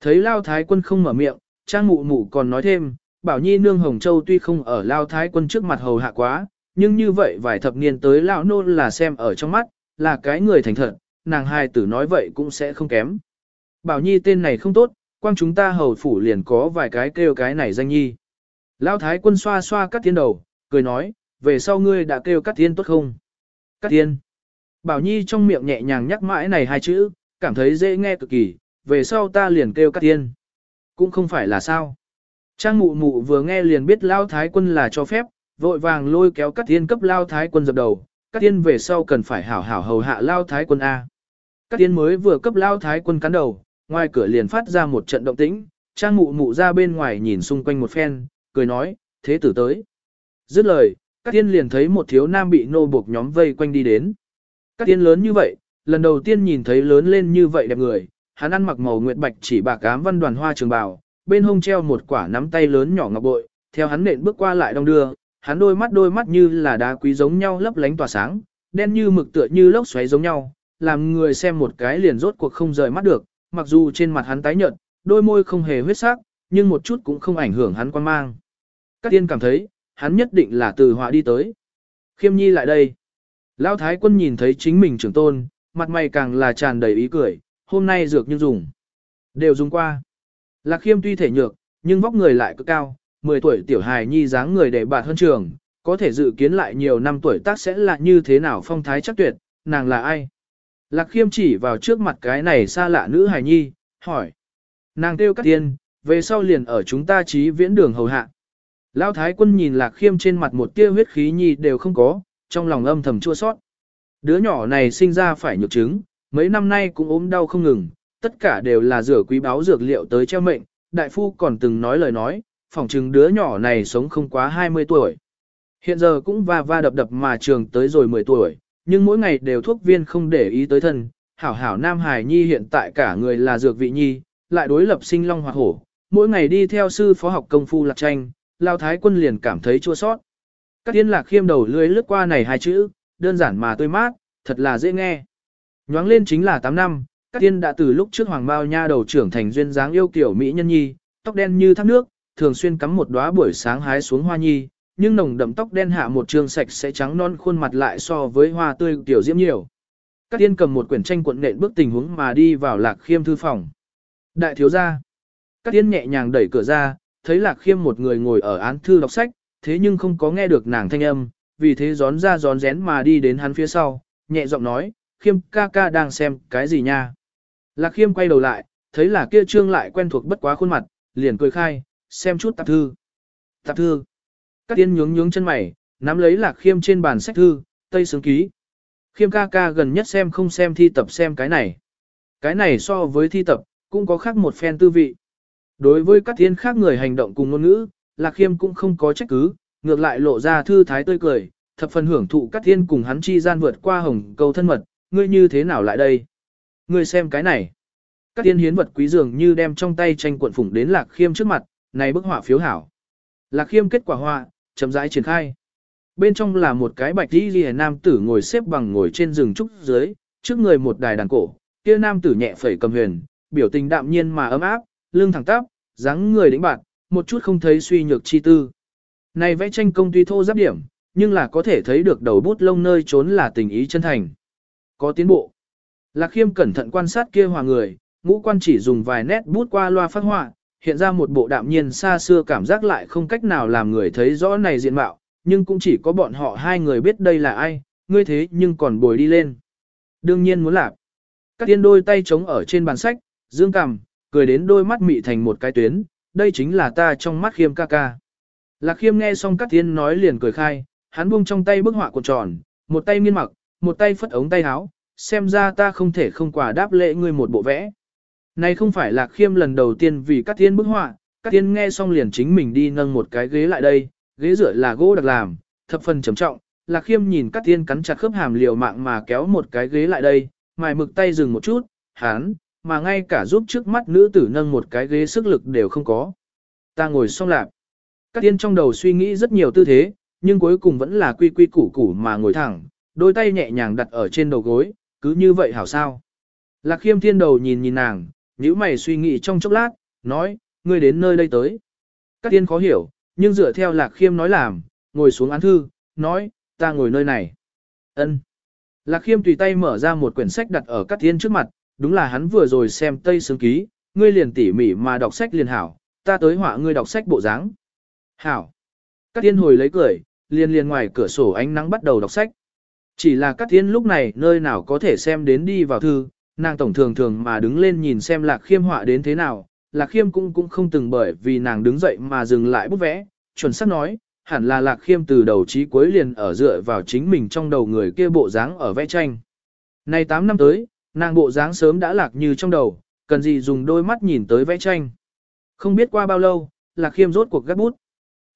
Thấy lao thái quân không mở miệng, trang mụ mụ còn nói thêm, Bảo Nhi nương Hồng Châu tuy không ở lao thái quân trước mặt hầu hạ quá, nhưng như vậy vài thập niên tới lão nô là xem ở trong mắt, là cái người thành thật, nàng hài tử nói vậy cũng sẽ không kém. Bảo Nhi tên này không tốt, quang chúng ta hầu phủ liền có vài cái kêu cái này danh nhi. Lão thái quân xoa xoa cắt tiên đầu, cười nói, về sau ngươi đã kêu cắt tiên tốt không? Cắt tiên. Bảo Nhi trong miệng nhẹ nhàng nhắc mãi này hai chữ, cảm thấy dễ nghe cực kỳ, về sau ta liền kêu cắt tiên. Cũng không phải là sao. Trang mụ mụ vừa nghe liền biết Lão thái quân là cho phép, vội vàng lôi kéo các tiên cấp Lão thái quân dập đầu, Các tiên về sau cần phải hảo hảo hầu hạ Lão thái quân A. Các tiên mới vừa cấp lao thái quân cắn đầu, ngoài cửa liền phát ra một trận động tĩnh, trang mụ mụ ra bên ngoài nhìn xung quanh một phen, cười nói, thế tử tới. Dứt lời, các tiên liền thấy một thiếu nam bị nô buộc nhóm vây quanh đi đến. Các tiên lớn như vậy, lần đầu tiên nhìn thấy lớn lên như vậy đẹp người, hắn ăn mặc màu nguyệt bạch chỉ bạc ám văn đoàn hoa trường bào, bên hông treo một quả nắm tay lớn nhỏ ngọc bội, theo hắn nện bước qua lại đông đưa, hắn đôi mắt đôi mắt như là đá quý giống nhau lấp lánh tỏa sáng, đen như mực tựa như lốc xoáy giống nhau, làm người xem một cái liền rốt cuộc không rời mắt được, mặc dù trên mặt hắn tái nhợt, đôi môi không hề huyết sắc, nhưng một chút cũng không ảnh hưởng hắn quan mang. Các tiên cảm thấy, hắn nhất định là từ họa đi tới. Khiêm nhi lại đây. Lão thái quân nhìn thấy chính mình trưởng tôn, mặt mày càng là tràn đầy ý cười, hôm nay dược như dùng. Đều dùng qua. Lạc khiêm tuy thể nhược, nhưng vóc người lại cực cao, 10 tuổi tiểu hài nhi dáng người để bạt hơn trường, có thể dự kiến lại nhiều năm tuổi tác sẽ là như thế nào phong thái chắc tuyệt, nàng là ai? Lạc khiêm chỉ vào trước mặt cái này xa lạ nữ hài nhi, hỏi. Nàng kêu cắt tiên, về sau liền ở chúng ta trí viễn đường hầu hạ. Lão thái quân nhìn lạc khiêm trên mặt một tia huyết khí nhi đều không có, trong lòng âm thầm chua sót. Đứa nhỏ này sinh ra phải nhược chứng, mấy năm nay cũng ốm đau không ngừng, tất cả đều là rửa quý báo dược liệu tới treo mệnh, đại phu còn từng nói lời nói, phỏng chừng đứa nhỏ này sống không quá 20 tuổi. Hiện giờ cũng va va đập đập mà trường tới rồi 10 tuổi, nhưng mỗi ngày đều thuốc viên không để ý tới thân. Hảo hảo Nam Hải Nhi hiện tại cả người là dược vị nhi, lại đối lập sinh long hoặc hổ. Mỗi ngày đi theo sư phó học công phu lạc tranh, Lao Thái quân liền cảm thấy chua sót. Các tiên lạc khiêm đầu lưới lướt qua này hai chữ, đơn giản mà tươi mát, thật là dễ nghe. Nhoáng lên chính là 8 năm, các tiên đã từ lúc trước hoàng bao nha đầu trưởng thành duyên dáng yêu kiểu mỹ nhân nhi, tóc đen như thác nước, thường xuyên cắm một đóa buổi sáng hái xuống hoa nhi, nhưng nồng đậm tóc đen hạ một trường sạch sẽ trắng non khuôn mặt lại so với hoa tươi tiểu diễm nhiều. Các tiên cầm một quyển tranh cuộn nện bước tình huống mà đi vào lạc khiêm thư phòng. Đại thiếu gia. Các tiên nhẹ nhàng đẩy cửa ra, thấy lạc khiêm một người ngồi ở án thư đọc sách, thế nhưng không có nghe được nàng thanh âm, vì thế gión ra gión rén mà đi đến hắn phía sau, nhẹ giọng nói, khiêm ca ca đang xem cái gì nha. Lạc khiêm quay đầu lại, thấy là kia trương lại quen thuộc bất quá khuôn mặt, liền cười khai, xem chút tạp thư. Tạp thư. Các tiên nhướng nhướng chân mày, nắm lấy lạc khiêm trên bàn sách thư, tây sướng ký. Khiêm ca ca gần nhất xem không xem thi tập xem cái này. Cái này so với thi tập, cũng có khác một phen tư vị. Đối với các tiên khác người hành động cùng ngôn ngữ, lạc khiêm cũng không có trách cứ, ngược lại lộ ra thư thái tươi cười, thập phần hưởng thụ các tiên cùng hắn chi gian vượt qua hồng câu thân mật, ngươi như thế nào lại đây? Ngươi xem cái này. Các tiên hiến vật quý dường như đem trong tay tranh cuộn phủng đến lạc khiêm trước mặt, này bức họa phiếu hảo. Lạc khiêm kết quả họa, chấm rãi triển khai. Bên trong là một cái bạch y ghi nam tử ngồi xếp bằng ngồi trên rừng trúc dưới, trước người một đài đàn cổ, kia nam tử nhẹ phẩy cầm huyền, biểu tình đạm nhiên mà ấm áp, lưng thẳng tắp, dáng người đĩnh bạn, một chút không thấy suy nhược chi tư. Này vẽ tranh công tuy thô giáp điểm, nhưng là có thể thấy được đầu bút lông nơi trốn là tình ý chân thành. Có tiến bộ. Lạc khiêm cẩn thận quan sát kia hòa người, ngũ quan chỉ dùng vài nét bút qua loa phát họa, hiện ra một bộ đạm nhiên xa xưa cảm giác lại không cách nào làm người thấy rõ này diện mạo, nhưng cũng chỉ có bọn họ hai người biết đây là ai, ngươi thế nhưng còn bồi đi lên. Đương nhiên muốn làm. Các tiên đôi tay trống ở trên bàn sách, dương cằm, cười đến đôi mắt mị thành một cái tuyến, đây chính là ta trong mắt khiêm ca ca. Lạc khiêm nghe xong các tiên nói liền cười khai, hắn buông trong tay bức họa cuộn tròn, một tay nghiên mặc, một tay phất ống tay áo, xem ra ta không thể không quả đáp lễ ngươi một bộ vẽ. Này không phải lạc khiêm lần đầu tiên vì các tiên bức họa, các tiên nghe xong liền chính mình đi nâng một cái ghế lại đây, ghế rửa là gỗ đặc làm, thập phần trầm trọng, lạc khiêm nhìn các tiên cắn chặt khớp hàm liều mạng mà kéo một cái ghế lại đây, mài mực tay dừng một chút, hán, mà ngay cả giúp trước mắt nữ tử nâng một cái ghế sức lực đều không có. Ta ngồi xong lạp. Các tiên trong đầu suy nghĩ rất nhiều tư thế, nhưng cuối cùng vẫn là quy quy củ củ mà ngồi thẳng, đôi tay nhẹ nhàng đặt ở trên đầu gối, cứ như vậy hảo sao. Lạc khiêm thiên đầu nhìn nhìn nàng, nhíu mày suy nghĩ trong chốc lát, nói, ngươi đến nơi đây tới. Các tiên khó hiểu, nhưng dựa theo lạc khiêm nói làm, ngồi xuống án thư, nói, ta ngồi nơi này. ân Lạc khiêm tùy tay mở ra một quyển sách đặt ở các tiên trước mặt, đúng là hắn vừa rồi xem tây sướng ký, ngươi liền tỉ mỉ mà đọc sách liền hảo, ta tới họa ngươi đọc sách bộ dáng. Hảo. Các tiên hồi lấy cười, liền liền ngoài cửa sổ ánh nắng bắt đầu đọc sách. Chỉ là các thiên lúc này nơi nào có thể xem đến đi vào thư, nàng tổng thường thường mà đứng lên nhìn xem lạc khiêm họa đến thế nào, lạc khiêm cũng cũng không từng bởi vì nàng đứng dậy mà dừng lại bút vẽ, chuẩn xác nói, hẳn là lạc khiêm từ đầu chí cuối liền ở dựa vào chính mình trong đầu người kia bộ dáng ở vẽ tranh. Nay 8 năm tới, nàng bộ dáng sớm đã lạc như trong đầu, cần gì dùng đôi mắt nhìn tới vẽ tranh. Không biết qua bao lâu, lạc khiêm rốt cuộc gắt bút.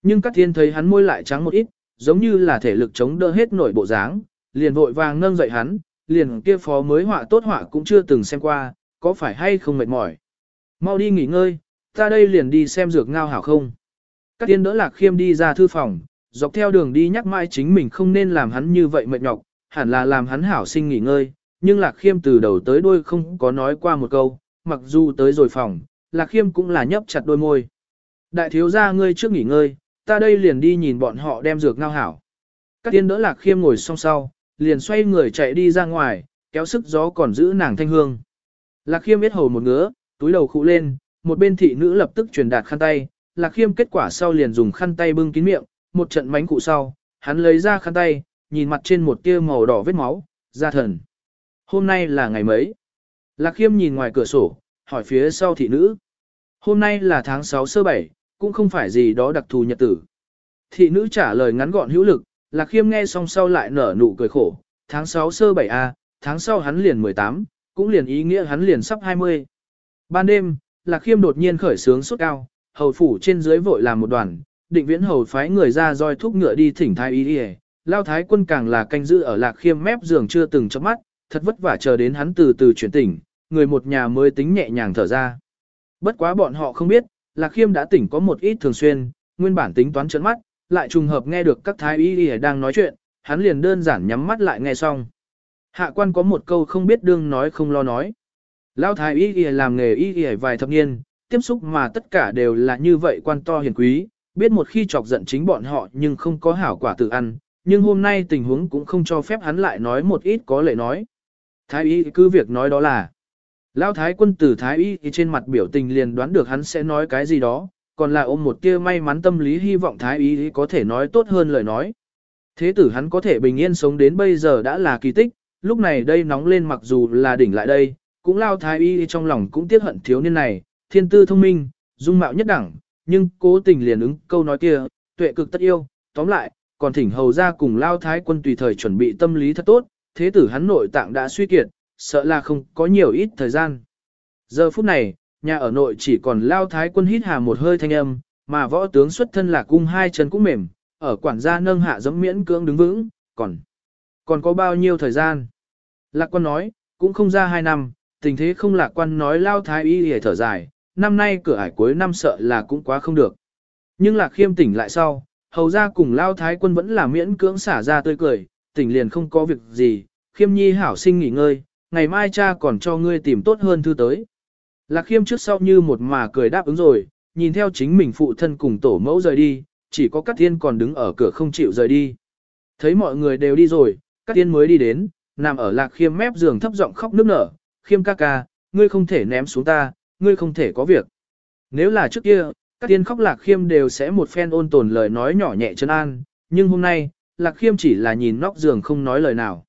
Nhưng các thiên thấy hắn môi lại trắng một ít, giống như là thể lực chống đỡ hết nổi bộ dáng, liền vội vàng nâng dậy hắn, liền kia phó mới họa tốt họa cũng chưa từng xem qua, có phải hay không mệt mỏi. Mau đi nghỉ ngơi, ta đây liền đi xem dược ngao hảo không. Các tiên đỡ lạc khiêm đi ra thư phòng, dọc theo đường đi nhắc mãi chính mình không nên làm hắn như vậy mệt nhọc, hẳn là làm hắn hảo sinh nghỉ ngơi, nhưng lạc khiêm từ đầu tới đuôi không có nói qua một câu, mặc dù tới rồi phòng, lạc khiêm cũng là nhấp chặt đôi môi. Đại thiếu gia ngươi trước nghỉ ngơi, ta đây liền đi nhìn bọn họ đem dược ngao hảo. Các tiên đỡ lạc khiêm ngồi song sau, liền xoay người chạy đi ra ngoài, kéo sức gió còn giữ nàng thanh hương. Lạc khiêm biết hầu một ngứa, túi đầu khụ lên, một bên thị nữ lập tức truyền đạt khăn tay, lạc khiêm kết quả sau liền dùng khăn tay bưng kín miệng, một trận mánh cụ sau, hắn lấy ra khăn tay, nhìn mặt trên một tia màu đỏ vết máu, ra thần. Hôm nay là ngày mấy? Lạc khiêm nhìn ngoài cửa sổ, hỏi phía sau thị nữ. Hôm nay là tháng 6 sơ 7, cũng không phải gì đó đặc thù nhật tử. Thị nữ trả lời ngắn gọn hữu lực, Lạc Khiêm nghe xong sau lại nở nụ cười khổ, tháng 6 sơ 7A, tháng sau hắn liền 18, cũng liền ý nghĩa hắn liền sắp 20. Ban đêm, Lạc Khiêm đột nhiên khởi sướng sốt cao, hầu phủ trên dưới vội làm một đoàn, định viễn hầu phái người ra roi thúc ngựa đi thỉnh thái y đi lao thái quân càng là canh giữ ở Lạc Khiêm mép giường chưa từng chớp mắt, thật vất vả chờ đến hắn từ từ chuyển tỉnh, người một nhà mới tính nhẹ nhàng thở ra. Bất quá bọn họ không biết, Lạc Khiêm đã tỉnh có một ít thường xuyên, nguyên bản tính toán chấn mắt, lại trùng hợp nghe được các thái y y đang nói chuyện, hắn liền đơn giản nhắm mắt lại nghe xong. Hạ quan có một câu không biết đương nói không lo nói. Lão thái y y làm nghề y y vài thập niên, tiếp xúc mà tất cả đều là như vậy quan to hiền quý, biết một khi chọc giận chính bọn họ nhưng không có hảo quả tự ăn, nhưng hôm nay tình huống cũng không cho phép hắn lại nói một ít có lệ nói. Thái y cứ việc nói đó là, Lão thái quân tử thái y trên mặt biểu tình liền đoán được hắn sẽ nói cái gì đó, còn là ôm một tia may mắn tâm lý hy vọng thái y có thể nói tốt hơn lời nói. Thế tử hắn có thể bình yên sống đến bây giờ đã là kỳ tích, lúc này đây nóng lên mặc dù là đỉnh lại đây, cũng lao thái y trong lòng cũng tiếc hận thiếu niên này, thiên tư thông minh, dung mạo nhất đẳng, nhưng cố tình liền ứng câu nói kia, tuệ cực tất yêu, tóm lại, còn thỉnh hầu ra cùng lao thái quân tùy thời chuẩn bị tâm lý thật tốt, thế tử hắn nội tạng đã suy kiệt, sợ là không có nhiều ít thời gian. Giờ phút này, nhà ở nội chỉ còn lao thái quân hít hà một hơi thanh âm, mà võ tướng xuất thân là cung hai chân cũng mềm, ở quản gia nâng hạ giống miễn cưỡng đứng vững, còn, còn có bao nhiêu thời gian. Lạc quan nói, cũng không ra hai năm, tình thế không lạc quan nói lao thái y hề thở dài, năm nay cửa ải cuối năm sợ là cũng quá không được. Nhưng lạc khiêm tỉnh lại sau, hầu ra cùng lao thái quân vẫn là miễn cưỡng xả ra tươi cười, tỉnh liền không có việc gì, khiêm nhi hảo sinh nghỉ ngơi, ngày mai cha còn cho ngươi tìm tốt hơn thư tới. Lạc khiêm trước sau như một mà cười đáp ứng rồi, nhìn theo chính mình phụ thân cùng tổ mẫu rời đi, chỉ có Cát Thiên còn đứng ở cửa không chịu rời đi. Thấy mọi người đều đi rồi, Cát Thiên mới đi đến, nằm ở lạc khiêm mép giường thấp giọng khóc nức nở, khiêm ca ca, ngươi không thể ném xuống ta, ngươi không thể có việc. Nếu là trước kia, Cát Thiên khóc lạc khiêm đều sẽ một phen ôn tồn lời nói nhỏ nhẹ chân an, nhưng hôm nay, lạc khiêm chỉ là nhìn nóc giường không nói lời nào.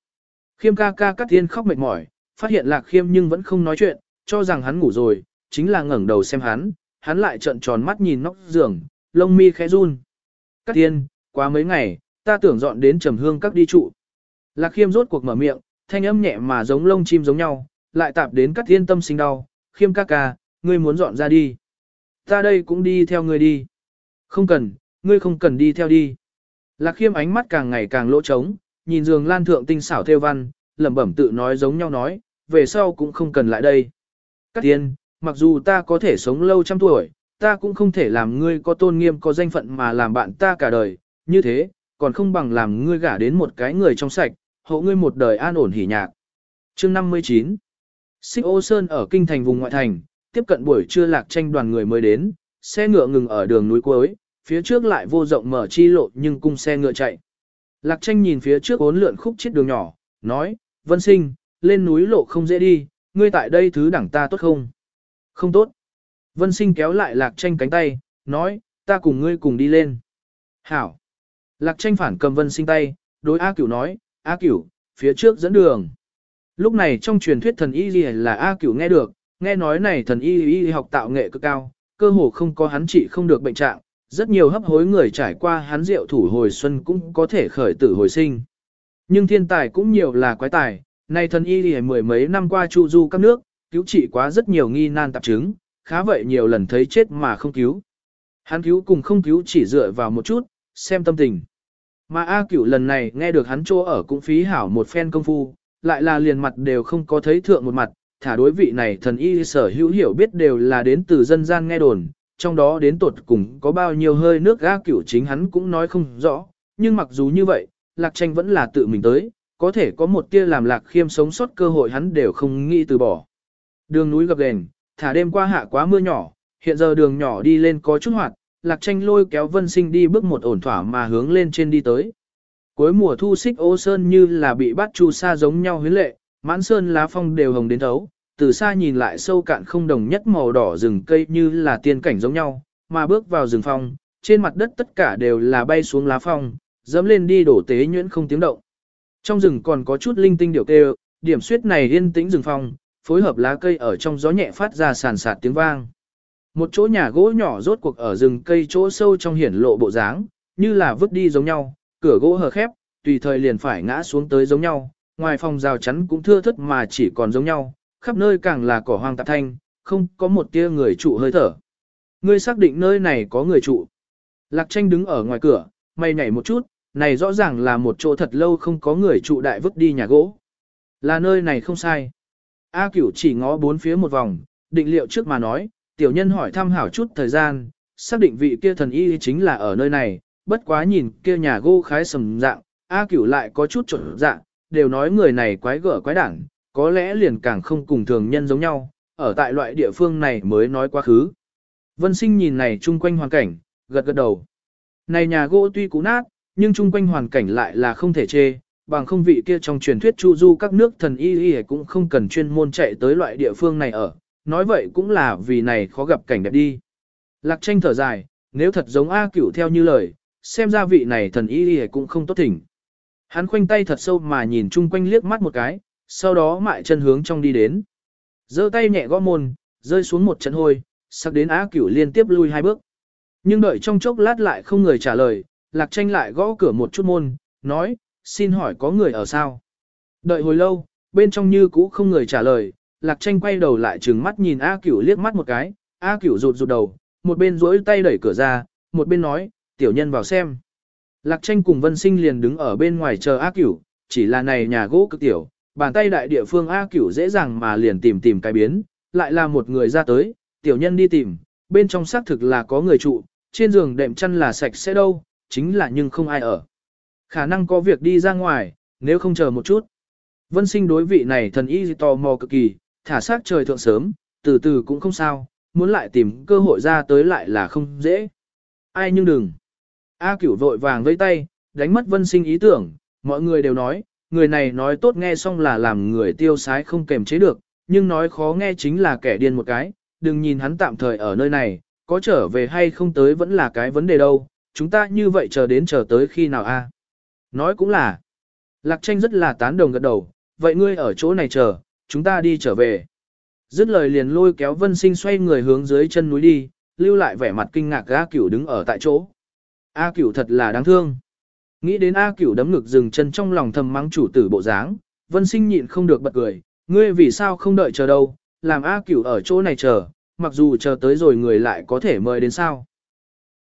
Khiêm ca ca Cát Thiên khóc mệt mỏi, phát hiện lạc khiêm nhưng vẫn không nói chuyện, cho rằng hắn ngủ rồi, chính là ngẩng đầu xem hắn, hắn lại trợn tròn mắt nhìn nóc giường, lông mi khẽ run. Cát tiên, quá mấy ngày, ta tưởng dọn đến trầm hương các đi trụ. Lạc khiêm rốt cuộc mở miệng, thanh âm nhẹ mà giống lông chim giống nhau, lại tạp đến Cát tiên tâm sinh đau, khiêm ca ca, ngươi muốn dọn ra đi. Ta đây cũng đi theo ngươi đi. Không cần, ngươi không cần đi theo đi. Lạc khiêm ánh mắt càng ngày càng lỗ trống, nhìn giường lan thượng tinh xảo theo văn, lẩm bẩm tự nói giống nhau nói, về sau cũng không cần lại đây. Cát tiên, mặc dù ta có thể sống lâu trăm tuổi, ta cũng không thể làm ngươi có tôn nghiêm có danh phận mà làm bạn ta cả đời, như thế, còn không bằng làm ngươi gả đến một cái người trong sạch, hộ ngươi một đời an ổn hỉ nhạc. Chương 59 Xích ô sơn ở kinh thành vùng ngoại thành, tiếp cận buổi trưa lạc tranh đoàn người mới đến, xe ngựa ngừng ở đường núi cuối, phía trước lại vô rộng mở chi lộ nhưng cung xe ngựa chạy. Lạc tranh nhìn phía trước ốn lượn khúc chết đường nhỏ, nói, Vân sinh, lên núi lộ không dễ đi, ngươi tại đây thứ đẳng ta tốt không? Không tốt. Vân sinh kéo lại lạc tranh cánh tay, nói, ta cùng ngươi cùng đi lên. Hảo. Lạc tranh phản cầm vân sinh tay, đối A cửu nói, A cửu, phía trước dẫn đường. Lúc này trong truyền thuyết thần y là A cửu nghe được, nghe nói này thần y y học tạo nghệ cực cao, cơ hồ không có hắn trị không được bệnh trạng, rất nhiều hấp hối người trải qua hắn rượu thủ hồi xuân cũng có thể khởi tử hồi sinh. Nhưng thiên tài cũng nhiều là quái tài, này thần y lìa mười mấy năm qua chu du các nước, cứu trị quá rất nhiều nghi nan tạp chứng, khá vậy nhiều lần thấy chết mà không cứu. Hắn cứu cùng không cứu chỉ dựa vào một chút, xem tâm tình. Mà A cửu lần này nghe được hắn chỗ ở cũng phí hảo một phen công phu, lại là liền mặt đều không có thấy thượng một mặt, thả đối vị này thần y sở hữu hiểu biết đều là đến từ dân gian nghe đồn, trong đó đến tột cùng có bao nhiêu hơi nước A cửu chính hắn cũng nói không rõ, nhưng mặc dù như vậy, lạc tranh vẫn là tự mình tới, có thể có một tia làm lạc khiêm sống sót cơ hội hắn đều không nghĩ từ bỏ. Đường núi gập ghềnh, thả đêm qua hạ quá mưa nhỏ, hiện giờ đường nhỏ đi lên có chút hoạt, lạc tranh lôi kéo vân sinh đi bước một ổn thỏa mà hướng lên trên đi tới. Cuối mùa thu xích ô sơn như là bị bắt chu sa giống nhau huyến lệ, mãn sơn lá phong đều hồng đến thấu, từ xa nhìn lại sâu cạn không đồng nhất màu đỏ rừng cây như là tiên cảnh giống nhau, mà bước vào rừng phong, trên mặt đất tất cả đều là bay xuống lá phong, dẫm lên đi đổ tế nhuyễn không tiếng động. Trong rừng còn có chút linh tinh điều kêu, điểm suyết này yên tĩnh rừng phong, phối hợp lá cây ở trong gió nhẹ phát ra sàn sạt tiếng vang. Một chỗ nhà gỗ nhỏ rốt cuộc ở rừng cây chỗ sâu trong hiển lộ bộ dáng, như là vứt đi giống nhau, cửa gỗ hờ khép, tùy thời liền phải ngã xuống tới giống nhau, ngoài phòng rào chắn cũng thưa thất mà chỉ còn giống nhau, khắp nơi càng là cỏ hoang tạp thanh, không có một tia người trụ hơi thở. Ngươi xác định nơi này có người trụ. Lạc tranh đứng ở ngoài cửa, mày nhảy một chút, này rõ ràng là một chỗ thật lâu không có người trụ đại vứt đi nhà gỗ. Là nơi này không sai. A cửu chỉ ngó bốn phía một vòng, định liệu trước mà nói, tiểu nhân hỏi thăm hảo chút thời gian, xác định vị kia thần y chính là ở nơi này, bất quá nhìn kia nhà gỗ khái sầm dạng, A cửu lại có chút trộn dạng, đều nói người này quái gở quái đảng, có lẽ liền càng không cùng thường nhân giống nhau, ở tại loại địa phương này mới nói quá khứ. Vân sinh nhìn này chung quanh hoàn cảnh, gật gật đầu. Này nhà gỗ tuy cũ nát, nhưng chung quanh hoàn cảnh lại là không thể chê, bằng không vị kia trong truyền thuyết chu du các nước thần y y cũng không cần chuyên môn chạy tới loại địa phương này ở, nói vậy cũng là vì này khó gặp cảnh đẹp đi. Lạc tranh thở dài, nếu thật giống A cửu theo như lời, xem ra vị này thần y y cũng không tốt thỉnh. Hắn khoanh tay thật sâu mà nhìn chung quanh liếc mắt một cái, sau đó mại chân hướng trong đi đến. giơ tay nhẹ gõ môn, rơi xuống một trận hôi, sắc đến á cửu liên tiếp lui hai bước. Nhưng đợi trong chốc lát lại không người trả lời, lạc tranh lại gõ cửa một chút môn, nói, xin hỏi có người ở sao? Đợi hồi lâu, bên trong như cũ không người trả lời, lạc tranh quay đầu lại trừng mắt nhìn A cửu liếc mắt một cái, A cửu rụt rụt đầu, một bên duỗi tay đẩy cửa ra, một bên nói, tiểu nhân vào xem. Lạc tranh cùng vân sinh liền đứng ở bên ngoài chờ A cửu, chỉ là này nhà gỗ cực tiểu, bàn tay đại địa phương A cửu dễ dàng mà liền tìm tìm cái biến, lại là một người ra tới, tiểu nhân đi tìm, bên trong xác thực là có người trụ, trên giường đệm chăn là sạch sẽ đâu, chính là nhưng không ai ở. Khả năng có việc đi ra ngoài, nếu không chờ một chút. Vân sinh đối vị này thần y tò mò cực kỳ, thả xác trời thượng sớm, từ từ cũng không sao, muốn lại tìm cơ hội ra tới lại là không dễ. Ai nhưng đừng. A cửu vội vàng vây tay, đánh mất vân sinh ý tưởng, mọi người đều nói, người này nói tốt nghe xong là làm người tiêu sái không kềm chế được, nhưng nói khó nghe chính là kẻ điên một cái, đừng nhìn hắn tạm thời ở nơi này, có trở về hay không tới vẫn là cái vấn đề đâu, chúng ta như vậy chờ đến chờ tới khi nào a? Nói cũng là, Lạc tranh rất là tán đồng gật đầu, vậy ngươi ở chỗ này chờ, chúng ta đi trở về. Dứt lời liền lôi kéo vân sinh xoay người hướng dưới chân núi đi, lưu lại vẻ mặt kinh ngạc A cửu đứng ở tại chỗ. A cửu thật là đáng thương. Nghĩ đến A cửu đấm ngực dừng chân trong lòng thầm mắng chủ tử bộ dáng, vân sinh nhịn không được bật cười, ngươi vì sao không đợi chờ đâu, làm A cửu ở chỗ này chờ, mặc dù chờ tới rồi người lại có thể mời đến sao.